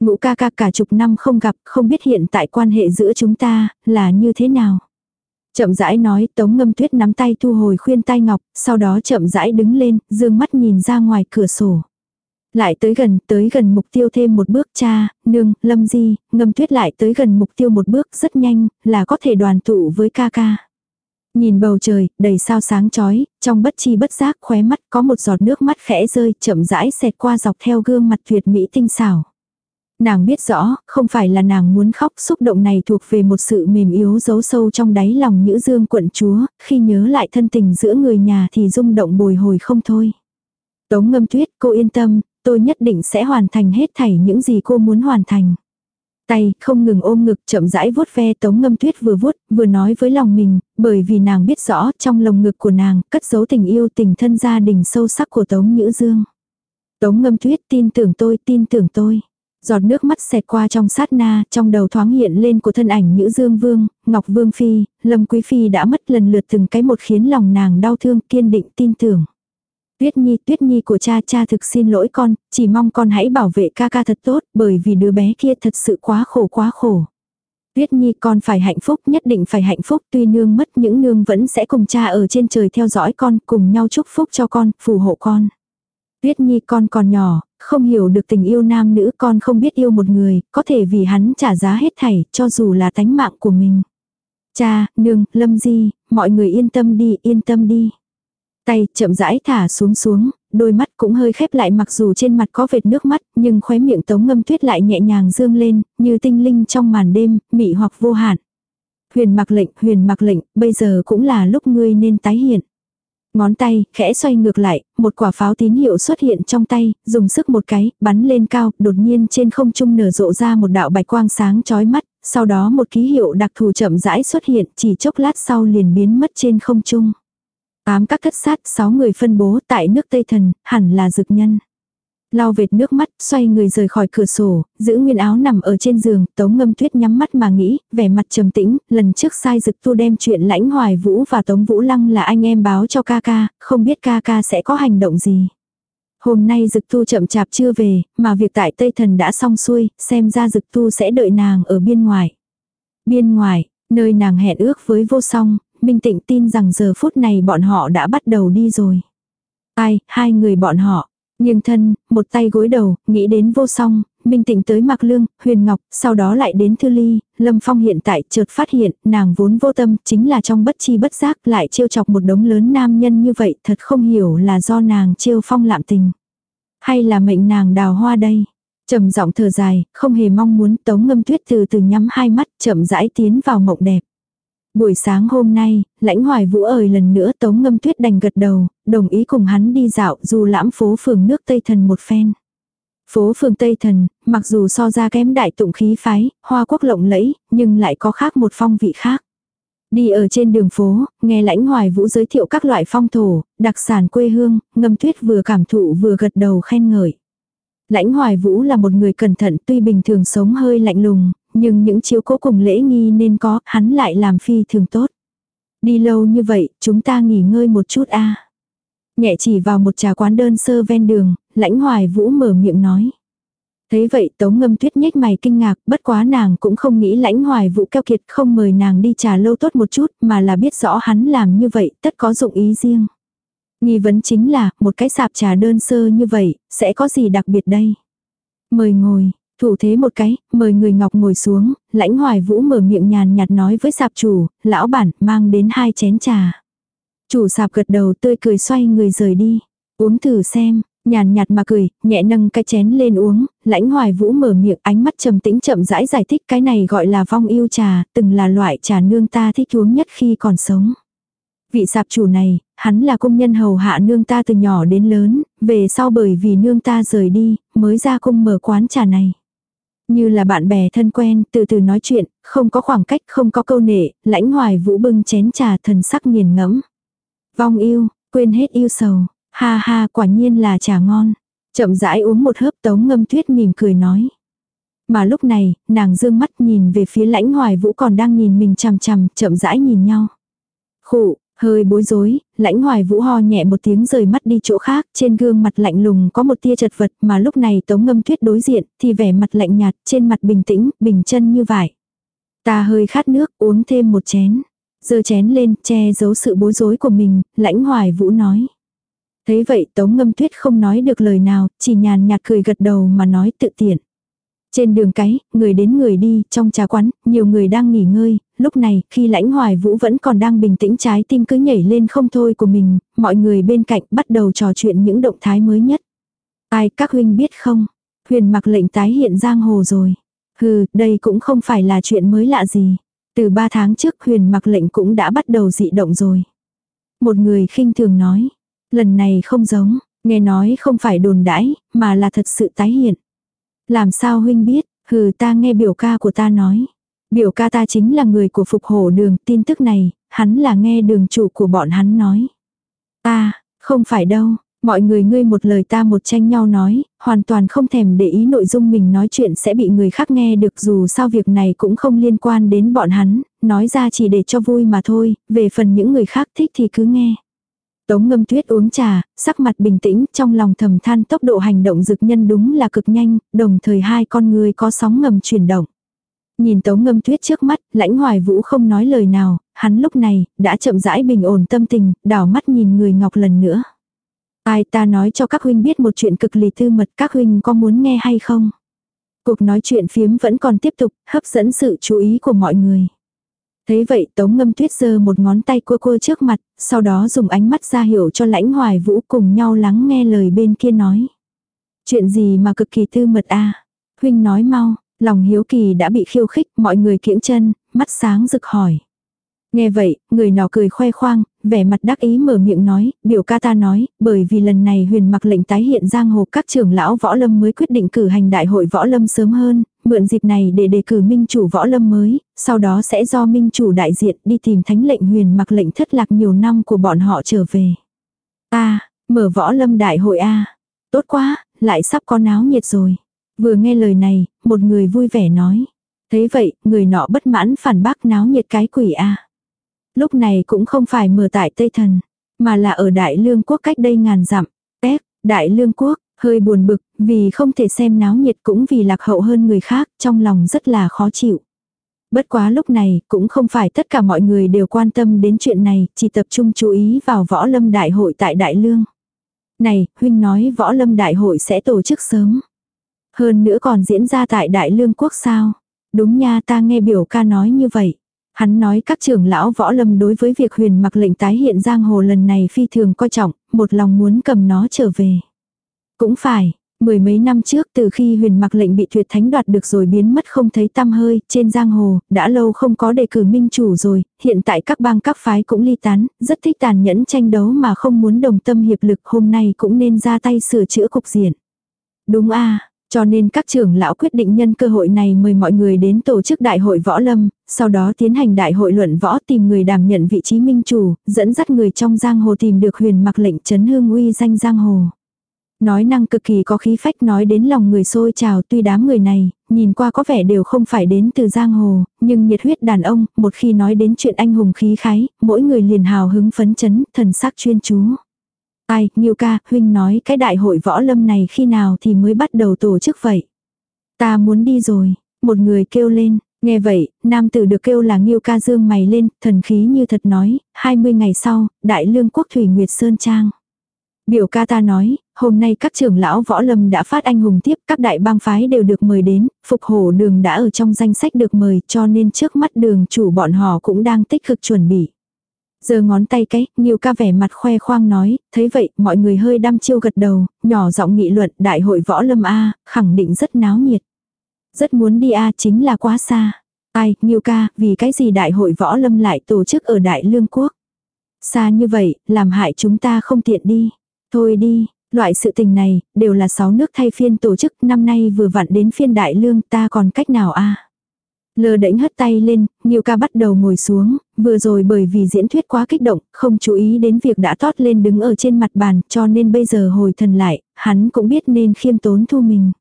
Ngũ ca ca cả chục năm không gặp, không biết hiện tại quan hệ giữa chúng ta, là như thế nào. Chậm rãi nói, Tống Ngâm Tuyết nắm tay thu hồi khuyên Tay ngọc, sau đó chậm rãi đứng lên, dương mắt nhìn ra ngoài cửa sổ. Lại tới gần, tới gần mục tiêu thêm một bước cha, nương, lâm di, ngâm tuyết lại tới gần mục tiêu một bước rất nhanh, là có thể đoàn tụ với ca ca. Nhìn bầu trời, đầy sao sáng chói, trong bất chi bất giác khóe mắt có một giọt nước mắt khẽ rơi chậm rãi xẹt qua dọc theo gương mặt tuyệt mỹ tinh xảo. Nàng biết rõ, không phải là nàng muốn khóc xúc động này thuộc về một sự mềm yếu giấu sâu trong đáy lòng nữ dương quận chúa, khi nhớ lại thân tình giữa người nhà thì rung động bồi hồi không thôi. Tống ngâm tuyết, cô yên tâm, tôi nhất định sẽ hoàn thành hết thảy những gì cô muốn hoàn thành. Tay không ngừng ôm ngực chậm rãi vuốt ve tống ngâm tuyết vừa vuốt, vừa nói với lòng mình, bởi vì nàng biết rõ trong lồng ngực của nàng cất giấu tình yêu tình thân gia đình sâu sắc của tống nhữ dương. Tống ngâm tuyết tin tưởng tôi, tin tưởng tôi. Giọt nước mắt xẹt qua trong sát na, trong đầu thoáng hiện lên của thân ảnh Nhữ Dương Vương, Ngọc Vương Phi, Lâm Quý Phi đã mất lần lượt từng cái một khiến lòng nàng đau thương kiên định tin tưởng. Tuyết Nhi, Tuyết Nhi của cha, cha thực xin lỗi con, chỉ mong con hãy bảo vệ ca ca thật tốt, bởi vì đứa bé kia thật sự quá khổ quá khổ. Tuyết Nhi con phải hạnh phúc, nhất định phải hạnh phúc, tuy nương mất những nương vẫn sẽ cùng cha ở trên trời theo dõi con, cùng nhau chúc phúc cho con, phù hộ con. Tuyết Nhi con còn nhỏ, không hiểu được tình yêu nam nữ con không biết yêu một người, có thể vì hắn trả giá hết thảy, cho dù là tánh mạng của mình. Cha, nương, lâm di, mọi người yên tâm đi, yên tâm đi. Tay chậm rãi thả xuống xuống, đôi mắt cũng hơi khép lại mặc dù trên mặt có vệt nước mắt, nhưng khóe miệng tống ngâm tuyết lại nhẹ nhàng dương lên, như tinh linh trong màn đêm, mị hoặc vô hạn. Huyền mặc lệnh, huyền mặc lệnh, bây giờ cũng là lúc ngươi nên tái hiện. Ngón tay, khẽ xoay ngược lại, một quả pháo tín hiệu xuất hiện trong tay, dùng sức một cái, bắn lên cao, đột nhiên trên không trung nở rộ ra một đạo bạch quang sáng chói mắt, sau đó một ký hiệu đặc thù chậm rãi xuất hiện, chỉ chốc lát sau liền biến mất trên không trung. Tám các thất sát, sáu người phân bố tại nước Tây Thần, hẳn là dực nhân. Lau vệt nước mắt, xoay người rời khỏi cửa sổ, giữ nguyên áo nằm ở trên giường, tống ngâm tuyết nhắm mắt mà nghĩ, vẻ mặt trầm tĩnh, lần trước sai dực tu đem chuyện lãnh hoài vũ và tống vũ lăng là anh em báo cho ca ca, không biết ca ca sẽ có hành động gì. Hôm nay dực tu chậm chạp chưa về, mà việc tại Tây Thần đã xong xuôi, xem ra dực tu sẽ đợi nàng ở biên ngoài. Biên ngoài, nơi nàng hẹn ước với vô song, Minh Tịnh tin rằng giờ phút này bọn họ đã bắt đầu đi rồi. Ai, hai người bọn họ, nghiêng thân, một tay gối đầu, nghĩ đến vô song, Minh Tịnh tới Mạc Lương, Huyền Ngọc, sau đó lại đến Thư Ly, Lâm Phong hiện tại chợt phát hiện, nàng vốn vô tâm, chính là trong bất chi bất giác lại trêu chọc một đống lớn nam nhân như vậy, thật không hiểu là do nàng trêu phong lạm tình. Hay là mệnh nàng đào hoa đây. Trầm giọng thở dài, không hề mong muốn tống ngâm tuyết từ từ nhắm hai mắt chậm rãi tiến vào mộng đẹp. Buổi sáng hôm nay, lãnh hoài vũ ời lần nữa tống ngâm tuyết đành gật đầu, đồng ý cùng hắn đi dạo dù lãm phố phường nước Tây Thần một phen. Phố phường Tây Thần, mặc dù so ra kém đại tụng khí phái, hoa quốc lộng lẫy, nhưng lại có khác một phong vị khác. Đi ở trên đường phố, nghe lãnh hoài vũ giới thiệu các loại phong thổ, đặc sản quê hương, ngâm tuyết vừa cảm thụ vừa gật đầu khen ngợi. Lãnh hoài vũ là một người cẩn thận tuy bình thường sống hơi lạnh lùng, nhưng những chiếu cố cùng lễ nghi nên có, hắn lại làm phi thường tốt. Đi lâu như vậy, chúng ta nghỉ ngơi một chút a. Nhẹ chỉ vào một trà quán đơn sơ ven đường, lãnh hoài vũ mở miệng nói. Thấy vậy tống ngâm tuyết nhếch mày kinh ngạc, bất quá nàng cũng không nghĩ lãnh hoài vũ keo kiệt không mời nàng đi trà lâu tốt một chút, mà là biết rõ hắn làm như vậy, tất có dụng ý riêng. Nghi vấn chính là, một cái sạp trà đơn sơ như vậy, sẽ có gì đặc biệt đây? Mời ngồi, Thủ thế một cái, mời người ngọc ngồi xuống, lãnh hoài vũ mở miệng nhàn nhạt nói với sạp chủ, lão bản, mang đến hai chén trà. Chủ sạp gật đầu tươi cười xoay người rời đi. Uống thử xem, nhàn nhạt mà cười, nhẹ nâng cái chén lên uống, lãnh hoài vũ mở miệng ánh mắt trầm tĩnh chậm rãi giải thích cái này gọi là vong yêu trà, từng là loại trà nương ta thích uống nhất khi còn sống. Vị sạp chủ này, hắn là công nhân hầu hạ nương ta từ nhỏ đến lớn, về sau bởi vì nương ta rời đi, mới ra cung mở quán trà này. Như là bạn bè thân quen, từ từ nói chuyện, không có khoảng cách, không có câu nệ, lãnh hoài vũ bưng chén trà thần sắc nghiền ngẫm. Vong yêu, quên hết yêu sầu, ha ha quả nhiên là trà ngon. Chậm rãi uống một hớp tống ngâm tuyết mỉm cười nói. Mà lúc này, nàng dương mắt nhìn về phía lãnh hoài vũ còn đang nhìn mình chằm chằm, chậm rãi nhìn nhau. Khụ, Hơi bối rối, lãnh hoài vũ ho nhẹ một tiếng rời mắt đi chỗ khác, trên gương mặt lạnh lùng có một tia chật vật mà lúc này tống ngâm tuyết đối diện, thì vẻ mặt lạnh nhạt, trên mặt bình tĩnh, bình chân như vải. Ta hơi khát nước, uống thêm một chén. giơ chén lên, che giấu sự bối rối của mình, lãnh hoài vũ nói. Thế vậy Tống Ngâm Tuyết không nói được lời nào, chỉ nhàn nhạt cười gật đầu mà nói tự tiện. Trên đường cái, người đến người đi, trong trà quán, nhiều người đang nghỉ ngơi, lúc này, khi lãnh hoài vũ vẫn còn đang bình tĩnh trái tim cứ nhảy lên không thôi của mình, mọi người bên cạnh bắt đầu trò chuyện những động thái mới nhất. Ai các huynh biết không? Huyền mặc lệnh tái hiện giang hồ rồi. Hừ, đây cũng không phải là chuyện mới lạ gì. Từ ba tháng trước huyền mặc lệnh cũng đã bắt đầu dị động rồi. Một người khinh thường nói. Lần này không giống, nghe nói không phải đồn đãi, mà là thật sự tái hiện. Làm sao huynh biết, hừ ta nghe biểu ca của ta nói. Biểu ca ta chính là người của phục hổ đường, tin tức này, hắn là nghe đường chủ của bọn hắn nói. Ta, không phải đâu, mọi người ngươi một lời ta một tranh nhau nói, hoàn toàn không thèm để ý nội dung mình nói chuyện sẽ bị người khác nghe được dù sao việc này cũng không liên quan đến bọn hắn, nói ra chỉ để cho vui mà thôi, về phần những người khác thích thì cứ nghe. Tống ngâm tuyết uống trà, sắc mặt bình tĩnh, trong lòng thầm than tốc độ hành động dực nhân đúng là cực nhanh, đồng thời hai con người có sóng ngầm chuyển động. Nhìn tống ngâm tuyết trước mắt, lãnh hoài vũ không nói lời nào, hắn lúc này, đã chậm rãi bình ổn tâm tình, đảo mắt nhìn người ngọc lần nữa. Ai ta nói cho các huynh biết một chuyện cực lì tư mật các huynh có muốn nghe hay không? Cuộc nói chuyện phiếm vẫn còn tiếp tục, hấp dẫn sự chú ý của mọi người. Thế vậy Tống Ngâm Tuyết giơ một ngón tay cua cua trước mặt, sau đó dùng ánh mắt ra hiểu cho lãnh hoài vũ cùng nhau lắng nghe lời bên kia nói. Chuyện gì mà cực kỳ tư mật a Huynh nói mau, lòng hiếu kỳ đã bị khiêu khích, mọi người kiễng chân, mắt sáng rực hỏi. Nghe vậy, người nọ cười khoe khoang, vẻ mặt đắc ý mở miệng nói, biểu ca ta nói, bởi vì lần này huyền mặc lệnh tái hiện giang hồ các trưởng lão võ lâm mới quyết định cử hành đại hội võ lâm sớm hơn, mượn dịp này để đề cử minh chủ võ lâm mới, sau đó sẽ do minh chủ đại diện đi tìm thánh lệnh huyền mặc lệnh thất lạc nhiều năm của bọn họ trở về. a mở võ lâm đại hội a Tốt quá, lại sắp có náo nhiệt rồi. Vừa nghe lời này, một người vui vẻ nói. Thế vậy, người nọ bất mãn phản bác náo nhiệt cái quỷ a Lúc này cũng không phải mở tại Tây Thần, mà là ở Đại Lương Quốc cách đây ngàn dặm. Ép, Đại Lương Quốc, hơi buồn bực, vì không thể xem náo nhiệt cũng vì lạc hậu hơn người khác, trong lòng rất là khó chịu. Bất quá lúc này, cũng không phải tất cả mọi người đều quan tâm đến chuyện này, chỉ tập trung chú ý vào võ lâm đại hội tại Đại Lương. Này, huynh nói võ lâm đại hội sẽ tổ chức sớm. Hơn nữa còn diễn ra tại Đại Lương Quốc sao? Đúng nha ta nghe biểu ca nói như vậy. Hắn nói các trưởng lão võ lâm đối với việc huyền mặc lệnh tái hiện giang hồ lần này phi thường coi trọng, một lòng muốn cầm nó trở về. Cũng phải, mười mấy năm trước từ khi huyền mặc lệnh bị tuyệt thánh đoạt được rồi biến mất không thấy tăm hơi, trên giang hồ, đã lâu không có đề cử minh chủ rồi, hiện tại các bang các phái cũng ly tán, rất thích tàn nhẫn tranh đấu mà không muốn đồng tâm hiệp lực hôm nay cũng nên ra tay sửa chữa cục diện. Đúng a cho nên các trưởng lão quyết định nhân cơ hội này mời mọi người đến tổ chức đại hội võ lâm, sau đó tiến hành đại hội luận võ tìm người đảm nhận vị trí minh chủ, dẫn dắt người trong giang hồ tìm được huyền mặc lệnh chấn hương uy danh giang hồ. Nói năng cực kỳ có khí phách nói đến lòng người sôi trào tuy đám người này, nhìn qua có vẻ đều không phải đến từ giang hồ, nhưng nhiệt huyết đàn ông, một khi nói đến chuyện anh hùng khí khái, mỗi người liền hào hứng phấn chấn, thần sắc chuyên chú. Ai, Nghiêu ca, huynh nói cái đại hội võ lâm này khi nào thì mới bắt đầu tổ chức vậy? Ta muốn đi rồi, một người kêu lên, nghe vậy, nam tử được kêu là Nghiêu ca dương mày lên, thần khí như thật nói, 20 ngày sau, đại lương quốc thủy Nguyệt Sơn Trang. Biểu ca ta nói, hôm nay các trưởng lão võ lâm đã phát anh hùng tiếp, các đại bang phái đều được mời đến, phục hổ đường đã ở trong danh sách được mời cho nên trước mắt đường chủ bọn họ cũng đang tích cực chuẩn bị. Giờ ngón tay cái, nhiều ca vẻ mặt khoe khoang nói, thấy vậy, mọi người hơi đăm chiêu gật đầu, nhỏ giọng nghị luận đại hội võ lâm A, khẳng định rất náo nhiệt. Rất muốn đi A chính là quá xa. Ai, nhiều ca, vì cái gì đại hội võ lâm lại tổ chức ở Đại Lương Quốc? Xa như vậy, làm hại chúng ta không tiện đi. Thôi đi, loại sự tình này, đều là sáu nước thay phiên tổ chức, năm nay vừa vặn đến phiên Đại Lương ta còn cách nào a Lơ đễnh hất tay lên, nhiêu ca bắt đầu ngồi xuống, vừa rồi bởi vì diễn thuyết quá kích động, không chú ý đến việc đã tót lên đứng ở trên mặt bàn, cho nên bây giờ hồi thần lại, hắn cũng biết nên khiêm tốn thu mình.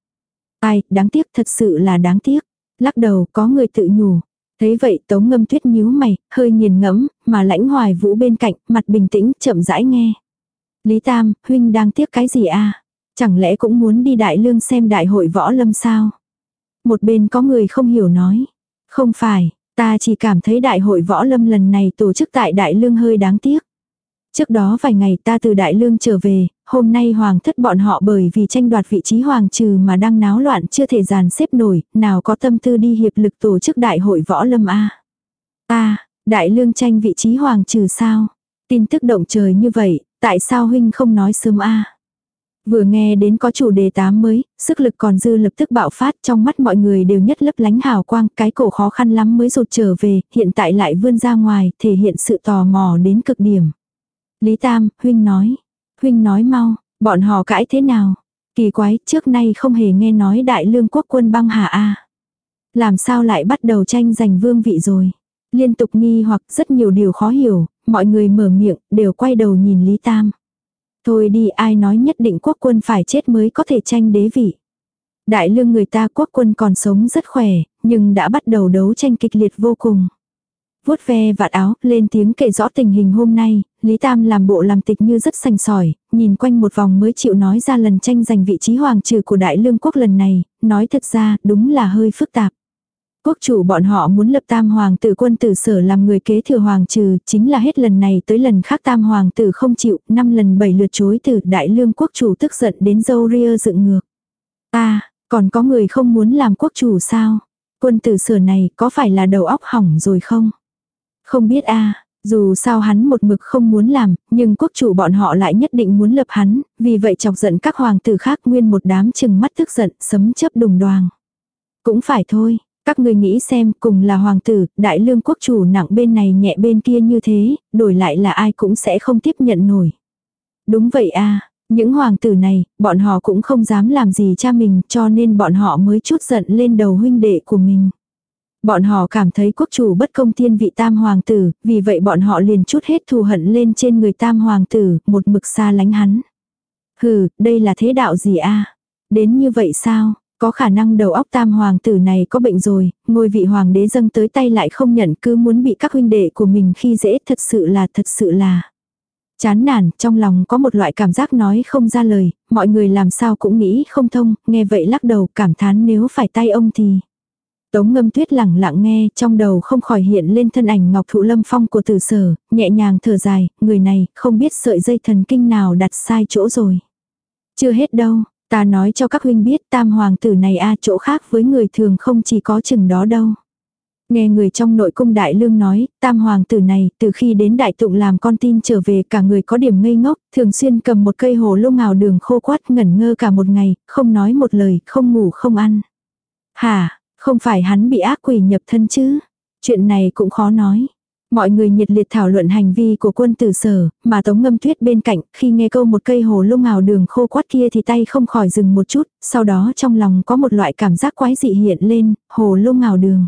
Ai, đáng tiếc, thật sự là đáng tiếc. Lắc đầu, có người tự nhủ. Thấy vậy tống ngâm tuyết nhíu mày, hơi nghiền ngẫm, mà lãnh hoài vũ bên cạnh, mặt bình tĩnh, chậm rãi nghe. Lý Tam, huynh đang tiếc cái gì a Chẳng lẽ cũng muốn đi đại lương xem đại hội võ lâm sao? Một bên có người không hiểu nói. Không phải, Ta chỉ cảm thấy đại hội võ lâm lần này tổ chức tại Đại Lương hơi đáng tiếc. Trước đó vài ngày ta từ Đại Lương trở về, hôm nay hoàng thất bọn họ bởi vì tranh đoạt vị trí hoàng trừ mà đang náo loạn chưa thể dàn xếp nổi, nào có tâm tư đi hiệp lực tổ chức đại hội võ lâm A. Ta, Đại Lương tranh vị trí hoàng trừ sao? Tin tức động trời như vậy, tại sao huynh không nói sớm A? Vừa nghe đến có chủ đề tám mới, sức lực còn dư lập tức bạo phát trong mắt mọi người đều nhất lấp lánh hào quang, cái cổ khó khăn lắm mới rụt trở về, hiện tại lại vươn ra ngoài, thể hiện sự tò mò đến cực điểm. Lý Tam, huynh nói. Huynh nói mau, bọn họ cãi thế nào? Kỳ quái, trước nay không hề nghe nói đại lương quốc quân băng hà A. Làm sao lại bắt đầu tranh giành vương vị rồi? Liên tục nghi hoặc rất nhiều điều khó hiểu, mọi người mở miệng, đều quay đầu nhìn Lý Tam. Thôi đi ai nói nhất định quốc quân phải chết mới có thể tranh đế vị. Đại lương người ta quốc quân còn sống rất khỏe, nhưng đã bắt đầu đấu tranh kịch liệt vô cùng. vuốt ve vạt áo, lên tiếng kể rõ tình hình hôm nay, Lý Tam làm bộ làm tịch như rất sành sỏi, nhìn quanh một vòng mới chịu nói ra lần tranh giành vị trí hoàng trừ của đại lương quốc lần này, nói thật ra đúng là hơi phức tạp. Quốc chủ bọn họ muốn lập tam hoàng tử quân tử sở làm người kế thừa hoàng trừ, chính là hết lần này tới lần khác tam hoàng tử không chịu, năm lần bảy lượt chối từ đại lương quốc chủ tức giận đến dâu ria dựng ngược. À, còn có người không muốn làm quốc chủ sao? Quân tử sở này có phải là đầu óc hỏng rồi không? Không biết a dù sao hắn một mực không muốn làm, nhưng quốc chủ bọn họ lại nhất định muốn lập hắn, vì vậy chọc giận các hoàng tử khác nguyên một đám chừng mắt tức giận, sấm chớp đùng đoàng. Cũng phải thôi, các ngươi nghĩ xem cùng là hoàng tử, đại lương quốc chủ nặng bên này nhẹ bên kia như thế, đổi lại là ai cũng sẽ không tiếp nhận nổi. Đúng vậy a những hoàng tử này, bọn họ cũng không dám làm gì cha mình cho nên bọn họ mới chút giận lên đầu huynh đệ của mình. Bọn họ cảm thấy quốc chủ bất công thiên vị tam hoàng tử, vì vậy bọn họ liền chút hết thù hận lên trên người tam hoàng tử, một mực xa lánh hắn. Hừ, đây là thế đạo gì a Đến như vậy sao? Có khả năng đầu óc tam hoàng tử này có bệnh rồi, ngôi vị hoàng đế dâng tới tay lại không nhận cứ muốn bị các huynh đệ của mình khi dễ thật sự là thật sự là. Chán nản, trong lòng có một loại cảm giác nói không ra lời, mọi người làm sao cũng nghĩ không thông, nghe vậy lắc đầu cảm thán nếu phải tay ông thì. Tống ngâm tuyết lẳng lặng nghe, trong đầu không khỏi hiện lên thân ảnh ngọc thụ lâm phong của tử sở, nhẹ nhàng thở dài, người này, không biết sợi dây thần kinh nào đặt sai chỗ rồi. Chưa hết đâu, ta nói cho các huynh biết tam hoàng tử này a chỗ khác với người thường không chỉ có chừng đó đâu. Nghe người trong nội cung đại lương nói, tam hoàng tử này, từ khi đến đại tụng làm con tin trở về cả người có điểm ngây ngốc, thường xuyên cầm một cây hồ lô ngào đường khô quát ngẩn ngơ cả một ngày, không nói một lời, không ngủ không ăn. Hả, không phải hắn bị ác quỷ nhập thân chứ? Chuyện này cũng khó nói. Mọi người nhiệt liệt thảo luận hành vi của quân tử sở, mà tống ngâm tuyết bên cạnh, khi nghe câu một cây hồ lô ngào đường khô quát kia thì tay không khỏi dừng một chút, sau đó trong lòng có một loại cảm giác quái dị hiện lên, hồ lô ngào đường.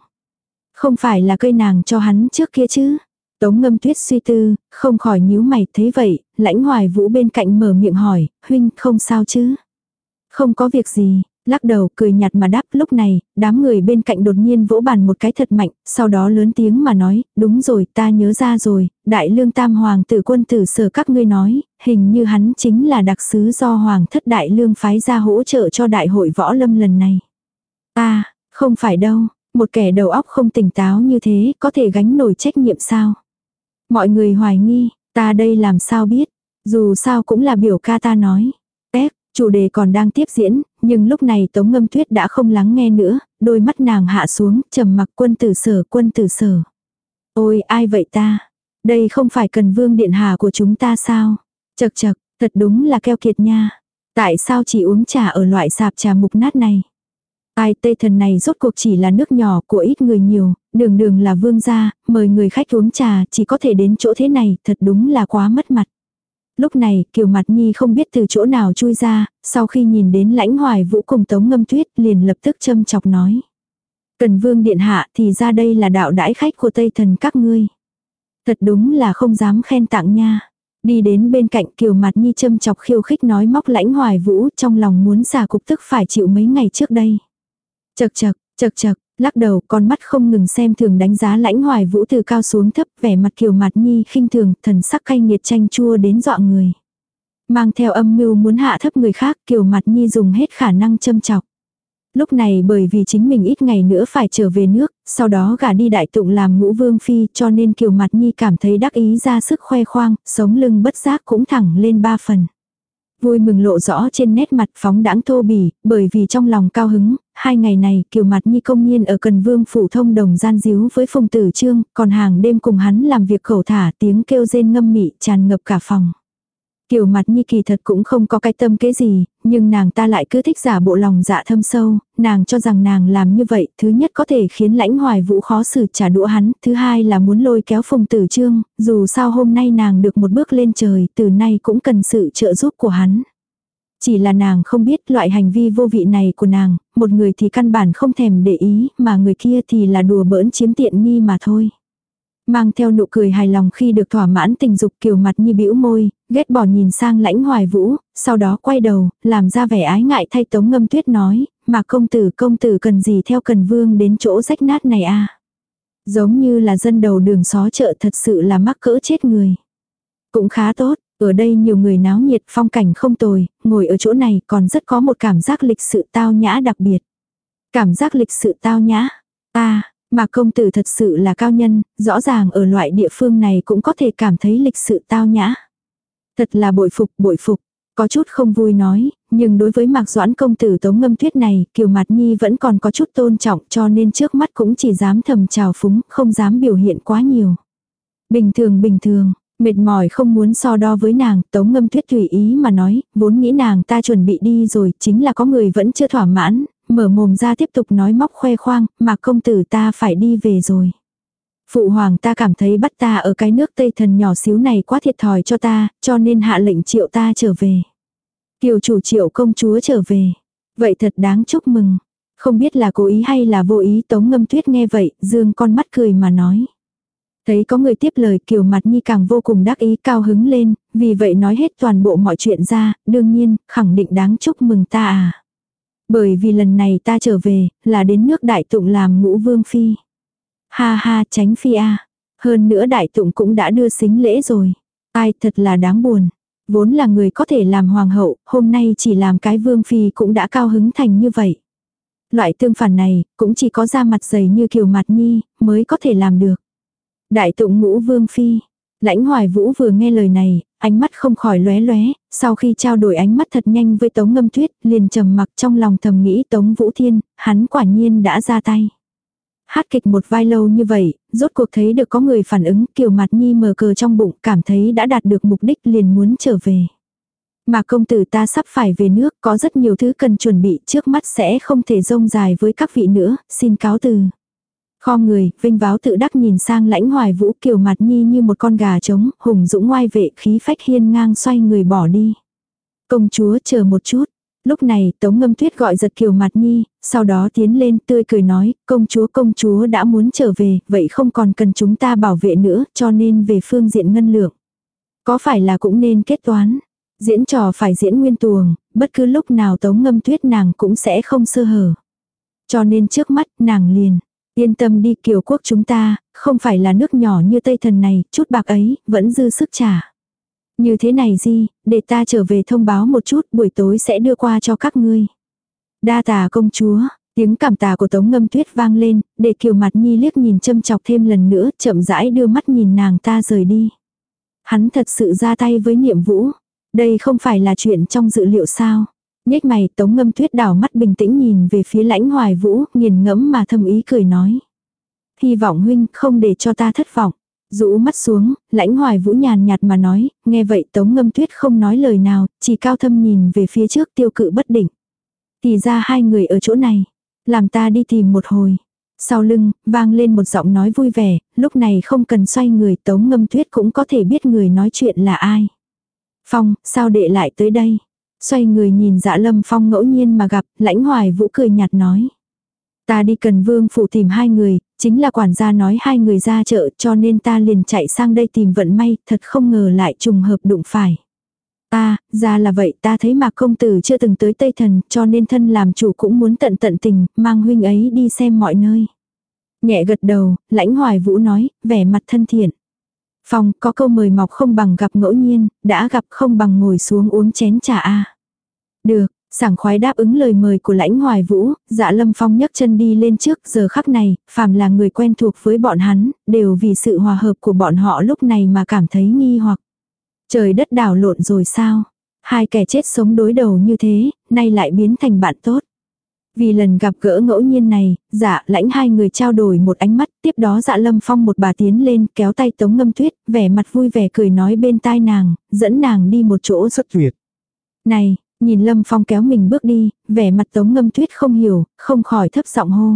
Không phải là cây nàng cho hắn trước kia chứ? Tống ngâm tuyết suy tư, không khỏi nhíu mày thấy vậy, lãnh hoài vũ bên cạnh mở miệng hỏi, huynh không sao chứ? Không có việc gì, Lắc đầu cười nhạt mà đáp lúc này, đám người bên cạnh đột nhiên vỗ bàn một cái thật mạnh, sau đó lớn tiếng mà nói, đúng rồi ta nhớ ra rồi, đại lương tam hoàng tử quân tử sở các ngươi nói, hình như hắn chính là đặc sứ do hoàng thất đại lương phái ra hỗ trợ cho đại hội võ lâm lần này. Ta, không phải đâu, một kẻ đầu óc không tỉnh táo như thế có thể gánh nổi trách nhiệm sao? Mọi người hoài nghi, ta đây làm sao biết, dù sao cũng là biểu ca ta nói. Chủ đề còn đang tiếp diễn, nhưng lúc này Tống Ngâm Tuyết đã không lắng nghe nữa, đôi mắt nàng hạ xuống, trầm mặc quân tử sở, quân tử sở. Ôi, ai vậy ta? Đây không phải cần vương điện hà của chúng ta sao? Chật chật, thật đúng là keo kiệt nha. Tại sao chỉ uống trà ở loại sạp trà mục nát này? Ai tây thần này rốt cuộc chỉ là nước nhỏ của ít người nhiều, đường đường là vương gia, mời người khách uống trà chỉ có thể đến chỗ thế này, thật đúng là quá mất mặt. Lúc này, Kiều Mặt Nhi không biết từ chỗ nào chui ra, sau khi nhìn đến lãnh hoài vũ cùng tống ngâm tuyết liền lập tức châm chọc nói. Cần vương điện hạ thì ra đây là đạo đãi khách của Tây thần các ngươi. Thật đúng là không dám khen tặng nha. Đi đến bên cạnh Kiều Mặt Nhi châm chọc khiêu khích nói móc lãnh hoài vũ trong lòng muốn xả cục tức phải chịu mấy ngày trước đây. Chật chật, chật chật, lắc đầu con mắt không ngừng xem thường đánh giá lãnh hoài vũ từ cao xuống thấp vẻ mặt kiều mặt nhi khinh thường thần sắc cay nghiệt chanh chua đến dọa người. Mang theo âm mưu muốn hạ thấp người khác kiều mặt nhi dùng hết khả năng châm chọc. Lúc này bởi vì chính mình ít ngày nữa phải trở về nước, sau đó gả đi đại tụng làm ngũ vương phi cho nên kiều mặt nhi cảm thấy đắc ý ra sức khoe khoang, sống lưng bất giác cũng thẳng lên ba phần. Vui mừng lộ rõ trên nét mặt phóng đãng thô bỉ, bởi vì trong lòng cao hứng, hai ngày này kiều mặt nhi công nhiên ở cần vương phủ thông đồng gian díu với phùng tử trương, còn hàng đêm cùng hắn làm việc khẩu thả tiếng kêu rên ngâm mị tràn ngập cả phòng. Kiều mặt nhi kỳ thật cũng không có cái tâm kế gì, nhưng nàng ta lại cứ thích giả bộ lòng dạ thâm sâu, nàng cho rằng nàng làm như vậy, thứ nhất có thể khiến lãnh hoài vũ khó xử trả đũa hắn, thứ hai là muốn lôi kéo phùng tử trương, dù sao hôm nay nàng được một bước lên trời, từ nay cũng cần sự trợ giúp của hắn. Chỉ là nàng không biết loại hành vi vô vị này của nàng, một người thì căn bản không thèm để ý, mà người kia thì là đùa bỡn chiếm tiện nghi mà thôi. Mang theo nụ cười hài lòng khi được thỏa mãn tình dục kiều mặt như bĩu môi, ghét bỏ nhìn sang lãnh hoài vũ, sau đó quay đầu, làm ra vẻ ái ngại thay tống ngâm tuyết nói, mà công tử công tử cần gì theo cần vương đến chỗ rách nát này a Giống như là dân đầu đường xó chợ thật sự là mắc cỡ chết người. Cũng khá tốt, ở đây nhiều người náo nhiệt phong cảnh không tồi, ngồi ở chỗ này còn rất có một cảm giác lịch sự tao nhã đặc biệt. Cảm giác lịch sự tao nhã. Ta, mà công tử thật sự là cao nhân, rõ ràng ở loại địa phương này cũng có thể cảm thấy lịch sự tao nhã. Thật là bội phục, bội phục. Có chút không vui nói, nhưng đối với mạc doãn công tử tống ngâm tuyết này, kiều mặt nhi vẫn còn có chút tôn trọng cho nên trước mắt cũng chỉ dám thầm chào phúng, không dám biểu hiện quá nhiều. Bình thường bình thường, mệt mỏi không muốn so đo với nàng, tống ngâm tuyết tùy ý mà nói, vốn nghĩ nàng ta chuẩn bị đi rồi, chính là có người vẫn chưa thỏa mãn, mở mồm ra tiếp tục nói móc khoe khoang, mà công tử ta phải đi về rồi. Phụ hoàng ta cảm thấy bắt ta ở cái nước Tây thần nhỏ xíu này quá thiệt thòi cho ta, cho nên hạ lệnh triệu ta trở về. Kiều chủ triệu công chúa trở về. Vậy thật đáng chúc mừng. Không biết là cố ý hay là vô ý tống ngâm tuyết nghe vậy, dương con mắt cười mà nói. Thấy có người tiếp lời kiều mặt nhi càng vô cùng đắc ý cao hứng lên, vì vậy nói hết toàn bộ mọi chuyện ra, đương nhiên, khẳng định đáng chúc mừng ta à. Bởi vì lần này ta trở về, là đến nước đại tụng làm ngũ vương phi. Ha ha tránh phi a Hơn nữa đại tụng cũng đã đưa xính lễ rồi. Ai thật là đáng buồn. Vốn là người có thể làm hoàng hậu, hôm nay chỉ làm cái vương phi cũng đã cao hứng thành như vậy. Loại tương phản này, cũng chỉ có da mặt dày như kiều mặt nhi, mới có thể làm được. Đại tụng ngũ vương phi. Lãnh hoài vũ vừa nghe lời này, ánh mắt không khỏi lóe lóe, sau khi trao đổi ánh mắt thật nhanh với Tống Ngâm Tuyết, liền trầm mặc trong lòng thầm nghĩ Tống Vũ Thiên, hắn quả nhiên đã ra tay. Hát kịch một vai lâu như vậy, rốt cuộc thấy được có người phản ứng, kiều mặt nhi mờ cờ trong bụng, cảm thấy đã đạt được mục đích liền muốn trở về. Mà công tử ta sắp phải về nước, có rất nhiều thứ cần chuẩn bị, trước mắt sẽ không thể rông dài với các vị nữa, xin cáo từ. Kho người, vinh váo tự đắc nhìn sang lãnh hoài vũ kiều mặt nhi như một con gà trống, hùng dũng ngoai vệ khí phách hiên ngang xoay người bỏ đi. Công chúa chờ một chút. Lúc này Tống Ngâm Tuyết gọi giật kiều mặt nhi, sau đó tiến lên tươi cười nói, công chúa công chúa đã muốn trở về, vậy không còn cần chúng ta bảo vệ nữa, cho nên về phương diện ngân lượng. Có phải là cũng nên kết toán. Diễn trò phải diễn nguyên tuồng, bất cứ lúc nào Tống Ngâm Tuyết nàng cũng sẽ không sơ hở. Cho nên trước mắt nàng liền, Yên tâm đi kiều quốc chúng ta, không phải là nước nhỏ như Tây Thần này, chút bạc ấy, vẫn dư sức trả. Như thế này gì, để ta trở về thông báo một chút, buổi tối sẽ đưa qua cho các ngươi. Đa tà công chúa, tiếng cảm tà của tống ngâm tuyết vang lên, để kiều mặt nhi liếc nhìn châm chọc thêm lần nữa, chậm rãi đưa mắt nhìn nàng ta rời đi. Hắn thật sự ra tay với niệm vũ. Đây không phải là chuyện trong dự liệu sao. Nhếch mày tống ngâm tuyết đảo mắt bình tĩnh nhìn về phía lãnh hoài vũ, nghiền ngẫm mà thâm ý cười nói. Hy vọng huynh không để cho ta thất vọng. Rũ mắt xuống, lãnh hoài vũ nhàn nhạt mà nói, nghe vậy tống ngâm tuyết không nói lời nào, chỉ cao thâm nhìn về phía trước tiêu cự bất định. Thì ra hai người ở chỗ này, làm ta đi tìm một hồi. Sau lưng, vang lên một giọng nói vui vẻ, lúc này không cần xoay người tống ngâm tuyết cũng có thể biết người nói chuyện là ai. Phong, sao đệ lại tới đây? Xoay người nhìn dạ lâm phong ngẫu nhiên mà gặp, lãnh hoài vũ cười nhạt nói. Ta đi cần vương phụ tìm hai người, chính là quản gia nói hai người ra chợ cho nên ta liền chạy sang đây tìm vận may, thật không ngờ lại trùng hợp đụng phải. Ta, ra là vậy ta thấy mạc công tử chưa từng tới Tây Thần cho nên thân làm chủ cũng muốn tận tận tình, mang huynh ấy đi xem mọi nơi. Nhẹ gật đầu, lãnh hoài vũ nói, vẻ mặt thân thiện. Phong, có câu mời mọc không bằng gặp ngẫu nhiên, đã gặp không bằng ngồi xuống uống chén trà a. Được, Sảng khoái đáp ứng lời mời của lãnh hoài vũ, dạ lâm phong nhấc chân đi lên trước giờ khắc này, phàm là người quen thuộc với bọn hắn, đều vì sự hòa hợp của bọn họ lúc này mà cảm thấy nghi hoặc. Trời đất đảo lộn rồi sao? Hai kẻ chết sống đối đầu như thế, nay lại biến thành bạn tốt. Vì lần gặp gỡ ngẫu nhiên này, dạ lãnh hai người trao đổi một ánh mắt, tiếp đó dạ lâm phong một bà tiến lên kéo tay tống ngâm tuyết, vẻ mặt vui vẻ cười nói bên tai nàng, dẫn nàng đi một chỗ rất tuyệt. Này, nhìn lâm phong kéo mình bước đi, vẻ mặt tống ngâm tuyết không hiểu, không khỏi thấp giọng hô.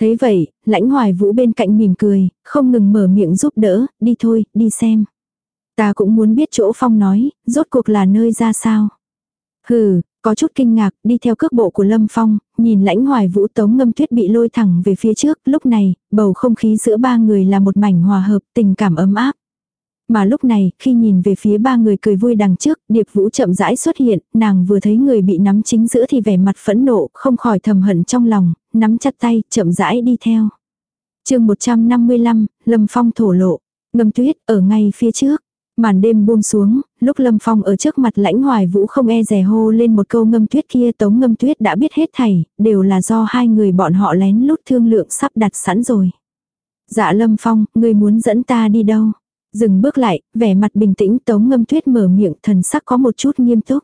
Thấy vậy, lãnh hoài vũ bên cạnh mỉm cười, không ngừng mở miệng giúp đỡ, đi thôi, đi xem. Ta cũng muốn biết chỗ phong nói, rốt cuộc là nơi ra sao. Hừ, có chút kinh ngạc, đi theo cước bộ của Lâm Phong, nhìn lãnh hoài vũ tống ngâm tuyết bị lôi thẳng về phía trước, lúc này, bầu không khí giữa ba người là một mảnh hòa hợp, tình cảm ấm áp. Mà lúc này, khi nhìn về phía ba người cười vui đằng trước, điệp vũ chậm rãi xuất hiện, nàng vừa thấy người bị nắm chính giữa thì vẻ mặt phẫn nộ, không khỏi thầm hận trong lòng, nắm chặt tay, chậm rãi đi theo. chương 155, Lâm Phong thổ lộ, ngâm tuyết ở ngay phía trước. Màn đêm buông xuống, lúc Lâm Phong ở trước mặt lãnh hoài vũ không e rè hô lên một câu ngâm tuyết kia tống ngâm tuyết đã biết hết thảy, đều là do hai người bọn họ lén lút thương lượng sắp đặt sẵn rồi. Dạ Lâm Phong, ngươi muốn dẫn ta đi đâu? Dừng bước lại, vẻ mặt bình tĩnh tống ngâm tuyết mở miệng thần sắc có một chút nghiêm túc.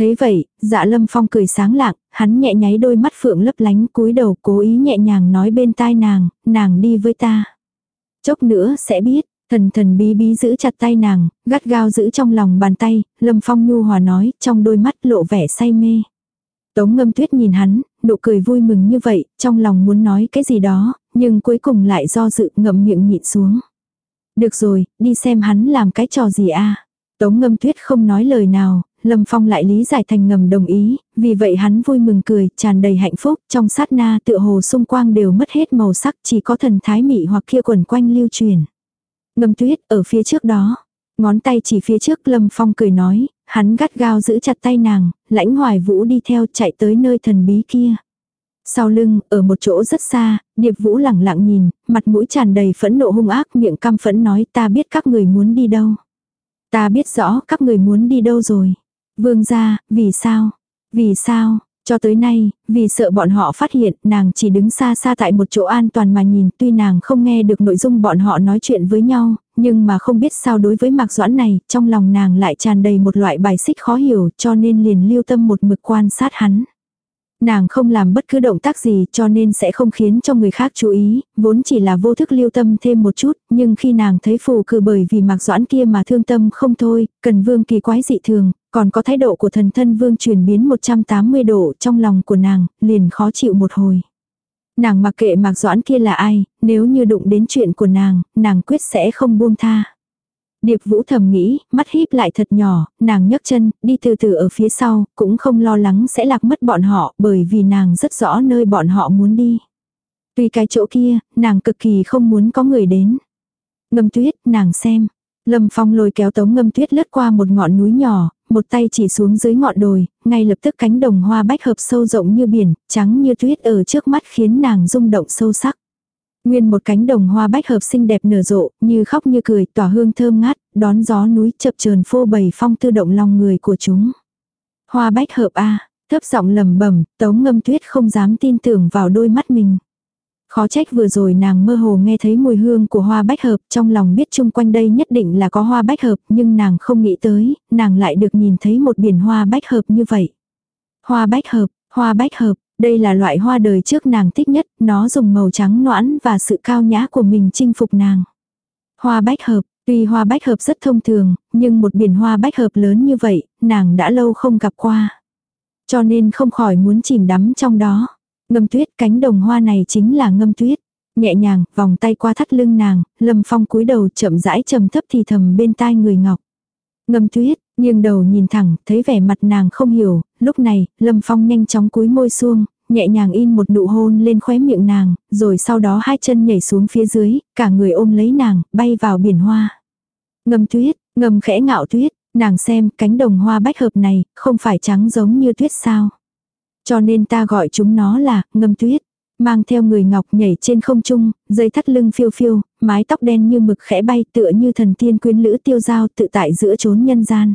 Thế vậy, dạ Lâm Phong cười sáng lạng, hắn nhẹ nháy đôi mắt phượng lấp lánh cúi đầu cố ý nhẹ nhàng nói bên tai nàng, nàng đi với ta. Chốc nữa sẽ biết, Thần thần bí bí giữ chặt tay nàng, gắt gao giữ trong lòng bàn tay, Lâm Phong nhu hòa nói, trong đôi mắt lộ vẻ say mê. Tống ngâm tuyết nhìn hắn, nụ cười vui mừng như vậy, trong lòng muốn nói cái gì đó, nhưng cuối cùng lại do dự ngậm miệng nhịn xuống. Được rồi, đi xem hắn làm cái trò gì a Tống ngâm tuyết không nói lời nào, Lâm Phong lại lý giải thành ngầm đồng ý, vì vậy hắn vui mừng cười, tràn đầy hạnh phúc, trong sát na tựa hồ xung quanh đều mất hết màu sắc, chỉ có thần thái mị hoặc kia quần quanh lưu truyền. Ngâm tuyết ở phía trước đó. Ngón tay chỉ phía trước Lâm Phong cười nói, hắn gắt gao giữ chặt tay nàng, lãnh hoài vũ đi theo chạy tới nơi thần bí kia. Sau lưng, ở một chỗ rất xa, Điệp Vũ lẳng lặng nhìn, mặt mũi tràn đầy phẫn nộ hung ác, miệng căm phẫn nói ta biết các người muốn đi đâu. Ta biết rõ các người muốn đi đâu rồi. Vương gia, vì sao? Vì sao? Cho tới nay, vì sợ bọn họ phát hiện, nàng chỉ đứng xa xa tại một chỗ an toàn mà nhìn, tuy nàng không nghe được nội dung bọn họ nói chuyện với nhau, nhưng mà không biết sao đối với Mạc Doãn này, trong lòng nàng lại tràn đầy một loại bài xích khó hiểu, cho nên liền lưu tâm một mực quan sát hắn. Nàng không làm bất cứ động tác gì cho nên sẽ không khiến cho người khác chú ý, vốn chỉ là vô thức lưu tâm thêm một chút, nhưng khi nàng thấy phù cử bởi vì mạc doãn kia mà thương tâm không thôi, cần vương kỳ quái dị thường, còn có thái độ của thần thân vương chuyển biến 180 độ trong lòng của nàng, liền khó chịu một hồi. Nàng mặc kệ mạc doãn kia là ai, nếu như đụng đến chuyện của nàng, nàng quyết sẽ không buông tha. Điệp Vũ thầm nghĩ, mắt híp lại thật nhỏ, nàng nhấc chân, đi từ từ ở phía sau, cũng không lo lắng sẽ lạc mất bọn họ, bởi vì nàng rất rõ nơi bọn họ muốn đi. Tuy cái chỗ kia, nàng cực kỳ không muốn có người đến. Ngâm tuyết, nàng xem. Lâm Phong lôi kéo tống ngâm tuyết lướt qua một ngọn núi nhỏ, một tay chỉ xuống dưới ngọn đồi, ngay lập tức cánh đồng hoa bách hợp sâu rộng như biển, trắng như tuyết ở trước mắt khiến nàng rung động sâu sắc. Nguyên một cánh đồng hoa bách hợp xinh đẹp nở rộ, như khóc như cười, tỏa hương thơm ngát, đón gió núi chập chờn phô bày phong tư động lòng người của chúng. Hoa bách hợp a, thấp giọng lầm bẩm, Tống Ngâm Tuyết không dám tin tưởng vào đôi mắt mình. Khó trách vừa rồi nàng mơ hồ nghe thấy mùi hương của hoa bách hợp, trong lòng biết chung quanh đây nhất định là có hoa bách hợp, nhưng nàng không nghĩ tới, nàng lại được nhìn thấy một biển hoa bách hợp như vậy. Hoa bách hợp, hoa bách hợp, đây là loại hoa đời trước nàng thích nhất, nó dùng màu trắng noãn và sự cao nhã của mình chinh phục nàng. Hoa bách hợp, tuy hoa bách hợp rất thông thường, nhưng một biển hoa bách hợp lớn như vậy, nàng đã lâu không gặp qua. Cho nên không khỏi muốn chìm đắm trong đó. Ngâm tuyết cánh đồng hoa này chính là ngâm tuyết. Nhẹ nhàng, vòng tay qua thắt lưng nàng, lâm phong cúi đầu chậm rãi trầm thấp thì thầm bên tai người ngọc. Ngâm tuyết, nghiêng đầu nhìn thẳng, thấy vẻ mặt nàng không hiểu, lúc này, Lâm Phong nhanh chóng cúi môi xuông, nhẹ nhàng in một nụ hôn lên khóe miệng nàng, rồi sau đó hai chân nhảy xuống phía dưới, cả người ôm lấy nàng, bay vào biển hoa. Ngâm tuyết, ngâm khẽ ngạo tuyết, nàng xem cánh đồng hoa bách hợp này, không phải trắng giống như tuyết sao. Cho nên ta gọi chúng nó là ngâm tuyết mang theo người ngọc nhảy trên không trung, dây thắt lưng phiêu phiêu, mái tóc đen như mực khẽ bay tựa như thần tiên quyến lữ tiêu giao tự tại giữa chốn nhân gian.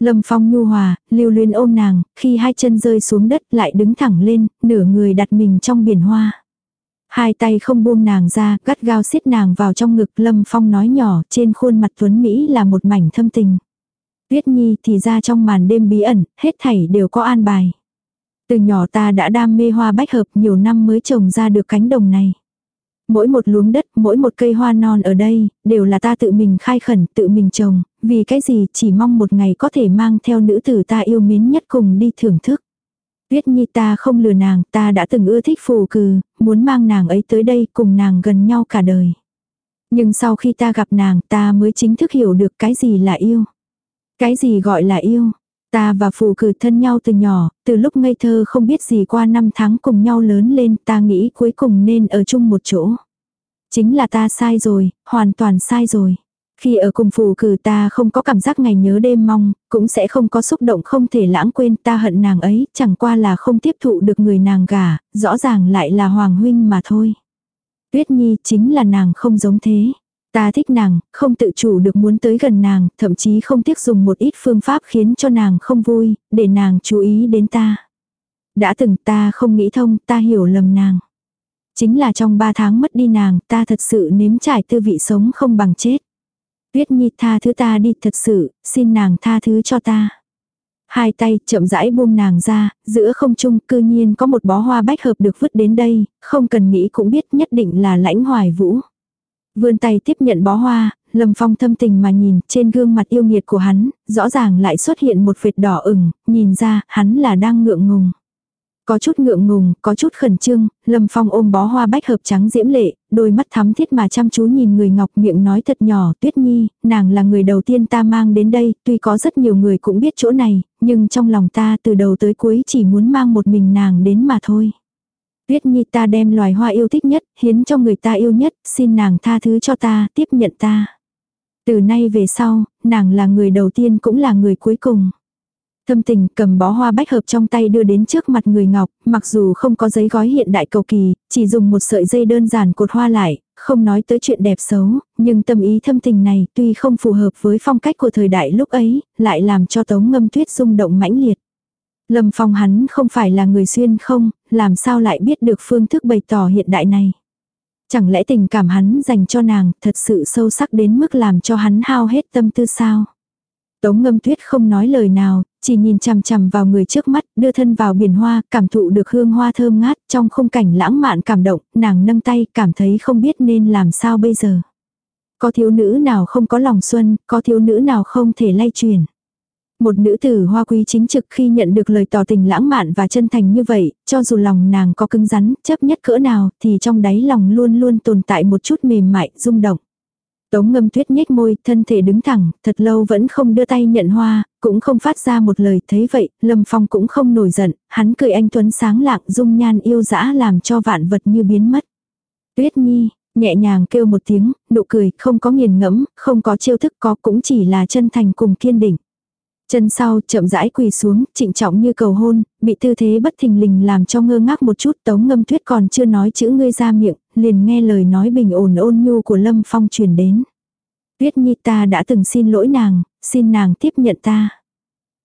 Lâm Phong nhu hòa, lưu luyến ôm nàng, khi hai chân rơi xuống đất lại đứng thẳng lên, nửa người đặt mình trong biển hoa. Hai tay không buông nàng ra, gắt gao siết nàng vào trong ngực Lâm Phong nói nhỏ trên khuôn mặt Tuấn Mỹ là một mảnh thâm tình. Tuyết Nhi thì ra trong màn đêm bí ẩn, hết thảy đều có an bài. Từ nhỏ ta đã đam mê hoa bách hợp nhiều năm mới trồng ra được cánh đồng này. Mỗi một luống đất, mỗi một cây hoa non ở đây, đều là ta tự mình khai khẩn, tự mình trồng, vì cái gì chỉ mong một ngày có thể mang theo nữ tử ta yêu mến nhất cùng đi thưởng thức. Tuyết Nhi ta không lừa nàng, ta đã từng ưa thích phù cừ, muốn mang nàng ấy tới đây cùng nàng gần nhau cả đời. Nhưng sau khi ta gặp nàng ta mới chính thức hiểu được cái gì là yêu. Cái gì gọi là yêu. Ta và phù cử thân nhau từ nhỏ, từ lúc ngây thơ không biết gì qua năm tháng cùng nhau lớn lên ta nghĩ cuối cùng nên ở chung một chỗ. Chính là ta sai rồi, hoàn toàn sai rồi. Khi ở cùng phù cử ta không có cảm giác ngày nhớ đêm mong, cũng sẽ không có xúc động không thể lãng quên ta hận nàng ấy, chẳng qua là không tiếp thụ được người nàng gả, rõ ràng lại là Hoàng Huynh mà thôi. Tuyết Nhi chính là nàng không giống thế. Ta thích nàng, không tự chủ được muốn tới gần nàng, thậm chí không tiếc dùng một ít phương pháp khiến cho nàng không vui, để nàng chú ý đến ta. Đã từng ta không nghĩ thông, ta hiểu lầm nàng. Chính là trong ba tháng mất đi nàng, ta thật sự nếm trải tư vị sống không bằng chết. Tuyết Nhi tha thứ ta đi thật sự, xin nàng tha thứ cho ta. Hai tay chậm rãi buông nàng ra, giữa không trung cư nhiên có một bó hoa bách hợp được vứt đến đây, không cần nghĩ cũng biết nhất định là lãnh hoài vũ. Vươn tay tiếp nhận bó hoa, Lâm Phong thâm tình mà nhìn, trên gương mặt yêu nghiệt của hắn, rõ ràng lại xuất hiện một vệt đỏ ửng, nhìn ra, hắn là đang ngượng ngùng. Có chút ngượng ngùng, có chút khẩn trương, Lâm Phong ôm bó hoa bách hợp trắng diễm lệ, đôi mắt thắm thiết mà chăm chú nhìn người ngọc miệng nói thật nhỏ, Tuyết Nhi, nàng là người đầu tiên ta mang đến đây, tuy có rất nhiều người cũng biết chỗ này, nhưng trong lòng ta từ đầu tới cuối chỉ muốn mang một mình nàng đến mà thôi. Tuyết Nhi ta đem loài hoa yêu thích nhất, hiến cho người ta yêu nhất, xin nàng tha thứ cho ta, tiếp nhận ta. Từ nay về sau, nàng là người đầu tiên cũng là người cuối cùng. Thâm tình cầm bó hoa bách hợp trong tay đưa đến trước mặt người ngọc, mặc dù không có giấy gói hiện đại cầu kỳ, chỉ dùng một sợi dây đơn giản cột hoa lại, không nói tới chuyện đẹp xấu, nhưng tâm ý thâm tình này tuy không phù hợp với phong cách của thời đại lúc ấy, lại làm cho tống ngâm tuyết rung động mãnh liệt. Lâm Phong hắn không phải là người xuyên không, làm sao lại biết được phương thức bày tỏ hiện đại này. Chẳng lẽ tình cảm hắn dành cho nàng thật sự sâu sắc đến mức làm cho hắn hao hết tâm tư sao? Tống ngâm tuyết không nói lời nào, chỉ nhìn chằm chằm vào người trước mắt, đưa thân vào biển hoa, cảm thụ được hương hoa thơm ngát trong khung cảnh lãng mạn cảm động, nàng nâng tay, cảm thấy không biết nên làm sao bây giờ. Có thiếu nữ nào không có lòng xuân, có thiếu nữ nào không thể lay truyền. Một nữ tử hoa quý chính trực khi nhận được lời tỏ tình lãng mạn và chân thành như vậy, cho dù lòng nàng có cứng rắn, chấp nhất cỡ nào, thì trong đáy lòng luôn luôn tồn tại một chút mềm mại, rung động. Tống ngâm tuyết nhếch môi, thân thể đứng thẳng, thật lâu vẫn không đưa tay nhận hoa, cũng không phát ra một lời thấy vậy, Lâm Phong cũng không nổi giận, hắn cười anh Tuấn sáng lạng dung nhan yêu dã làm cho vạn vật như biến mất. Tuyết nhi, nhẹ nhàng kêu một tiếng, nụ cười, không có nghiền ngẫm, không có chiêu thức có cũng chỉ là chân thành cùng kiên định. Chân sau chậm rãi quỳ xuống, trịnh trọng như cầu hôn, bị tư thế bất thình lình làm cho ngơ ngác một chút tống ngâm tuyết còn chưa nói chữ ngươi ra miệng, liền nghe lời nói bình ổn ôn nhu của Lâm Phong truyền đến. Tuyết nhi ta đã từng xin lỗi nàng, xin nàng tiếp nhận ta.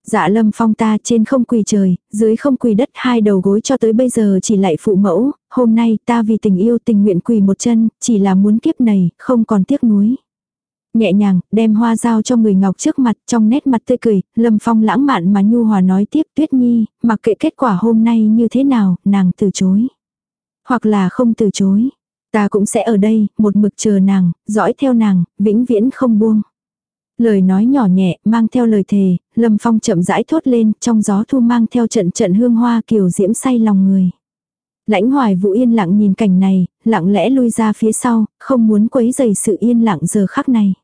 Dạ lâm phong ta trên không quỳ trời, dưới không quỳ đất hai đầu gối cho tới bây giờ chỉ lại phụ mẫu, hôm nay ta vì tình yêu tình nguyện quỳ một chân, chỉ là muốn kiếp này, không còn tiếc nuối nhẹ nhàng, đem hoa giao cho người ngọc trước mặt, trong nét mặt tươi cười, Lâm Phong lãng mạn mà nhu hòa nói tiếp Tuyết Nhi, mặc kệ kết quả hôm nay như thế nào, nàng từ chối. Hoặc là không từ chối. Ta cũng sẽ ở đây, một mực chờ nàng, dõi theo nàng, vĩnh viễn không buông. Lời nói nhỏ nhẹ, mang theo lời thề, Lâm Phong chậm rãi thốt lên, trong gió thu mang theo trận trận hương hoa kiều diễm say lòng người. Lãnh hoài vũ yên lặng nhìn cảnh này, lặng lẽ lui ra phía sau, không muốn quấy dày sự yên lặng giờ khắc này.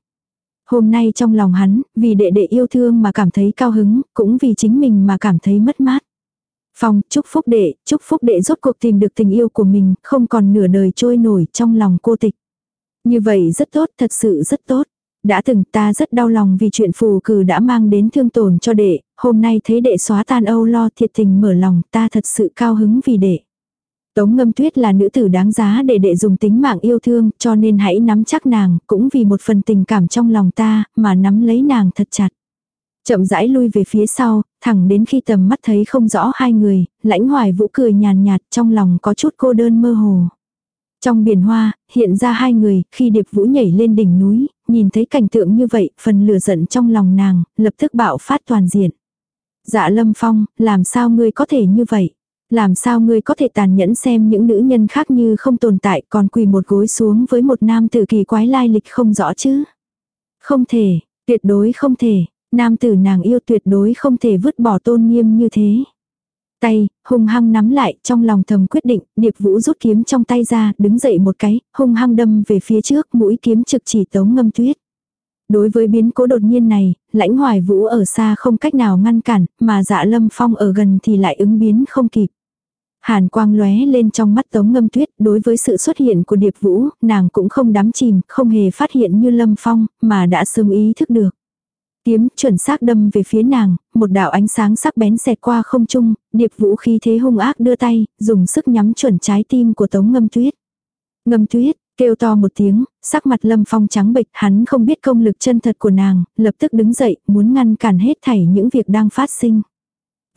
Hôm nay trong lòng hắn, vì đệ đệ yêu thương mà cảm thấy cao hứng, cũng vì chính mình mà cảm thấy mất mát. Phong, chúc phúc đệ, chúc phúc đệ rốt cuộc tìm được tình yêu của mình, không còn nửa đời trôi nổi trong lòng cô tịch. Như vậy rất tốt, thật sự rất tốt. Đã từng ta rất đau lòng vì chuyện phù cử đã mang đến thương tổn cho đệ, hôm nay thấy đệ xóa tan âu lo thiệt tình mở lòng ta thật sự cao hứng vì đệ. Tống ngâm tuyết là nữ tử đáng giá để đệ dùng tính mạng yêu thương cho nên hãy nắm chắc nàng cũng vì một phần tình cảm trong lòng ta mà nắm lấy nàng thật chặt. Chậm rãi lui về phía sau, thẳng đến khi tầm mắt thấy không rõ hai người, lãnh hoài vũ cười nhàn nhạt trong lòng có chút cô đơn mơ hồ. Trong biển hoa, hiện ra hai người, khi điệp vũ nhảy lên đỉnh núi, nhìn thấy cảnh tượng như vậy, phần lửa giận trong lòng nàng, lập tức bạo phát toàn diện. Dạ lâm phong, làm sao ngươi có thể như vậy? Làm sao ngươi có thể tàn nhẫn xem những nữ nhân khác như không tồn tại còn quỳ một gối xuống với một nam tử kỳ quái lai lịch không rõ chứ? Không thể, tuyệt đối không thể, nam tử nàng yêu tuyệt đối không thể vứt bỏ tôn nghiêm như thế. Tay, hung hăng nắm lại, trong lòng thầm quyết định, điệp vũ rút kiếm trong tay ra, đứng dậy một cái, hung hăng đâm về phía trước, mũi kiếm trực chỉ tống ngâm tuyết. Đối với biến cố đột nhiên này, lãnh hoài vũ ở xa không cách nào ngăn cản, mà dạ lâm phong ở gần thì lại ứng biến không kịp. Hàn quang lóe lên trong mắt tống ngâm tuyết, đối với sự xuất hiện của điệp vũ, nàng cũng không đắm chìm, không hề phát hiện như lâm phong, mà đã sớm ý thức được. Kiếm chuẩn xác đâm về phía nàng, một đạo ánh sáng sắc bén xẹt qua không trung, điệp vũ khí thế hung ác đưa tay, dùng sức nhắm chuẩn trái tim của tống ngâm tuyết. Ngâm tuyết, kêu to một tiếng, sắc mặt lâm phong trắng bệch, hắn không biết công lực chân thật của nàng, lập tức đứng dậy, muốn ngăn cản hết thảy những việc đang phát sinh.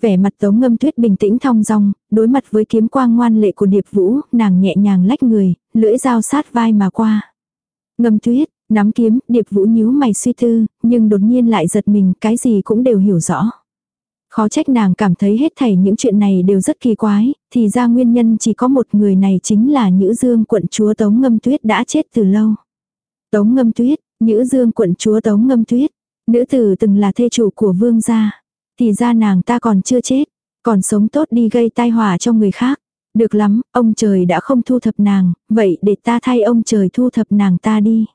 Vẻ mặt tống ngâm tuyết bình tĩnh thong dong, đối mặt với kiếm quang ngoan lệ của điệp vũ, nàng nhẹ nhàng lách người, lưỡi dao sát vai mà qua. Ngâm tuyết, nắm kiếm, điệp vũ nhíu mày suy tư, nhưng đột nhiên lại giật mình, cái gì cũng đều hiểu rõ. Khó trách nàng cảm thấy hết thảy những chuyện này đều rất kỳ quái, thì ra nguyên nhân chỉ có một người này chính là Nhữ Dương quận chúa Tống Ngâm Tuyết đã chết từ lâu. Tống Ngâm Tuyết, Nhữ Dương quận chúa Tống Ngâm Tuyết, nữ tử từng là thê chủ của vương gia. Thì ra nàng ta còn chưa chết, còn sống tốt đi gây tai họa cho người khác. Được lắm, ông trời đã không thu thập nàng, vậy để ta thay ông trời thu thập nàng ta đi.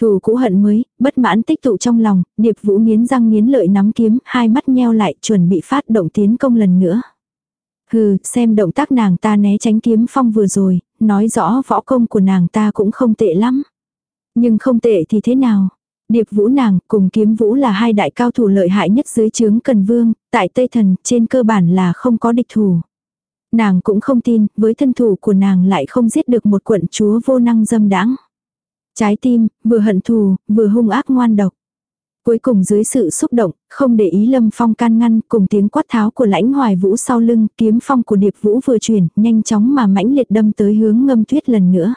Thù cũ hận mới, bất mãn tích tụ trong lòng, điệp vũ nghiến răng nghiến lợi nắm kiếm, hai mắt nheo lại chuẩn bị phát động tiến công lần nữa. Hừ, xem động tác nàng ta né tránh kiếm phong vừa rồi, nói rõ võ công của nàng ta cũng không tệ lắm. Nhưng không tệ thì thế nào? Điệp vũ nàng cùng kiếm vũ là hai đại cao thủ lợi hại nhất dưới chướng cần vương, tại Tây Thần trên cơ bản là không có địch thủ. Nàng cũng không tin, với thân thủ của nàng lại không giết được một quận chúa vô năng dâm đãng. Trái tim, vừa hận thù, vừa hung ác ngoan độc. Cuối cùng dưới sự xúc động, không để ý lâm phong can ngăn cùng tiếng quát tháo của lãnh hoài vũ sau lưng, kiếm phong của điệp vũ vừa chuyển, nhanh chóng mà mãnh liệt đâm tới hướng ngâm tuyết lần nữa.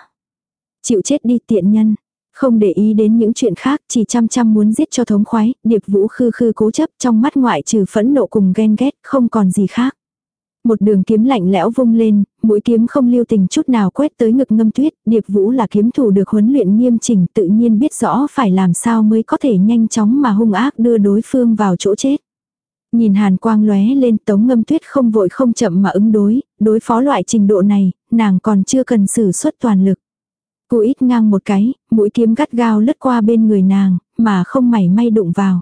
Chịu chết đi tiện nhân. Không để ý đến những chuyện khác, chỉ chăm chăm muốn giết cho thống khoái, điệp vũ khư khư cố chấp trong mắt ngoại trừ phẫn nộ cùng ghen ghét, không còn gì khác. Một đường kiếm lạnh lẽo vung lên, mũi kiếm không lưu tình chút nào quét tới ngực ngâm tuyết, điệp vũ là kiếm thủ được huấn luyện nghiêm chỉnh tự nhiên biết rõ phải làm sao mới có thể nhanh chóng mà hung ác đưa đối phương vào chỗ chết. Nhìn hàn quang lóe lên tống ngâm tuyết không vội không chậm mà ứng đối, đối phó loại trình độ này, nàng còn chưa cần sử xuất toàn lực. Cô ít ngang một cái, mũi kiếm gắt gao lướt qua bên người nàng, mà không mảy may đụng vào.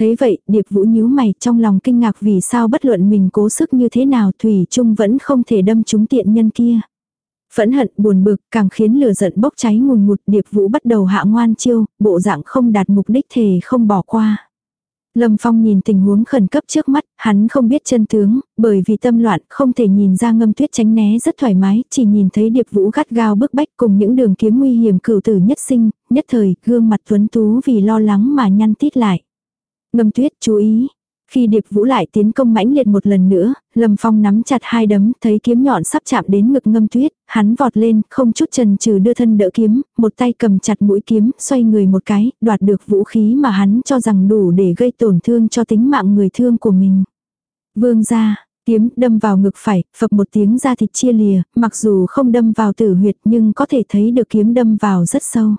Thế vậy, Điệp Vũ nhíu mày trong lòng kinh ngạc vì sao bất luận mình cố sức như thế nào Thủy Trung vẫn không thể đâm trúng tiện nhân kia. Phẫn hận buồn bực càng khiến lửa giận bốc cháy ngùn ngụt Điệp Vũ bắt đầu hạ ngoan chiêu, bộ dạng không đạt mục đích thề không bỏ qua. Lâm Phong nhìn tình huống khẩn cấp trước mắt, hắn không biết chân tướng, bởi vì tâm loạn không thể nhìn ra ngâm tuyết tránh né rất thoải mái, chỉ nhìn thấy điệp vũ gắt gao bức bách cùng những đường kiếm nguy hiểm cửu tử nhất sinh, nhất thời, gương mặt tuấn tú vì lo lắng mà nhăn tít lại. Ngâm tuyết chú ý. Khi điệp vũ lại tiến công mãnh liệt một lần nữa, Lâm Phong nắm chặt hai đấm, thấy kiếm nhọn sắp chạm đến ngực ngâm tuyết, hắn vọt lên, không chút chần chừ đưa thân đỡ kiếm, một tay cầm chặt mũi kiếm, xoay người một cái, đoạt được vũ khí mà hắn cho rằng đủ để gây tổn thương cho tính mạng người thương của mình. Vương ra, kiếm đâm vào ngực phải, phập một tiếng ra thịt chia lìa, mặc dù không đâm vào tử huyệt nhưng có thể thấy được kiếm đâm vào rất sâu.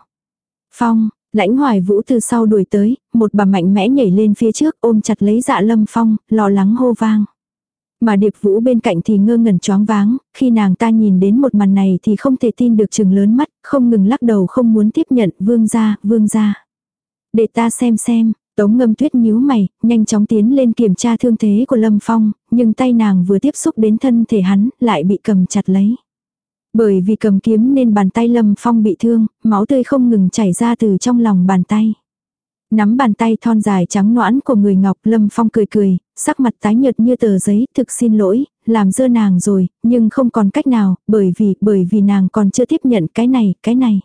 Phong, Lãnh hoài vũ từ sau đuổi tới, một bà mạnh mẽ nhảy lên phía trước ôm chặt lấy dạ lâm phong, lo lắng hô vang. Mà điệp vũ bên cạnh thì ngơ ngẩn choáng váng, khi nàng ta nhìn đến một màn này thì không thể tin được chừng lớn mắt, không ngừng lắc đầu không muốn tiếp nhận vương gia, vương gia. Để ta xem xem, tống ngâm tuyết nhíu mày, nhanh chóng tiến lên kiểm tra thương thế của lâm phong, nhưng tay nàng vừa tiếp xúc đến thân thể hắn, lại bị cầm chặt lấy. Bởi vì cầm kiếm nên bàn tay Lâm Phong bị thương, máu tươi không ngừng chảy ra từ trong lòng bàn tay. Nắm bàn tay thon dài trắng noãn của người Ngọc Lâm Phong cười cười, sắc mặt tái nhợt như tờ giấy, thực xin lỗi, làm dơ nàng rồi, nhưng không còn cách nào, bởi vì, bởi vì nàng còn chưa tiếp nhận cái này, cái này.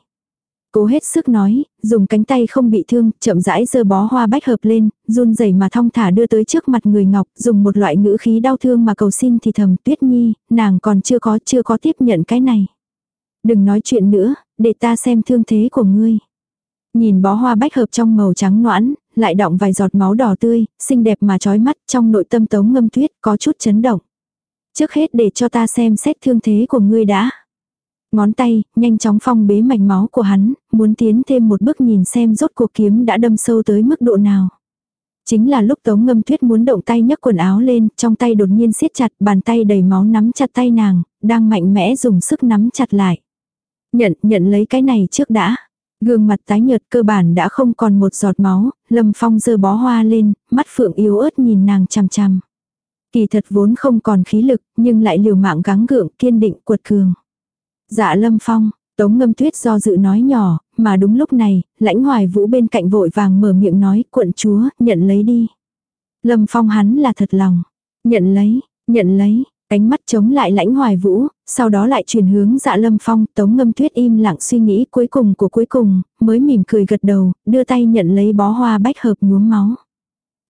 Cố hết sức nói, dùng cánh tay không bị thương, chậm rãi giơ bó hoa bách hợp lên, run rẩy mà thong thả đưa tới trước mặt người ngọc, dùng một loại ngữ khí đau thương mà cầu xin thì thầm tuyết nhi, nàng còn chưa có, chưa có tiếp nhận cái này. Đừng nói chuyện nữa, để ta xem thương thế của ngươi. Nhìn bó hoa bách hợp trong màu trắng noãn, lại đọng vài giọt máu đỏ tươi, xinh đẹp mà trói mắt trong nội tâm tống ngâm tuyết có chút chấn động. Trước hết để cho ta xem xét thương thế của ngươi đã. Ngón tay, nhanh chóng phong bế mạch máu của hắn, muốn tiến thêm một bước nhìn xem rốt cuộc kiếm đã đâm sâu tới mức độ nào. Chính là lúc Tống Ngâm Tuyết muốn động tay nhấc quần áo lên, trong tay đột nhiên siết chặt, bàn tay đầy máu nắm chặt tay nàng, đang mạnh mẽ dùng sức nắm chặt lại. Nhận, nhận lấy cái này trước đã. Gương mặt tái nhợt cơ bản đã không còn một giọt máu, Lâm Phong giơ bó hoa lên, mắt phượng yếu ớt nhìn nàng chằm chằm. Kỳ thật vốn không còn khí lực, nhưng lại liều mạng gắng gượng, kiên định, cuột cường. Dạ Lâm Phong, Tống ngâm tuyết do dự nói nhỏ, mà đúng lúc này, lãnh hoài vũ bên cạnh vội vàng mở miệng nói, quận chúa, nhận lấy đi. Lâm Phong hắn là thật lòng. Nhận lấy, nhận lấy, ánh mắt chống lại lãnh hoài vũ, sau đó lại chuyển hướng dạ lâm phong, tống ngâm tuyết im lặng suy nghĩ cuối cùng của cuối cùng, mới mỉm cười gật đầu, đưa tay nhận lấy bó hoa bách hợp nhuốm máu.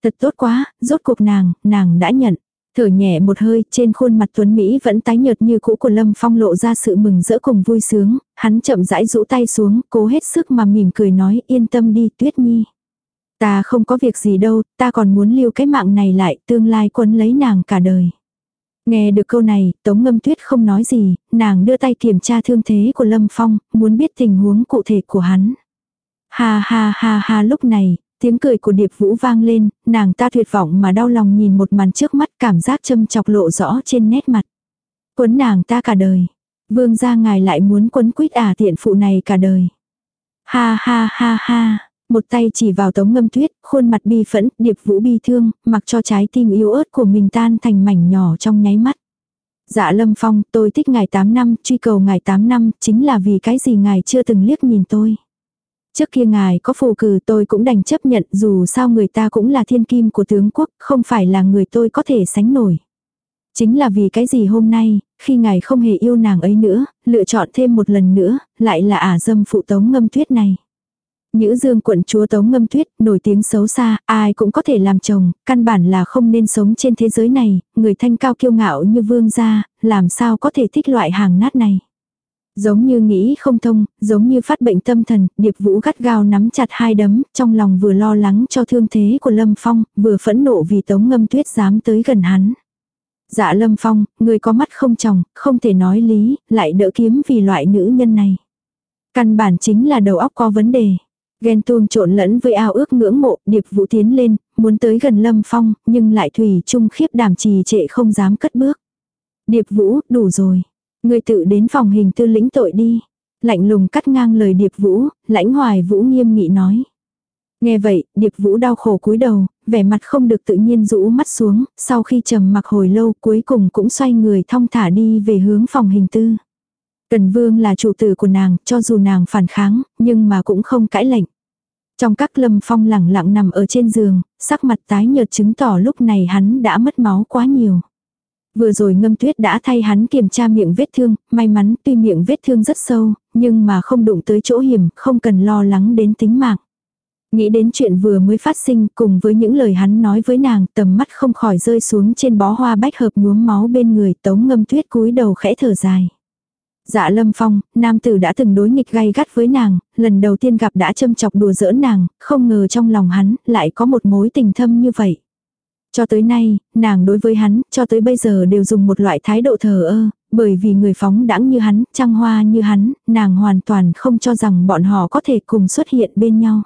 Thật tốt quá, rốt cuộc nàng, nàng đã nhận. Thở nhẹ một hơi, trên khuôn mặt Tuấn Mỹ vẫn tái nhợt như cũ của Lâm Phong lộ ra sự mừng rỡ cùng vui sướng, hắn chậm rãi rũ tay xuống, cố hết sức mà mỉm cười nói yên tâm đi Tuyết Nhi. Ta không có việc gì đâu, ta còn muốn lưu cái mạng này lại, tương lai quấn lấy nàng cả đời. Nghe được câu này, Tống Ngâm Tuyết không nói gì, nàng đưa tay kiểm tra thương thế của Lâm Phong, muốn biết tình huống cụ thể của hắn. Ha ha ha ha lúc này, tiếng cười của Điệp Vũ vang lên, nàng ta tuyệt vọng mà đau lòng nhìn một màn trước mắt cảm giác châm chọc lộ rõ trên nét mặt. Quấn nàng ta cả đời. Vương gia ngài lại muốn quấn quýt ả tiện phụ này cả đời. Ha ha ha ha. Một tay chỉ vào tống ngâm tuyết, khuôn mặt bi phẫn, điệp vũ bi thương, mặc cho trái tim yếu ớt của mình tan thành mảnh nhỏ trong nháy mắt. Dạ lâm phong, tôi thích ngài 8 năm, truy cầu ngài 8 năm, chính là vì cái gì ngài chưa từng liếc nhìn tôi. Trước kia ngài có phù cử tôi cũng đành chấp nhận dù sao người ta cũng là thiên kim của tướng quốc, không phải là người tôi có thể sánh nổi. Chính là vì cái gì hôm nay, khi ngài không hề yêu nàng ấy nữa, lựa chọn thêm một lần nữa, lại là ả dâm phụ tống ngâm tuyết này. Nhữ dương quận chúa tống ngâm tuyết, nổi tiếng xấu xa, ai cũng có thể làm chồng, căn bản là không nên sống trên thế giới này, người thanh cao kiêu ngạo như vương gia, làm sao có thể thích loại hàng nát này. Giống như nghĩ không thông, giống như phát bệnh tâm thần, điệp vũ gắt gao nắm chặt hai đấm, trong lòng vừa lo lắng cho thương thế của Lâm Phong, vừa phẫn nộ vì tống ngâm tuyết dám tới gần hắn. Dạ Lâm Phong, người có mắt không chồng, không thể nói lý, lại đỡ kiếm vì loại nữ nhân này. Căn bản chính là đầu óc có vấn đề. Ghen tuông trộn lẫn với ao ước ngưỡng mộ, điệp vũ tiến lên, muốn tới gần Lâm Phong, nhưng lại thủy chung khiếp đảm trì trệ không dám cất bước. Điệp vũ, đủ rồi. Người tự đến phòng hình tư lĩnh tội đi. Lạnh lùng cắt ngang lời điệp vũ, lãnh hoài vũ nghiêm nghị nói. Nghe vậy, điệp vũ đau khổ cúi đầu, vẻ mặt không được tự nhiên rũ mắt xuống, sau khi trầm mặc hồi lâu cuối cùng cũng xoay người thong thả đi về hướng phòng hình tư. Cần vương là chủ tử của nàng, cho dù nàng phản kháng, nhưng mà cũng không cãi lệnh. Trong các lâm phong lẳng lặng nằm ở trên giường, sắc mặt tái nhợt chứng tỏ lúc này hắn đã mất máu quá nhiều. Vừa rồi ngâm tuyết đã thay hắn kiểm tra miệng vết thương, may mắn tuy miệng vết thương rất sâu, nhưng mà không đụng tới chỗ hiểm, không cần lo lắng đến tính mạng. Nghĩ đến chuyện vừa mới phát sinh cùng với những lời hắn nói với nàng tầm mắt không khỏi rơi xuống trên bó hoa bách hợp nhuốm máu bên người tống ngâm tuyết cúi đầu khẽ thở dài. Dạ lâm phong, nam tử đã từng đối nghịch gay gắt với nàng, lần đầu tiên gặp đã châm chọc đùa giỡn nàng, không ngờ trong lòng hắn lại có một mối tình thâm như vậy. Cho tới nay, nàng đối với hắn, cho tới bây giờ đều dùng một loại thái độ thờ ơ, bởi vì người phóng đãng như hắn, trăng hoa như hắn, nàng hoàn toàn không cho rằng bọn họ có thể cùng xuất hiện bên nhau.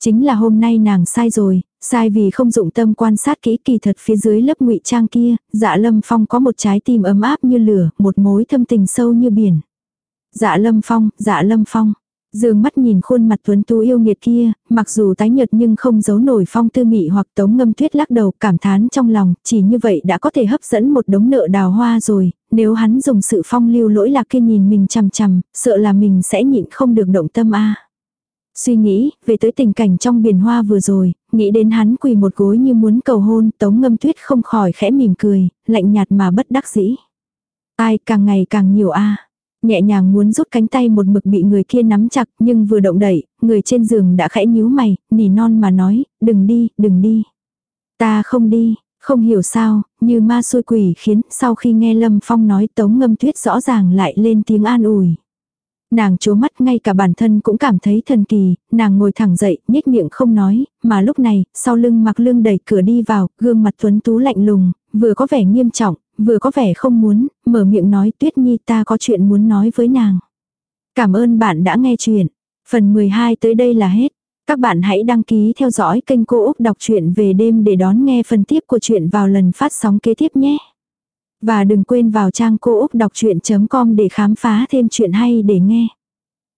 Chính là hôm nay nàng sai rồi, sai vì không dụng tâm quan sát kỹ kỳ thật phía dưới lớp ngụy trang kia, dạ lâm phong có một trái tim ấm áp như lửa, một mối thâm tình sâu như biển. Dạ lâm phong, dạ lâm phong. Dương mắt nhìn khuôn mặt tuấn tú yêu nghiệt kia, mặc dù tái nhợt nhưng không giấu nổi phong tư mị hoặc tống ngâm tuyết lắc đầu cảm thán trong lòng, chỉ như vậy đã có thể hấp dẫn một đống nợ đào hoa rồi, nếu hắn dùng sự phong lưu lỗi lạc kia nhìn mình chằm chằm, sợ là mình sẽ nhịn không được động tâm a. Suy nghĩ, về tới tình cảnh trong biển hoa vừa rồi, nghĩ đến hắn quỳ một gối như muốn cầu hôn, tống ngâm tuyết không khỏi khẽ mỉm cười, lạnh nhạt mà bất đắc dĩ. Ai càng ngày càng nhiều a Nhẹ nhàng muốn rút cánh tay một mực bị người kia nắm chặt nhưng vừa động đẩy, người trên giường đã khẽ nhíu mày, nỉ non mà nói, đừng đi, đừng đi. Ta không đi, không hiểu sao, như ma xôi quỷ khiến sau khi nghe Lâm Phong nói tống ngâm tuyết rõ ràng lại lên tiếng an ủi. Nàng chố mắt ngay cả bản thân cũng cảm thấy thần kỳ, nàng ngồi thẳng dậy, nhếch miệng không nói, mà lúc này, sau lưng mặc lương đẩy cửa đi vào, gương mặt tuấn tú lạnh lùng, vừa có vẻ nghiêm trọng, vừa có vẻ không muốn, mở miệng nói tuyết nhi ta có chuyện muốn nói với nàng. Cảm ơn bạn đã nghe chuyện. Phần 12 tới đây là hết. Các bạn hãy đăng ký theo dõi kênh Cô Úc Đọc truyện về đêm để đón nghe phần tiếp của chuyện vào lần phát sóng kế tiếp nhé. Và đừng quên vào trang cô úc đọc chuyện.com để khám phá thêm chuyện hay để nghe.